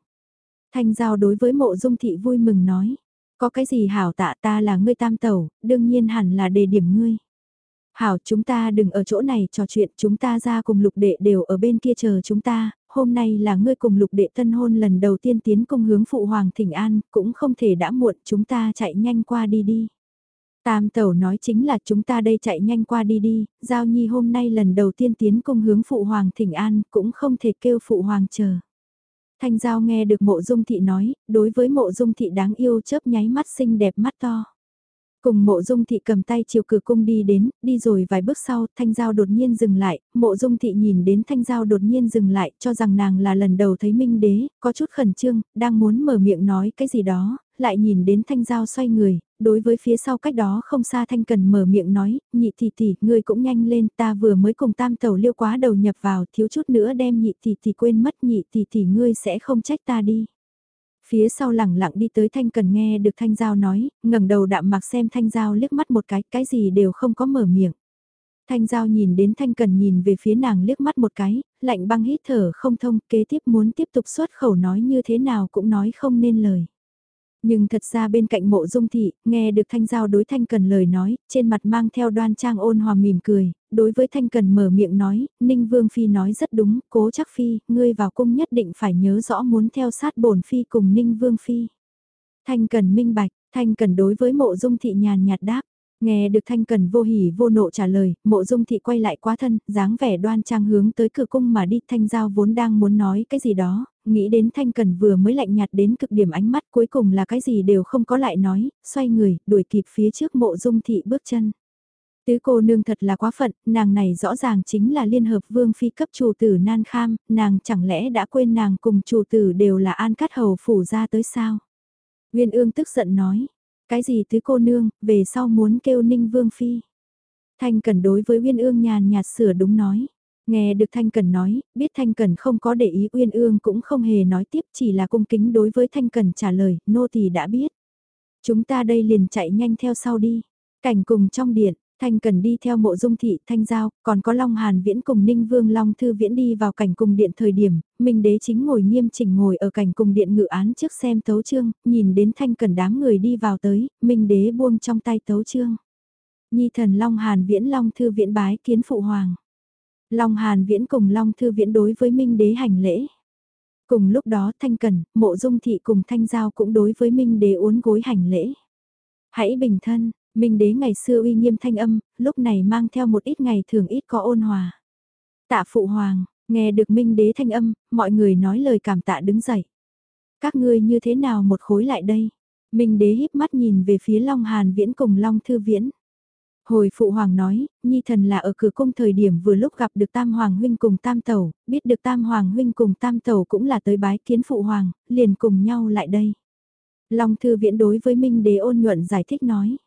Thanh Giao đối với mộ dung thị vui mừng nói, có cái gì hảo tạ ta là ngươi tam tàu, đương nhiên hẳn là đề điểm ngươi. Hảo chúng ta đừng ở chỗ này trò chuyện, chúng ta ra cùng lục đệ đều ở bên kia chờ chúng ta, hôm nay là ngươi cùng lục đệ tân hôn lần đầu tiên tiến công hướng phụ hoàng thỉnh an, cũng không thể đã muộn, chúng ta chạy nhanh qua đi đi. Tam tẩu nói chính là chúng ta đây chạy nhanh qua đi đi, Giao Nhi hôm nay lần đầu tiên tiến công hướng phụ hoàng thỉnh an, cũng không thể kêu phụ hoàng chờ. Thanh Giao nghe được mộ dung thị nói, đối với mộ dung thị đáng yêu chớp nháy mắt xinh đẹp mắt to. Cùng mộ dung thị cầm tay chiều cửa cung đi đến, đi rồi vài bước sau, thanh giao đột nhiên dừng lại, mộ dung thị nhìn đến thanh giao đột nhiên dừng lại, cho rằng nàng là lần đầu thấy minh đế, có chút khẩn trương, đang muốn mở miệng nói cái gì đó, lại nhìn đến thanh giao xoay người, đối với phía sau cách đó không xa thanh cần mở miệng nói, nhị tỷ tỷ, ngươi cũng nhanh lên, ta vừa mới cùng tam tẩu liêu quá đầu nhập vào, thiếu chút nữa đem nhị tỷ tỷ quên mất nhị tỷ tỷ ngươi sẽ không trách ta đi. Phía sau lẳng lặng đi tới Thanh Cần nghe được Thanh Giao nói, ngẩng đầu đạm mạc xem Thanh Giao liếc mắt một cái, cái gì đều không có mở miệng. Thanh Giao nhìn đến Thanh Cần nhìn về phía nàng liếc mắt một cái, lạnh băng hít thở không thông, kế tiếp muốn tiếp tục xuất khẩu nói như thế nào cũng nói không nên lời. Nhưng thật ra bên cạnh mộ dung thị, nghe được Thanh Giao đối Thanh Cần lời nói, trên mặt mang theo đoan trang ôn hòa mỉm cười, đối với Thanh Cần mở miệng nói, Ninh Vương Phi nói rất đúng, cố chắc Phi, ngươi vào cung nhất định phải nhớ rõ muốn theo sát bổn Phi cùng Ninh Vương Phi. Thanh Cần minh bạch, Thanh Cần đối với mộ dung thị nhàn nhạt đáp, Nghe được Thanh Cần vô hỉ vô nộ trả lời, mộ dung thị quay lại quá thân, dáng vẻ đoan trang hướng tới cửa cung mà đi Thanh Giao vốn đang muốn nói cái gì đó, nghĩ đến Thanh Cần vừa mới lạnh nhạt đến cực điểm ánh mắt cuối cùng là cái gì đều không có lại nói, xoay người, đuổi kịp phía trước mộ dung thị bước chân. Tứ cô nương thật là quá phận, nàng này rõ ràng chính là liên hợp vương phi cấp chủ tử nan kham, nàng chẳng lẽ đã quên nàng cùng chủ tử đều là an cát hầu phủ ra tới sao? Nguyên ương tức giận nói, cái gì tứ cô nương, về sau muốn kêu ninh vương phi. Thanh cần đối với Uyên ương nhàn nhạt sửa đúng nói. Nghe được Thanh Cần nói, biết Thanh Cần không có để ý Uyên Ương cũng không hề nói tiếp chỉ là cung kính đối với Thanh Cần trả lời, nô tỳ đã biết. Chúng ta đây liền chạy nhanh theo sau đi. Cảnh cùng trong điện, Thanh Cần đi theo mộ dung thị Thanh Giao, còn có Long Hàn Viễn cùng Ninh Vương Long Thư Viễn đi vào cảnh cùng điện thời điểm, Minh Đế chính ngồi nghiêm chỉnh ngồi ở cảnh cùng điện ngự án trước xem tấu chương, nhìn đến Thanh Cần đám người đi vào tới, Minh Đế buông trong tay tấu chương. Nhi thần Long Hàn Viễn Long Thư Viễn bái kiến phụ hoàng. Long Hàn Viễn cùng Long Thư Viễn đối với Minh Đế hành lễ. Cùng lúc đó Thanh Cần, Mộ Dung Thị cùng Thanh Giao cũng đối với Minh Đế uốn gối hành lễ. Hãy bình thân, Minh Đế ngày xưa uy nghiêm thanh âm, lúc này mang theo một ít ngày thường ít có ôn hòa. Tạ Phụ Hoàng, nghe được Minh Đế thanh âm, mọi người nói lời cảm tạ đứng dậy. Các ngươi như thế nào một khối lại đây? Minh Đế híp mắt nhìn về phía Long Hàn Viễn cùng Long Thư Viễn. Hồi phụ hoàng nói, nhi thần là ở cửa cung thời điểm vừa lúc gặp được tam hoàng huynh cùng tam tẩu, biết được tam hoàng huynh cùng tam tẩu cũng là tới bái kiến phụ hoàng, liền cùng nhau lại đây. Long thư viễn đối với Minh đế ôn nhuận giải thích nói.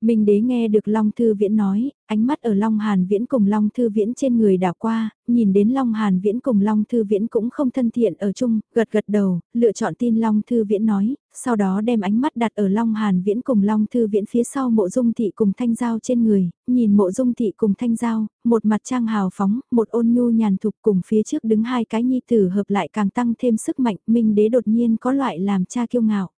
Minh đế nghe được Long Thư Viễn nói, ánh mắt ở Long Hàn Viễn cùng Long Thư Viễn trên người đảo qua, nhìn đến Long Hàn Viễn cùng Long Thư Viễn cũng không thân thiện ở chung, gật gật đầu, lựa chọn tin Long Thư Viễn nói, sau đó đem ánh mắt đặt ở Long Hàn Viễn cùng Long Thư Viễn phía sau mộ dung thị cùng thanh giao trên người, nhìn mộ dung thị cùng thanh giao, một mặt trang hào phóng, một ôn nhu nhàn thục cùng phía trước đứng hai cái nhi tử hợp lại càng tăng thêm sức mạnh, Minh đế đột nhiên có loại làm cha kiêu ngạo.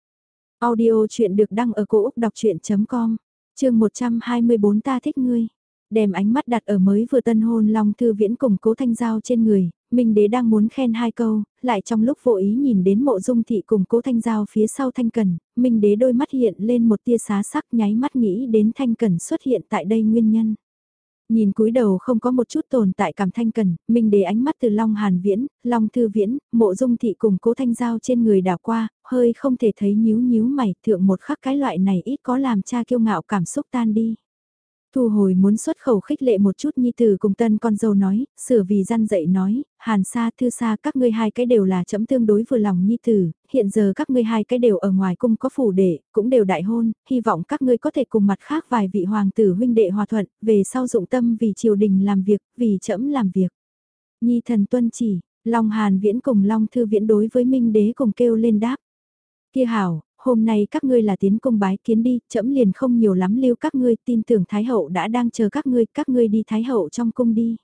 Audio chuyện được đăng ở cổ Úc đọc chuyện.com chương 124 ta thích ngươi. Đem ánh mắt đặt ở mới vừa tân hôn Long Thư Viễn cùng cố thanh giao trên người, Minh Đế đang muốn khen hai câu, lại trong lúc vô ý nhìn đến mộ dung thị cùng cố thanh giao phía sau thanh cần, Minh Đế đôi mắt hiện lên một tia xá sắc nháy mắt nghĩ đến thanh cần xuất hiện tại đây nguyên nhân. Nhìn cúi đầu không có một chút tồn tại cảm thanh cần, Minh để ánh mắt từ Long Hàn Viễn, Long Thư Viễn, mộ dung thị cùng cố thanh giao trên người đảo qua, hơi không thể thấy nhíu nhíu mày thượng một khắc cái loại này ít có làm cha kiêu ngạo cảm xúc tan đi. Thu hồi muốn xuất khẩu khích lệ một chút nhi tử cùng tân con dâu nói, sửa vì gian dạy nói, hàn xa thư xa các ngươi hai cái đều là chấm tương đối vừa lòng nhi tử, hiện giờ các ngươi hai cái đều ở ngoài cung có phủ đệ, cũng đều đại hôn, hy vọng các ngươi có thể cùng mặt khác vài vị hoàng tử huynh đệ hòa thuận, về sau dụng tâm vì triều đình làm việc, vì chấm làm việc. Nhi thần tuân chỉ, Long Hàn viễn cùng Long Thư viễn đối với Minh Đế cùng kêu lên đáp. Kia hảo, hôm nay các ngươi là tiến công bái kiến đi, chậm liền không nhiều lắm lưu các ngươi, tin tưởng Thái Hậu đã đang chờ các ngươi, các ngươi đi Thái Hậu trong cung đi.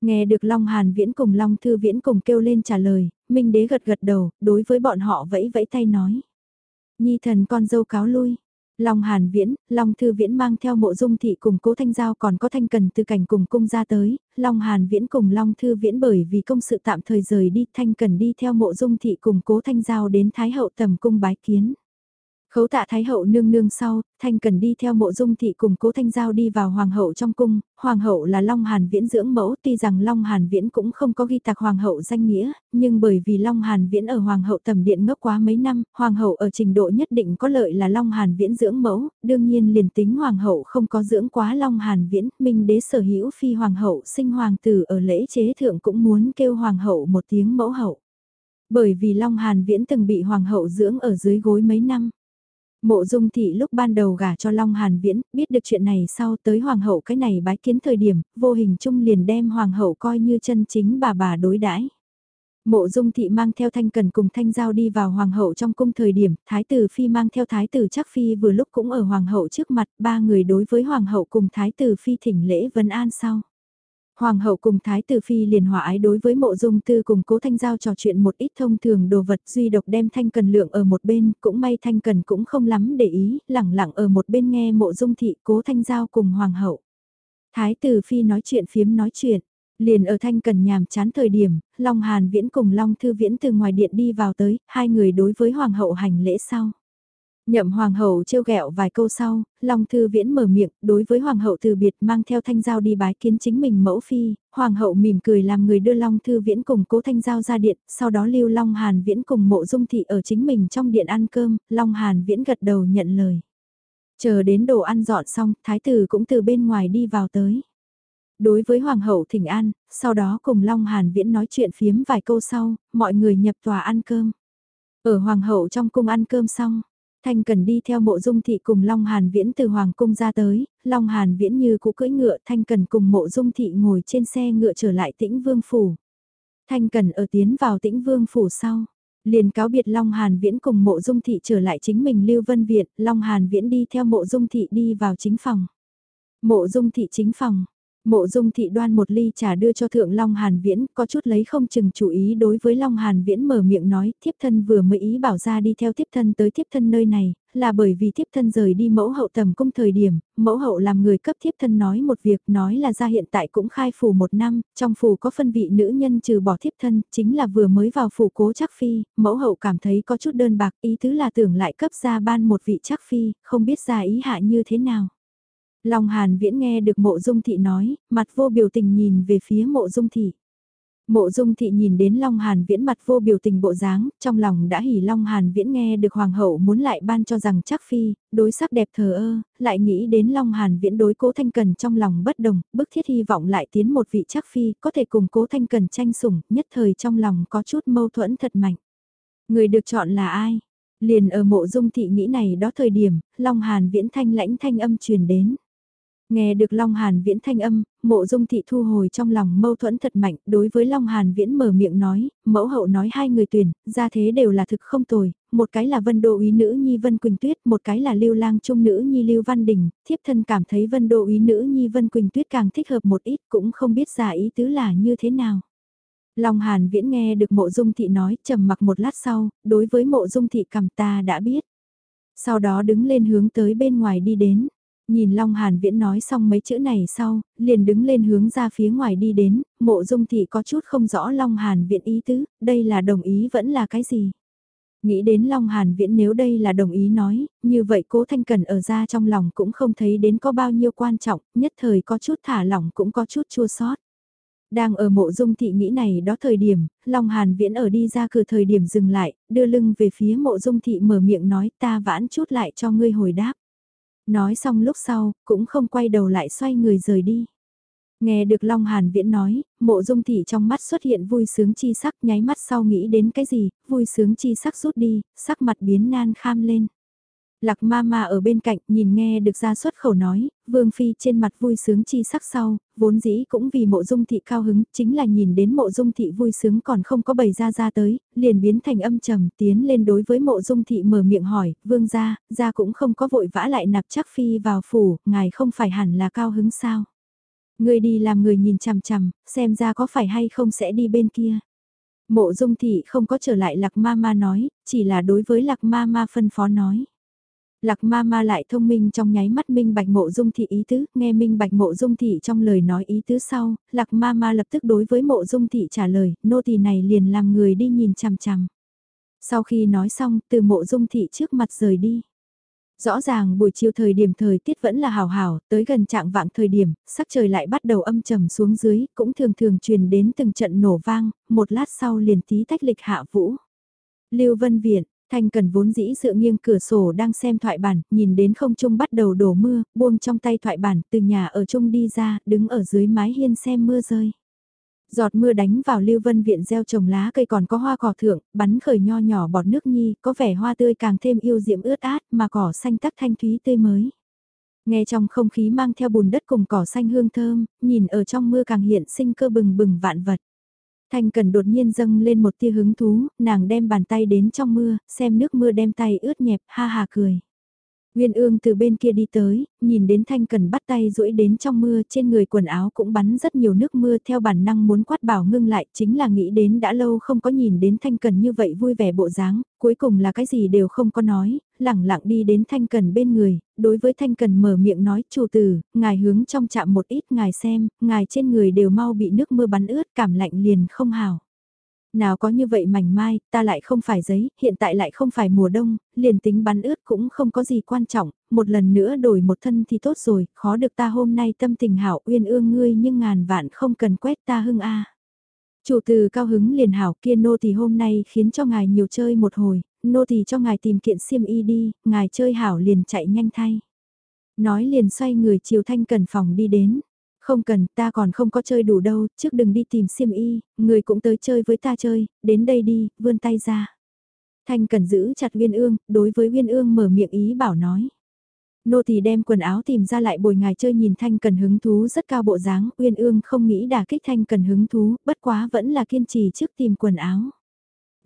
Nghe được Long Hàn Viễn cùng Long Thư Viễn cùng kêu lên trả lời, Minh Đế gật gật đầu, đối với bọn họ vẫy vẫy tay nói. Nhi thần con dâu cáo lui, Long Hàn Viễn, Long Thư Viễn mang theo mộ dung thị cùng cố thanh giao còn có thanh cần từ cảnh cùng cung ra tới, Long Hàn Viễn cùng Long Thư Viễn bởi vì công sự tạm thời rời đi thanh cần đi theo mộ dung thị cùng cố thanh giao đến Thái Hậu tầm cung bái kiến. Khấu tạ Thái hậu nương nương sau, Thanh Cần đi theo mộ dung thị cùng cố Thanh Giao đi vào Hoàng hậu trong cung, Hoàng hậu là Long Hàn Viễn dưỡng mẫu tuy rằng Long Hàn Viễn cũng không có ghi tạc Hoàng hậu danh nghĩa, nhưng bởi vì Long Hàn Viễn ở Hoàng hậu tầm điện ngốc quá mấy năm, Hoàng hậu ở trình độ nhất định có lợi là Long Hàn Viễn dưỡng mẫu, đương nhiên liền tính Hoàng hậu không có dưỡng quá Long Hàn Viễn, minh đế sở hữu phi Hoàng hậu sinh Hoàng tử ở lễ chế thượng cũng muốn kêu Hoàng hậu một tiếng mẫu hậu. Bởi vì Long Hàn Viễn từng bị Hoàng hậu dưỡng ở dưới gối mấy năm. Mộ dung thị lúc ban đầu gả cho Long Hàn Viễn, biết được chuyện này sau tới Hoàng hậu cái này bái kiến thời điểm, vô hình chung liền đem Hoàng hậu coi như chân chính bà bà đối đãi. Mộ dung thị mang theo thanh cần cùng thanh giao đi vào Hoàng hậu trong cung thời điểm, Thái tử Phi mang theo Thái tử chắc Phi vừa lúc cũng ở Hoàng hậu trước mặt, ba người đối với Hoàng hậu cùng Thái tử Phi thỉnh lễ vấn an sau. Hoàng hậu cùng Thái tử Phi liền hòa ái đối với mộ dung tư cùng cố thanh giao trò chuyện một ít thông thường đồ vật duy độc đem thanh cần lượng ở một bên, cũng may thanh cần cũng không lắm để ý, lẳng lặng ở một bên nghe mộ dung thị cố thanh giao cùng Hoàng hậu. Thái tử Phi nói chuyện phiếm nói chuyện, liền ở thanh cần nhàm chán thời điểm, Long Hàn Viễn cùng Long Thư Viễn từ ngoài điện đi vào tới, hai người đối với Hoàng hậu hành lễ sau. Nhậm hoàng hậu trêu ghẹo vài câu sau, Long Thư Viễn mở miệng, đối với hoàng hậu từ biệt mang theo thanh giao đi bái kiến chính mình mẫu phi, hoàng hậu mỉm cười làm người đưa Long Thư Viễn cùng cố thanh giao ra điện, sau đó lưu Long Hàn Viễn cùng mộ dung thị ở chính mình trong điện ăn cơm, Long Hàn Viễn gật đầu nhận lời. Chờ đến đồ ăn dọn xong, thái tử cũng từ bên ngoài đi vào tới. Đối với hoàng hậu thỉnh an, sau đó cùng Long Hàn Viễn nói chuyện phiếm vài câu sau, mọi người nhập tòa ăn cơm. Ở hoàng hậu trong cung ăn cơm xong, Thanh cần đi theo mộ dung thị cùng Long Hàn Viễn từ Hoàng Cung ra tới, Long Hàn Viễn như cũ cưỡi ngựa Thanh cần cùng mộ dung thị ngồi trên xe ngựa trở lại tĩnh vương phủ. Thanh cần ở tiến vào tĩnh vương phủ sau. Liền cáo biệt Long Hàn Viễn cùng mộ dung thị trở lại chính mình Lưu Vân Viện, Long Hàn Viễn đi theo mộ dung thị đi vào chính phòng. Mộ dung thị chính phòng, Mộ dung thị đoan một ly trà đưa cho thượng Long Hàn Viễn, có chút lấy không chừng chú ý đối với Long Hàn Viễn mở miệng nói, thiếp thân vừa mới ý bảo ra đi theo thiếp thân tới thiếp thân nơi này, là bởi vì thiếp thân rời đi mẫu hậu tầm cung thời điểm, mẫu hậu làm người cấp thiếp thân nói một việc nói là ra hiện tại cũng khai phủ một năm, trong phủ có phân vị nữ nhân trừ bỏ thiếp thân, chính là vừa mới vào phủ cố chắc phi, mẫu hậu cảm thấy có chút đơn bạc, ý tứ là tưởng lại cấp ra ban một vị chắc phi, không biết ra ý hạ như thế nào. Long Hàn Viễn nghe được mộ dung thị nói, mặt vô biểu tình nhìn về phía mộ dung thị. Mộ dung thị nhìn đến Long Hàn Viễn mặt vô biểu tình bộ dáng, trong lòng đã hỉ Long Hàn Viễn nghe được Hoàng hậu muốn lại ban cho rằng chắc phi, đối sắc đẹp thờ ơ, lại nghĩ đến Long Hàn Viễn đối cố thanh cần trong lòng bất đồng, bức thiết hy vọng lại tiến một vị chắc phi, có thể cùng cố thanh cần tranh sủng, nhất thời trong lòng có chút mâu thuẫn thật mạnh. Người được chọn là ai? Liền ở mộ dung thị nghĩ này đó thời điểm, Long Hàn Viễn thanh lãnh thanh âm truyền đến. Nghe được Long Hàn Viễn thanh âm, mộ dung thị thu hồi trong lòng mâu thuẫn thật mạnh, đối với Long Hàn Viễn mở miệng nói, mẫu hậu nói hai người tuyển, ra thế đều là thực không tồi, một cái là vân đô ý nữ nhi vân Quỳnh Tuyết, một cái là lưu lang trung nữ nhi lưu văn đình, thiếp thân cảm thấy vân đô ý nữ nhi vân Quỳnh Tuyết càng thích hợp một ít, cũng không biết giả ý tứ là như thế nào. Long Hàn Viễn nghe được mộ dung thị nói, trầm mặc một lát sau, đối với mộ dung thị cầm ta đã biết. Sau đó đứng lên hướng tới bên ngoài đi đến. Nhìn Long Hàn Viễn nói xong mấy chữ này sau, liền đứng lên hướng ra phía ngoài đi đến, mộ dung thị có chút không rõ Long Hàn Viễn ý tứ, đây là đồng ý vẫn là cái gì. Nghĩ đến Long Hàn Viễn nếu đây là đồng ý nói, như vậy cố Thanh Cần ở ra trong lòng cũng không thấy đến có bao nhiêu quan trọng, nhất thời có chút thả lỏng cũng có chút chua sót. Đang ở mộ dung thị nghĩ này đó thời điểm, Long Hàn Viễn ở đi ra cửa thời điểm dừng lại, đưa lưng về phía mộ dung thị mở miệng nói ta vãn chút lại cho ngươi hồi đáp. Nói xong lúc sau, cũng không quay đầu lại xoay người rời đi. Nghe được Long Hàn Viễn nói, mộ dung thị trong mắt xuất hiện vui sướng chi sắc nháy mắt sau nghĩ đến cái gì, vui sướng chi sắc rút đi, sắc mặt biến nan kham lên. Lạc ma ma ở bên cạnh nhìn nghe được ra xuất khẩu nói, vương phi trên mặt vui sướng chi sắc sau, vốn dĩ cũng vì mộ dung thị cao hứng, chính là nhìn đến mộ dung thị vui sướng còn không có bày ra ra tới, liền biến thành âm trầm tiến lên đối với mộ dung thị mở miệng hỏi, vương gia, gia cũng không có vội vã lại nạp chắc phi vào phủ, ngài không phải hẳn là cao hứng sao. Người đi làm người nhìn chằm chằm, xem ra có phải hay không sẽ đi bên kia. Mộ dung thị không có trở lại lạc ma ma nói, chỉ là đối với lạc ma ma phân phó nói. Lạc ma ma lại thông minh trong nháy mắt minh bạch mộ dung thị ý tứ, nghe minh bạch mộ dung thị trong lời nói ý tứ sau, lạc ma ma lập tức đối với mộ dung thị trả lời, nô tỳ này liền làm người đi nhìn chằm chằm. Sau khi nói xong, từ mộ dung thị trước mặt rời đi. Rõ ràng buổi chiều thời điểm thời tiết vẫn là hào hào, tới gần trạng vạng thời điểm, sắc trời lại bắt đầu âm trầm xuống dưới, cũng thường thường truyền đến từng trận nổ vang, một lát sau liền tí tách lịch hạ vũ. Lưu Vân Viện, Thanh Cần vốn dĩ dựa nghiêng cửa sổ đang xem thoại bản, nhìn đến không trung bắt đầu đổ mưa, buông trong tay thoại bản từ nhà ở trung đi ra, đứng ở dưới mái hiên xem mưa rơi. Giọt mưa đánh vào Lưu Vân Viện gieo trồng lá cây còn có hoa cỏ thượng, bắn khởi nho nhỏ bọt nước nhi, có vẻ hoa tươi càng thêm yêu diễm ướt át mà cỏ xanh tắc thanh thúy tươi mới. Nghe trong không khí mang theo bùn đất cùng cỏ xanh hương thơm, nhìn ở trong mưa càng hiện sinh cơ bừng bừng vạn vật. Thanh Cần đột nhiên dâng lên một tia hứng thú, nàng đem bàn tay đến trong mưa, xem nước mưa đem tay ướt nhẹp, ha ha cười. Nguyên ương từ bên kia đi tới, nhìn đến Thanh Cần bắt tay duỗi đến trong mưa, trên người quần áo cũng bắn rất nhiều nước mưa theo bản năng muốn quát bảo ngưng lại, chính là nghĩ đến đã lâu không có nhìn đến Thanh Cần như vậy vui vẻ bộ dáng, cuối cùng là cái gì đều không có nói, lẳng lặng đi đến Thanh Cần bên người, đối với Thanh Cần mở miệng nói, chủ tử, ngài hướng trong chạm một ít ngài xem, ngài trên người đều mau bị nước mưa bắn ướt, cảm lạnh liền không hào nào có như vậy mảnh mai, ta lại không phải giấy, hiện tại lại không phải mùa đông, liền tính bắn ướt cũng không có gì quan trọng, một lần nữa đổi một thân thì tốt rồi, khó được ta hôm nay tâm tình hảo uyên ương ngươi nhưng ngàn vạn không cần quét ta hưng a. Chủ từ cao hứng liền hảo kia nô thì hôm nay khiến cho ngài nhiều chơi một hồi, nô thì cho ngài tìm kiện xiêm y đi, ngài chơi hảo liền chạy nhanh thay. Nói liền xoay người chiều thanh cần phòng đi đến. Không cần, ta còn không có chơi đủ đâu, trước đừng đi tìm xiêm y, người cũng tới chơi với ta chơi, đến đây đi, vươn tay ra. Thanh cần giữ chặt Uyên Ương, đối với Uyên Ương mở miệng ý bảo nói. Nô thì đem quần áo tìm ra lại bồi ngài chơi nhìn Thanh cần hứng thú rất cao bộ dáng, Uyên Ương không nghĩ đả kích Thanh cần hứng thú, bất quá vẫn là kiên trì trước tìm quần áo.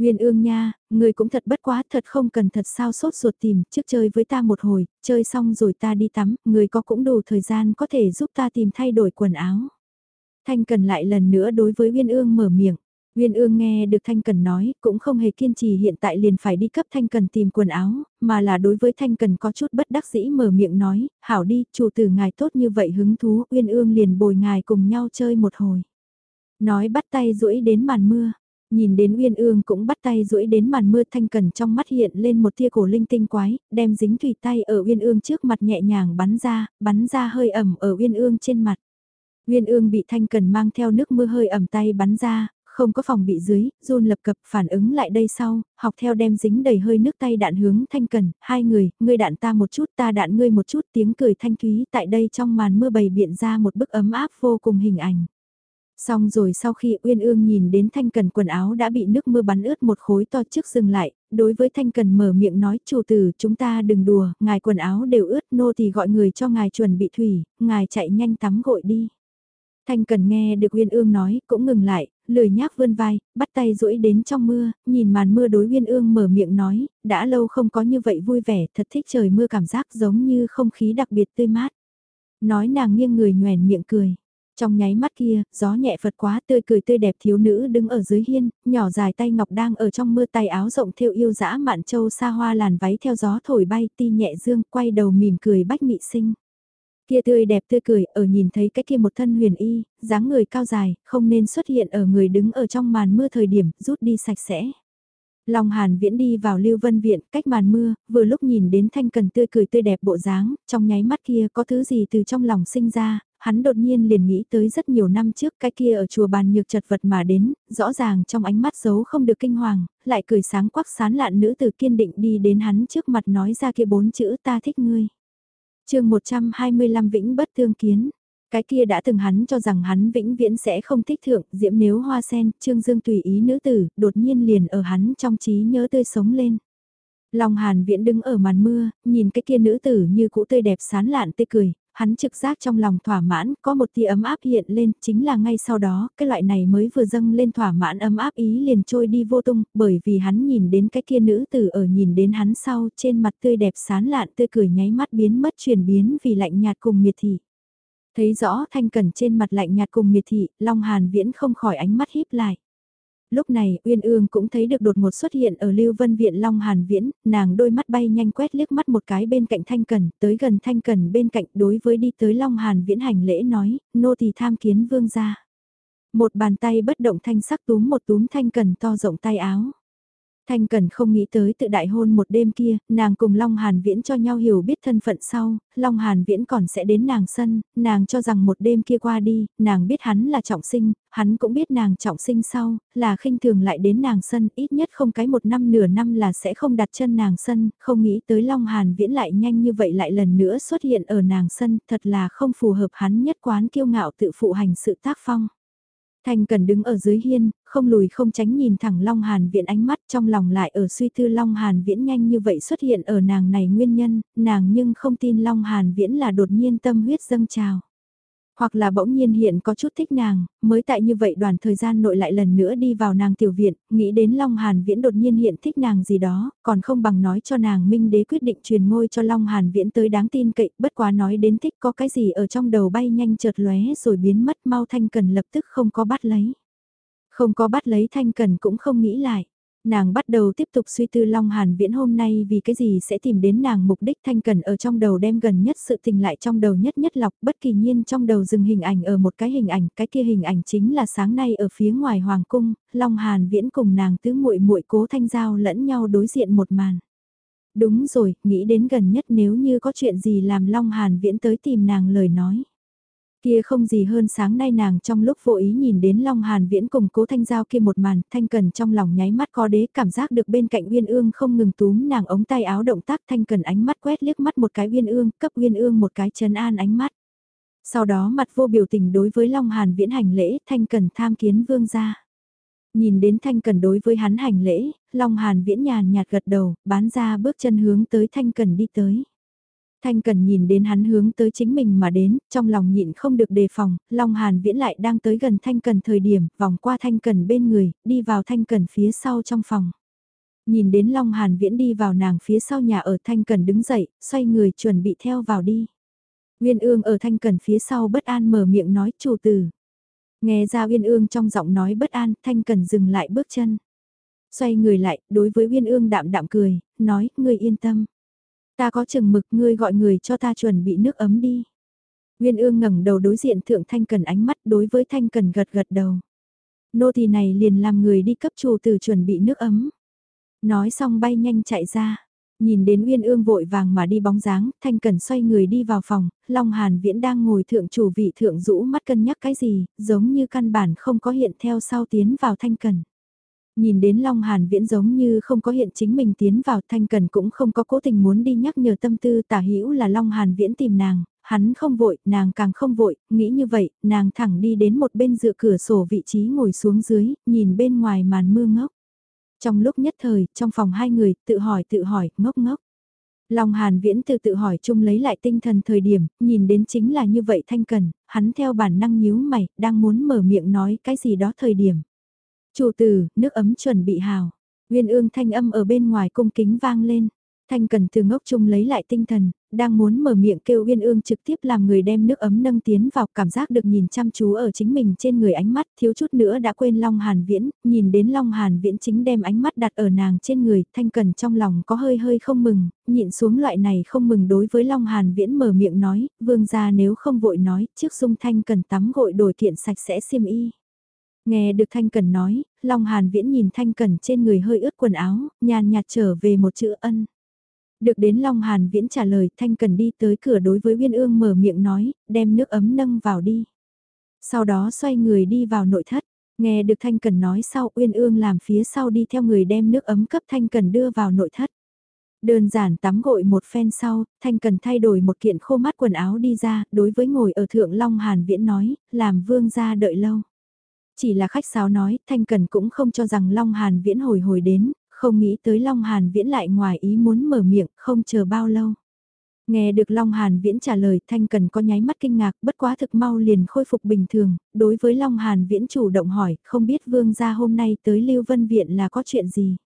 Nguyên ương nha, người cũng thật bất quá thật không cần thật sao sốt ruột tìm, trước chơi với ta một hồi, chơi xong rồi ta đi tắm, người có cũng đủ thời gian có thể giúp ta tìm thay đổi quần áo. Thanh Cần lại lần nữa đối với Nguyên ương mở miệng. Nguyên ương nghe được Thanh Cần nói, cũng không hề kiên trì hiện tại liền phải đi cấp Thanh Cần tìm quần áo, mà là đối với Thanh Cần có chút bất đắc dĩ mở miệng nói, hảo đi, chủ tử ngài tốt như vậy hứng thú, Nguyên ương liền bồi ngài cùng nhau chơi một hồi. Nói bắt tay duỗi đến màn mưa, Nhìn đến Uyên Ương cũng bắt tay duỗi đến màn mưa thanh cần trong mắt hiện lên một tia cổ linh tinh quái, đem dính thủy tay ở Uyên Ương trước mặt nhẹ nhàng bắn ra, bắn ra hơi ẩm ở Uyên Ương trên mặt. Uyên Ương bị thanh cần mang theo nước mưa hơi ẩm tay bắn ra, không có phòng bị dưới, run lập cập phản ứng lại đây sau, học theo đem dính đầy hơi nước tay đạn hướng thanh cần, hai người, ngươi đạn ta một chút ta đạn ngươi một chút tiếng cười thanh thúy tại đây trong màn mưa bày biện ra một bức ấm áp vô cùng hình ảnh. Xong rồi sau khi Uyên Ương nhìn đến Thanh Cần quần áo đã bị nước mưa bắn ướt một khối to trước dừng lại, đối với Thanh Cần mở miệng nói chủ tử chúng ta đừng đùa, ngài quần áo đều ướt nô thì gọi người cho ngài chuẩn bị thủy, ngài chạy nhanh tắm gội đi. Thanh Cần nghe được Uyên Ương nói cũng ngừng lại, lười nhác vươn vai, bắt tay duỗi đến trong mưa, nhìn màn mưa đối Uyên Ương mở miệng nói, đã lâu không có như vậy vui vẻ, thật thích trời mưa cảm giác giống như không khí đặc biệt tươi mát. Nói nàng nghiêng người nhoèn miệng cười. Trong nháy mắt kia, gió nhẹ phật quá tươi cười tươi đẹp thiếu nữ đứng ở dưới hiên, nhỏ dài tay ngọc đang ở trong mưa tay áo rộng theo yêu dã mạn châu xa hoa làn váy theo gió thổi bay ti nhẹ dương quay đầu mỉm cười bách mị sinh. Kia tươi đẹp tươi cười ở nhìn thấy cái kia một thân huyền y, dáng người cao dài, không nên xuất hiện ở người đứng ở trong màn mưa thời điểm rút đi sạch sẽ. Long Hàn Viễn đi vào Lưu Vân Viện, cách màn mưa, vừa lúc nhìn đến Thanh Cần tươi cười tươi đẹp bộ dáng, trong nháy mắt kia có thứ gì từ trong lòng sinh ra, hắn đột nhiên liền nghĩ tới rất nhiều năm trước cái kia ở chùa bàn nhược chật vật mà đến, rõ ràng trong ánh mắt giấu không được kinh hoàng, lại cười sáng quắc sán lạn nữ tử kiên định đi đến hắn trước mặt nói ra kia bốn chữ ta thích ngươi. chương 125 Vĩnh bất thương kiến. Cái kia đã từng hắn cho rằng hắn vĩnh viễn sẽ không thích thượng, diễm nếu hoa sen, trương dương tùy ý nữ tử, đột nhiên liền ở hắn trong trí nhớ tươi sống lên. Long Hàn Viễn đứng ở màn mưa, nhìn cái kia nữ tử như cũ tươi đẹp sán lạn tươi cười, hắn trực giác trong lòng thỏa mãn, có một tia ấm áp hiện lên, chính là ngay sau đó, cái loại này mới vừa dâng lên thỏa mãn ấm áp ý liền trôi đi vô tung, bởi vì hắn nhìn đến cái kia nữ tử ở nhìn đến hắn sau, trên mặt tươi đẹp sán lạn tươi cười nháy mắt biến mất chuyển biến vì lạnh nhạt cùng miệt thị. Thấy rõ thanh cẩn trên mặt lạnh nhạt cùng miệt thị, Long Hàn Viễn không khỏi ánh mắt híp lại lúc này Uyên Ương cũng thấy được đột ngột xuất hiện ở Lưu Vân Viện Long Hàn Viễn, nàng đôi mắt bay nhanh quét liếc mắt một cái bên cạnh Thanh Cần, tới gần Thanh Cần bên cạnh đối với đi tới Long Hàn Viễn hành lễ nói, nô tỳ tham kiến vương gia. Một bàn tay bất động thanh sắc túm một túm Thanh Cần to rộng tay áo. Thanh Cần không nghĩ tới tự đại hôn một đêm kia, nàng cùng Long Hàn Viễn cho nhau hiểu biết thân phận sau, Long Hàn Viễn còn sẽ đến nàng sân, nàng cho rằng một đêm kia qua đi, nàng biết hắn là trọng sinh, hắn cũng biết nàng trọng sinh sau, là khinh thường lại đến nàng sân, ít nhất không cái một năm nửa năm là sẽ không đặt chân nàng sân, không nghĩ tới Long Hàn Viễn lại nhanh như vậy lại lần nữa xuất hiện ở nàng sân, thật là không phù hợp hắn nhất quán kiêu ngạo tự phụ hành sự tác phong. Thanh Cần đứng ở dưới hiên, không lùi không tránh nhìn thẳng Long Hàn Viễn ánh mắt trong lòng lại ở suy tư Long Hàn Viễn nhanh như vậy xuất hiện ở nàng này nguyên nhân, nàng nhưng không tin Long Hàn Viễn là đột nhiên tâm huyết dâng trào. Hoặc là bỗng nhiên hiện có chút thích nàng, mới tại như vậy đoàn thời gian nội lại lần nữa đi vào nàng tiểu viện, nghĩ đến Long Hàn Viễn đột nhiên hiện thích nàng gì đó, còn không bằng nói cho nàng Minh Đế quyết định truyền ngôi cho Long Hàn Viễn tới đáng tin cậy, bất quá nói đến thích có cái gì ở trong đầu bay nhanh chợt lóe rồi biến mất mau thanh cần lập tức không có bắt lấy. Không có bắt lấy thanh cần cũng không nghĩ lại. Nàng bắt đầu tiếp tục suy tư Long Hàn Viễn hôm nay vì cái gì sẽ tìm đến nàng mục đích thanh cần ở trong đầu đem gần nhất sự tình lại trong đầu nhất nhất lọc bất kỳ nhiên trong đầu dừng hình ảnh ở một cái hình ảnh, cái kia hình ảnh chính là sáng nay ở phía ngoài Hoàng Cung, Long Hàn Viễn cùng nàng tứ muội muội cố thanh giao lẫn nhau đối diện một màn. Đúng rồi, nghĩ đến gần nhất nếu như có chuyện gì làm Long Hàn Viễn tới tìm nàng lời nói. Kia không gì hơn sáng nay nàng trong lúc vô ý nhìn đến Long Hàn Viễn cùng cố thanh giao kia một màn, thanh cần trong lòng nháy mắt có đế cảm giác được bên cạnh Uyên Ương không ngừng túm nàng ống tay áo động tác thanh cần ánh mắt quét liếc mắt một cái Uyên Ương, cấp Uyên Ương một cái trấn an ánh mắt. Sau đó mặt vô biểu tình đối với Long Hàn Viễn hành lễ, thanh cần tham kiến vương gia. Nhìn đến thanh cần đối với hắn hành lễ, Long Hàn Viễn nhàn nhạt gật đầu, bán ra bước chân hướng tới thanh cần đi tới. Thanh Cần nhìn đến hắn hướng tới chính mình mà đến, trong lòng nhịn không được đề phòng, Long Hàn Viễn lại đang tới gần Thanh Cần thời điểm, vòng qua Thanh Cần bên người, đi vào Thanh Cần phía sau trong phòng. Nhìn đến Long Hàn Viễn đi vào nàng phía sau nhà ở Thanh Cần đứng dậy, xoay người chuẩn bị theo vào đi. Uyên ương ở Thanh Cần phía sau bất an mở miệng nói chủ tử. Nghe ra Uyên ương trong giọng nói bất an, Thanh Cần dừng lại bước chân. Xoay người lại, đối với Uyên ương đạm đạm cười, nói, ngươi yên tâm. Ta có chừng mực ngươi gọi người cho ta chuẩn bị nước ấm đi. Nguyên ương ngẩng đầu đối diện thượng Thanh Cần ánh mắt đối với Thanh Cần gật gật đầu. Nô tỳ này liền làm người đi cấp chủ từ chuẩn bị nước ấm. Nói xong bay nhanh chạy ra. Nhìn đến Uyên Ương vội vàng mà đi bóng dáng, Thanh Cần xoay người đi vào phòng, Long Hàn Viễn đang ngồi thượng chủ vị thượng rũ mắt cân nhắc cái gì, giống như căn bản không có hiện theo sau tiến vào Thanh Cần. Nhìn đến Long Hàn Viễn giống như không có hiện chính mình tiến vào Thanh Cần cũng không có cố tình muốn đi nhắc nhở tâm tư tả hữu là Long Hàn Viễn tìm nàng, hắn không vội, nàng càng không vội, nghĩ như vậy, nàng thẳng đi đến một bên dựa cửa sổ vị trí ngồi xuống dưới, nhìn bên ngoài màn mưa ngốc. Trong lúc nhất thời, trong phòng hai người, tự hỏi tự hỏi, ngốc ngốc. Long Hàn Viễn từ tự hỏi chung lấy lại tinh thần thời điểm, nhìn đến chính là như vậy Thanh Cần, hắn theo bản năng nhíu mày, đang muốn mở miệng nói cái gì đó thời điểm. Chủ tử, nước ấm chuẩn bị hào. Nguyên ương thanh âm ở bên ngoài cung kính vang lên. Thanh cần từ ngốc chung lấy lại tinh thần, đang muốn mở miệng kêu Uyên Ương trực tiếp làm người đem nước ấm nâng tiến vào cảm giác được nhìn chăm chú ở chính mình trên người ánh mắt thiếu chút nữa đã quên Long Hàn Viễn, nhìn đến Long Hàn Viễn chính đem ánh mắt đặt ở nàng trên người, Thanh cần trong lòng có hơi hơi không mừng, nhịn xuống loại này không mừng đối với Long Hàn Viễn mở miệng nói, vương gia nếu không vội nói, trước dung Thanh cần tắm gội đổi kiện sạch sẽ xiêm y. Nghe được Thanh Cần nói, Long Hàn Viễn nhìn Thanh Cần trên người hơi ướt quần áo, nhàn nhạt trở về một chữ ân. Được đến Long Hàn Viễn trả lời Thanh Cần đi tới cửa đối với Uyên Ương mở miệng nói, đem nước ấm nâng vào đi. Sau đó xoay người đi vào nội thất, nghe được Thanh Cần nói sau Uyên Ương làm phía sau đi theo người đem nước ấm cấp Thanh Cần đưa vào nội thất. Đơn giản tắm gội một phen sau, Thanh Cần thay đổi một kiện khô mát quần áo đi ra, đối với ngồi ở thượng Long Hàn Viễn nói, làm vương gia đợi lâu. Chỉ là khách sáo nói, Thanh Cần cũng không cho rằng Long Hàn Viễn hồi hồi đến, không nghĩ tới Long Hàn Viễn lại ngoài ý muốn mở miệng, không chờ bao lâu. Nghe được Long Hàn Viễn trả lời Thanh Cần có nháy mắt kinh ngạc bất quá thực mau liền khôi phục bình thường, đối với Long Hàn Viễn chủ động hỏi, không biết vương gia hôm nay tới Lưu Vân Viện là có chuyện gì.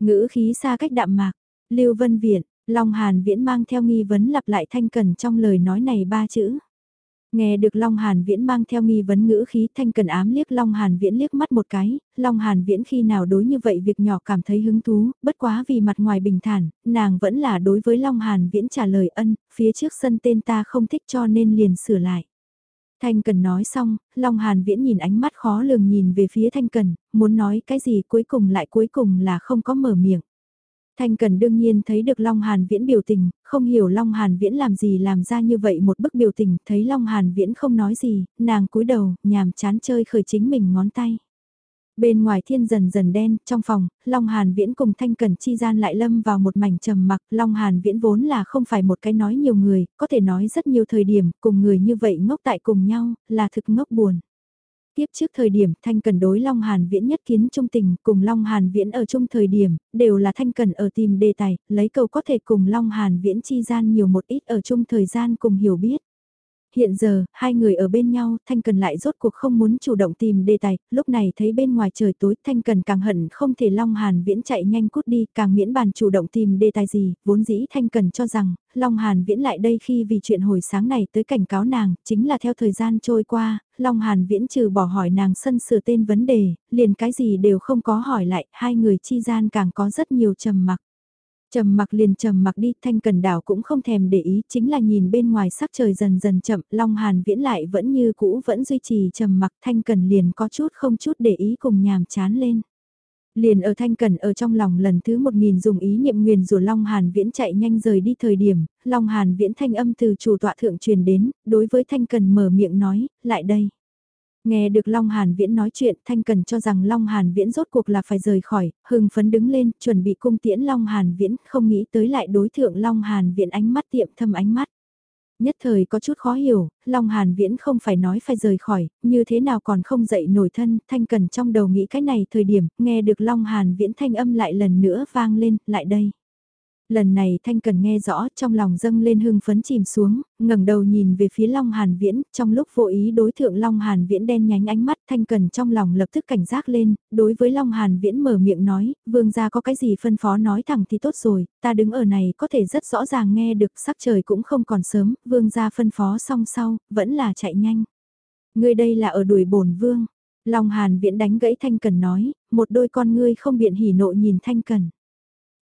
Ngữ khí xa cách đạm mạc, Lưu Vân Viện, Long Hàn Viễn mang theo nghi vấn lặp lại Thanh Cần trong lời nói này ba chữ. Nghe được Long Hàn Viễn mang theo nghi vấn ngữ khí thanh cần ám liếc Long Hàn Viễn liếc mắt một cái, Long Hàn Viễn khi nào đối như vậy việc nhỏ cảm thấy hứng thú, bất quá vì mặt ngoài bình thản, nàng vẫn là đối với Long Hàn Viễn trả lời ân, phía trước sân tên ta không thích cho nên liền sửa lại. Thanh Cần nói xong, Long Hàn Viễn nhìn ánh mắt khó lường nhìn về phía Thanh Cần, muốn nói cái gì cuối cùng lại cuối cùng là không có mở miệng. Thanh Cần đương nhiên thấy được Long Hàn Viễn biểu tình, không hiểu Long Hàn Viễn làm gì làm ra như vậy một bức biểu tình, thấy Long Hàn Viễn không nói gì, nàng cúi đầu, nhàm chán chơi khởi chính mình ngón tay. Bên ngoài thiên dần dần đen, trong phòng, Long Hàn Viễn cùng Thanh Cần chi gian lại lâm vào một mảnh trầm mặc, Long Hàn Viễn vốn là không phải một cái nói nhiều người, có thể nói rất nhiều thời điểm, cùng người như vậy ngốc tại cùng nhau, là thực ngốc buồn. Tiếp trước thời điểm Thanh Cần đối Long Hàn Viễn nhất kiến trung tình cùng Long Hàn Viễn ở chung thời điểm, đều là Thanh Cần ở tìm đề tài, lấy cầu có thể cùng Long Hàn Viễn chi gian nhiều một ít ở chung thời gian cùng hiểu biết. Hiện giờ, hai người ở bên nhau, Thanh Cần lại rốt cuộc không muốn chủ động tìm đề tài, lúc này thấy bên ngoài trời tối, Thanh Cần càng hận không thể Long Hàn Viễn chạy nhanh cút đi, càng miễn bàn chủ động tìm đề tài gì, vốn dĩ Thanh Cần cho rằng, Long Hàn Viễn lại đây khi vì chuyện hồi sáng này tới cảnh cáo nàng, chính là theo thời gian trôi qua, Long Hàn Viễn trừ bỏ hỏi nàng sân sửa tên vấn đề, liền cái gì đều không có hỏi lại, hai người chi gian càng có rất nhiều trầm mặc. Trầm mặc liền trầm mặc đi, Thanh Cần Đảo cũng không thèm để ý, chính là nhìn bên ngoài sắc trời dần dần chậm, Long Hàn viễn lại vẫn như cũ vẫn duy trì trầm mặc, Thanh Cần liền có chút không chút để ý cùng nhàm chán lên. Liền ở Thanh Cần ở trong lòng lần thứ một nghìn dùng ý niệm nguyền rủa Long Hàn Viễn chạy nhanh rời đi thời điểm, Long Hàn Viễn thanh âm từ chủ tọa thượng truyền đến, đối với Thanh Cần mở miệng nói, lại đây. Nghe được Long Hàn Viễn nói chuyện, Thanh Cần cho rằng Long Hàn Viễn rốt cuộc là phải rời khỏi, hưng phấn đứng lên, chuẩn bị cung tiễn Long Hàn Viễn, không nghĩ tới lại đối thượng Long Hàn Viễn ánh mắt tiệm thâm ánh mắt. Nhất thời có chút khó hiểu, Long Hàn Viễn không phải nói phải rời khỏi, như thế nào còn không dậy nổi thân, Thanh Cần trong đầu nghĩ cái này thời điểm, nghe được Long Hàn Viễn thanh âm lại lần nữa vang lên, lại đây. Lần này Thanh Cần nghe rõ trong lòng dâng lên hưng phấn chìm xuống, ngẩng đầu nhìn về phía Long Hàn Viễn, trong lúc vô ý đối thượng Long Hàn Viễn đen nhánh ánh mắt Thanh Cần trong lòng lập tức cảnh giác lên, đối với Long Hàn Viễn mở miệng nói, vương gia có cái gì phân phó nói thẳng thì tốt rồi, ta đứng ở này có thể rất rõ ràng nghe được sắc trời cũng không còn sớm, vương gia phân phó xong sau, vẫn là chạy nhanh. Người đây là ở đuổi bổn vương. Long Hàn Viễn đánh gãy Thanh Cần nói, một đôi con ngươi không biện hỉ nộ nhìn Thanh Cần.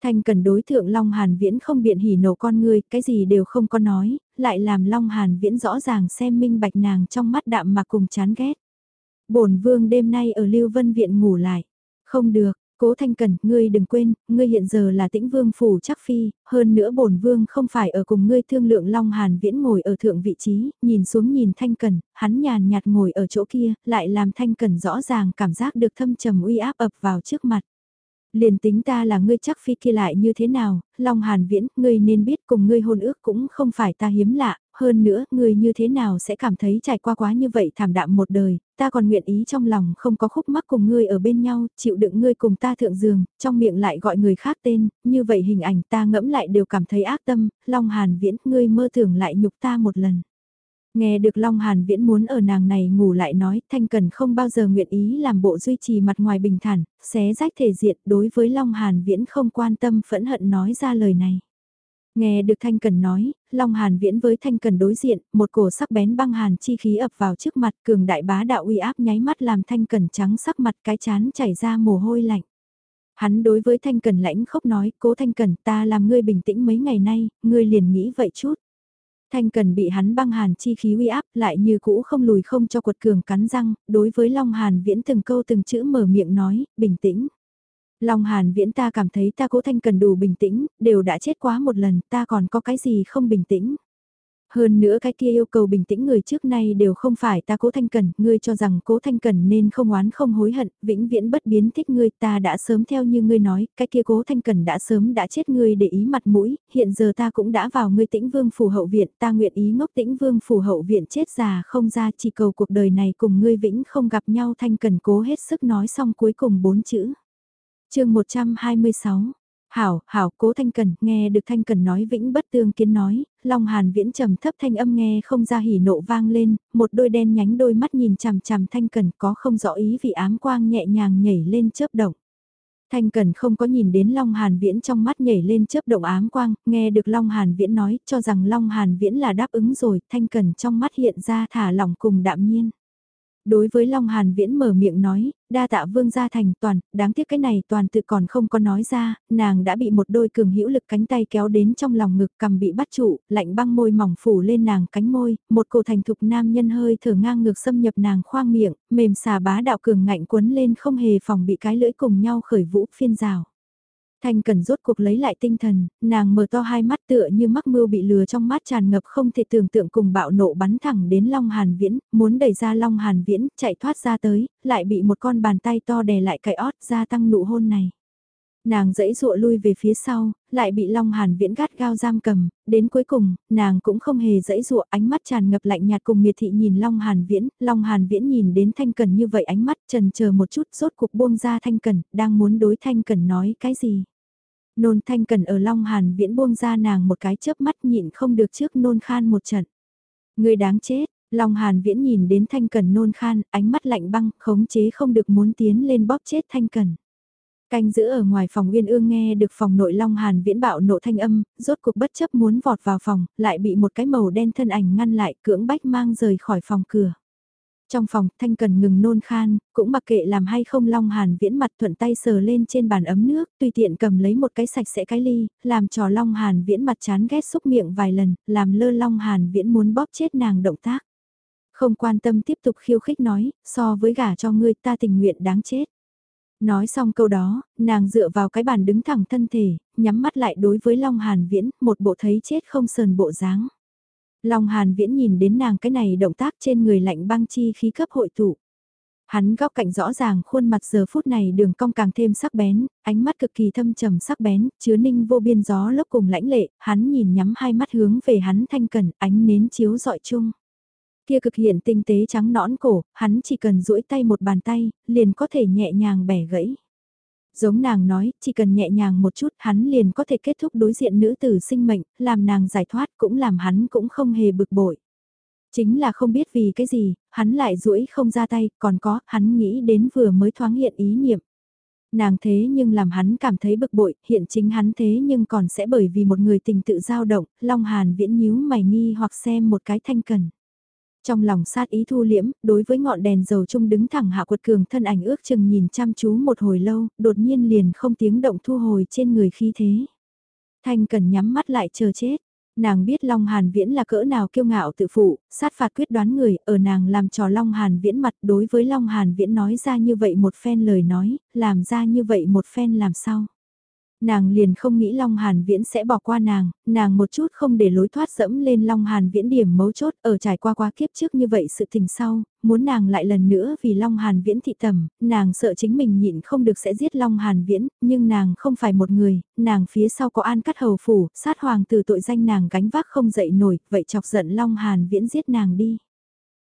Thanh cần đối thượng Long Hàn Viễn không biện hỉ nổ con người, cái gì đều không có nói, lại làm Long Hàn Viễn rõ ràng xem minh bạch nàng trong mắt đạm mà cùng chán ghét. bổn vương đêm nay ở Lưu Vân Viện ngủ lại. Không được, cố Thanh Cần, ngươi đừng quên, ngươi hiện giờ là tĩnh vương phủ chắc phi, hơn nữa bổn vương không phải ở cùng ngươi thương lượng Long Hàn Viễn ngồi ở thượng vị trí, nhìn xuống nhìn Thanh Cần, hắn nhàn nhạt ngồi ở chỗ kia, lại làm Thanh Cần rõ ràng cảm giác được thâm trầm uy áp ập vào trước mặt. Liền tính ta là ngươi chắc phi kia lại như thế nào, Long Hàn Viễn, ngươi nên biết cùng ngươi hôn ước cũng không phải ta hiếm lạ, hơn nữa, ngươi như thế nào sẽ cảm thấy trải qua quá như vậy thảm đạm một đời, ta còn nguyện ý trong lòng không có khúc mắc cùng ngươi ở bên nhau, chịu đựng ngươi cùng ta thượng giường, trong miệng lại gọi người khác tên, như vậy hình ảnh ta ngẫm lại đều cảm thấy ác tâm, Long Hàn Viễn, ngươi mơ tưởng lại nhục ta một lần. Nghe được Long Hàn Viễn muốn ở nàng này ngủ lại nói, Thanh Cần không bao giờ nguyện ý làm bộ duy trì mặt ngoài bình thản, xé rách thể diện đối với Long Hàn Viễn không quan tâm phẫn hận nói ra lời này. Nghe được Thanh Cần nói, Long Hàn Viễn với Thanh Cần đối diện, một cổ sắc bén băng hàn chi khí ập vào trước mặt cường đại bá đạo uy áp nháy mắt làm Thanh Cần trắng sắc mặt cái chán chảy ra mồ hôi lạnh. Hắn đối với Thanh Cần lãnh khốc nói, cố Thanh Cần ta làm ngươi bình tĩnh mấy ngày nay, ngươi liền nghĩ vậy chút. Thanh Cần bị hắn băng hàn chi khí uy áp lại như cũ không lùi không cho quật cường cắn răng, đối với Long Hàn Viễn từng câu từng chữ mở miệng nói, bình tĩnh. Long Hàn Viễn ta cảm thấy ta cố Thanh Cần đủ bình tĩnh, đều đã chết quá một lần, ta còn có cái gì không bình tĩnh. Hơn nữa cái kia yêu cầu bình tĩnh người trước nay đều không phải ta cố thanh cần, ngươi cho rằng cố thanh cần nên không oán không hối hận, vĩnh viễn bất biến thích ngươi, ta đã sớm theo như ngươi nói, cái kia cố thanh cần đã sớm đã chết ngươi để ý mặt mũi, hiện giờ ta cũng đã vào ngươi tĩnh vương phủ hậu viện, ta nguyện ý ngốc tĩnh vương phủ hậu viện chết già không ra chỉ cầu cuộc đời này cùng ngươi vĩnh không gặp nhau thanh cần cố hết sức nói xong cuối cùng bốn chữ. chương 126 Hảo, hảo, cố Thanh Cần, nghe được Thanh Cần nói vĩnh bất tương kiến nói, Long Hàn viễn trầm thấp thanh âm nghe không ra hỉ nộ vang lên, một đôi đen nhánh đôi mắt nhìn chằm chằm Thanh Cần có không rõ ý vì ám quang nhẹ nhàng nhảy lên chớp động. Thanh Cần không có nhìn đến Long Hàn Viễn trong mắt nhảy lên chớp động ám quang, nghe được Long Hàn Viễn nói cho rằng Long Hàn Viễn là đáp ứng rồi, Thanh Cần trong mắt hiện ra thả lỏng cùng đạm nhiên. Đối với Long Hàn Viễn mở miệng nói, đa tạ vương gia thành toàn, đáng tiếc cái này toàn tự còn không có nói ra, nàng đã bị một đôi cường hữu lực cánh tay kéo đến trong lòng ngực cầm bị bắt trụ, lạnh băng môi mỏng phủ lên nàng cánh môi, một cổ thành thục nam nhân hơi thở ngang ngược xâm nhập nàng khoang miệng, mềm xà bá đạo cường ngạnh quấn lên không hề phòng bị cái lưỡi cùng nhau khởi vũ phiên rào. Thanh Cần rốt cuộc lấy lại tinh thần, nàng mở to hai mắt tựa như mắc mưu bị lừa trong mắt tràn ngập không thể tưởng tượng cùng bạo nộ bắn thẳng đến Long Hàn Viễn, muốn đẩy ra Long Hàn Viễn, chạy thoát ra tới, lại bị một con bàn tay to đè lại cái ót ra tăng nụ hôn này. Nàng dẫy dụa lui về phía sau, lại bị Long Hàn Viễn gắt gao giam cầm, đến cuối cùng, nàng cũng không hề dẫy dụa ánh mắt tràn ngập lạnh nhạt cùng miệt thị nhìn Long Hàn Viễn, Long Hàn Viễn nhìn đến Thanh Cần như vậy ánh mắt trần chờ một chút rốt cuộc buông ra Thanh Cần, đang muốn đối Thanh Cần nói cái gì. Nôn thanh cần ở Long Hàn viễn buông ra nàng một cái chớp mắt nhịn không được trước nôn khan một trận. Người đáng chết, Long Hàn viễn nhìn đến thanh cần nôn khan, ánh mắt lạnh băng, khống chế không được muốn tiến lên bóp chết thanh cần. Canh giữ ở ngoài phòng Uyên Ương nghe được phòng nội Long Hàn viễn bạo nộ thanh âm, rốt cuộc bất chấp muốn vọt vào phòng, lại bị một cái màu đen thân ảnh ngăn lại cưỡng bách mang rời khỏi phòng cửa. Trong phòng, Thanh Cần ngừng nôn khan, cũng mặc kệ làm hay không Long Hàn viễn mặt thuận tay sờ lên trên bàn ấm nước, tùy tiện cầm lấy một cái sạch sẽ cái ly, làm trò Long Hàn viễn mặt chán ghét xúc miệng vài lần, làm lơ Long Hàn viễn muốn bóp chết nàng động tác. Không quan tâm tiếp tục khiêu khích nói, so với gả cho ngươi ta tình nguyện đáng chết. Nói xong câu đó, nàng dựa vào cái bàn đứng thẳng thân thể, nhắm mắt lại đối với Long Hàn Viễn, một bộ thấy chết không sờn bộ dáng. Long Hàn Viễn nhìn đến nàng cái này động tác trên người lạnh băng chi khí cấp hội tụ. Hắn góc cạnh rõ ràng khuôn mặt giờ phút này đường cong càng thêm sắc bén, ánh mắt cực kỳ thâm trầm sắc bén, chứa ninh vô biên gió lốc cùng lãnh lệ, hắn nhìn nhắm hai mắt hướng về hắn thanh cẩn ánh nến chiếu dọi chung. Kia cực hiện tinh tế trắng nõn cổ, hắn chỉ cần duỗi tay một bàn tay, liền có thể nhẹ nhàng bẻ gãy. Giống nàng nói, chỉ cần nhẹ nhàng một chút hắn liền có thể kết thúc đối diện nữ tử sinh mệnh, làm nàng giải thoát cũng làm hắn cũng không hề bực bội. Chính là không biết vì cái gì, hắn lại duỗi không ra tay, còn có, hắn nghĩ đến vừa mới thoáng hiện ý niệm. Nàng thế nhưng làm hắn cảm thấy bực bội, hiện chính hắn thế nhưng còn sẽ bởi vì một người tình tự dao động, Long Hàn viễn nhíu mày nghi hoặc xem một cái thanh cần. Trong lòng sát ý thu liễm, đối với ngọn đèn dầu chung đứng thẳng hạ quật cường thân ảnh ước chừng nhìn chăm chú một hồi lâu, đột nhiên liền không tiếng động thu hồi trên người khi thế. Thanh cần nhắm mắt lại chờ chết. Nàng biết Long Hàn Viễn là cỡ nào kiêu ngạo tự phụ, sát phạt quyết đoán người, ở nàng làm trò Long Hàn Viễn mặt đối với Long Hàn Viễn nói ra như vậy một phen lời nói, làm ra như vậy một phen làm sao. Nàng liền không nghĩ Long Hàn Viễn sẽ bỏ qua nàng, nàng một chút không để lối thoát dẫm lên Long Hàn Viễn điểm mấu chốt ở trải qua qua kiếp trước như vậy sự tình sau, muốn nàng lại lần nữa vì Long Hàn Viễn thị tầm, nàng sợ chính mình nhịn không được sẽ giết Long Hàn Viễn, nhưng nàng không phải một người, nàng phía sau có an cắt hầu phủ, sát hoàng từ tội danh nàng gánh vác không dậy nổi, vậy chọc giận Long Hàn Viễn giết nàng đi.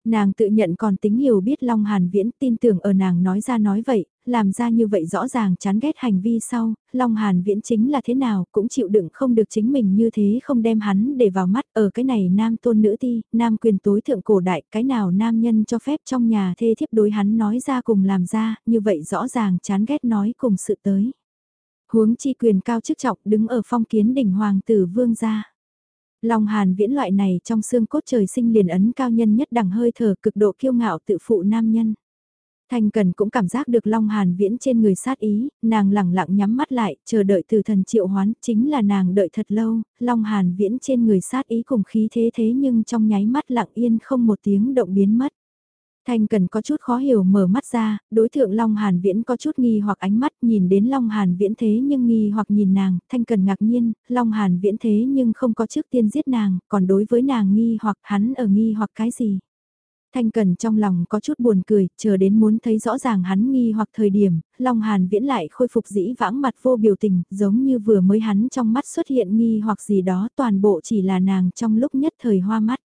Nàng tự nhận còn tính hiểu biết Long Hàn Viễn tin tưởng ở nàng nói ra nói vậy, làm ra như vậy rõ ràng chán ghét hành vi sau, Long Hàn Viễn chính là thế nào cũng chịu đựng không được chính mình như thế không đem hắn để vào mắt ở cái này nam tôn nữ ti, nam quyền tối thượng cổ đại, cái nào nam nhân cho phép trong nhà thê thiếp đối hắn nói ra cùng làm ra, như vậy rõ ràng chán ghét nói cùng sự tới. Huống chi quyền cao chức trọng đứng ở phong kiến đỉnh hoàng tử vương gia. Long Hàn Viễn loại này trong xương cốt trời sinh liền ấn cao nhân nhất đẳng hơi thở cực độ kiêu ngạo tự phụ nam nhân. Thanh Cần cũng cảm giác được Long Hàn Viễn trên người sát ý, nàng lẳng lặng nhắm mắt lại, chờ đợi từ thần triệu hoán, chính là nàng đợi thật lâu, Long Hàn Viễn trên người sát ý cùng khí thế thế nhưng trong nháy mắt lặng yên không một tiếng động biến mất. Thanh Cần có chút khó hiểu mở mắt ra, đối tượng Long Hàn Viễn có chút nghi hoặc ánh mắt nhìn đến Long Hàn Viễn thế nhưng nghi hoặc nhìn nàng, Thanh Cần ngạc nhiên, Long Hàn Viễn thế nhưng không có trước tiên giết nàng, còn đối với nàng nghi hoặc hắn ở nghi hoặc cái gì. Thanh Cần trong lòng có chút buồn cười, chờ đến muốn thấy rõ ràng hắn nghi hoặc thời điểm, Long Hàn viễn lại khôi phục dĩ vãng mặt vô biểu tình, giống như vừa mới hắn trong mắt xuất hiện nghi hoặc gì đó toàn bộ chỉ là nàng trong lúc nhất thời hoa mắt.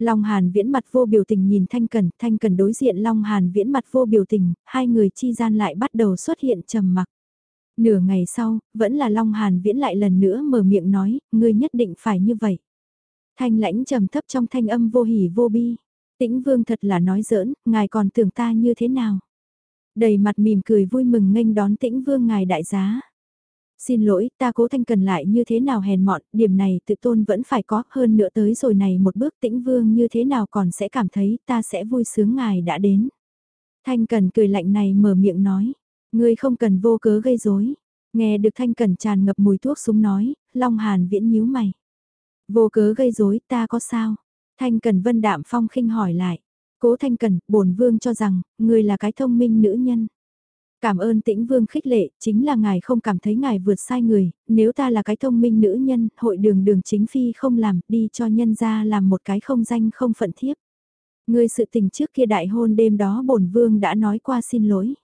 Long Hàn viễn mặt vô biểu tình nhìn Thanh Cần, Thanh Cần đối diện Long Hàn viễn mặt vô biểu tình, hai người chi gian lại bắt đầu xuất hiện trầm mặc. Nửa ngày sau, vẫn là Long Hàn viễn lại lần nữa mở miệng nói, ngươi nhất định phải như vậy. Thanh lãnh trầm thấp trong thanh âm vô hỉ vô bi. Tĩnh vương thật là nói giỡn, ngài còn tưởng ta như thế nào? Đầy mặt mỉm cười vui mừng nghênh đón tĩnh vương ngài đại giá. Xin lỗi, ta cố thanh cần lại như thế nào hèn mọn, điểm này tự tôn vẫn phải có, hơn nữa tới rồi này một bước tĩnh vương như thế nào còn sẽ cảm thấy ta sẽ vui sướng ngài đã đến. Thanh cần cười lạnh này mở miệng nói, ngươi không cần vô cớ gây rối. Nghe được thanh cần tràn ngập mùi thuốc súng nói, Long Hàn viễn nhíu mày. Vô cớ gây rối ta có sao? Thanh cần vân đạm phong khinh hỏi lại. Cố thanh cần, bổn vương cho rằng, ngươi là cái thông minh nữ nhân. Cảm ơn tĩnh vương khích lệ, chính là ngài không cảm thấy ngài vượt sai người, nếu ta là cái thông minh nữ nhân, hội đường đường chính phi không làm, đi cho nhân ra làm một cái không danh không phận thiếp. Người sự tình trước kia đại hôn đêm đó bổn vương đã nói qua xin lỗi.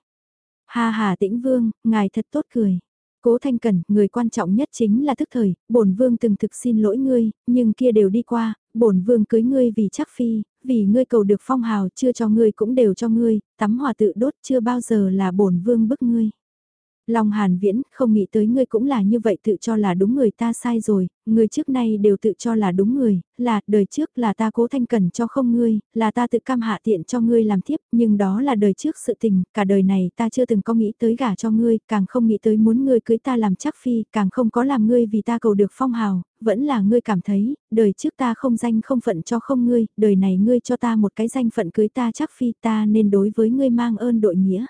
Ha ha tĩnh vương, ngài thật tốt cười. Cố Thanh Cẩn, người quan trọng nhất chính là thức thời, bổn vương từng thực xin lỗi ngươi, nhưng kia đều đi qua, bổn vương cưới ngươi vì chắc phi, vì ngươi cầu được phong hào, chưa cho ngươi cũng đều cho ngươi, tắm hòa tự đốt chưa bao giờ là bổn vương bức ngươi. Long Hàn Viễn, không nghĩ tới ngươi cũng là như vậy tự cho là đúng người ta sai rồi, người trước nay đều tự cho là đúng người, là đời trước là ta cố thanh cần cho không ngươi, là ta tự cam hạ tiện cho ngươi làm thiếp, nhưng đó là đời trước sự tình, cả đời này ta chưa từng có nghĩ tới gả cho ngươi, càng không nghĩ tới muốn ngươi cưới ta làm chắc phi, càng không có làm ngươi vì ta cầu được phong hào, vẫn là ngươi cảm thấy, đời trước ta không danh không phận cho không ngươi, đời này ngươi cho ta một cái danh phận cưới ta chắc phi ta nên đối với ngươi mang ơn đội nghĩa.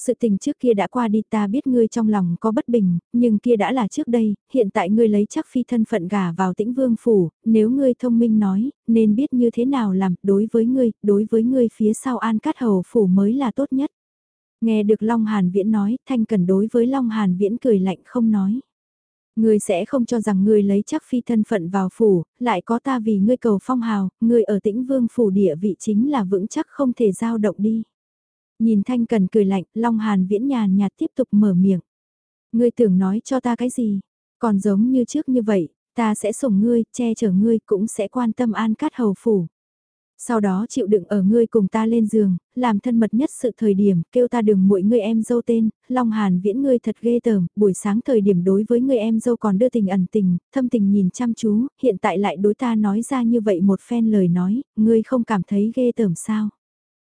Sự tình trước kia đã qua đi ta biết ngươi trong lòng có bất bình, nhưng kia đã là trước đây, hiện tại ngươi lấy chắc phi thân phận gả vào tĩnh vương phủ, nếu ngươi thông minh nói, nên biết như thế nào làm, đối với ngươi, đối với ngươi phía sau an cát hầu phủ mới là tốt nhất. Nghe được Long Hàn Viễn nói, Thanh Cần đối với Long Hàn Viễn cười lạnh không nói. Ngươi sẽ không cho rằng ngươi lấy chắc phi thân phận vào phủ, lại có ta vì ngươi cầu phong hào, ngươi ở tĩnh vương phủ địa vị chính là vững chắc không thể giao động đi. Nhìn Thanh Cần cười lạnh, Long Hàn viễn nhàn nhạt tiếp tục mở miệng. Ngươi tưởng nói cho ta cái gì? Còn giống như trước như vậy, ta sẽ sủng ngươi, che chở ngươi cũng sẽ quan tâm an cát hầu phủ. Sau đó chịu đựng ở ngươi cùng ta lên giường, làm thân mật nhất sự thời điểm, kêu ta đường muội ngươi em dâu tên, Long Hàn viễn ngươi thật ghê tởm, buổi sáng thời điểm đối với ngươi em dâu còn đưa tình ẩn tình, thâm tình nhìn chăm chú, hiện tại lại đối ta nói ra như vậy một phen lời nói, ngươi không cảm thấy ghê tởm sao?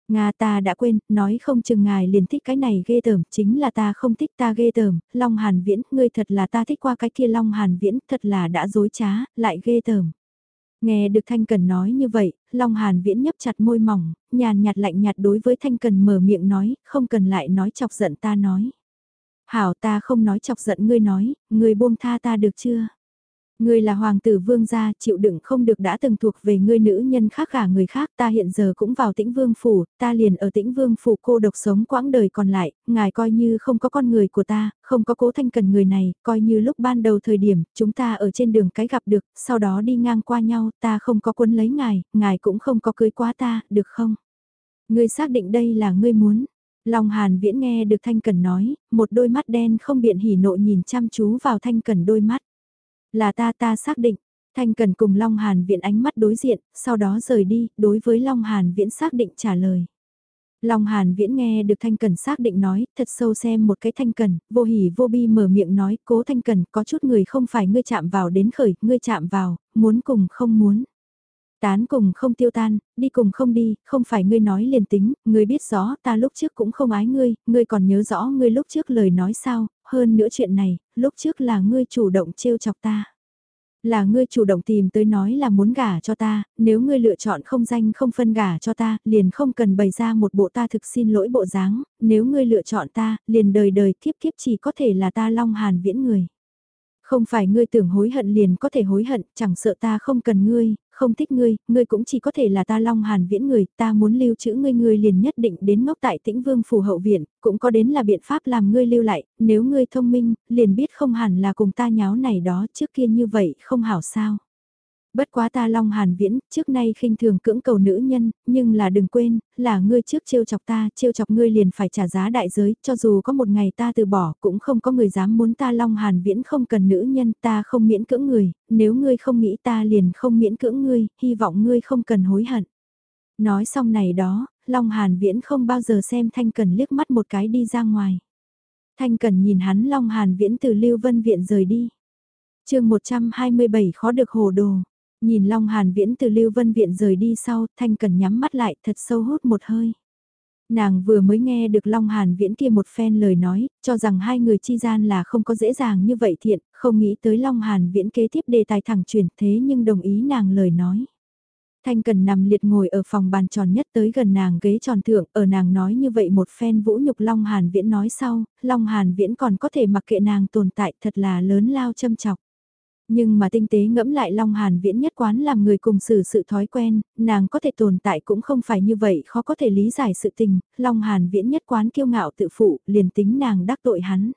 Nga ta đã quên, nói không chừng ngài liền thích cái này ghê tởm, chính là ta không thích ta ghê tởm, Long Hàn Viễn, ngươi thật là ta thích qua cái kia Long Hàn Viễn, thật là đã dối trá, lại ghê tởm. Nghe được Thanh Cần nói như vậy, Long Hàn Viễn nhấp chặt môi mỏng, nhàn nhạt lạnh nhạt đối với Thanh Cần mở miệng nói, không cần lại nói chọc giận ta nói. Hảo ta không nói chọc giận ngươi nói, ngươi buông tha ta được chưa? Ngươi là hoàng tử vương gia, chịu đựng không được đã từng thuộc về ngươi nữ nhân khác cả người khác, ta hiện giờ cũng vào tĩnh vương phủ, ta liền ở tĩnh vương phủ cô độc sống quãng đời còn lại, ngài coi như không có con người của ta, không có cố thanh cần người này, coi như lúc ban đầu thời điểm, chúng ta ở trên đường cái gặp được, sau đó đi ngang qua nhau, ta không có quân lấy ngài, ngài cũng không có cưới quá ta, được không? Ngươi xác định đây là ngươi muốn. Long Hàn Viễn nghe được Thanh Cần nói, một đôi mắt đen không biện hỉ nộ nhìn chăm chú vào Thanh Cần đôi mắt. Là ta ta xác định, Thanh Cần cùng Long Hàn Viễn ánh mắt đối diện, sau đó rời đi, đối với Long Hàn Viễn xác định trả lời. Long Hàn Viễn nghe được Thanh Cần xác định nói, thật sâu xem một cái Thanh Cần, vô hỉ vô bi mở miệng nói, cố Thanh Cần, có chút người không phải ngươi chạm vào đến khởi, ngươi chạm vào, muốn cùng không muốn. Tán cùng không tiêu tan, đi cùng không đi, không phải ngươi nói liền tính, ngươi biết rõ ta lúc trước cũng không ái ngươi, ngươi còn nhớ rõ ngươi lúc trước lời nói sao, hơn nữa chuyện này, lúc trước là ngươi chủ động trêu chọc ta. Là ngươi chủ động tìm tới nói là muốn gả cho ta, nếu ngươi lựa chọn không danh không phân gả cho ta, liền không cần bày ra một bộ ta thực xin lỗi bộ dáng, nếu ngươi lựa chọn ta, liền đời đời kiếp kiếp chỉ có thể là ta long hàn viễn người. Không phải ngươi tưởng hối hận liền có thể hối hận, chẳng sợ ta không cần ngươi, không thích ngươi, ngươi cũng chỉ có thể là ta long hàn viễn người, ta muốn lưu trữ ngươi ngươi liền nhất định đến ngốc tại tĩnh vương phủ hậu viện, cũng có đến là biện pháp làm ngươi lưu lại, nếu ngươi thông minh, liền biết không hẳn là cùng ta nháo này đó trước kia như vậy không hảo sao. Bất quá ta Long Hàn Viễn, trước nay khinh thường cưỡng cầu nữ nhân, nhưng là đừng quên, là ngươi trước trêu chọc ta, trêu chọc ngươi liền phải trả giá đại giới, cho dù có một ngày ta từ bỏ, cũng không có người dám muốn ta Long Hàn Viễn không cần nữ nhân, ta không miễn cưỡng người, nếu ngươi không nghĩ ta liền không miễn cưỡng ngươi, hy vọng ngươi không cần hối hận. Nói xong này đó, Long Hàn Viễn không bao giờ xem Thanh Cần liếc mắt một cái đi ra ngoài. Thanh Cần nhìn hắn Long Hàn Viễn từ Lưu Vân Viện rời đi. chương 127 khó được hồ đồ. Nhìn Long Hàn Viễn từ Lưu Vân Viện rời đi sau, Thanh Cần nhắm mắt lại thật sâu hút một hơi. Nàng vừa mới nghe được Long Hàn Viễn kia một phen lời nói, cho rằng hai người chi gian là không có dễ dàng như vậy thiện, không nghĩ tới Long Hàn Viễn kế tiếp đề tài thẳng chuyển thế nhưng đồng ý nàng lời nói. Thanh Cần nằm liệt ngồi ở phòng bàn tròn nhất tới gần nàng ghế tròn thượng, ở nàng nói như vậy một phen vũ nhục Long Hàn Viễn nói sau, Long Hàn Viễn còn có thể mặc kệ nàng tồn tại thật là lớn lao châm chọc. Nhưng mà tinh tế ngẫm lại Long Hàn Viễn nhất quán làm người cùng xử sự thói quen, nàng có thể tồn tại cũng không phải như vậy khó có thể lý giải sự tình, Long Hàn Viễn nhất quán kiêu ngạo tự phụ, liền tính nàng đắc tội hắn.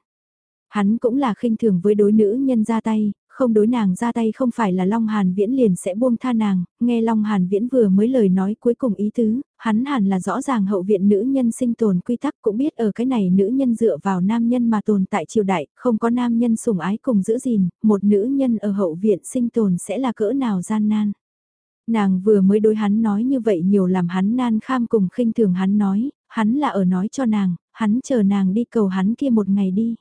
Hắn cũng là khinh thường với đối nữ nhân ra tay, không đối nàng ra tay không phải là Long Hàn Viễn liền sẽ buông tha nàng, nghe Long Hàn Viễn vừa mới lời nói cuối cùng ý tứ, hắn hẳn là rõ ràng hậu viện nữ nhân sinh tồn quy tắc cũng biết ở cái này nữ nhân dựa vào nam nhân mà tồn tại triều đại, không có nam nhân sủng ái cùng giữ gìn, một nữ nhân ở hậu viện sinh tồn sẽ là cỡ nào gian nan. Nàng vừa mới đối hắn nói như vậy nhiều làm hắn nan kham cùng khinh thường hắn nói, hắn là ở nói cho nàng, hắn chờ nàng đi cầu hắn kia một ngày đi.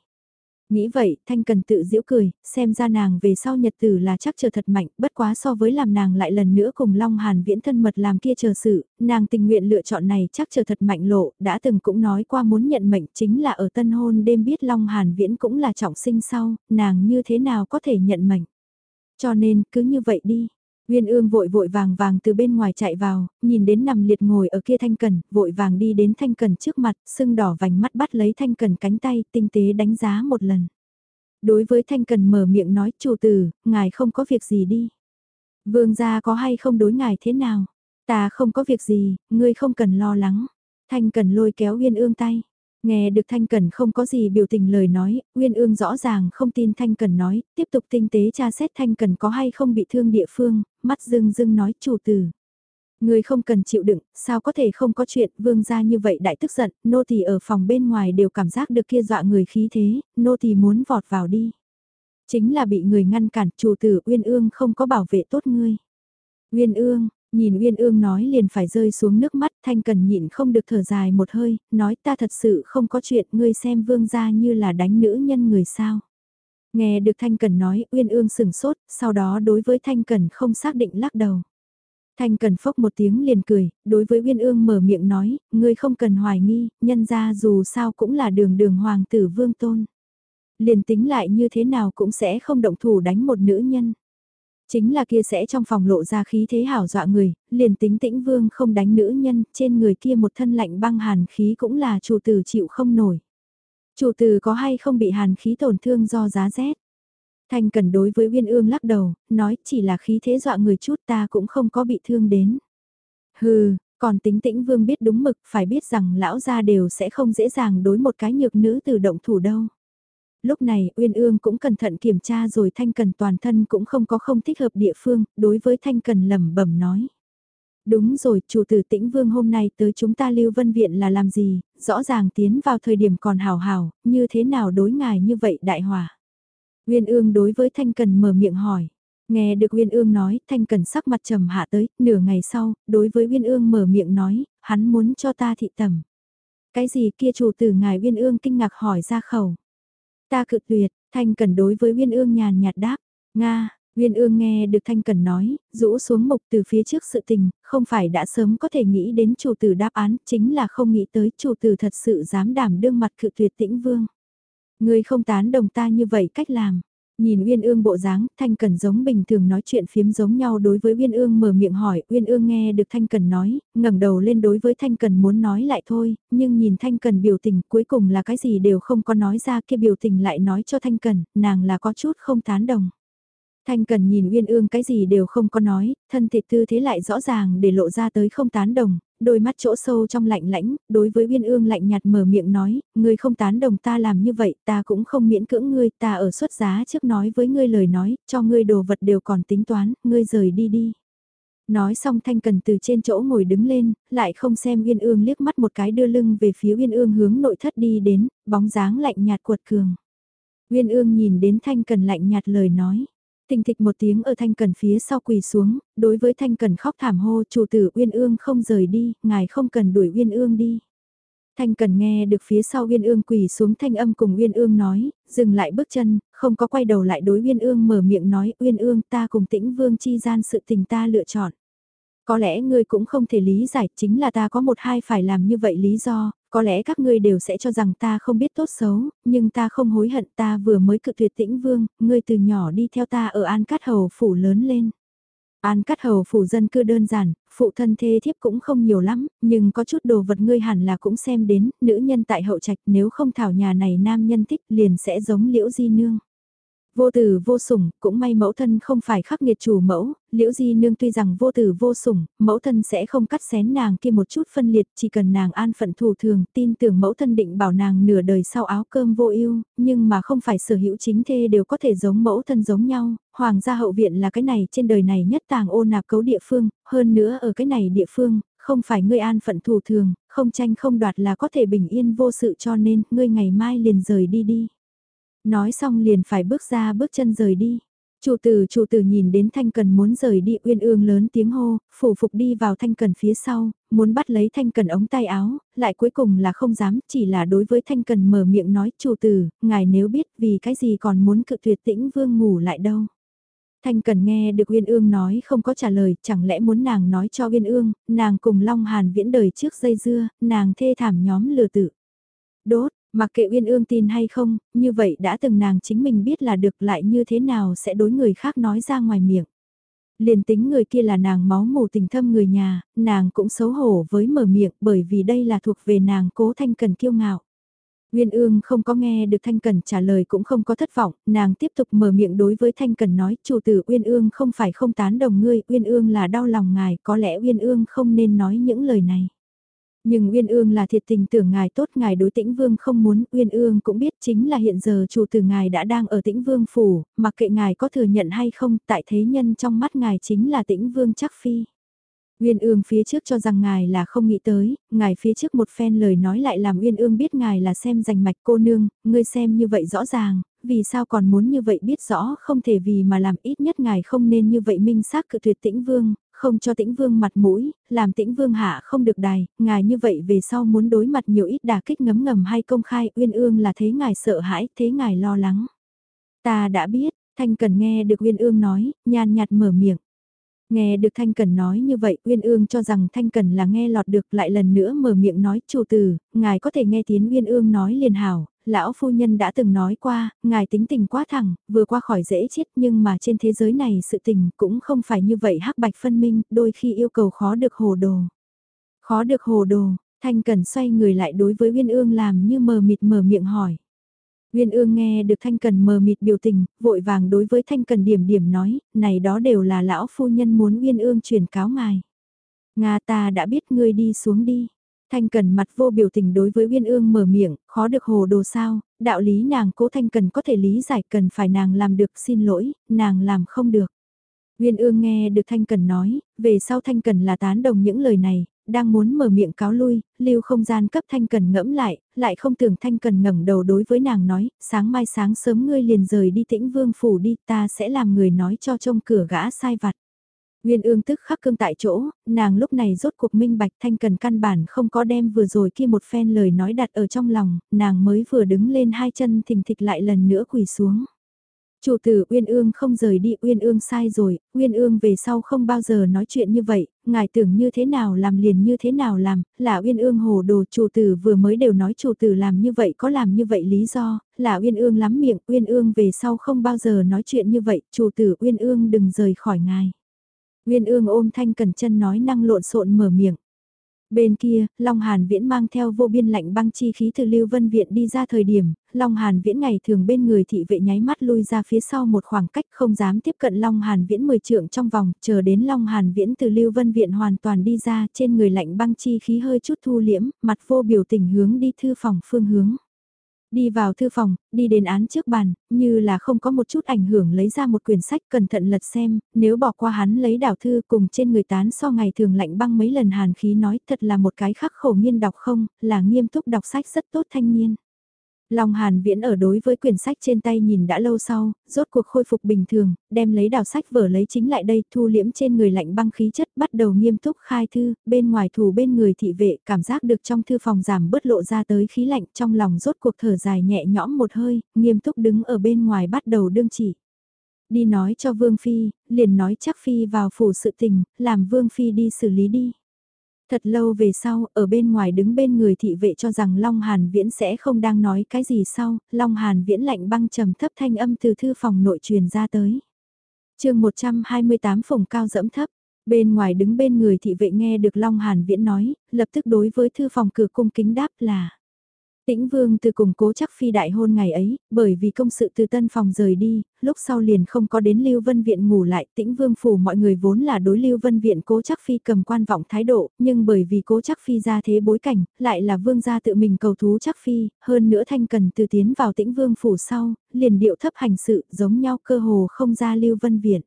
Nghĩ vậy, Thanh Cần tự giễu cười, xem ra nàng về sau nhật tử là chắc chờ thật mạnh, bất quá so với làm nàng lại lần nữa cùng Long Hàn viễn thân mật làm kia chờ sự, nàng tình nguyện lựa chọn này chắc chờ thật mạnh lộ, đã từng cũng nói qua muốn nhận mệnh chính là ở tân hôn đêm biết Long Hàn viễn cũng là trọng sinh sau, nàng như thế nào có thể nhận mệnh. Cho nên, cứ như vậy đi. Nguyên ương vội vội vàng vàng từ bên ngoài chạy vào, nhìn đến nằm liệt ngồi ở kia Thanh Cần, vội vàng đi đến Thanh Cần trước mặt, sưng đỏ vành mắt bắt lấy Thanh Cần cánh tay, tinh tế đánh giá một lần. Đối với Thanh Cần mở miệng nói, chủ tử, ngài không có việc gì đi. Vương gia có hay không đối ngài thế nào? Ta không có việc gì, ngươi không cần lo lắng. Thanh Cần lôi kéo Nguyên ương tay. Nghe được Thanh Cần không có gì biểu tình lời nói, Uyên Ương rõ ràng không tin Thanh Cần nói, tiếp tục tinh tế tra xét Thanh Cần có hay không bị thương địa phương, mắt dưng dưng nói chủ tử. Người không cần chịu đựng, sao có thể không có chuyện, vương gia như vậy đại tức giận, nô tỳ ở phòng bên ngoài đều cảm giác được kia dọa người khí thế, nô tỳ muốn vọt vào đi. Chính là bị người ngăn cản, chủ tử Uyên Ương không có bảo vệ tốt ngươi. Uyên Ương, Nhìn Uyên Ương nói liền phải rơi xuống nước mắt, Thanh Cần nhịn không được thở dài một hơi, nói ta thật sự không có chuyện, ngươi xem vương gia như là đánh nữ nhân người sao. Nghe được Thanh Cần nói, Uyên Ương sừng sốt, sau đó đối với Thanh Cần không xác định lắc đầu. Thanh Cần phốc một tiếng liền cười, đối với Uyên Ương mở miệng nói, ngươi không cần hoài nghi, nhân ra dù sao cũng là đường đường hoàng tử vương tôn. Liền tính lại như thế nào cũng sẽ không động thủ đánh một nữ nhân. Chính là kia sẽ trong phòng lộ ra khí thế hảo dọa người, liền tính tĩnh vương không đánh nữ nhân, trên người kia một thân lạnh băng hàn khí cũng là chủ tử chịu không nổi. Chủ tử có hay không bị hàn khí tổn thương do giá rét? Thanh cần đối với Uyên Ương lắc đầu, nói chỉ là khí thế dọa người chút ta cũng không có bị thương đến. Hừ, còn tính tĩnh vương biết đúng mực phải biết rằng lão gia đều sẽ không dễ dàng đối một cái nhược nữ từ động thủ đâu. Lúc này Uyên Ương cũng cẩn thận kiểm tra rồi Thanh Cần toàn thân cũng không có không thích hợp địa phương, đối với Thanh Cần lẩm bẩm nói. Đúng rồi, chủ tử tĩnh vương hôm nay tới chúng ta lưu vân viện là làm gì, rõ ràng tiến vào thời điểm còn hào hào, như thế nào đối ngài như vậy đại hòa. Uyên ương đối với Thanh Cần mở miệng hỏi. Nghe được Uyên ương nói, Thanh Cần sắc mặt trầm hạ tới, nửa ngày sau, đối với Uyên ương mở miệng nói, hắn muốn cho ta thị tầm. Cái gì kia chủ tử ngài Uyên ương kinh ngạc hỏi ra khẩu. Ta cự tuyệt, Thanh Cần đối với Uyên Ương nhàn nhạt đáp, Nga, Uyên Ương nghe được Thanh Cần nói, rũ xuống mục từ phía trước sự tình, không phải đã sớm có thể nghĩ đến chủ tử đáp án, chính là không nghĩ tới chủ tử thật sự dám đảm đương mặt cự tuyệt tĩnh vương. Người không tán đồng ta như vậy cách làm. Nhìn Uyên Ương bộ dáng, Thanh Cần giống bình thường nói chuyện phiếm giống nhau đối với Uyên Ương mở miệng hỏi, Uyên Ương nghe được Thanh Cần nói, ngẩng đầu lên đối với Thanh Cần muốn nói lại thôi, nhưng nhìn Thanh Cần biểu tình cuối cùng là cái gì đều không có nói ra kia biểu tình lại nói cho Thanh Cần, nàng là có chút không tán đồng. Thanh Cần nhìn Uyên Ương cái gì đều không có nói, thân thể tư thế lại rõ ràng để lộ ra tới không tán đồng, đôi mắt chỗ sâu trong lạnh lãnh, đối với Uyên Ương lạnh nhạt mở miệng nói, ngươi không tán đồng ta làm như vậy, ta cũng không miễn cưỡng ngươi, ta ở xuất giá trước nói với ngươi lời nói, cho ngươi đồ vật đều còn tính toán, ngươi rời đi đi. Nói xong Thanh Cần từ trên chỗ ngồi đứng lên, lại không xem Uyên Ương liếc mắt một cái đưa lưng về phía Uyên Ương hướng nội thất đi đến, bóng dáng lạnh nhạt cuột cường. Uyên Ương nhìn đến Thanh Cần lạnh nhạt lời nói. Tình thịch một tiếng ở Thanh Cần phía sau quỳ xuống, đối với Thanh Cần khóc thảm hô chủ tử Uyên Ương không rời đi, ngài không cần đuổi Uyên Ương đi. Thanh Cần nghe được phía sau Uyên Ương quỳ xuống thanh âm cùng Uyên Ương nói, dừng lại bước chân, không có quay đầu lại đối Uyên Ương mở miệng nói Uyên Ương ta cùng tĩnh vương chi gian sự tình ta lựa chọn. Có lẽ ngươi cũng không thể lý giải chính là ta có một hai phải làm như vậy lý do, có lẽ các ngươi đều sẽ cho rằng ta không biết tốt xấu, nhưng ta không hối hận ta vừa mới cự tuyệt tĩnh vương, ngươi từ nhỏ đi theo ta ở An Cát Hầu phủ lớn lên. An Cát Hầu phủ dân cư đơn giản, phụ thân thê thiếp cũng không nhiều lắm, nhưng có chút đồ vật ngươi hẳn là cũng xem đến, nữ nhân tại hậu trạch nếu không thảo nhà này nam nhân thích liền sẽ giống liễu di nương. Vô tử vô sủng, cũng may mẫu thân không phải khắc nghiệt chủ mẫu, liễu di nương tuy rằng vô tử vô sủng, mẫu thân sẽ không cắt xén nàng kia một chút phân liệt, chỉ cần nàng an phận thủ thường, tin tưởng mẫu thân định bảo nàng nửa đời sau áo cơm vô ưu nhưng mà không phải sở hữu chính thê đều có thể giống mẫu thân giống nhau, hoàng gia hậu viện là cái này trên đời này nhất tàng ô nạp cấu địa phương, hơn nữa ở cái này địa phương, không phải ngươi an phận thủ thường, không tranh không đoạt là có thể bình yên vô sự cho nên ngươi ngày mai liền rời đi đi. Nói xong liền phải bước ra bước chân rời đi. Chủ tử chủ tử nhìn đến Thanh Cần muốn rời đi uyên ương lớn tiếng hô, phủ phục đi vào Thanh Cần phía sau, muốn bắt lấy Thanh Cần ống tay áo, lại cuối cùng là không dám, chỉ là đối với Thanh Cần mở miệng nói chủ tử, ngài nếu biết vì cái gì còn muốn cự tuyệt tĩnh vương ngủ lại đâu. Thanh Cần nghe được Uyên Ương nói không có trả lời, chẳng lẽ muốn nàng nói cho Uyên Ương, nàng cùng Long Hàn viễn đời trước dây dưa, nàng thê thảm nhóm lừa tử. Đốt, Mặc kệ Uyên Ương tin hay không, như vậy đã từng nàng chính mình biết là được lại như thế nào sẽ đối người khác nói ra ngoài miệng. Liền tính người kia là nàng máu mù tình thâm người nhà, nàng cũng xấu hổ với mở miệng bởi vì đây là thuộc về nàng cố thanh cần kiêu ngạo. Nguyên ương không có nghe được Thanh Cần trả lời cũng không có thất vọng, nàng tiếp tục mở miệng đối với Thanh Cần nói, chủ tử Uyên ương không phải không tán đồng ngươi, Uyên ương là đau lòng ngài, có lẽ Uyên ương không nên nói những lời này. Nhưng Uyên Ương là thiệt tình tưởng ngài tốt ngài đối tĩnh vương không muốn, Uyên Ương cũng biết chính là hiện giờ chủ tử ngài đã đang ở tĩnh vương phủ, mặc kệ ngài có thừa nhận hay không, tại thế nhân trong mắt ngài chính là tĩnh vương chắc phi. Uyên Ương phía trước cho rằng ngài là không nghĩ tới, ngài phía trước một phen lời nói lại làm Uyên Ương biết ngài là xem rành mạch cô nương, ngươi xem như vậy rõ ràng, vì sao còn muốn như vậy biết rõ không thể vì mà làm ít nhất ngài không nên như vậy minh xác cự tuyệt tĩnh vương, không cho tĩnh vương mặt mũi, làm tĩnh vương hạ không được đài, ngài như vậy về sau muốn đối mặt nhiều ít đà kích ngấm ngầm hay công khai uyên ương là thế ngài sợ hãi, thế ngài lo lắng. Ta đã biết, Thanh Cần nghe được Uyên Ương nói, nhàn nhạt mở miệng. Nghe được Thanh Cần nói như vậy, Uyên Ương cho rằng Thanh Cần là nghe lọt được lại lần nữa mở miệng nói, chủ tử, ngài có thể nghe tiếng Uyên Ương nói liền hảo, lão phu nhân đã từng nói qua, ngài tính tình quá thẳng, vừa qua khỏi dễ chết nhưng mà trên thế giới này sự tình cũng không phải như vậy hắc bạch phân minh, đôi khi yêu cầu khó được hồ đồ. Khó được hồ đồ, Thanh Cần xoay người lại đối với Uyên Ương làm như mờ mịt mở miệng hỏi. Uyên Ương nghe được Thanh Cần mờ mịt biểu tình, vội vàng đối với Thanh Cần điểm điểm nói, này đó đều là lão phu nhân muốn Uyên Ương truyền cáo ngài. Nga ta đã biết ngươi đi xuống đi. Thanh Cần mặt vô biểu tình đối với Uyên Ương mở miệng, khó được hồ đồ sao, đạo lý nàng cố Thanh Cần có thể lý giải cần phải nàng làm được xin lỗi, nàng làm không được. Uyên Ương nghe được Thanh Cần nói, về sau Thanh Cần là tán đồng những lời này, đang muốn mở miệng cáo lui, lưu không gian cấp Thanh Cần ngẫm lại, lại không tưởng Thanh Cần ngẩng đầu đối với nàng nói, sáng mai sáng sớm ngươi liền rời đi tĩnh vương phủ đi ta sẽ làm người nói cho trông cửa gã sai vặt. Nguyên ương tức khắc cương tại chỗ, nàng lúc này rốt cuộc minh bạch thanh cần căn bản không có đem vừa rồi kia một phen lời nói đặt ở trong lòng, nàng mới vừa đứng lên hai chân thình thịch lại lần nữa quỳ xuống. Chủ tử Uyên Ương không rời đi, Uyên Ương sai rồi, Uyên Ương về sau không bao giờ nói chuyện như vậy, ngài tưởng như thế nào làm liền như thế nào làm, là Uyên Ương hồ đồ, chủ tử vừa mới đều nói chủ tử làm như vậy có làm như vậy lý do, là Uyên Ương lắm miệng, Uyên Ương về sau không bao giờ nói chuyện như vậy, chủ tử Uyên Ương đừng rời khỏi ngài. Uyên ương ôm thanh cần chân nói năng lộn xộn mở miệng. Bên kia, Long Hàn Viễn mang theo vô biên lạnh băng chi khí từ Lưu Vân Viện đi ra thời điểm, Long Hàn Viễn ngày thường bên người thị vệ nháy mắt lui ra phía sau một khoảng cách không dám tiếp cận Long Hàn Viễn 10 trượng trong vòng, chờ đến Long Hàn Viễn từ Lưu Vân Viện hoàn toàn đi ra trên người lạnh băng chi khí hơi chút thu liễm, mặt vô biểu tình hướng đi thư phòng phương hướng. Đi vào thư phòng, đi đến án trước bàn, như là không có một chút ảnh hưởng lấy ra một quyển sách cẩn thận lật xem, nếu bỏ qua hắn lấy đảo thư cùng trên người tán so ngày thường lạnh băng mấy lần hàn khí nói thật là một cái khắc khổ nghiên đọc không, là nghiêm túc đọc sách rất tốt thanh niên. Long Hàn Viễn ở đối với quyển sách trên tay nhìn đã lâu sau, rốt cuộc khôi phục bình thường, đem lấy đào sách vở lấy chính lại đây, thu liễm trên người lạnh băng khí chất, bắt đầu nghiêm túc khai thư, bên ngoài thủ bên người thị vệ, cảm giác được trong thư phòng giảm bớt lộ ra tới khí lạnh, trong lòng rốt cuộc thở dài nhẹ nhõm một hơi, nghiêm túc đứng ở bên ngoài bắt đầu đương chỉ. Đi nói cho Vương Phi, liền nói chắc Phi vào phủ sự tình, làm Vương Phi đi xử lý đi. Thật lâu về sau, ở bên ngoài đứng bên người thị vệ cho rằng Long Hàn Viễn sẽ không đang nói cái gì sau, Long Hàn Viễn lạnh băng trầm thấp thanh âm từ thư phòng nội truyền ra tới. chương 128 phòng cao dẫm thấp, bên ngoài đứng bên người thị vệ nghe được Long Hàn Viễn nói, lập tức đối với thư phòng cửa cung kính đáp là Tĩnh Vương từ cùng cố chắc phi đại hôn ngày ấy, bởi vì công sự từ tân phòng rời đi, lúc sau liền không có đến Lưu Vân Viện ngủ lại. Tĩnh Vương phủ mọi người vốn là đối Lưu Vân Viện cố chắc phi cầm quan vọng thái độ, nhưng bởi vì cố chắc phi ra thế bối cảnh, lại là vương gia tự mình cầu thú chắc phi, hơn nữa thanh cần từ tiến vào Tĩnh Vương phủ sau, liền điệu thấp hành sự giống nhau cơ hồ không ra Lưu Vân Viện.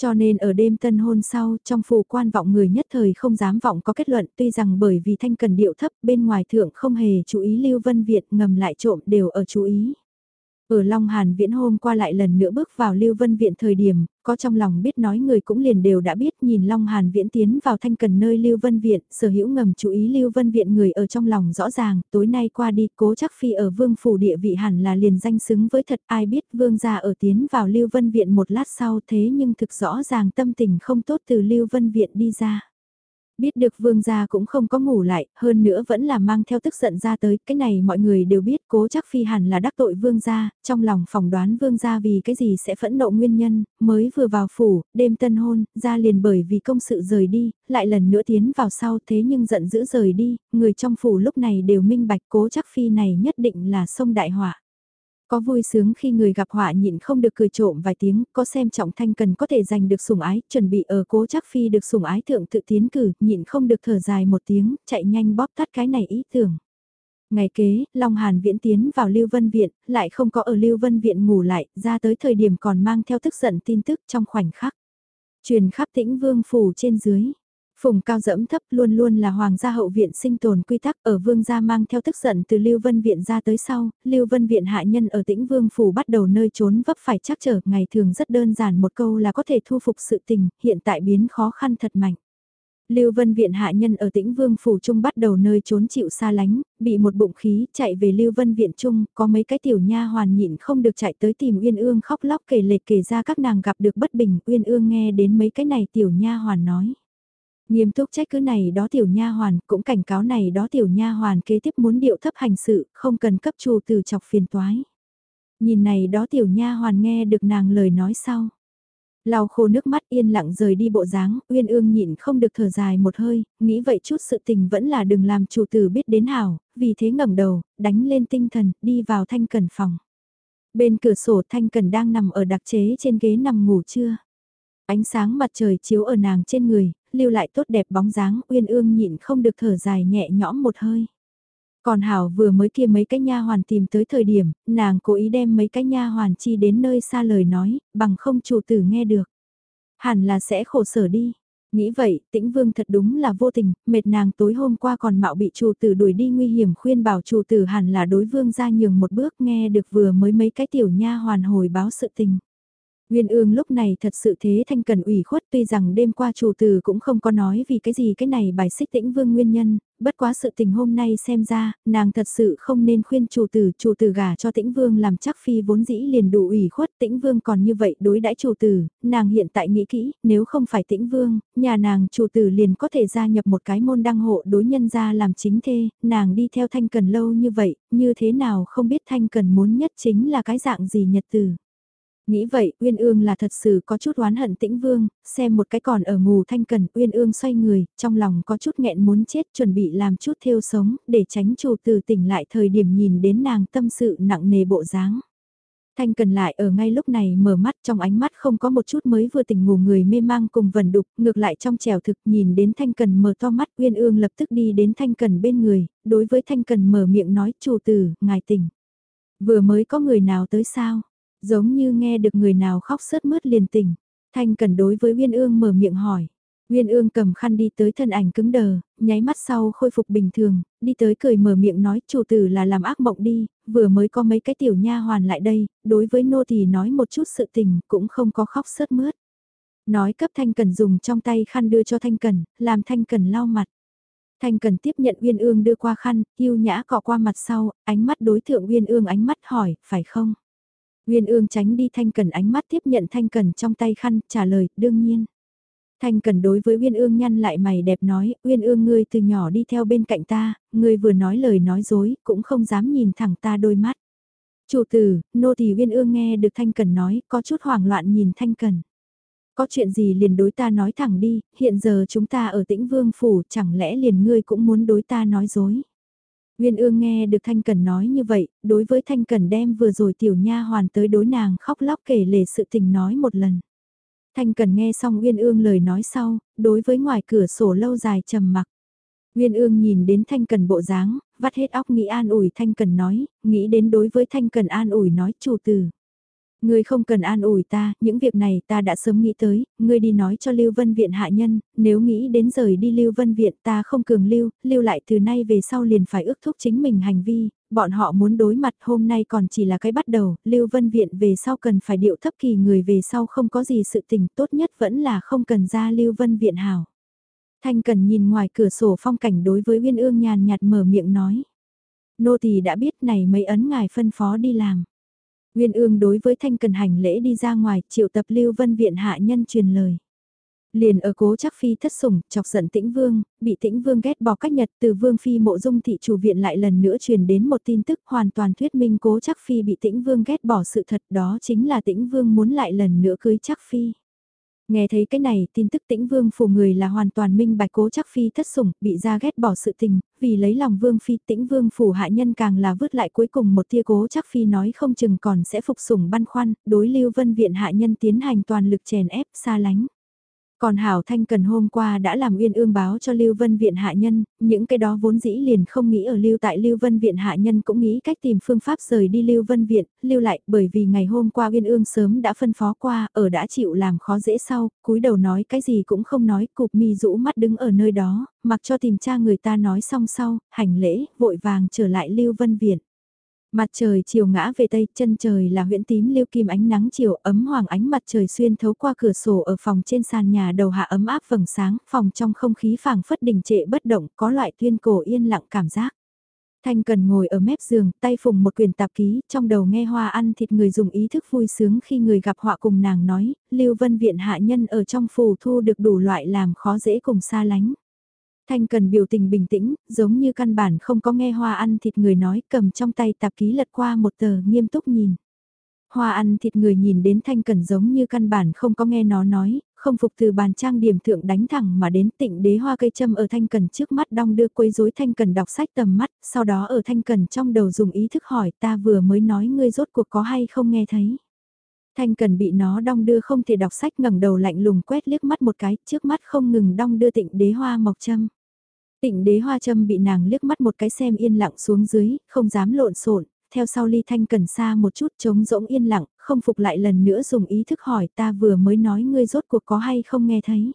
Cho nên ở đêm tân hôn sau, trong phủ quan vọng người nhất thời không dám vọng có kết luận tuy rằng bởi vì thanh cần điệu thấp bên ngoài thượng không hề chú ý Lưu Vân Việt ngầm lại trộm đều ở chú ý. Ở Long Hàn Viễn hôm qua lại lần nữa bước vào Lưu Vân Viện thời điểm, có trong lòng biết nói người cũng liền đều đã biết nhìn Long Hàn Viễn tiến vào thanh cần nơi Lưu Vân Viện, sở hữu ngầm chú ý Lưu Vân Viện người ở trong lòng rõ ràng, tối nay qua đi cố chắc phi ở vương phủ địa vị hẳn là liền danh xứng với thật ai biết vương gia ở tiến vào Lưu Vân Viện một lát sau thế nhưng thực rõ ràng tâm tình không tốt từ Lưu Vân Viện đi ra. Biết được vương gia cũng không có ngủ lại, hơn nữa vẫn là mang theo tức giận ra tới, cái này mọi người đều biết cố chắc phi hẳn là đắc tội vương gia, trong lòng phỏng đoán vương gia vì cái gì sẽ phẫn nộ nguyên nhân, mới vừa vào phủ, đêm tân hôn, ra liền bởi vì công sự rời đi, lại lần nữa tiến vào sau thế nhưng giận dữ rời đi, người trong phủ lúc này đều minh bạch cố chắc phi này nhất định là sông đại họa. Có vui sướng khi người gặp họa nhịn không được cười trộm vài tiếng, có xem trọng thanh cần có thể giành được sủng ái, chuẩn bị ở cố chắc phi được sủng ái thượng tự tiến cử, nhịn không được thở dài một tiếng, chạy nhanh bóp tắt cái này ý tưởng. Ngày kế, Long Hàn viễn tiến vào Lưu Vân Viện, lại không có ở Lưu Vân Viện ngủ lại, ra tới thời điểm còn mang theo tức giận tin tức trong khoảnh khắc. Truyền khắp tĩnh vương phủ trên dưới, Phùng cao dẫm thấp luôn luôn là hoàng gia hậu viện sinh tồn quy tắc ở vương gia mang theo tức giận từ Lưu Vân Viện ra tới sau, Lưu Vân Viện hạ nhân ở tĩnh vương phủ bắt đầu nơi trốn vấp phải chắc trở, ngày thường rất đơn giản một câu là có thể thu phục sự tình, hiện tại biến khó khăn thật mạnh. Lưu Vân Viện hạ nhân ở tĩnh vương phủ trung bắt đầu nơi trốn chịu xa lánh, bị một bụng khí chạy về Lưu Vân Viện trung, có mấy cái tiểu nha hoàn nhịn không được chạy tới tìm Uyên Ương khóc lóc kể lệ kể ra các nàng gặp được bất bình, Uyên Ương nghe đến mấy cái này tiểu nha hoàn nói. Nghiêm túc trách cứ này đó tiểu nha hoàn, cũng cảnh cáo này đó tiểu nha hoàn kế tiếp muốn điệu thấp hành sự, không cần cấp chủ từ chọc phiền toái. Nhìn này đó tiểu nha hoàn nghe được nàng lời nói sau. Lau khô nước mắt yên lặng rời đi bộ dáng, Uyên Ương nhịn không được thở dài một hơi, nghĩ vậy chút sự tình vẫn là đừng làm chủ tử biết đến hảo, vì thế ngẩng đầu, đánh lên tinh thần, đi vào thanh cần phòng. Bên cửa sổ thanh cần đang nằm ở đặc chế trên ghế nằm ngủ trưa. Ánh sáng mặt trời chiếu ở nàng trên người, lưu lại tốt đẹp bóng dáng, Uyên Ương nhịn không được thở dài nhẹ nhõm một hơi. Còn Hảo vừa mới kia mấy cái nha hoàn tìm tới thời điểm, nàng cố ý đem mấy cái nha hoàn chi đến nơi xa lời nói, bằng không chủ tử nghe được. Hẳn là sẽ khổ sở đi. Nghĩ vậy, tĩnh vương thật đúng là vô tình, mệt nàng tối hôm qua còn mạo bị chủ tử đuổi đi nguy hiểm khuyên bảo chủ tử hẳn là đối vương ra nhường một bước nghe được vừa mới mấy cái tiểu nha hoàn hồi báo sự tình. Nguyên ương lúc này thật sự thế thanh cần ủy khuất tuy rằng đêm qua chủ tử cũng không có nói vì cái gì cái này bài xích tĩnh vương nguyên nhân, bất quá sự tình hôm nay xem ra, nàng thật sự không nên khuyên chủ tử, chủ tử gả cho tĩnh vương làm chắc phi vốn dĩ liền đủ ủy khuất tĩnh vương còn như vậy đối đãi chủ tử, nàng hiện tại nghĩ kỹ, nếu không phải tĩnh vương, nhà nàng chủ tử liền có thể gia nhập một cái môn đăng hộ đối nhân ra làm chính thê, nàng đi theo thanh cần lâu như vậy, như thế nào không biết thanh cần muốn nhất chính là cái dạng gì nhật tử. Nghĩ vậy, Uyên Ương là thật sự có chút oán hận tĩnh vương, xem một cái còn ở ngủ thanh cần, Uyên Ương xoay người, trong lòng có chút nghẹn muốn chết chuẩn bị làm chút theo sống, để tránh chủ từ tỉnh lại thời điểm nhìn đến nàng tâm sự nặng nề bộ dáng. Thanh cần lại ở ngay lúc này mở mắt trong ánh mắt không có một chút mới vừa tỉnh ngủ người mê mang cùng vần đục, ngược lại trong trèo thực nhìn đến Thanh cần mở to mắt Uyên Ương lập tức đi đến Thanh cần bên người, đối với Thanh cần mở miệng nói chủ tử, ngài tỉnh. Vừa mới có người nào tới sao? Giống như nghe được người nào khóc sớt mướt liền tỉnh. Thanh cần đối với Uyên Ương mở miệng hỏi. Uyên Ương cầm khăn đi tới thân ảnh cứng đờ, nháy mắt sau khôi phục bình thường, đi tới cười mở miệng nói chủ tử là làm ác mộng đi, vừa mới có mấy cái tiểu nha hoàn lại đây, đối với nô thì nói một chút sự tình, cũng không có khóc sớt mướt. Nói cấp Thanh Cần dùng trong tay khăn đưa cho Thanh Cần, làm Thanh Cần lau mặt. Thanh Cần tiếp nhận Uyên Ương đưa qua khăn, yêu nhã cọ qua mặt sau, ánh mắt đối thượng Uyên Ương ánh mắt hỏi, phải không? Uyên ương tránh đi Thanh Cần ánh mắt tiếp nhận Thanh Cần trong tay khăn, trả lời, đương nhiên. Thanh Cần đối với Uyên ương nhăn lại mày đẹp nói, Uyên ương ngươi từ nhỏ đi theo bên cạnh ta, ngươi vừa nói lời nói dối, cũng không dám nhìn thẳng ta đôi mắt. Chủ tử, nô tỳ Uyên ương nghe được Thanh Cần nói, có chút hoảng loạn nhìn Thanh Cần. Có chuyện gì liền đối ta nói thẳng đi, hiện giờ chúng ta ở tĩnh vương phủ, chẳng lẽ liền ngươi cũng muốn đối ta nói dối. Nguyên ương nghe được Thanh Cần nói như vậy, đối với Thanh Cần đem vừa rồi tiểu nha hoàn tới đối nàng khóc lóc kể lể sự tình nói một lần. Thanh Cần nghe xong Nguyên ương lời nói sau, đối với ngoài cửa sổ lâu dài trầm mặc. Nguyên ương nhìn đến Thanh Cần bộ dáng, vắt hết óc nghĩ an ủi Thanh Cần nói, nghĩ đến đối với Thanh Cần an ủi nói chủ tử. Ngươi không cần an ủi ta, những việc này ta đã sớm nghĩ tới, ngươi đi nói cho Lưu Vân Viện hạ nhân, nếu nghĩ đến rời đi Lưu Vân Viện ta không cường lưu, lưu lại từ nay về sau liền phải ước thúc chính mình hành vi, bọn họ muốn đối mặt hôm nay còn chỉ là cái bắt đầu, Lưu Vân Viện về sau cần phải điệu thấp kỳ người về sau không có gì sự tình tốt nhất vẫn là không cần ra Lưu Vân Viện hảo. Thanh cần nhìn ngoài cửa sổ phong cảnh đối với Uyên Ương nhàn nhạt mở miệng nói. Nô tỳ đã biết này mấy ấn ngài phân phó đi làm. Nguyên ương đối với thanh cần hành lễ đi ra ngoài, triệu tập lưu vân viện hạ nhân truyền lời. Liền ở cố chắc phi thất sủng, chọc giận tĩnh vương, bị tĩnh vương ghét bỏ cách nhật từ vương phi mộ dung thị chủ viện lại lần nữa truyền đến một tin tức hoàn toàn thuyết minh cố chắc phi bị tĩnh vương ghét bỏ sự thật đó chính là tĩnh vương muốn lại lần nữa cưới chắc phi. Nghe thấy cái này, tin tức tĩnh vương phủ người là hoàn toàn minh bạch cố chắc phi thất sủng, bị ra ghét bỏ sự tình, vì lấy lòng vương phi tĩnh vương phủ hạ nhân càng là vứt lại cuối cùng một tia cố chắc phi nói không chừng còn sẽ phục sủng băn khoăn, đối lưu vân viện hạ nhân tiến hành toàn lực chèn ép xa lánh. Còn Hảo Thanh Cần hôm qua đã làm uyên ương báo cho Lưu Vân Viện hạ nhân, những cái đó vốn dĩ liền không nghĩ ở Lưu tại Lưu Vân Viện hạ nhân cũng nghĩ cách tìm phương pháp rời đi Lưu Vân Viện, lưu lại bởi vì ngày hôm qua uyên ương sớm đã phân phó qua, ở đã chịu làm khó dễ sau, cúi đầu nói cái gì cũng không nói, cục mi rũ mắt đứng ở nơi đó, mặc cho tìm cha người ta nói xong sau, hành lễ, vội vàng trở lại Lưu Vân Viện. Mặt trời chiều ngã về tây, chân trời là huyễn tím lưu kim ánh nắng chiều ấm hoàng ánh mặt trời xuyên thấu qua cửa sổ ở phòng trên sàn nhà đầu hạ ấm áp vầng sáng, phòng trong không khí phảng phất đình trệ bất động, có loại tuyên cổ yên lặng cảm giác. Thanh cần ngồi ở mép giường, tay phùng một quyển tạp ký, trong đầu nghe hoa ăn thịt người dùng ý thức vui sướng khi người gặp họa cùng nàng nói, Lưu Vân Viện hạ nhân ở trong phù thu được đủ loại làm khó dễ cùng xa lánh. Thanh cần biểu tình bình tĩnh, giống như căn bản không có nghe hoa ăn thịt người nói cầm trong tay tạp ký lật qua một tờ nghiêm túc nhìn. Hoa ăn thịt người nhìn đến thanh cần giống như căn bản không có nghe nó nói, không phục từ bàn trang điểm thượng đánh thẳng mà đến tịnh đế hoa cây châm ở thanh cần trước mắt đong đưa quấy rối thanh cần đọc sách tầm mắt, sau đó ở thanh cần trong đầu dùng ý thức hỏi ta vừa mới nói ngươi rốt cuộc có hay không nghe thấy. Thanh cần bị nó đong đưa không thể đọc sách ngẩng đầu lạnh lùng quét liếc mắt một cái, trước mắt không ngừng đong đưa tịnh đế hoa mọc châm. Tịnh đế hoa châm bị nàng liếc mắt một cái xem yên lặng xuống dưới, không dám lộn xộn theo sau ly thanh cần xa một chút trống rỗng yên lặng, không phục lại lần nữa dùng ý thức hỏi ta vừa mới nói ngươi rốt cuộc có hay không nghe thấy.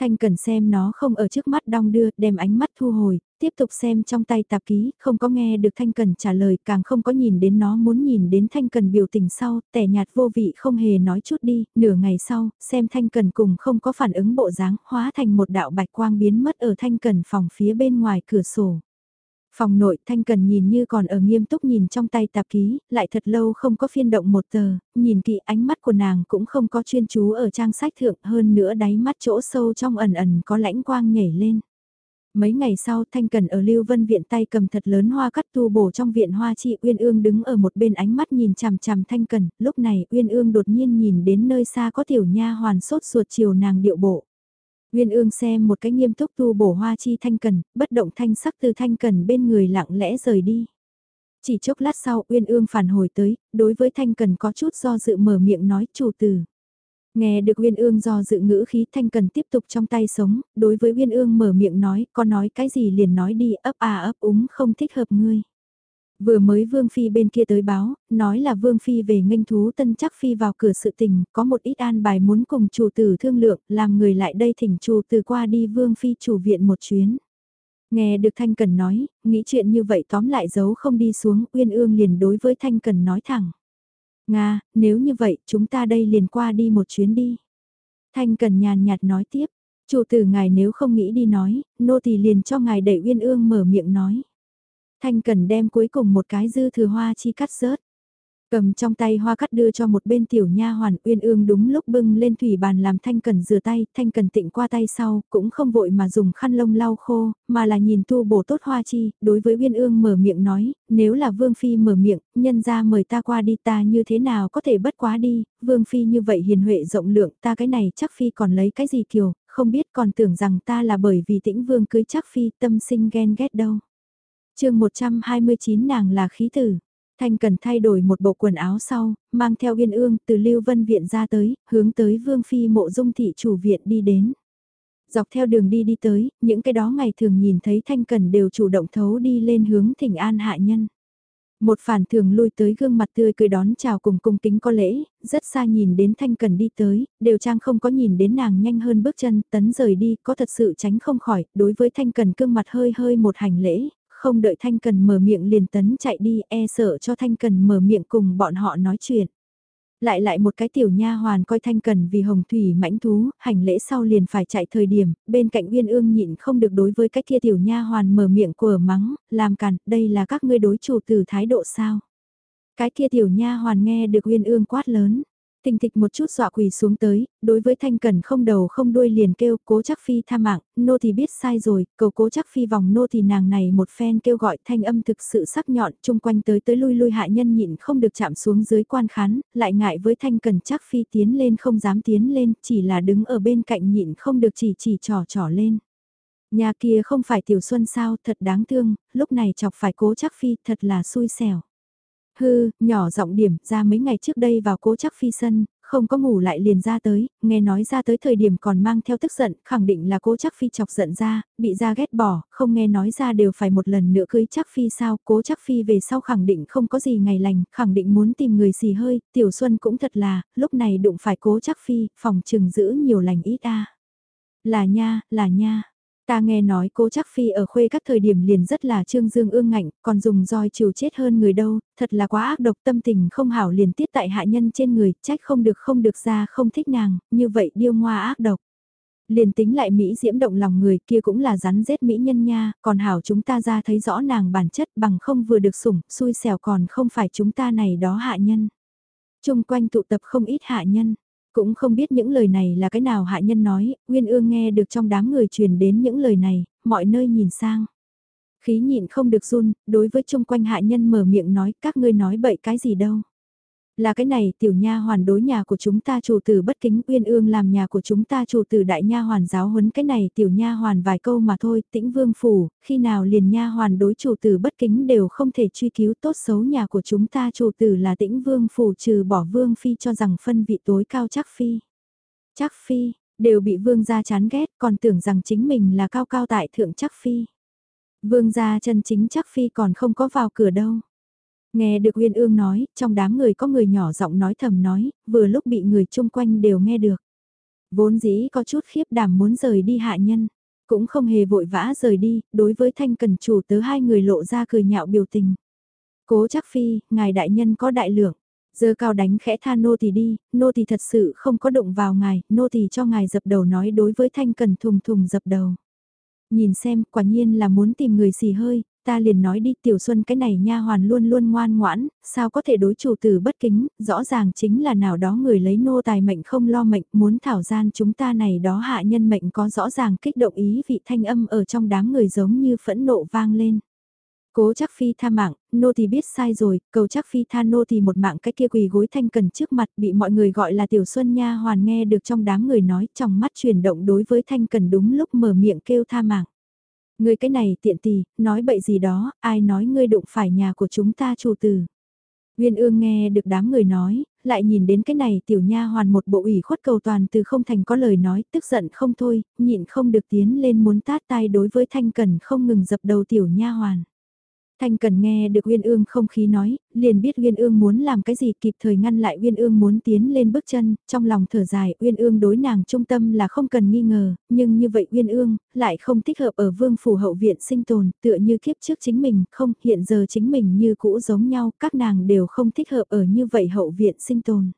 Thanh cần xem nó không ở trước mắt đong đưa, đem ánh mắt thu hồi, tiếp tục xem trong tay tạp ký, không có nghe được Thanh Cần trả lời, càng không có nhìn đến nó muốn nhìn đến Thanh Cần biểu tình sau, tẻ nhạt vô vị không hề nói chút đi, nửa ngày sau, xem Thanh Cần cùng không có phản ứng bộ dáng, hóa thành một đạo bạch quang biến mất ở Thanh Cần phòng phía bên ngoài cửa sổ. Phòng nội Thanh Cần nhìn như còn ở nghiêm túc nhìn trong tay tạp ký, lại thật lâu không có phiên động một tờ, nhìn kỹ ánh mắt của nàng cũng không có chuyên chú ở trang sách thượng hơn nữa đáy mắt chỗ sâu trong ẩn ẩn có lãnh quang nhảy lên. Mấy ngày sau Thanh Cần ở Lưu Vân Viện tay cầm thật lớn hoa cắt tu bổ trong viện hoa chị Uyên Ương đứng ở một bên ánh mắt nhìn chằm chằm Thanh Cần, lúc này Uyên Ương đột nhiên nhìn đến nơi xa có tiểu nha hoàn sốt ruột chiều nàng điệu bộ. Uyên ương xem một cái nghiêm túc tu bổ hoa chi thanh cần, bất động thanh sắc từ thanh cần bên người lặng lẽ rời đi. Chỉ chốc lát sau Uyên ương phản hồi tới, đối với thanh cần có chút do dự mở miệng nói chủ từ. Nghe được Uyên ương do dự ngữ khí thanh cần tiếp tục trong tay sống, đối với Uyên ương mở miệng nói, có nói cái gì liền nói đi ấp à ấp úng không thích hợp ngươi. Vừa mới Vương Phi bên kia tới báo, nói là Vương Phi về nghênh thú tân chắc Phi vào cửa sự tình, có một ít an bài muốn cùng chủ tử thương lượng, làm người lại đây thỉnh chủ tử qua đi Vương Phi chủ viện một chuyến. Nghe được Thanh Cần nói, nghĩ chuyện như vậy tóm lại giấu không đi xuống, Uyên Ương liền đối với Thanh Cần nói thẳng. Nga, nếu như vậy, chúng ta đây liền qua đi một chuyến đi. Thanh Cần nhàn nhạt nói tiếp, chủ tử ngài nếu không nghĩ đi nói, nô thì liền cho ngài đẩy Uyên Ương mở miệng nói. Thanh Cần đem cuối cùng một cái dư thừa hoa chi cắt rớt. Cầm trong tay hoa cắt đưa cho một bên tiểu nha hoàn uyên ương đúng lúc bưng lên thủy bàn làm thanh cần rửa tay, thanh cần tịnh qua tay sau, cũng không vội mà dùng khăn lông lau khô, mà là nhìn tu bổ tốt hoa chi, đối với uyên ương mở miệng nói, nếu là vương phi mở miệng, nhân ra mời ta qua đi ta như thế nào có thể bất quá đi, vương phi như vậy hiền huệ rộng lượng ta cái này chắc phi còn lấy cái gì kiều, không biết còn tưởng rằng ta là bởi vì tĩnh vương cưới chắc phi tâm sinh ghen ghét đâu. chương 129 nàng là khí tử. Thanh cần thay đổi một bộ quần áo sau, mang theo Yên ương từ Lưu Vân Viện ra tới, hướng tới Vương Phi mộ dung thị chủ viện đi đến. Dọc theo đường đi đi tới, những cái đó ngày thường nhìn thấy Thanh Cần đều chủ động thấu đi lên hướng thỉnh an hạ nhân. Một phản thường lui tới gương mặt tươi cười đón chào cùng cung kính có lễ, rất xa nhìn đến Thanh Cần đi tới, đều trang không có nhìn đến nàng nhanh hơn bước chân, tấn rời đi, có thật sự tránh không khỏi, đối với Thanh Cần gương mặt hơi hơi một hành lễ, không đợi Thanh Cần mở miệng liền tấn chạy đi e sợ cho Thanh Cần mở miệng cùng bọn họ nói chuyện. Lại lại một cái tiểu nha hoàn coi Thanh Cần vì hồng thủy mãnh thú, hành lễ sau liền phải chạy thời điểm, bên cạnh Uyên Ương nhịn không được đối với cái kia tiểu nha hoàn mở miệng của mắng, làm cản, đây là các ngươi đối chủ từ thái độ sao? Cái kia tiểu nha hoàn nghe được Uyên Ương quát lớn, Tình thịch một chút dọa quỳ xuống tới, đối với thanh cần không đầu không đuôi liền kêu cố chắc phi tha mạng, nô thì biết sai rồi, cầu cố chắc phi vòng nô thì nàng này một phen kêu gọi thanh âm thực sự sắc nhọn chung quanh tới tới lui lui hạ nhân nhịn không được chạm xuống dưới quan khán, lại ngại với thanh cần chắc phi tiến lên không dám tiến lên, chỉ là đứng ở bên cạnh nhịn không được chỉ chỉ trò trò lên. Nhà kia không phải tiểu xuân sao thật đáng thương, lúc này chọc phải cố chắc phi thật là xui xẻo. Hư, nhỏ giọng điểm, ra mấy ngày trước đây vào cố chắc phi sân, không có ngủ lại liền ra tới, nghe nói ra tới thời điểm còn mang theo tức giận, khẳng định là cố chắc phi chọc giận ra, bị ra ghét bỏ, không nghe nói ra đều phải một lần nữa cưới chắc phi sao, cố chắc phi về sau khẳng định không có gì ngày lành, khẳng định muốn tìm người xì hơi, tiểu xuân cũng thật là, lúc này đụng phải cố chắc phi, phòng trừng giữ nhiều lành ít a Là nha, là nha. Ta nghe nói cô chắc phi ở khuê các thời điểm liền rất là trương dương ương ngạnh, còn dùng roi chiều chết hơn người đâu, thật là quá ác độc tâm tình không hảo liền tiết tại hạ nhân trên người, trách không được không được ra không thích nàng, như vậy điêu ngoa ác độc. Liền tính lại Mỹ diễm động lòng người kia cũng là rắn rết Mỹ nhân nha, còn hảo chúng ta ra thấy rõ nàng bản chất bằng không vừa được sủng, xui xẻo còn không phải chúng ta này đó hạ nhân. Trung quanh tụ tập không ít hạ nhân cũng không biết những lời này là cái nào hạ nhân nói, Nguyên ương nghe được trong đám người truyền đến những lời này, mọi nơi nhìn sang. Khí nhịn không được run, đối với chung quanh hạ nhân mở miệng nói các ngươi nói bậy cái gì đâu. Là cái này tiểu nha hoàn đối nhà của chúng ta chủ tử bất kính uyên ương làm nhà của chúng ta chủ tử đại nha hoàn giáo huấn cái này tiểu nha hoàn vài câu mà thôi tĩnh vương phủ, khi nào liền nha hoàn đối chủ tử bất kính đều không thể truy cứu tốt xấu nhà của chúng ta chủ tử là tĩnh vương phủ trừ bỏ vương phi cho rằng phân vị tối cao chắc phi. Chắc phi, đều bị vương gia chán ghét còn tưởng rằng chính mình là cao cao tại thượng chắc phi. Vương gia chân chính chắc phi còn không có vào cửa đâu. Nghe được Uyên Ương nói, trong đám người có người nhỏ giọng nói thầm nói, vừa lúc bị người chung quanh đều nghe được. Vốn dĩ có chút khiếp đảm muốn rời đi hạ nhân, cũng không hề vội vã rời đi, đối với thanh cần chủ tớ hai người lộ ra cười nhạo biểu tình. Cố chắc phi, ngài đại nhân có đại lượng, giờ cao đánh khẽ tha nô thì đi, nô thì thật sự không có động vào ngài, nô thì cho ngài dập đầu nói đối với thanh cần thùng thùng dập đầu. Nhìn xem, quả nhiên là muốn tìm người xì hơi, ta liền nói đi tiểu xuân cái này nha hoàn luôn luôn ngoan ngoãn, sao có thể đối chủ tử bất kính, rõ ràng chính là nào đó người lấy nô tài mệnh không lo mệnh, muốn thảo gian chúng ta này đó hạ nhân mệnh có rõ ràng kích động ý vị thanh âm ở trong đám người giống như phẫn nộ vang lên. Cố chắc phi tha mạng, nô thì biết sai rồi, cầu chắc phi tha nô thì một mạng cái kia quỳ gối thanh cần trước mặt bị mọi người gọi là tiểu xuân nha hoàn nghe được trong đám người nói trong mắt chuyển động đối với thanh cần đúng lúc mở miệng kêu tha mạng. Ngươi cái này tiện tì, nói bậy gì đó, ai nói ngươi đụng phải nhà của chúng ta chủ tử. Nguyên ương nghe được đám người nói, lại nhìn đến cái này tiểu nha hoàn một bộ ủy khuất cầu toàn từ không thành có lời nói, tức giận không thôi, nhịn không được tiến lên muốn tát tay đối với thanh cần không ngừng dập đầu tiểu nha hoàn. Thanh cần nghe được Uyên Ương không khí nói, liền biết Uyên Ương muốn làm cái gì kịp thời ngăn lại Uyên Ương muốn tiến lên bước chân, trong lòng thở dài Uyên Ương đối nàng trung tâm là không cần nghi ngờ, nhưng như vậy Uyên Ương lại không thích hợp ở vương phủ hậu viện sinh tồn, tựa như kiếp trước chính mình, không, hiện giờ chính mình như cũ giống nhau, các nàng đều không thích hợp ở như vậy hậu viện sinh tồn.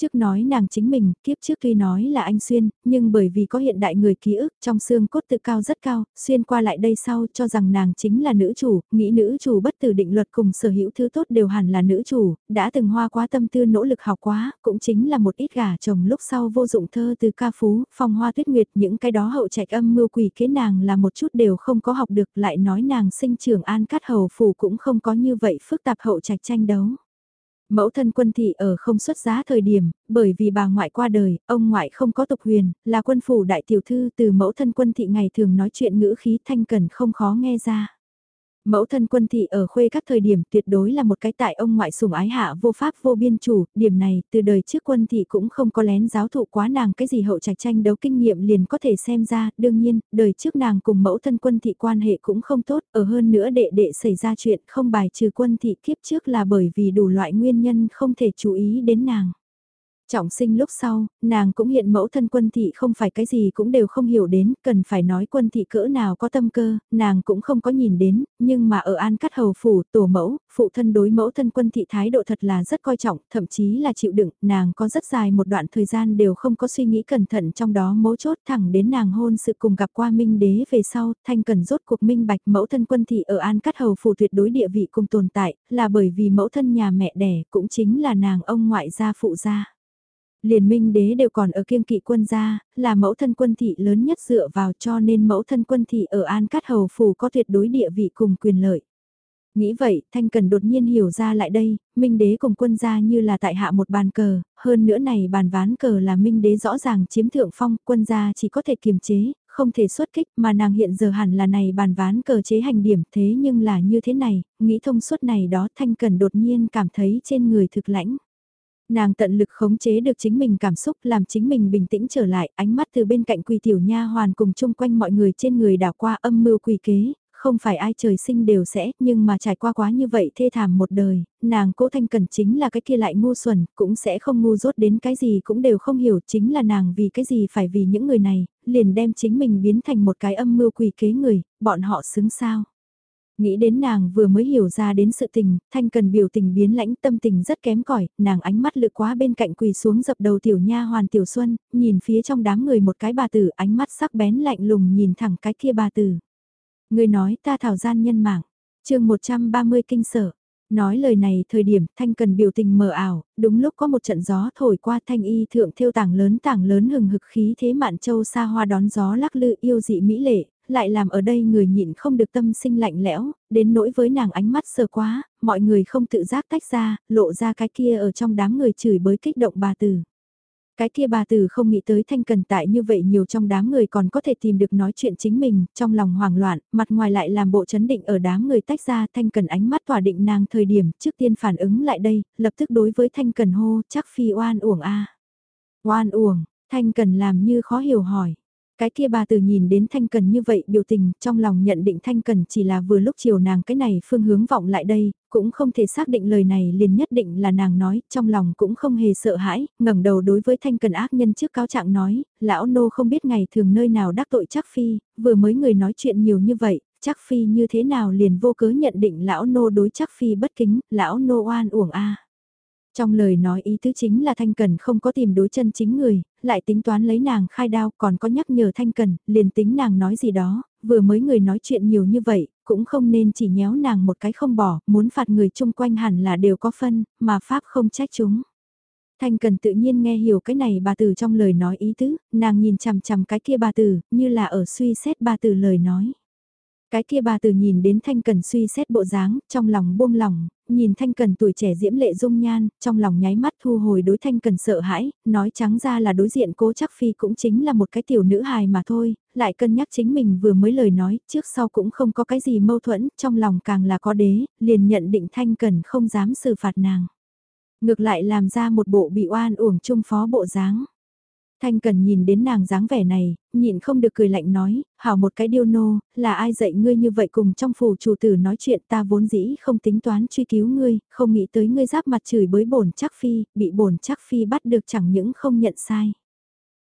Trước nói nàng chính mình, kiếp trước tuy nói là anh Xuyên, nhưng bởi vì có hiện đại người ký ức trong xương cốt tự cao rất cao, Xuyên qua lại đây sau cho rằng nàng chính là nữ chủ, nghĩ nữ chủ bất tử định luật cùng sở hữu thứ tốt đều hẳn là nữ chủ, đã từng hoa quá tâm tư nỗ lực học quá, cũng chính là một ít gà chồng lúc sau vô dụng thơ từ ca phú, phong hoa tuyết nguyệt những cái đó hậu trạch âm mưu quỷ kế nàng là một chút đều không có học được lại nói nàng sinh trưởng an cát hầu phủ cũng không có như vậy phức tạp hậu trạch tranh đấu. Mẫu thân quân thị ở không xuất giá thời điểm, bởi vì bà ngoại qua đời, ông ngoại không có tục huyền, là quân phủ đại tiểu thư từ mẫu thân quân thị ngày thường nói chuyện ngữ khí thanh cần không khó nghe ra. Mẫu thân quân thị ở khuê các thời điểm tuyệt đối là một cái tại ông ngoại sủng ái hạ vô pháp vô biên chủ, điểm này từ đời trước quân thị cũng không có lén giáo thụ quá nàng cái gì hậu trạch tranh đấu kinh nghiệm liền có thể xem ra, đương nhiên, đời trước nàng cùng mẫu thân quân thị quan hệ cũng không tốt, ở hơn nữa đệ đệ xảy ra chuyện không bài trừ quân thị kiếp trước là bởi vì đủ loại nguyên nhân không thể chú ý đến nàng. Trọng sinh lúc sau, nàng cũng hiện mẫu thân quân thị không phải cái gì cũng đều không hiểu đến, cần phải nói quân thị cỡ nào có tâm cơ, nàng cũng không có nhìn đến, nhưng mà ở An Cắt Hầu Phủ, tổ mẫu, phụ thân đối mẫu thân quân thị thái độ thật là rất coi trọng, thậm chí là chịu đựng, nàng có rất dài một đoạn thời gian đều không có suy nghĩ cẩn thận trong đó mấu chốt thẳng đến nàng hôn sự cùng gặp qua Minh Đế về sau, thanh cần rốt cuộc minh bạch mẫu thân quân thị ở An Cắt Hầu Phủ tuyệt đối địa vị cùng tồn tại, là bởi vì mẫu thân nhà mẹ đẻ cũng chính là nàng ông ngoại gia phụ gia. Liền minh đế đều còn ở kiêng kỵ quân gia, là mẫu thân quân thị lớn nhất dựa vào cho nên mẫu thân quân thị ở An Cát Hầu Phủ có tuyệt đối địa vị cùng quyền lợi. Nghĩ vậy, Thanh Cần đột nhiên hiểu ra lại đây, Minh Đế cùng quân gia như là tại hạ một bàn cờ, hơn nữa này bàn ván cờ là Minh Đế rõ ràng chiếm thượng phong, quân gia chỉ có thể kiềm chế, không thể xuất kích mà nàng hiện giờ hẳn là này bàn ván cờ chế hành điểm thế nhưng là như thế này, nghĩ thông suốt này đó Thanh Cần đột nhiên cảm thấy trên người thực lãnh. Nàng tận lực khống chế được chính mình cảm xúc làm chính mình bình tĩnh trở lại, ánh mắt từ bên cạnh quỳ tiểu nha hoàn cùng chung quanh mọi người trên người đảo qua âm mưu quỳ kế, không phải ai trời sinh đều sẽ, nhưng mà trải qua quá như vậy thê thảm một đời, nàng cố thanh cần chính là cái kia lại ngu xuẩn, cũng sẽ không ngu dốt đến cái gì cũng đều không hiểu, chính là nàng vì cái gì phải vì những người này, liền đem chính mình biến thành một cái âm mưu quỳ kế người, bọn họ xứng sao. Nghĩ đến nàng vừa mới hiểu ra đến sự tình, thanh cần biểu tình biến lãnh tâm tình rất kém cỏi nàng ánh mắt lự quá bên cạnh quỳ xuống dập đầu tiểu nha hoàn tiểu xuân, nhìn phía trong đám người một cái bà tử ánh mắt sắc bén lạnh lùng nhìn thẳng cái kia bà tử. Người nói ta thảo gian nhân mạng, chương 130 kinh sở. Nói lời này thời điểm thanh cần biểu tình mờ ảo, đúng lúc có một trận gió thổi qua thanh y thượng thêu tảng lớn tảng lớn hừng hực khí thế mạn châu xa hoa đón gió lắc lư yêu dị mỹ lệ, lại làm ở đây người nhịn không được tâm sinh lạnh lẽo, đến nỗi với nàng ánh mắt sờ quá, mọi người không tự giác tách ra, lộ ra cái kia ở trong đám người chửi bới kích động bà tử. Cái kia bà tử không nghĩ tới thanh cần tại như vậy nhiều trong đám người còn có thể tìm được nói chuyện chính mình, trong lòng hoảng loạn, mặt ngoài lại làm bộ chấn định ở đám người tách ra thanh cần ánh mắt tỏa định nàng thời điểm trước tiên phản ứng lại đây, lập tức đối với thanh cần hô chắc phi oan uổng a Oan uổng, thanh cần làm như khó hiểu hỏi. Cái kia bà từ nhìn đến Thanh Cần như vậy biểu tình, trong lòng nhận định Thanh Cần chỉ là vừa lúc chiều nàng cái này phương hướng vọng lại đây, cũng không thể xác định lời này liền nhất định là nàng nói, trong lòng cũng không hề sợ hãi, ngẩng đầu đối với Thanh Cần ác nhân trước cáo trạng nói, lão nô không biết ngày thường nơi nào đắc tội chắc phi, vừa mới người nói chuyện nhiều như vậy, chắc phi như thế nào liền vô cớ nhận định lão nô đối chắc phi bất kính, lão nô oan uổng a. Trong lời nói ý tứ chính là Thanh Cần không có tìm đối chân chính người, lại tính toán lấy nàng khai đao còn có nhắc nhở Thanh Cần, liền tính nàng nói gì đó, vừa mới người nói chuyện nhiều như vậy, cũng không nên chỉ nhéo nàng một cái không bỏ, muốn phạt người chung quanh hẳn là đều có phân, mà Pháp không trách chúng. Thanh Cần tự nhiên nghe hiểu cái này bà tử trong lời nói ý tứ, nàng nhìn chằm chằm cái kia bà tử, như là ở suy xét bà tử lời nói. Cái kia bà từ nhìn đến Thanh Cần suy xét bộ dáng, trong lòng buông lòng, nhìn Thanh Cần tuổi trẻ diễm lệ dung nhan, trong lòng nháy mắt thu hồi đối Thanh Cần sợ hãi, nói trắng ra là đối diện cố chắc phi cũng chính là một cái tiểu nữ hài mà thôi, lại cân nhắc chính mình vừa mới lời nói, trước sau cũng không có cái gì mâu thuẫn, trong lòng càng là có đế, liền nhận định Thanh Cần không dám xử phạt nàng. Ngược lại làm ra một bộ bị oan uổng chung phó bộ dáng. Thanh Cần nhìn đến nàng dáng vẻ này, nhịn không được cười lạnh nói, hảo một cái điêu nô, là ai dạy ngươi như vậy cùng trong phủ chủ tử nói chuyện ta vốn dĩ không tính toán truy cứu ngươi, không nghĩ tới ngươi giáp mặt chửi bới bổn chắc phi, bị bổn chắc phi bắt được chẳng những không nhận sai.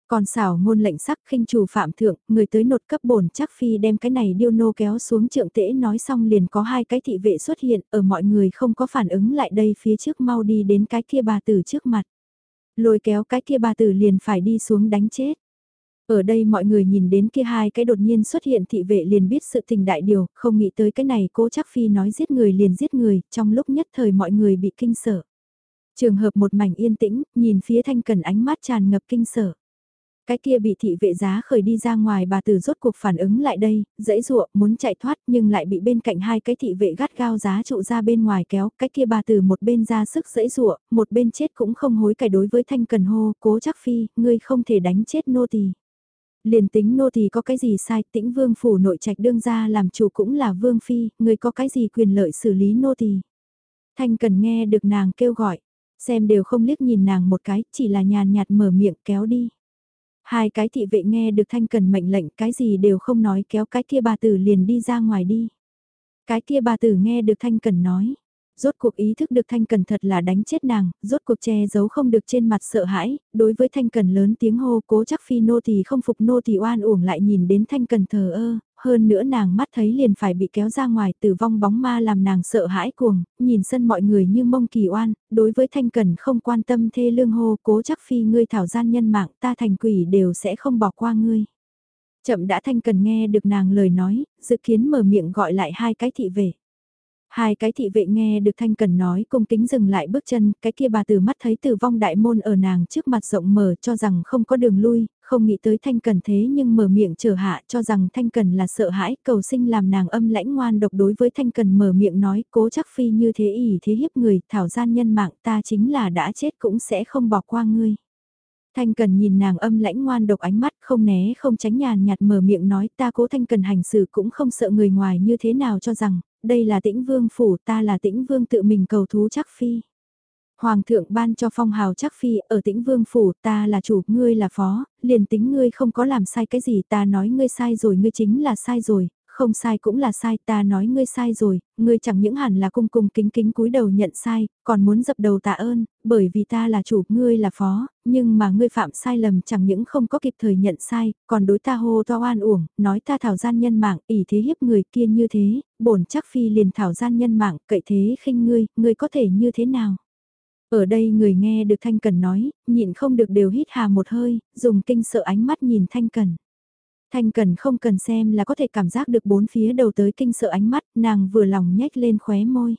Còn xảo ngôn lệnh sắc khinh chủ phạm thượng, người tới nột cấp bổn chắc phi đem cái này điêu nô kéo xuống trượng tễ nói xong liền có hai cái thị vệ xuất hiện ở mọi người không có phản ứng lại đây phía trước mau đi đến cái kia bà tử trước mặt. Lôi kéo cái kia bà tử liền phải đi xuống đánh chết. Ở đây mọi người nhìn đến kia hai cái đột nhiên xuất hiện thị vệ liền biết sự tình đại điều, không nghĩ tới cái này cố chắc phi nói giết người liền giết người, trong lúc nhất thời mọi người bị kinh sợ. Trường hợp một mảnh yên tĩnh, nhìn phía thanh cần ánh mắt tràn ngập kinh sợ. Cái kia bị thị vệ giá khởi đi ra ngoài bà tử rốt cuộc phản ứng lại đây, dãy dụa muốn chạy thoát nhưng lại bị bên cạnh hai cái thị vệ gắt gao giá trụ ra bên ngoài kéo, cái kia bà tử một bên ra sức dãy dụa, một bên chết cũng không hối cải đối với thanh cần hô, cố chắc phi, ngươi không thể đánh chết nô tỳ. Liền tính nô tỳ có cái gì sai, tĩnh vương phủ nội trạch đương ra làm chủ cũng là vương phi, ngươi có cái gì quyền lợi xử lý nô tỳ. Thanh cần nghe được nàng kêu gọi, xem đều không liếc nhìn nàng một cái, chỉ là nhàn nhạt mở miệng kéo đi. Hai cái thị vệ nghe được thanh cần mệnh lệnh cái gì đều không nói kéo cái kia bà tử liền đi ra ngoài đi. Cái kia bà tử nghe được thanh cần nói. Rốt cuộc ý thức được Thanh Cần thật là đánh chết nàng, rốt cuộc che giấu không được trên mặt sợ hãi, đối với Thanh Cần lớn tiếng hô cố chắc phi nô thì không phục nô thì oan uổng lại nhìn đến Thanh Cần thờ ơ, hơn nữa nàng mắt thấy liền phải bị kéo ra ngoài tử vong bóng ma làm nàng sợ hãi cuồng, nhìn sân mọi người như mông kỳ oan, đối với Thanh Cần không quan tâm thê lương hô cố chắc phi ngươi thảo gian nhân mạng ta thành quỷ đều sẽ không bỏ qua ngươi. Chậm đã Thanh Cần nghe được nàng lời nói, dự kiến mở miệng gọi lại hai cái thị vệ. Hai cái thị vệ nghe được Thanh Cần nói cung kính dừng lại bước chân, cái kia bà từ mắt thấy tử vong đại môn ở nàng trước mặt rộng mở cho rằng không có đường lui, không nghĩ tới Thanh Cần thế nhưng mở miệng trở hạ cho rằng Thanh Cần là sợ hãi, cầu sinh làm nàng âm lãnh ngoan độc đối với Thanh Cần mở miệng nói cố chắc phi như thế ỉ thế hiếp người, thảo gian nhân mạng ta chính là đã chết cũng sẽ không bỏ qua ngươi. Thanh Cần nhìn nàng âm lãnh ngoan độc ánh mắt không né không tránh nhàn nhạt mở miệng nói ta cố Thanh Cần hành xử cũng không sợ người ngoài như thế nào cho rằng, đây là tĩnh vương phủ ta là tĩnh vương tự mình cầu thú chắc phi. Hoàng thượng ban cho phong hào chắc phi ở tĩnh vương phủ ta là chủ ngươi là phó, liền tính ngươi không có làm sai cái gì ta nói ngươi sai rồi ngươi chính là sai rồi, không sai cũng là sai ta nói ngươi sai rồi, ngươi chẳng những hẳn là cung cung kính kính cúi đầu nhận sai, còn muốn dập đầu tạ ơn, bởi vì ta là chủ, ngươi là phó, nhưng mà ngươi phạm sai lầm chẳng những không có kịp thời nhận sai, còn đối ta hô to oan uổng, nói ta thảo gian nhân mạng, ỷ thế hiếp người kia như thế, bổn chắc phi liền thảo gian nhân mạng, cậy thế khinh ngươi, ngươi có thể như thế nào? Ở đây người nghe được Thanh Cần nói, nhịn không được đều hít hà một hơi, dùng kinh sợ ánh mắt nhìn Thanh Cần. Thanh Cần không cần xem là có thể cảm giác được bốn phía đầu tới kinh sợ ánh mắt, nàng vừa lòng nhếch lên khóe môi.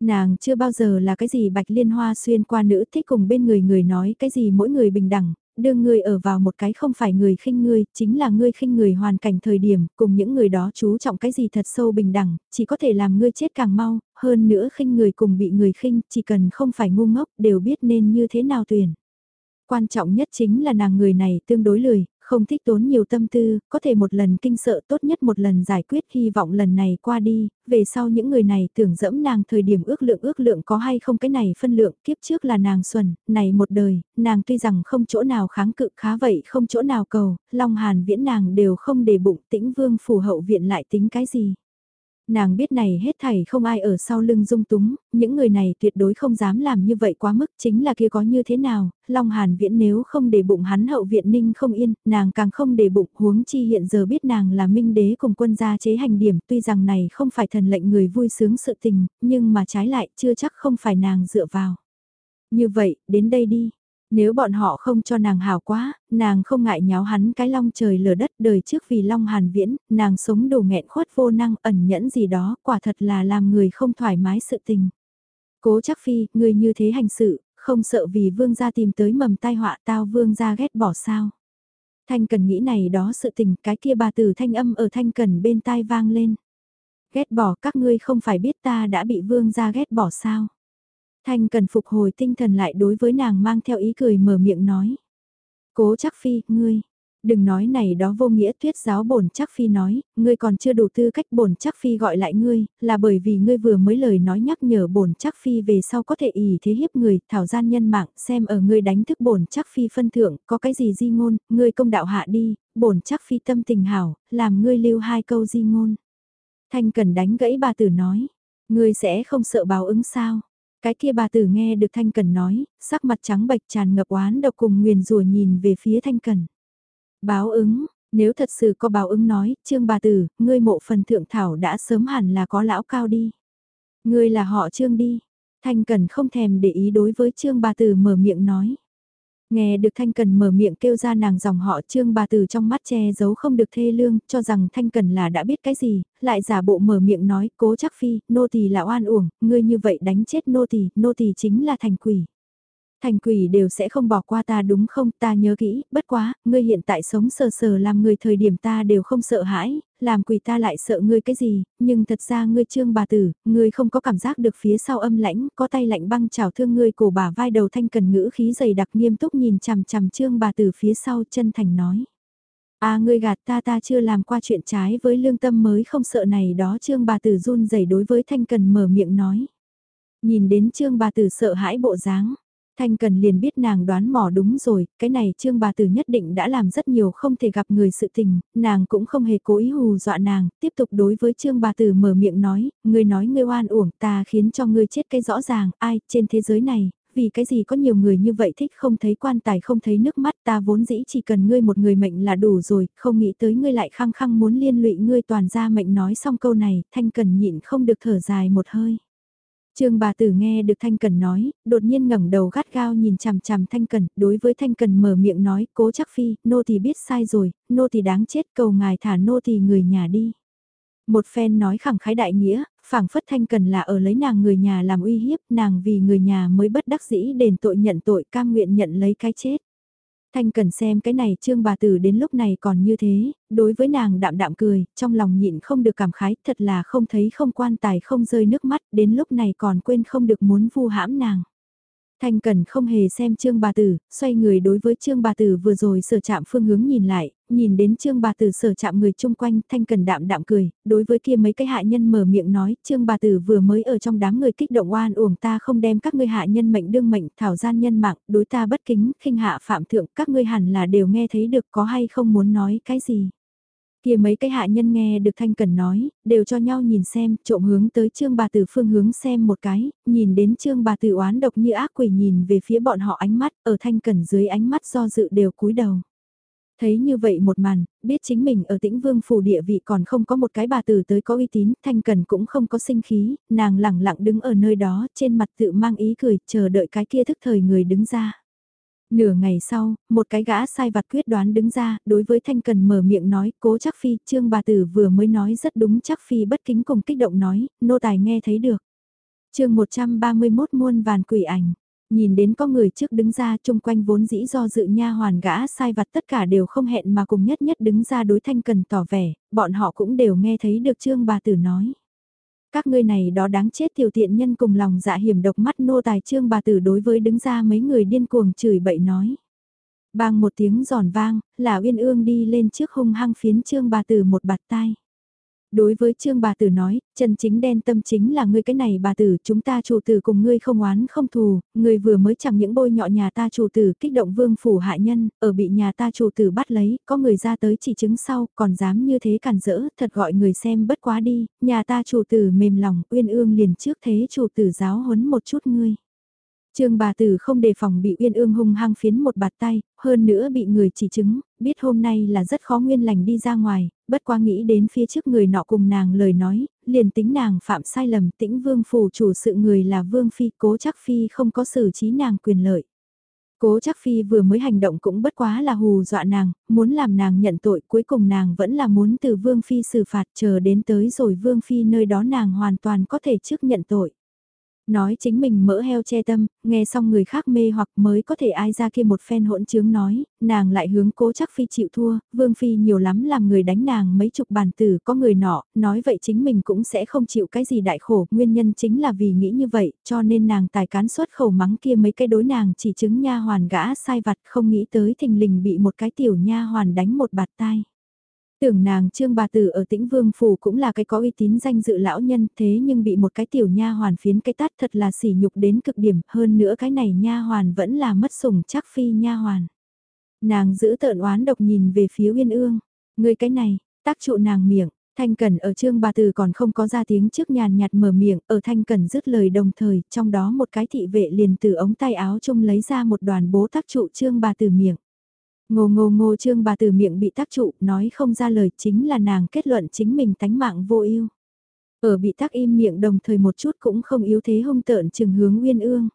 Nàng chưa bao giờ là cái gì bạch liên hoa xuyên qua nữ thích cùng bên người người nói cái gì mỗi người bình đẳng, đương người ở vào một cái không phải người khinh ngươi, chính là ngươi khinh người hoàn cảnh thời điểm, cùng những người đó chú trọng cái gì thật sâu bình đẳng, chỉ có thể làm ngươi chết càng mau, hơn nữa khinh người cùng bị người khinh, chỉ cần không phải ngu ngốc, đều biết nên như thế nào tuyển. Quan trọng nhất chính là nàng người này tương đối lười, không thích tốn nhiều tâm tư, có thể một lần kinh sợ tốt nhất một lần giải quyết hy vọng lần này qua đi, về sau những người này tưởng dẫm nàng thời điểm ước lượng ước lượng có hay không cái này phân lượng, kiếp trước là nàng xuân này một đời, nàng tuy rằng không chỗ nào kháng cự khá vậy không chỗ nào cầu, Long Hàn viễn nàng đều không để bụng tĩnh vương phủ hậu viện lại tính cái gì. Nàng biết này hết thảy không ai ở sau lưng dung túng, những người này tuyệt đối không dám làm như vậy quá mức chính là kia có như thế nào, Long Hàn Viễn nếu không để bụng hắn hậu viện ninh không yên, nàng càng không để bụng huống chi hiện giờ biết nàng là minh đế cùng quân gia chế hành điểm tuy rằng này không phải thần lệnh người vui sướng sự tình, nhưng mà trái lại chưa chắc không phải nàng dựa vào. Như vậy, đến đây đi, nếu bọn họ không cho nàng hào quá, nàng không ngại nháo hắn cái long trời lở đất đời trước vì long hàn viễn, nàng sống đồ nghẹn khuất vô năng ẩn nhẫn gì đó, quả thật là làm người không thoải mái sự tình. Cố chắc phi, người như thế hành sự, không sợ vì vương gia tìm tới mầm tai họa tao vương gia ghét bỏ sao. Thanh cần nghĩ này đó sự tình, cái kia bà tử thanh âm ở thanh cần bên tai vang lên. Ghét bỏ các ngươi không phải biết ta đã bị vương gia ghét bỏ sao. Thanh cần phục hồi tinh thần lại đối với nàng mang theo ý cười mở miệng nói. Cố chắc phi, ngươi, đừng nói này đó vô nghĩa tuyết giáo bổn chắc phi nói, ngươi còn chưa đủ tư cách bổn chắc phi gọi lại ngươi, là bởi vì ngươi vừa mới lời nói nhắc nhở bổn chắc phi về sau có thể ỷ thế hiếp người, thảo gian nhân mạng, xem ở ngươi đánh thức bổn chắc phi phân thượng, có cái gì di ngôn, ngươi công đạo hạ đi, bổn chắc phi tâm tình hảo, làm ngươi lưu hai câu di ngôn. Thanh cần đánh gãy bà tử nói, ngươi sẽ không sợ báo ứng sao? Cái kia bà tử nghe được Thanh Cần nói, sắc mặt trắng bệch tràn ngập oán độc cùng nguyền rủa nhìn về phía Thanh Cần. Báo ứng, nếu thật sự có báo ứng nói, trương bà tử, ngươi mộ phần thượng thảo đã sớm hẳn là có lão cao đi. Ngươi là họ trương đi. Thanh Cần không thèm để ý đối với trương bà tử mở miệng nói. Nghe được Thanh Cần mở miệng kêu ra nàng dòng họ trương bà từ trong mắt che giấu không được thê lương, cho rằng Thanh Cần là đã biết cái gì, lại giả bộ mở miệng nói, cố chắc phi, nô tỳ là oan uổng, ngươi như vậy đánh chết nô tỳ, nô tỳ chính là thành quỷ. Thành quỷ đều sẽ không bỏ qua ta đúng không ta nhớ kỹ, bất quá, ngươi hiện tại sống sờ sờ làm người thời điểm ta đều không sợ hãi, làm quỷ ta lại sợ ngươi cái gì, nhưng thật ra ngươi trương bà tử, ngươi không có cảm giác được phía sau âm lãnh, có tay lạnh băng chào thương ngươi cổ bà vai đầu thanh cần ngữ khí dày đặc nghiêm túc nhìn chằm chằm trương bà tử phía sau chân thành nói. À ngươi gạt ta ta chưa làm qua chuyện trái với lương tâm mới không sợ này đó trương bà tử run rẩy đối với thanh cần mở miệng nói. Nhìn đến trương bà tử sợ hãi bộ dáng Thanh Cần liền biết nàng đoán mò đúng rồi, cái này trương bà tử nhất định đã làm rất nhiều không thể gặp người sự tình, nàng cũng không hề cố ý hù dọa nàng, tiếp tục đối với trương bà tử mở miệng nói, ngươi nói ngươi oan uổng ta khiến cho ngươi chết cái rõ ràng, ai trên thế giới này, vì cái gì có nhiều người như vậy thích không thấy quan tài không thấy nước mắt ta vốn dĩ chỉ cần ngươi một người mệnh là đủ rồi, không nghĩ tới ngươi lại khăng khăng muốn liên lụy ngươi toàn ra mệnh nói xong câu này, Thanh Cần nhịn không được thở dài một hơi. Trương bà tử nghe được Thanh Cần nói, đột nhiên ngẩng đầu gắt gao nhìn chằm chằm Thanh Cần, đối với Thanh Cần mở miệng nói, cố chắc phi, nô thì biết sai rồi, nô thì đáng chết, cầu ngài thả nô thì người nhà đi. Một phen nói khẳng khái đại nghĩa, phảng phất Thanh Cần là ở lấy nàng người nhà làm uy hiếp, nàng vì người nhà mới bất đắc dĩ đền tội nhận tội cam nguyện nhận lấy cái chết. Thanh cần xem cái này trương bà tử đến lúc này còn như thế, đối với nàng đạm đạm cười, trong lòng nhịn không được cảm khái, thật là không thấy không quan tài không rơi nước mắt, đến lúc này còn quên không được muốn vu hãm nàng. Thanh Cần không hề xem Trương Bà Tử, xoay người đối với Trương Bà Tử vừa rồi sở chạm phương hướng nhìn lại, nhìn đến Trương Bà Tử sở chạm người chung quanh, Thanh Cần đạm đạm cười, đối với kia mấy cái hạ nhân mở miệng nói, Trương Bà Tử vừa mới ở trong đám người kích động oan uổng ta không đem các ngươi hạ nhân mệnh đương mệnh, thảo gian nhân mạng, đối ta bất kính, khinh hạ phạm thượng, các ngươi hẳn là đều nghe thấy được có hay không muốn nói cái gì? Kia mấy cái hạ nhân nghe được Thanh Cần nói, đều cho nhau nhìn xem, trộm hướng tới Trương Bà Tử phương hướng xem một cái, nhìn đến Trương Bà Tử oán độc như ác quỷ nhìn về phía bọn họ ánh mắt, ở Thanh Cần dưới ánh mắt do dự đều cúi đầu. Thấy như vậy một màn, biết chính mình ở tĩnh vương phủ địa vị còn không có một cái bà tử tới có uy tín, Thanh Cần cũng không có sinh khí, nàng lẳng lặng đứng ở nơi đó, trên mặt tự mang ý cười, chờ đợi cái kia thức thời người đứng ra. Nửa ngày sau, một cái gã sai vặt quyết đoán đứng ra, đối với Thanh Cần mở miệng nói, cố chắc phi, trương bà tử vừa mới nói rất đúng chắc phi bất kính cùng kích động nói, nô tài nghe thấy được. chương 131 muôn vàn quỷ ảnh, nhìn đến có người trước đứng ra chung quanh vốn dĩ do dự nha hoàn gã sai vặt tất cả đều không hẹn mà cùng nhất nhất đứng ra đối Thanh Cần tỏ vẻ, bọn họ cũng đều nghe thấy được trương bà tử nói. Các ngươi này đó đáng chết tiểu tiện nhân cùng lòng dạ hiểm độc mắt nô tài trương bà tử đối với đứng ra mấy người điên cuồng chửi bậy nói. Bang một tiếng giòn vang, là uyên ương đi lên trước hung hăng phiến trương bà tử một bạt tai. Đối với trương bà tử nói, chân chính đen tâm chính là ngươi cái này bà tử, chúng ta chủ tử cùng ngươi không oán không thù, ngươi vừa mới chẳng những bôi nhọ nhà ta chủ tử kích động vương phủ hạ nhân, ở bị nhà ta chủ tử bắt lấy, có người ra tới chỉ chứng sau, còn dám như thế cản rỡ, thật gọi người xem bất quá đi, nhà ta chủ tử mềm lòng, uyên ương liền trước thế chủ tử giáo huấn một chút ngươi. Trương bà tử không đề phòng bị Uyên Ương hung hăng phiến một bạt tay, hơn nữa bị người chỉ chứng, biết hôm nay là rất khó nguyên lành đi ra ngoài, bất quá nghĩ đến phía trước người nọ cùng nàng lời nói, liền tính nàng phạm sai lầm tĩnh vương phủ chủ sự người là vương phi cố chắc phi không có xử trí nàng quyền lợi. Cố chắc phi vừa mới hành động cũng bất quá là hù dọa nàng, muốn làm nàng nhận tội cuối cùng nàng vẫn là muốn từ vương phi xử phạt chờ đến tới rồi vương phi nơi đó nàng hoàn toàn có thể trước nhận tội. Nói chính mình mỡ heo che tâm, nghe xong người khác mê hoặc mới có thể ai ra kia một phen hỗn chướng nói, nàng lại hướng cố chắc phi chịu thua, vương phi nhiều lắm làm người đánh nàng mấy chục bàn tử có người nọ, nói vậy chính mình cũng sẽ không chịu cái gì đại khổ, nguyên nhân chính là vì nghĩ như vậy, cho nên nàng tài cán xuất khẩu mắng kia mấy cái đối nàng chỉ chứng nha hoàn gã sai vặt không nghĩ tới thình lình bị một cái tiểu nha hoàn đánh một bạt tai. Tưởng nàng trương bà tử ở tĩnh vương phủ cũng là cái có uy tín danh dự lão nhân thế nhưng bị một cái tiểu nha hoàn phiến cái tát thật là sỉ nhục đến cực điểm hơn nữa cái này nha hoàn vẫn là mất sủng chắc phi nha hoàn. Nàng giữ tợn oán độc nhìn về phía uyên ương, người cái này, tác trụ nàng miệng, Thanh Cần ở trương bà tử còn không có ra tiếng trước nhàn nhạt mở miệng, ở Thanh Cần dứt lời đồng thời, trong đó một cái thị vệ liền từ ống tay áo chung lấy ra một đoàn bố tác trụ trương bà tử miệng. Ngô ngô ngô trương bà từ miệng bị tác trụ, nói không ra lời chính là nàng kết luận chính mình tánh mạng vô ưu. Ở bị tác im miệng đồng thời một chút cũng không yếu thế hung tợn trừng hướng uyên ương.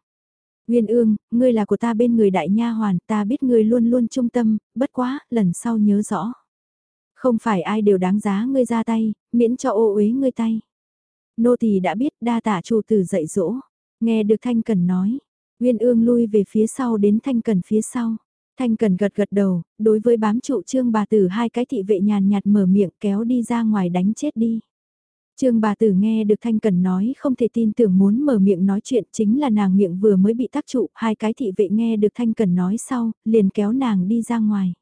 Uyên ương, ngươi là của ta bên người đại nha hoàn, ta biết ngươi luôn luôn trung tâm, bất quá, lần sau nhớ rõ. Không phải ai đều đáng giá ngươi ra tay, miễn cho ô uế ngươi tay. Nô tỳ đã biết đa tả chủ tử dạy dỗ. Nghe được Thanh Cần nói. Uyên ương lui về phía sau đến Thanh Cần phía sau. Thanh Cần gật gật đầu, đối với bám trụ trương bà tử hai cái thị vệ nhàn nhạt mở miệng kéo đi ra ngoài đánh chết đi. Trương bà tử nghe được Thanh Cần nói không thể tin tưởng muốn mở miệng nói chuyện chính là nàng miệng vừa mới bị tác trụ, hai cái thị vệ nghe được Thanh Cần nói sau, liền kéo nàng đi ra ngoài.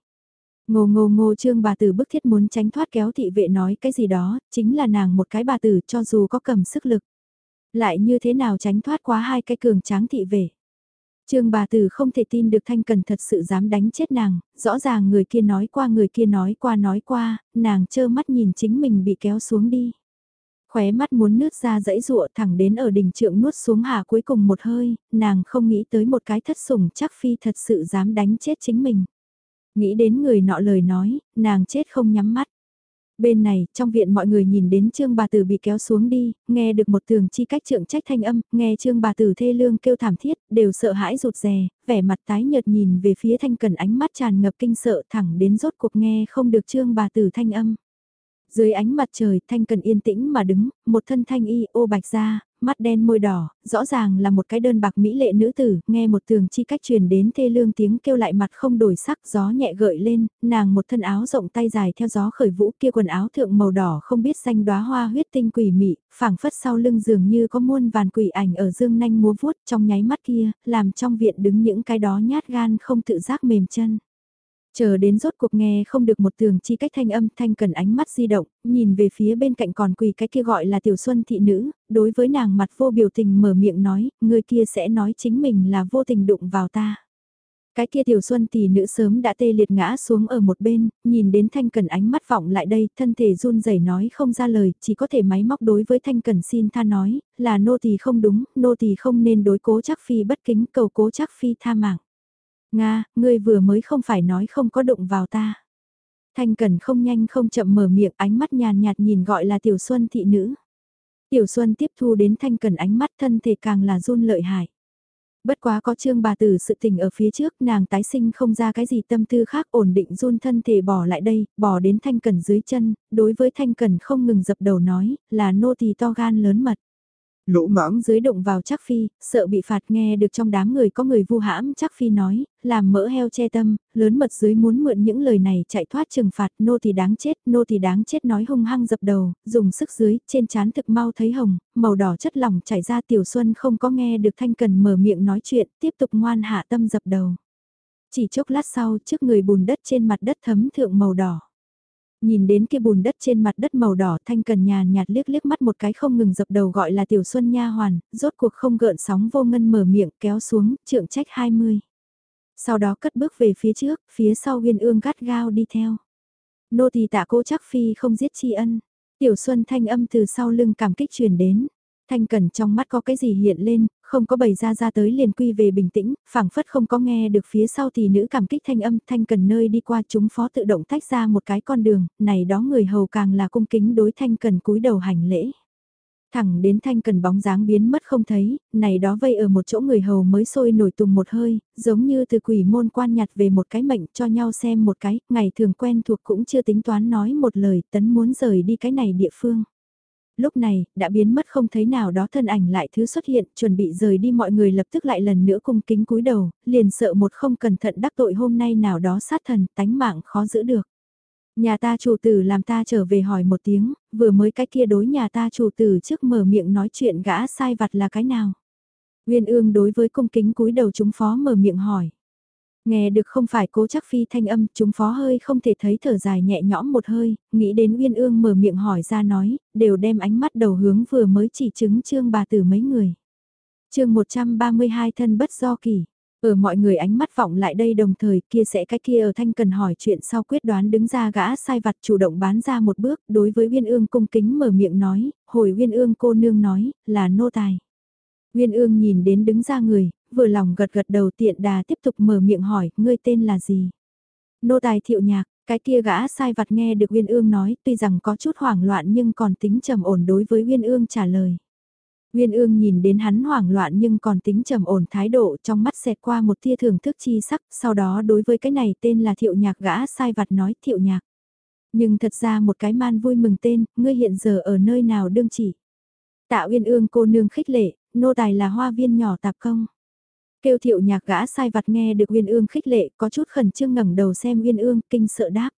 Ngô ngô ngô trương bà tử bức thiết muốn tránh thoát kéo thị vệ nói cái gì đó, chính là nàng một cái bà tử cho dù có cầm sức lực. Lại như thế nào tránh thoát quá hai cái cường tráng thị vệ. Trương bà tử không thể tin được Thanh Cần thật sự dám đánh chết nàng, rõ ràng người kia nói qua người kia nói qua nói qua, nàng trơ mắt nhìn chính mình bị kéo xuống đi. Khóe mắt muốn nước ra dãy rụa thẳng đến ở đỉnh trượng nuốt xuống hạ cuối cùng một hơi, nàng không nghĩ tới một cái thất sủng chắc phi thật sự dám đánh chết chính mình. Nghĩ đến người nọ lời nói, nàng chết không nhắm mắt. Bên này, trong viện mọi người nhìn đến trương bà tử bị kéo xuống đi, nghe được một tường chi cách trượng trách thanh âm, nghe trương bà tử thê lương kêu thảm thiết, đều sợ hãi rụt rè, vẻ mặt tái nhợt nhìn về phía thanh cần ánh mắt tràn ngập kinh sợ thẳng đến rốt cuộc nghe không được trương bà tử thanh âm. Dưới ánh mặt trời, Thanh Cần yên tĩnh mà đứng, một thân thanh y ô bạch ra mắt đen môi đỏ, rõ ràng là một cái đơn bạc mỹ lệ nữ tử, nghe một tường chi cách truyền đến thê lương tiếng kêu lại mặt không đổi sắc, gió nhẹ gợi lên, nàng một thân áo rộng tay dài theo gió khởi vũ kia quần áo thượng màu đỏ không biết xanh đóa hoa huyết tinh quỷ mị, phảng phất sau lưng dường như có muôn vàn quỷ ảnh ở dương nanh múa vuốt trong nháy mắt kia, làm trong viện đứng những cái đó nhát gan không tự giác mềm chân. Chờ đến rốt cuộc nghe không được một tường chi cách thanh âm thanh cần ánh mắt di động, nhìn về phía bên cạnh còn quỳ cái kia gọi là tiểu xuân thị nữ, đối với nàng mặt vô biểu tình mở miệng nói, người kia sẽ nói chính mình là vô tình đụng vào ta. Cái kia tiểu xuân tỷ nữ sớm đã tê liệt ngã xuống ở một bên, nhìn đến thanh cần ánh mắt vọng lại đây, thân thể run rẩy nói không ra lời, chỉ có thể máy móc đối với thanh cần xin tha nói, là nô tỳ không đúng, nô tỳ không nên đối cố chắc phi bất kính cầu cố chắc phi tha mạng. Nga, ngươi vừa mới không phải nói không có đụng vào ta. Thanh Cần không nhanh không chậm mở miệng ánh mắt nhàn nhạt nhìn gọi là Tiểu Xuân thị nữ. Tiểu Xuân tiếp thu đến Thanh Cần ánh mắt thân thể càng là run lợi hại. Bất quá có trương bà tử sự tình ở phía trước nàng tái sinh không ra cái gì tâm tư khác ổn định run thân thể bỏ lại đây, bỏ đến Thanh Cần dưới chân, đối với Thanh Cần không ngừng dập đầu nói là nô tỳ to gan lớn mật. Lỗ mãng dưới động vào chắc phi, sợ bị phạt nghe được trong đám người có người vu hãm chắc phi nói, làm mỡ heo che tâm, lớn mật dưới muốn mượn những lời này chạy thoát trừng phạt nô thì đáng chết, nô thì đáng chết nói hung hăng dập đầu, dùng sức dưới, trên chán thực mau thấy hồng, màu đỏ chất lỏng chảy ra tiểu xuân không có nghe được thanh cần mở miệng nói chuyện, tiếp tục ngoan hạ tâm dập đầu. Chỉ chốc lát sau trước người bùn đất trên mặt đất thấm thượng màu đỏ. Nhìn đến kia bùn đất trên mặt đất màu đỏ thanh cần nhàn nhạt liếc liếc mắt một cái không ngừng dập đầu gọi là tiểu xuân nha hoàn, rốt cuộc không gợn sóng vô ngân mở miệng kéo xuống, trượng trách 20. Sau đó cất bước về phía trước, phía sau viên ương gắt gao đi theo. Nô tỳ tạ cố chắc phi không giết tri ân. Tiểu xuân thanh âm từ sau lưng cảm kích truyền đến. Thanh Cần trong mắt có cái gì hiện lên, không có bày ra ra tới liền quy về bình tĩnh, phảng phất không có nghe được phía sau thì nữ cảm kích thanh âm Thanh Cần nơi đi qua chúng phó tự động tách ra một cái con đường, này đó người hầu càng là cung kính đối Thanh Cần cúi đầu hành lễ. Thẳng đến Thanh Cần bóng dáng biến mất không thấy, này đó vây ở một chỗ người hầu mới sôi nổi tùng một hơi, giống như từ quỷ môn quan nhặt về một cái mệnh cho nhau xem một cái, ngày thường quen thuộc cũng chưa tính toán nói một lời tấn muốn rời đi cái này địa phương lúc này, đã biến mất không thấy nào đó thân ảnh lại thứ xuất hiện, chuẩn bị rời đi mọi người lập tức lại lần nữa cung kính cúi đầu, liền sợ một không cẩn thận đắc tội hôm nay nào đó sát thần, tánh mạng khó giữ được. Nhà ta chủ tử làm ta trở về hỏi một tiếng, vừa mới cái kia đối nhà ta chủ tử trước mở miệng nói chuyện gã sai vặt là cái nào. Nguyên ương đối với cung kính cúi đầu chúng phó mở miệng hỏi. Nghe được không phải cố chắc phi thanh âm, chúng phó hơi không thể thấy thở dài nhẹ nhõm một hơi, nghĩ đến Uyên Ương mở miệng hỏi ra nói, đều đem ánh mắt đầu hướng vừa mới chỉ chứng trương bà tử mấy người. chương 132 thân bất do kỳ, ở mọi người ánh mắt vọng lại đây đồng thời kia sẽ cái kia ở thanh cần hỏi chuyện sau quyết đoán đứng ra gã sai vặt chủ động bán ra một bước đối với Uyên Ương cung kính mở miệng nói, hồi Uyên Ương cô nương nói, là nô tài. Uyên Ương nhìn đến đứng ra người, vừa lòng gật gật đầu tiện đà tiếp tục mở miệng hỏi, ngươi tên là gì? Nô tài thiệu nhạc, cái kia gã sai vặt nghe được Uyên Ương nói, tuy rằng có chút hoảng loạn nhưng còn tính trầm ổn đối với Uyên Ương trả lời. uyên ương nhìn đến hắn hoảng loạn nhưng còn tính trầm ổn thái độ trong mắt xẹt qua một tia thưởng thức chi sắc, sau đó đối với cái này tên là thiệu nhạc gã sai vặt nói thiệu nhạc. Nhưng thật ra một cái man vui mừng tên, ngươi hiện giờ ở nơi nào đương chỉ. Tạ Uyên ương cô nương khích lệ, nô tài là hoa viên nhỏ tạp công. Kêu thiệu nhạc gã sai vặt nghe được Uyên ương khích lệ, có chút khẩn trương ngẩng đầu xem Uyên ương, kinh sợ đáp.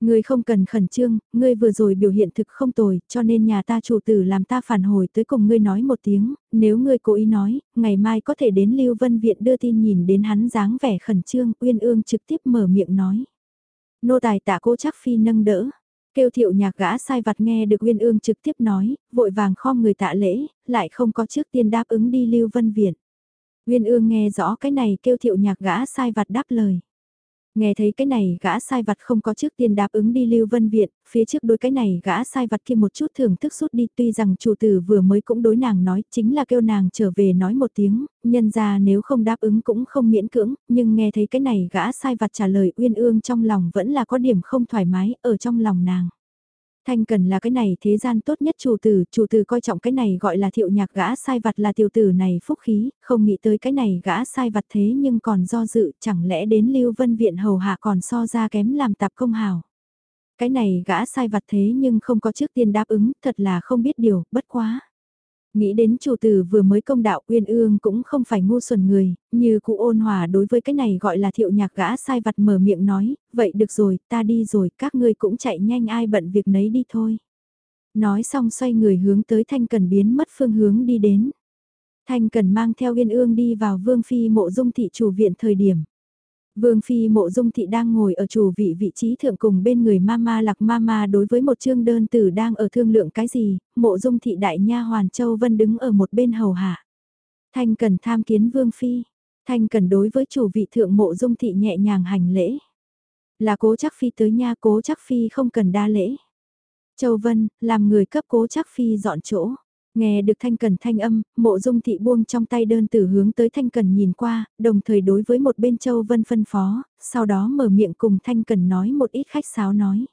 Ngươi không cần khẩn trương, ngươi vừa rồi biểu hiện thực không tồi, cho nên nhà ta chủ tử làm ta phản hồi tới cùng ngươi nói một tiếng, nếu ngươi cố ý nói, ngày mai có thể đến Lưu Vân Viện đưa tin nhìn đến hắn dáng vẻ khẩn trương, Uyên ương trực tiếp mở miệng nói. Nô tài tạ cố chắc phi nâng đỡ, kêu thiệu nhạc gã sai vặt nghe được Uyên ương trực tiếp nói, vội vàng khom người tạ lễ, lại không có trước tiên đáp ứng đi Lưu Vân Viện. Nguyên ương nghe rõ cái này kêu thiệu nhạc gã sai vặt đáp lời. Nghe thấy cái này gã sai vặt không có trước tiên đáp ứng đi Lưu Vân Viện, phía trước đối cái này gã sai vặt kia một chút thưởng thức rút đi tuy rằng chủ tử vừa mới cũng đối nàng nói chính là kêu nàng trở về nói một tiếng, nhân ra nếu không đáp ứng cũng không miễn cưỡng, nhưng nghe thấy cái này gã sai vặt trả lời uyên ương trong lòng vẫn là có điểm không thoải mái ở trong lòng nàng. Thanh cần là cái này thế gian tốt nhất chủ tử, chủ tử coi trọng cái này gọi là thiệu nhạc gã sai vặt là tiểu tử này phúc khí, không nghĩ tới cái này gã sai vặt thế nhưng còn do dự, chẳng lẽ đến Lưu Vân Viện hầu hạ còn so ra kém làm tạp công hào. Cái này gã sai vặt thế nhưng không có trước tiên đáp ứng, thật là không biết điều, bất quá. Nghĩ đến chủ tử vừa mới công đạo uyên ương cũng không phải ngu xuẩn người, như cụ ôn hòa đối với cái này gọi là thiệu nhạc gã sai vặt mở miệng nói, vậy được rồi, ta đi rồi, các ngươi cũng chạy nhanh ai bận việc nấy đi thôi. Nói xong xoay người hướng tới thanh cần biến mất phương hướng đi đến. Thanh cần mang theo uyên ương đi vào vương phi mộ dung thị chủ viện thời điểm. Vương Phi mộ dung thị đang ngồi ở chủ vị vị trí thượng cùng bên người Mama lạc Mama đối với một chương đơn tử đang ở thương lượng cái gì, mộ dung thị đại nha hoàn Châu Vân đứng ở một bên hầu hạ. Thanh cần tham kiến Vương Phi, Thanh cần đối với chủ vị thượng mộ dung thị nhẹ nhàng hành lễ. Là cố chắc Phi tới nha cố chắc Phi không cần đa lễ. Châu Vân, làm người cấp cố chắc Phi dọn chỗ. Nghe được Thanh Cần thanh âm, mộ dung thị buông trong tay đơn tử hướng tới Thanh Cần nhìn qua, đồng thời đối với một bên Châu Vân phân phó, sau đó mở miệng cùng Thanh Cần nói một ít khách sáo nói.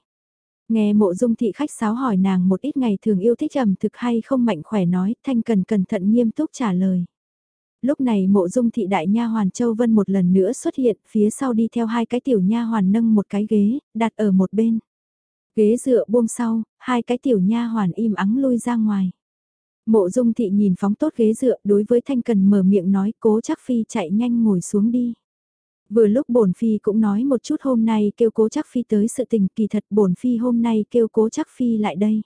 Nghe mộ dung thị khách sáo hỏi nàng một ít ngày thường yêu thích ẩm thực hay không mạnh khỏe nói, Thanh Cần cẩn thận nghiêm túc trả lời. Lúc này mộ dung thị đại nha hoàn Châu Vân một lần nữa xuất hiện, phía sau đi theo hai cái tiểu nha hoàn nâng một cái ghế, đặt ở một bên. Ghế dựa buông sau, hai cái tiểu nha hoàn im ắng lui ra ngoài. Mộ dung thị nhìn phóng tốt ghế dựa, đối với thanh cần mở miệng nói, cố chắc phi chạy nhanh ngồi xuống đi. Vừa lúc bổn phi cũng nói một chút, hôm nay kêu cố chắc phi tới sự tình, kỳ thật bổn phi hôm nay kêu cố chắc phi lại đây.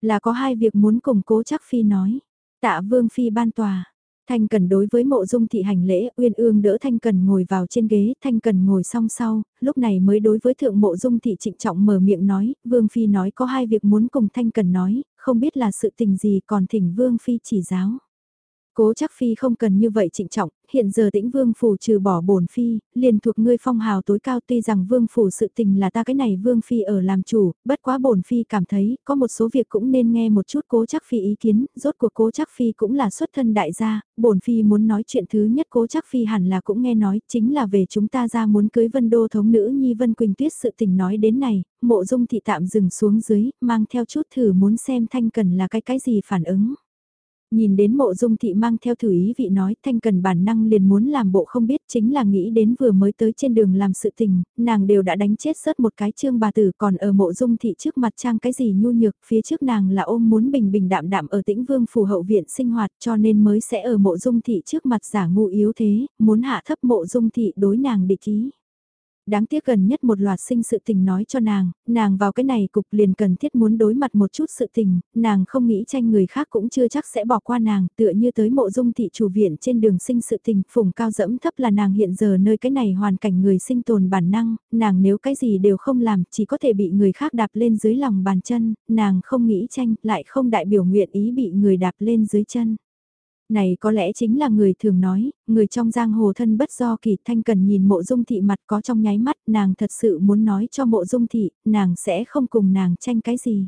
Là có hai việc muốn cùng cố chắc phi nói. Tạ vương phi ban tòa. Thanh Cần đối với mộ dung thị hành lễ, Uyên Ương đỡ Thanh Cần ngồi vào trên ghế, Thanh Cần ngồi song sau, lúc này mới đối với thượng mộ dung thị trịnh trọng mở miệng nói, Vương Phi nói có hai việc muốn cùng Thanh Cần nói, không biết là sự tình gì còn thỉnh Vương Phi chỉ giáo. Cố chắc Phi không cần như vậy trịnh trọng, hiện giờ tĩnh Vương Phủ trừ bỏ bổn Phi, liền thuộc ngươi phong hào tối cao tuy rằng Vương Phủ sự tình là ta cái này Vương Phi ở làm chủ, bất quá bổn Phi cảm thấy có một số việc cũng nên nghe một chút cố chắc Phi ý kiến, rốt cuộc cố chắc Phi cũng là xuất thân đại gia, bổn Phi muốn nói chuyện thứ nhất cố chắc Phi hẳn là cũng nghe nói, chính là về chúng ta ra muốn cưới Vân Đô thống nữ Nhi Vân Quỳnh Tuyết sự tình nói đến này, mộ dung thị tạm dừng xuống dưới, mang theo chút thử muốn xem thanh cần là cái cái gì phản ứng. Nhìn đến mộ dung thị mang theo thử ý vị nói thanh cần bản năng liền muốn làm bộ không biết chính là nghĩ đến vừa mới tới trên đường làm sự tình, nàng đều đã đánh chết rớt một cái trương bà tử còn ở mộ dung thị trước mặt trang cái gì nhu nhược phía trước nàng là ôm muốn bình bình đạm đạm ở tĩnh vương phù hậu viện sinh hoạt cho nên mới sẽ ở mộ dung thị trước mặt giả ngu yếu thế, muốn hạ thấp mộ dung thị đối nàng địch ý. Đáng tiếc gần nhất một loạt sinh sự tình nói cho nàng, nàng vào cái này cục liền cần thiết muốn đối mặt một chút sự tình, nàng không nghĩ tranh người khác cũng chưa chắc sẽ bỏ qua nàng, tựa như tới mộ dung thị chủ viện trên đường sinh sự tình, phùng cao dẫm thấp là nàng hiện giờ nơi cái này hoàn cảnh người sinh tồn bản năng, nàng nếu cái gì đều không làm, chỉ có thể bị người khác đạp lên dưới lòng bàn chân, nàng không nghĩ tranh, lại không đại biểu nguyện ý bị người đạp lên dưới chân. Này có lẽ chính là người thường nói, người trong giang hồ thân bất do kỳ thanh cần nhìn mộ dung thị mặt có trong nháy mắt nàng thật sự muốn nói cho mộ dung thị, nàng sẽ không cùng nàng tranh cái gì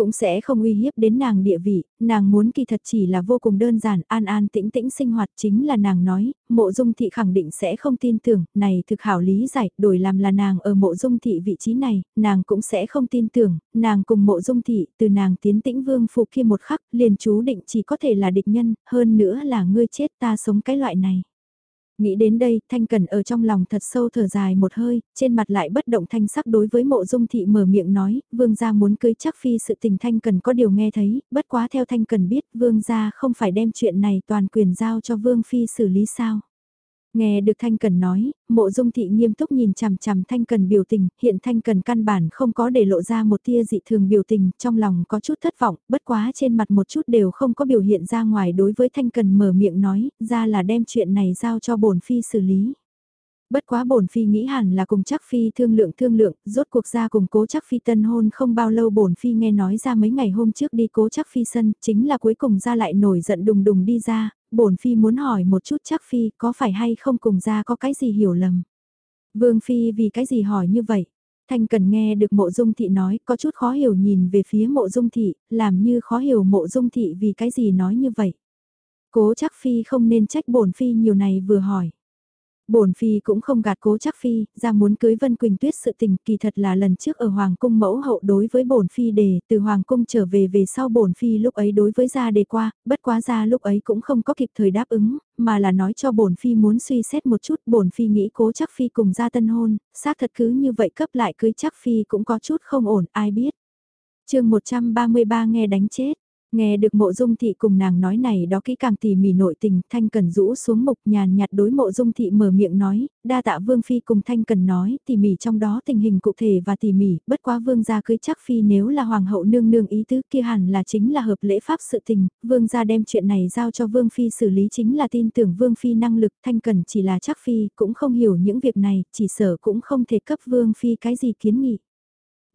cũng sẽ không uy hiếp đến nàng địa vị, nàng muốn kỳ thật chỉ là vô cùng đơn giản, an an tĩnh tĩnh sinh hoạt chính là nàng nói, mộ dung thị khẳng định sẽ không tin tưởng, này thực hảo lý giải, đổi làm là nàng ở mộ dung thị vị trí này, nàng cũng sẽ không tin tưởng, nàng cùng mộ dung thị, từ nàng tiến tĩnh vương phục kia một khắc, liền chú định chỉ có thể là địch nhân, hơn nữa là ngươi chết ta sống cái loại này. Nghĩ đến đây, Thanh Cần ở trong lòng thật sâu thở dài một hơi, trên mặt lại bất động thanh sắc đối với mộ dung thị mở miệng nói, vương gia muốn cưới chắc phi sự tình Thanh Cần có điều nghe thấy, bất quá theo Thanh Cần biết vương gia không phải đem chuyện này toàn quyền giao cho vương phi xử lý sao. Nghe được Thanh Cần nói, mộ dung thị nghiêm túc nhìn chằm chằm Thanh Cần biểu tình, hiện Thanh Cần căn bản không có để lộ ra một tia dị thường biểu tình, trong lòng có chút thất vọng, bất quá trên mặt một chút đều không có biểu hiện ra ngoài đối với Thanh Cần mở miệng nói, ra là đem chuyện này giao cho bổn phi xử lý. Bất quá bổn phi nghĩ hẳn là cùng chắc phi thương lượng thương lượng, rốt cuộc ra cùng cố chắc phi tân hôn không bao lâu bổn phi nghe nói ra mấy ngày hôm trước đi cố chắc phi sân, chính là cuối cùng ra lại nổi giận đùng đùng đi ra, bổn phi muốn hỏi một chút chắc phi có phải hay không cùng ra có cái gì hiểu lầm. Vương phi vì cái gì hỏi như vậy? Thanh cần nghe được mộ dung thị nói có chút khó hiểu nhìn về phía mộ dung thị, làm như khó hiểu mộ dung thị vì cái gì nói như vậy. Cố chắc phi không nên trách bổn phi nhiều này vừa hỏi bổn phi cũng không gạt cố chắc phi, ra muốn cưới Vân Quỳnh Tuyết sự tình kỳ thật là lần trước ở Hoàng cung mẫu hậu đối với bổn phi đề, từ Hoàng cung trở về về sau bổn phi lúc ấy đối với gia đề qua, bất quá gia lúc ấy cũng không có kịp thời đáp ứng, mà là nói cho bổn phi muốn suy xét một chút, bổn phi nghĩ cố chắc phi cùng gia tân hôn, xác thật cứ như vậy cấp lại cưới chắc phi cũng có chút không ổn, ai biết. chương 133 nghe đánh chết. Nghe được mộ dung thị cùng nàng nói này đó kỹ càng tỉ mỉ nội tình, Thanh Cần rũ xuống mục nhàn nhạt đối mộ dung thị mở miệng nói, đa tạ Vương Phi cùng Thanh Cần nói tỉ mỉ trong đó tình hình cụ thể và tỉ mỉ, bất quá Vương gia cưới chắc Phi nếu là Hoàng hậu nương nương ý tứ kia hẳn là chính là hợp lễ pháp sự tình, Vương gia đem chuyện này giao cho Vương Phi xử lý chính là tin tưởng Vương Phi năng lực, Thanh Cần chỉ là chắc Phi cũng không hiểu những việc này, chỉ sở cũng không thể cấp Vương Phi cái gì kiến nghị.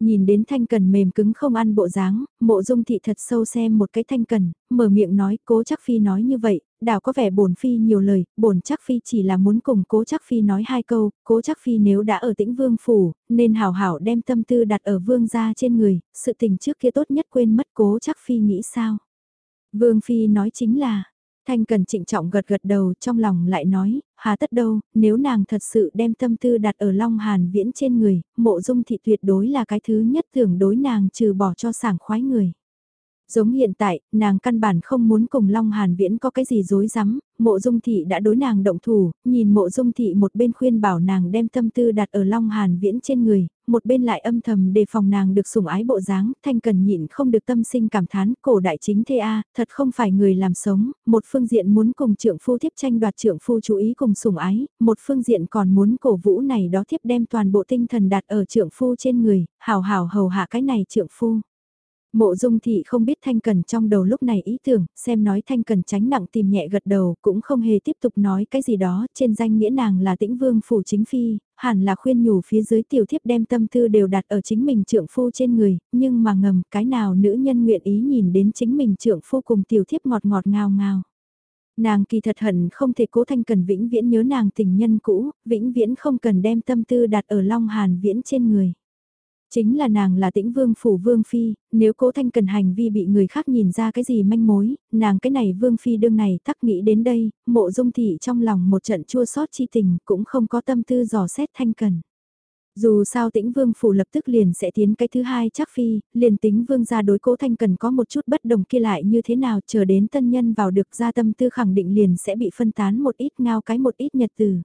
Nhìn đến thanh cần mềm cứng không ăn bộ dáng, mộ dung thị thật sâu xem một cái thanh cần, mở miệng nói cố chắc phi nói như vậy, đảo có vẻ bổn phi nhiều lời, bổn chắc phi chỉ là muốn cùng cố chắc phi nói hai câu, cố chắc phi nếu đã ở tĩnh vương phủ, nên hảo hảo đem tâm tư đặt ở vương gia trên người, sự tình trước kia tốt nhất quên mất cố chắc phi nghĩ sao. Vương phi nói chính là, Thanh Cần trịnh trọng gật gật đầu trong lòng lại nói, hà tất đâu, nếu nàng thật sự đem tâm tư đặt ở Long Hàn Viễn trên người, mộ dung thị tuyệt đối là cái thứ nhất tưởng đối nàng trừ bỏ cho sảng khoái người. Giống hiện tại, nàng căn bản không muốn cùng Long Hàn Viễn có cái gì dối rắm mộ dung thị đã đối nàng động thủ, nhìn mộ dung thị một bên khuyên bảo nàng đem tâm tư đặt ở Long Hàn Viễn trên người, một bên lại âm thầm đề phòng nàng được sủng ái bộ dáng, thanh cần nhịn không được tâm sinh cảm thán, cổ đại chính thê a, thật không phải người làm sống, một phương diện muốn cùng Trưởng phu tiếp tranh đoạt Trưởng phu chú ý cùng sủng ái, một phương diện còn muốn cổ vũ này đó tiếp đem toàn bộ tinh thần đặt ở Trưởng phu trên người, hào hào hầu hạ cái này Trưởng phu. Mộ dung thị không biết Thanh Cần trong đầu lúc này ý tưởng, xem nói Thanh Cần tránh nặng tìm nhẹ gật đầu, cũng không hề tiếp tục nói cái gì đó, trên danh nghĩa nàng là tĩnh vương phủ chính phi, hẳn là khuyên nhủ phía dưới tiểu thiếp đem tâm tư đều đặt ở chính mình trượng phu trên người, nhưng mà ngầm cái nào nữ nhân nguyện ý nhìn đến chính mình trượng phu cùng tiểu thiếp ngọt ngọt ngào ngào. Nàng kỳ thật hận không thể cố Thanh Cần vĩnh viễn nhớ nàng tình nhân cũ, vĩnh viễn không cần đem tâm tư đặt ở Long Hàn viễn trên người. Chính là nàng là tĩnh vương phủ vương phi, nếu cố thanh cần hành vi bị người khác nhìn ra cái gì manh mối, nàng cái này vương phi đương này thắc nghĩ đến đây, mộ dung thị trong lòng một trận chua sót chi tình cũng không có tâm tư dò xét thanh cần. Dù sao tĩnh vương phủ lập tức liền sẽ tiến cái thứ hai chắc phi, liền tính vương gia đối cố thanh cần có một chút bất đồng kia lại như thế nào chờ đến tân nhân vào được ra tâm tư khẳng định liền sẽ bị phân tán một ít ngao cái một ít nhật từ.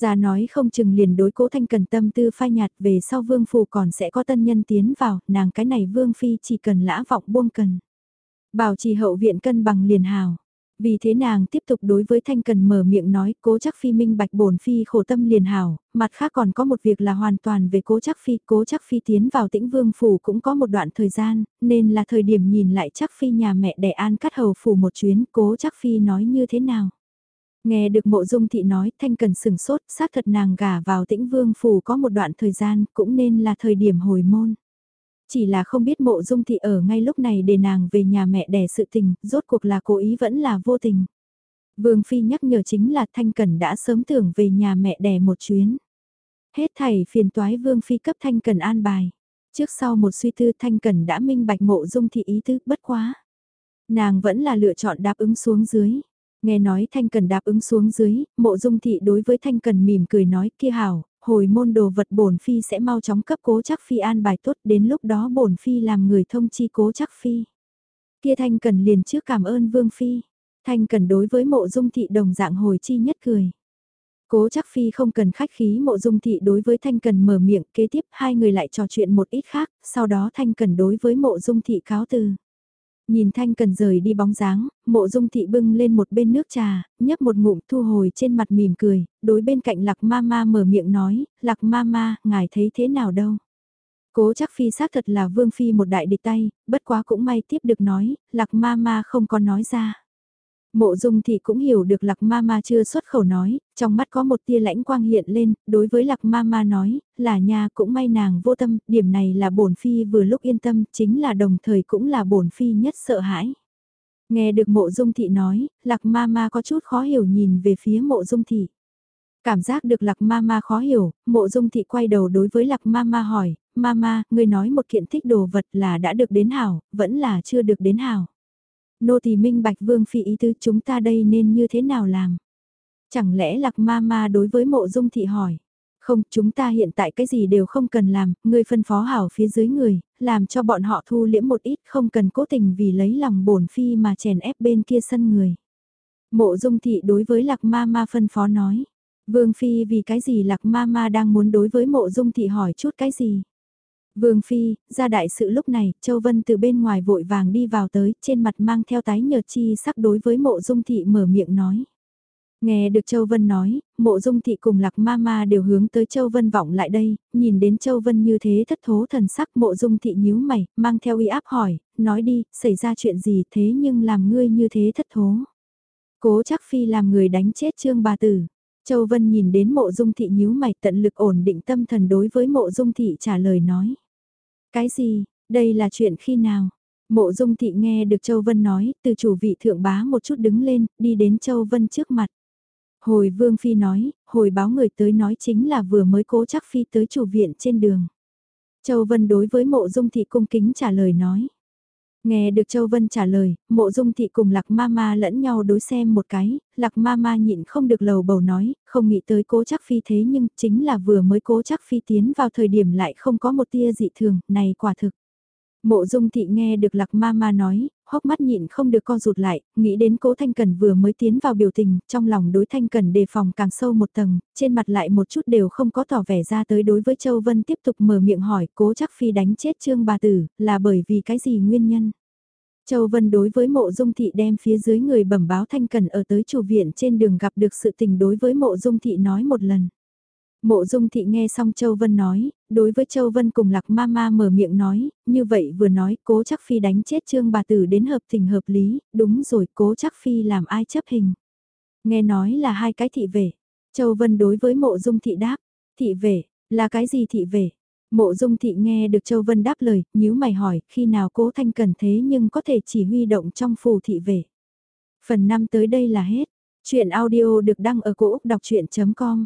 Ra nói không chừng liền đối cố thanh cần tâm tư phai nhạt về sau vương phủ còn sẽ có tân nhân tiến vào, nàng cái này vương phi chỉ cần lã vọng buông cần. Bảo trì hậu viện cân bằng liền hào. Vì thế nàng tiếp tục đối với Thanh Cần mở miệng nói cố chắc phi minh bạch bổn phi khổ tâm liền hảo, mặt khác còn có một việc là hoàn toàn về cố chắc phi, cố chắc phi tiến vào tĩnh vương phủ cũng có một đoạn thời gian, nên là thời điểm nhìn lại chắc phi nhà mẹ đẻ an cắt hầu phủ một chuyến, cố chắc phi nói như thế nào. Nghe được mộ dung thị nói thanh cần sừng sốt, xác thật nàng gả vào tĩnh vương phủ có một đoạn thời gian cũng nên là thời điểm hồi môn. Chỉ là không biết mộ dung thị ở ngay lúc này để nàng về nhà mẹ đẻ sự tình, rốt cuộc là cố ý vẫn là vô tình. Vương Phi nhắc nhở chính là Thanh Cần đã sớm tưởng về nhà mẹ đẻ một chuyến. Hết thảy phiền toái Vương Phi cấp Thanh Cần an bài. Trước sau một suy tư Thanh Cần đã minh bạch mộ dung thị ý tứ bất quá. Nàng vẫn là lựa chọn đáp ứng xuống dưới. Nghe nói Thanh Cần đáp ứng xuống dưới, mộ dung thị đối với Thanh Cần mỉm cười nói kia hảo, hồi môn đồ vật bổn phi sẽ mau chóng cấp cố chắc phi an bài tốt đến lúc đó bổn phi làm người thông chi cố chắc phi. Kia Thanh Cần liền trước cảm ơn Vương Phi. Thanh Cần đối với mộ dung thị đồng dạng hồi chi nhất cười. Cố chắc Phi không cần khách khí mộ dung thị đối với Thanh Cần mở miệng kế tiếp hai người lại trò chuyện một ít khác, sau đó Thanh Cần đối với mộ dung thị cáo từ. Nhìn Thanh Cần rời đi bóng dáng, mộ dung thị bưng lên một bên nước trà, nhấp một ngụm thu hồi trên mặt mỉm cười, đối bên cạnh lạc ma ma mở miệng nói, lạc ma ma, ngài thấy thế nào đâu. Cố chắc phi xác thật là vương phi một đại địch tay, bất quá cũng may tiếp được nói, lạc ma ma không có nói ra. Mộ dung thị cũng hiểu được lạc ma ma chưa xuất khẩu nói, trong mắt có một tia lãnh quang hiện lên, đối với lạc ma ma nói, là nha cũng may nàng vô tâm, điểm này là bổn phi vừa lúc yên tâm, chính là đồng thời cũng là bổn phi nhất sợ hãi. Nghe được mộ dung thị nói, lạc ma ma có chút khó hiểu nhìn về phía mộ dung thị. Cảm giác được lạc ma ma khó hiểu, mộ dung thị quay đầu đối với lạc ma ma hỏi, ma ma, người nói một kiện thích đồ vật là đã được đến hảo, vẫn là chưa được đến hảo. Nô tỳ minh bạch vương phi ý tứ chúng ta đây nên như thế nào làm? Chẳng lẽ lạc ma ma đối với mộ dung thị hỏi? Không, chúng ta hiện tại cái gì đều không cần làm, người phân phó hảo phía dưới người, làm cho bọn họ thu liễm một ít không cần cố tình vì lấy lòng bổn phi mà chèn ép bên kia sân người. Mộ dung thị đối với lạc ma ma phân phó nói. Vương phi vì cái gì lạc ma ma đang muốn đối với mộ dung thị hỏi chút cái gì? Vương Phi, ra đại sự lúc này, Châu Vân từ bên ngoài vội vàng đi vào tới, trên mặt mang theo tái nhợt chi sắc đối với mộ dung thị mở miệng nói. Nghe được Châu Vân nói, mộ dung thị cùng lạc ma ma đều hướng tới Châu Vân vọng lại đây, nhìn đến Châu Vân như thế thất thố thần sắc mộ dung thị nhíu mày, mang theo uy áp hỏi, nói đi, xảy ra chuyện gì thế nhưng làm ngươi như thế thất thố. Cố chắc Phi làm người đánh chết trương bà tử. Châu Vân nhìn đến mộ dung thị nhíu mày tận lực ổn định tâm thần đối với mộ dung thị trả lời nói. Cái gì, đây là chuyện khi nào? Mộ dung thị nghe được Châu Vân nói, từ chủ vị thượng bá một chút đứng lên, đi đến Châu Vân trước mặt. Hồi Vương Phi nói, hồi báo người tới nói chính là vừa mới cố chắc Phi tới chủ viện trên đường. Châu Vân đối với mộ dung thị cung kính trả lời nói. Nghe được Châu Vân trả lời, mộ dung thị cùng lạc ma ma lẫn nhau đối xem một cái, lạc ma ma nhịn không được lầu bầu nói, không nghĩ tới cố chắc phi thế nhưng chính là vừa mới cố chắc phi tiến vào thời điểm lại không có một tia dị thường, này quả thực. Mộ dung thị nghe được lạc ma ma nói, hốc mắt nhịn không được co rụt lại, nghĩ đến cố Thanh Cần vừa mới tiến vào biểu tình, trong lòng đối Thanh Cần đề phòng càng sâu một tầng, trên mặt lại một chút đều không có tỏ vẻ ra tới đối với Châu Vân tiếp tục mở miệng hỏi cố chắc phi đánh chết trương bà tử, là bởi vì cái gì nguyên nhân. Châu Vân đối với mộ dung thị đem phía dưới người bẩm báo Thanh Cần ở tới chủ viện trên đường gặp được sự tình đối với mộ dung thị nói một lần. Mộ dung thị nghe xong Châu Vân nói, đối với Châu Vân cùng lạc ma ma mở miệng nói, như vậy vừa nói cố chắc phi đánh chết trương bà tử đến hợp tình hợp lý, đúng rồi cố chắc phi làm ai chấp hình. Nghe nói là hai cái thị vệ, Châu Vân đối với mộ dung thị đáp, thị vệ, là cái gì thị vệ? Mộ dung thị nghe được Châu Vân đáp lời, nhíu mày hỏi, khi nào cố thanh cần thế nhưng có thể chỉ huy động trong phù thị vệ. Phần 5 tới đây là hết. Chuyện audio được đăng ở cổ Úc đọc chuyện.com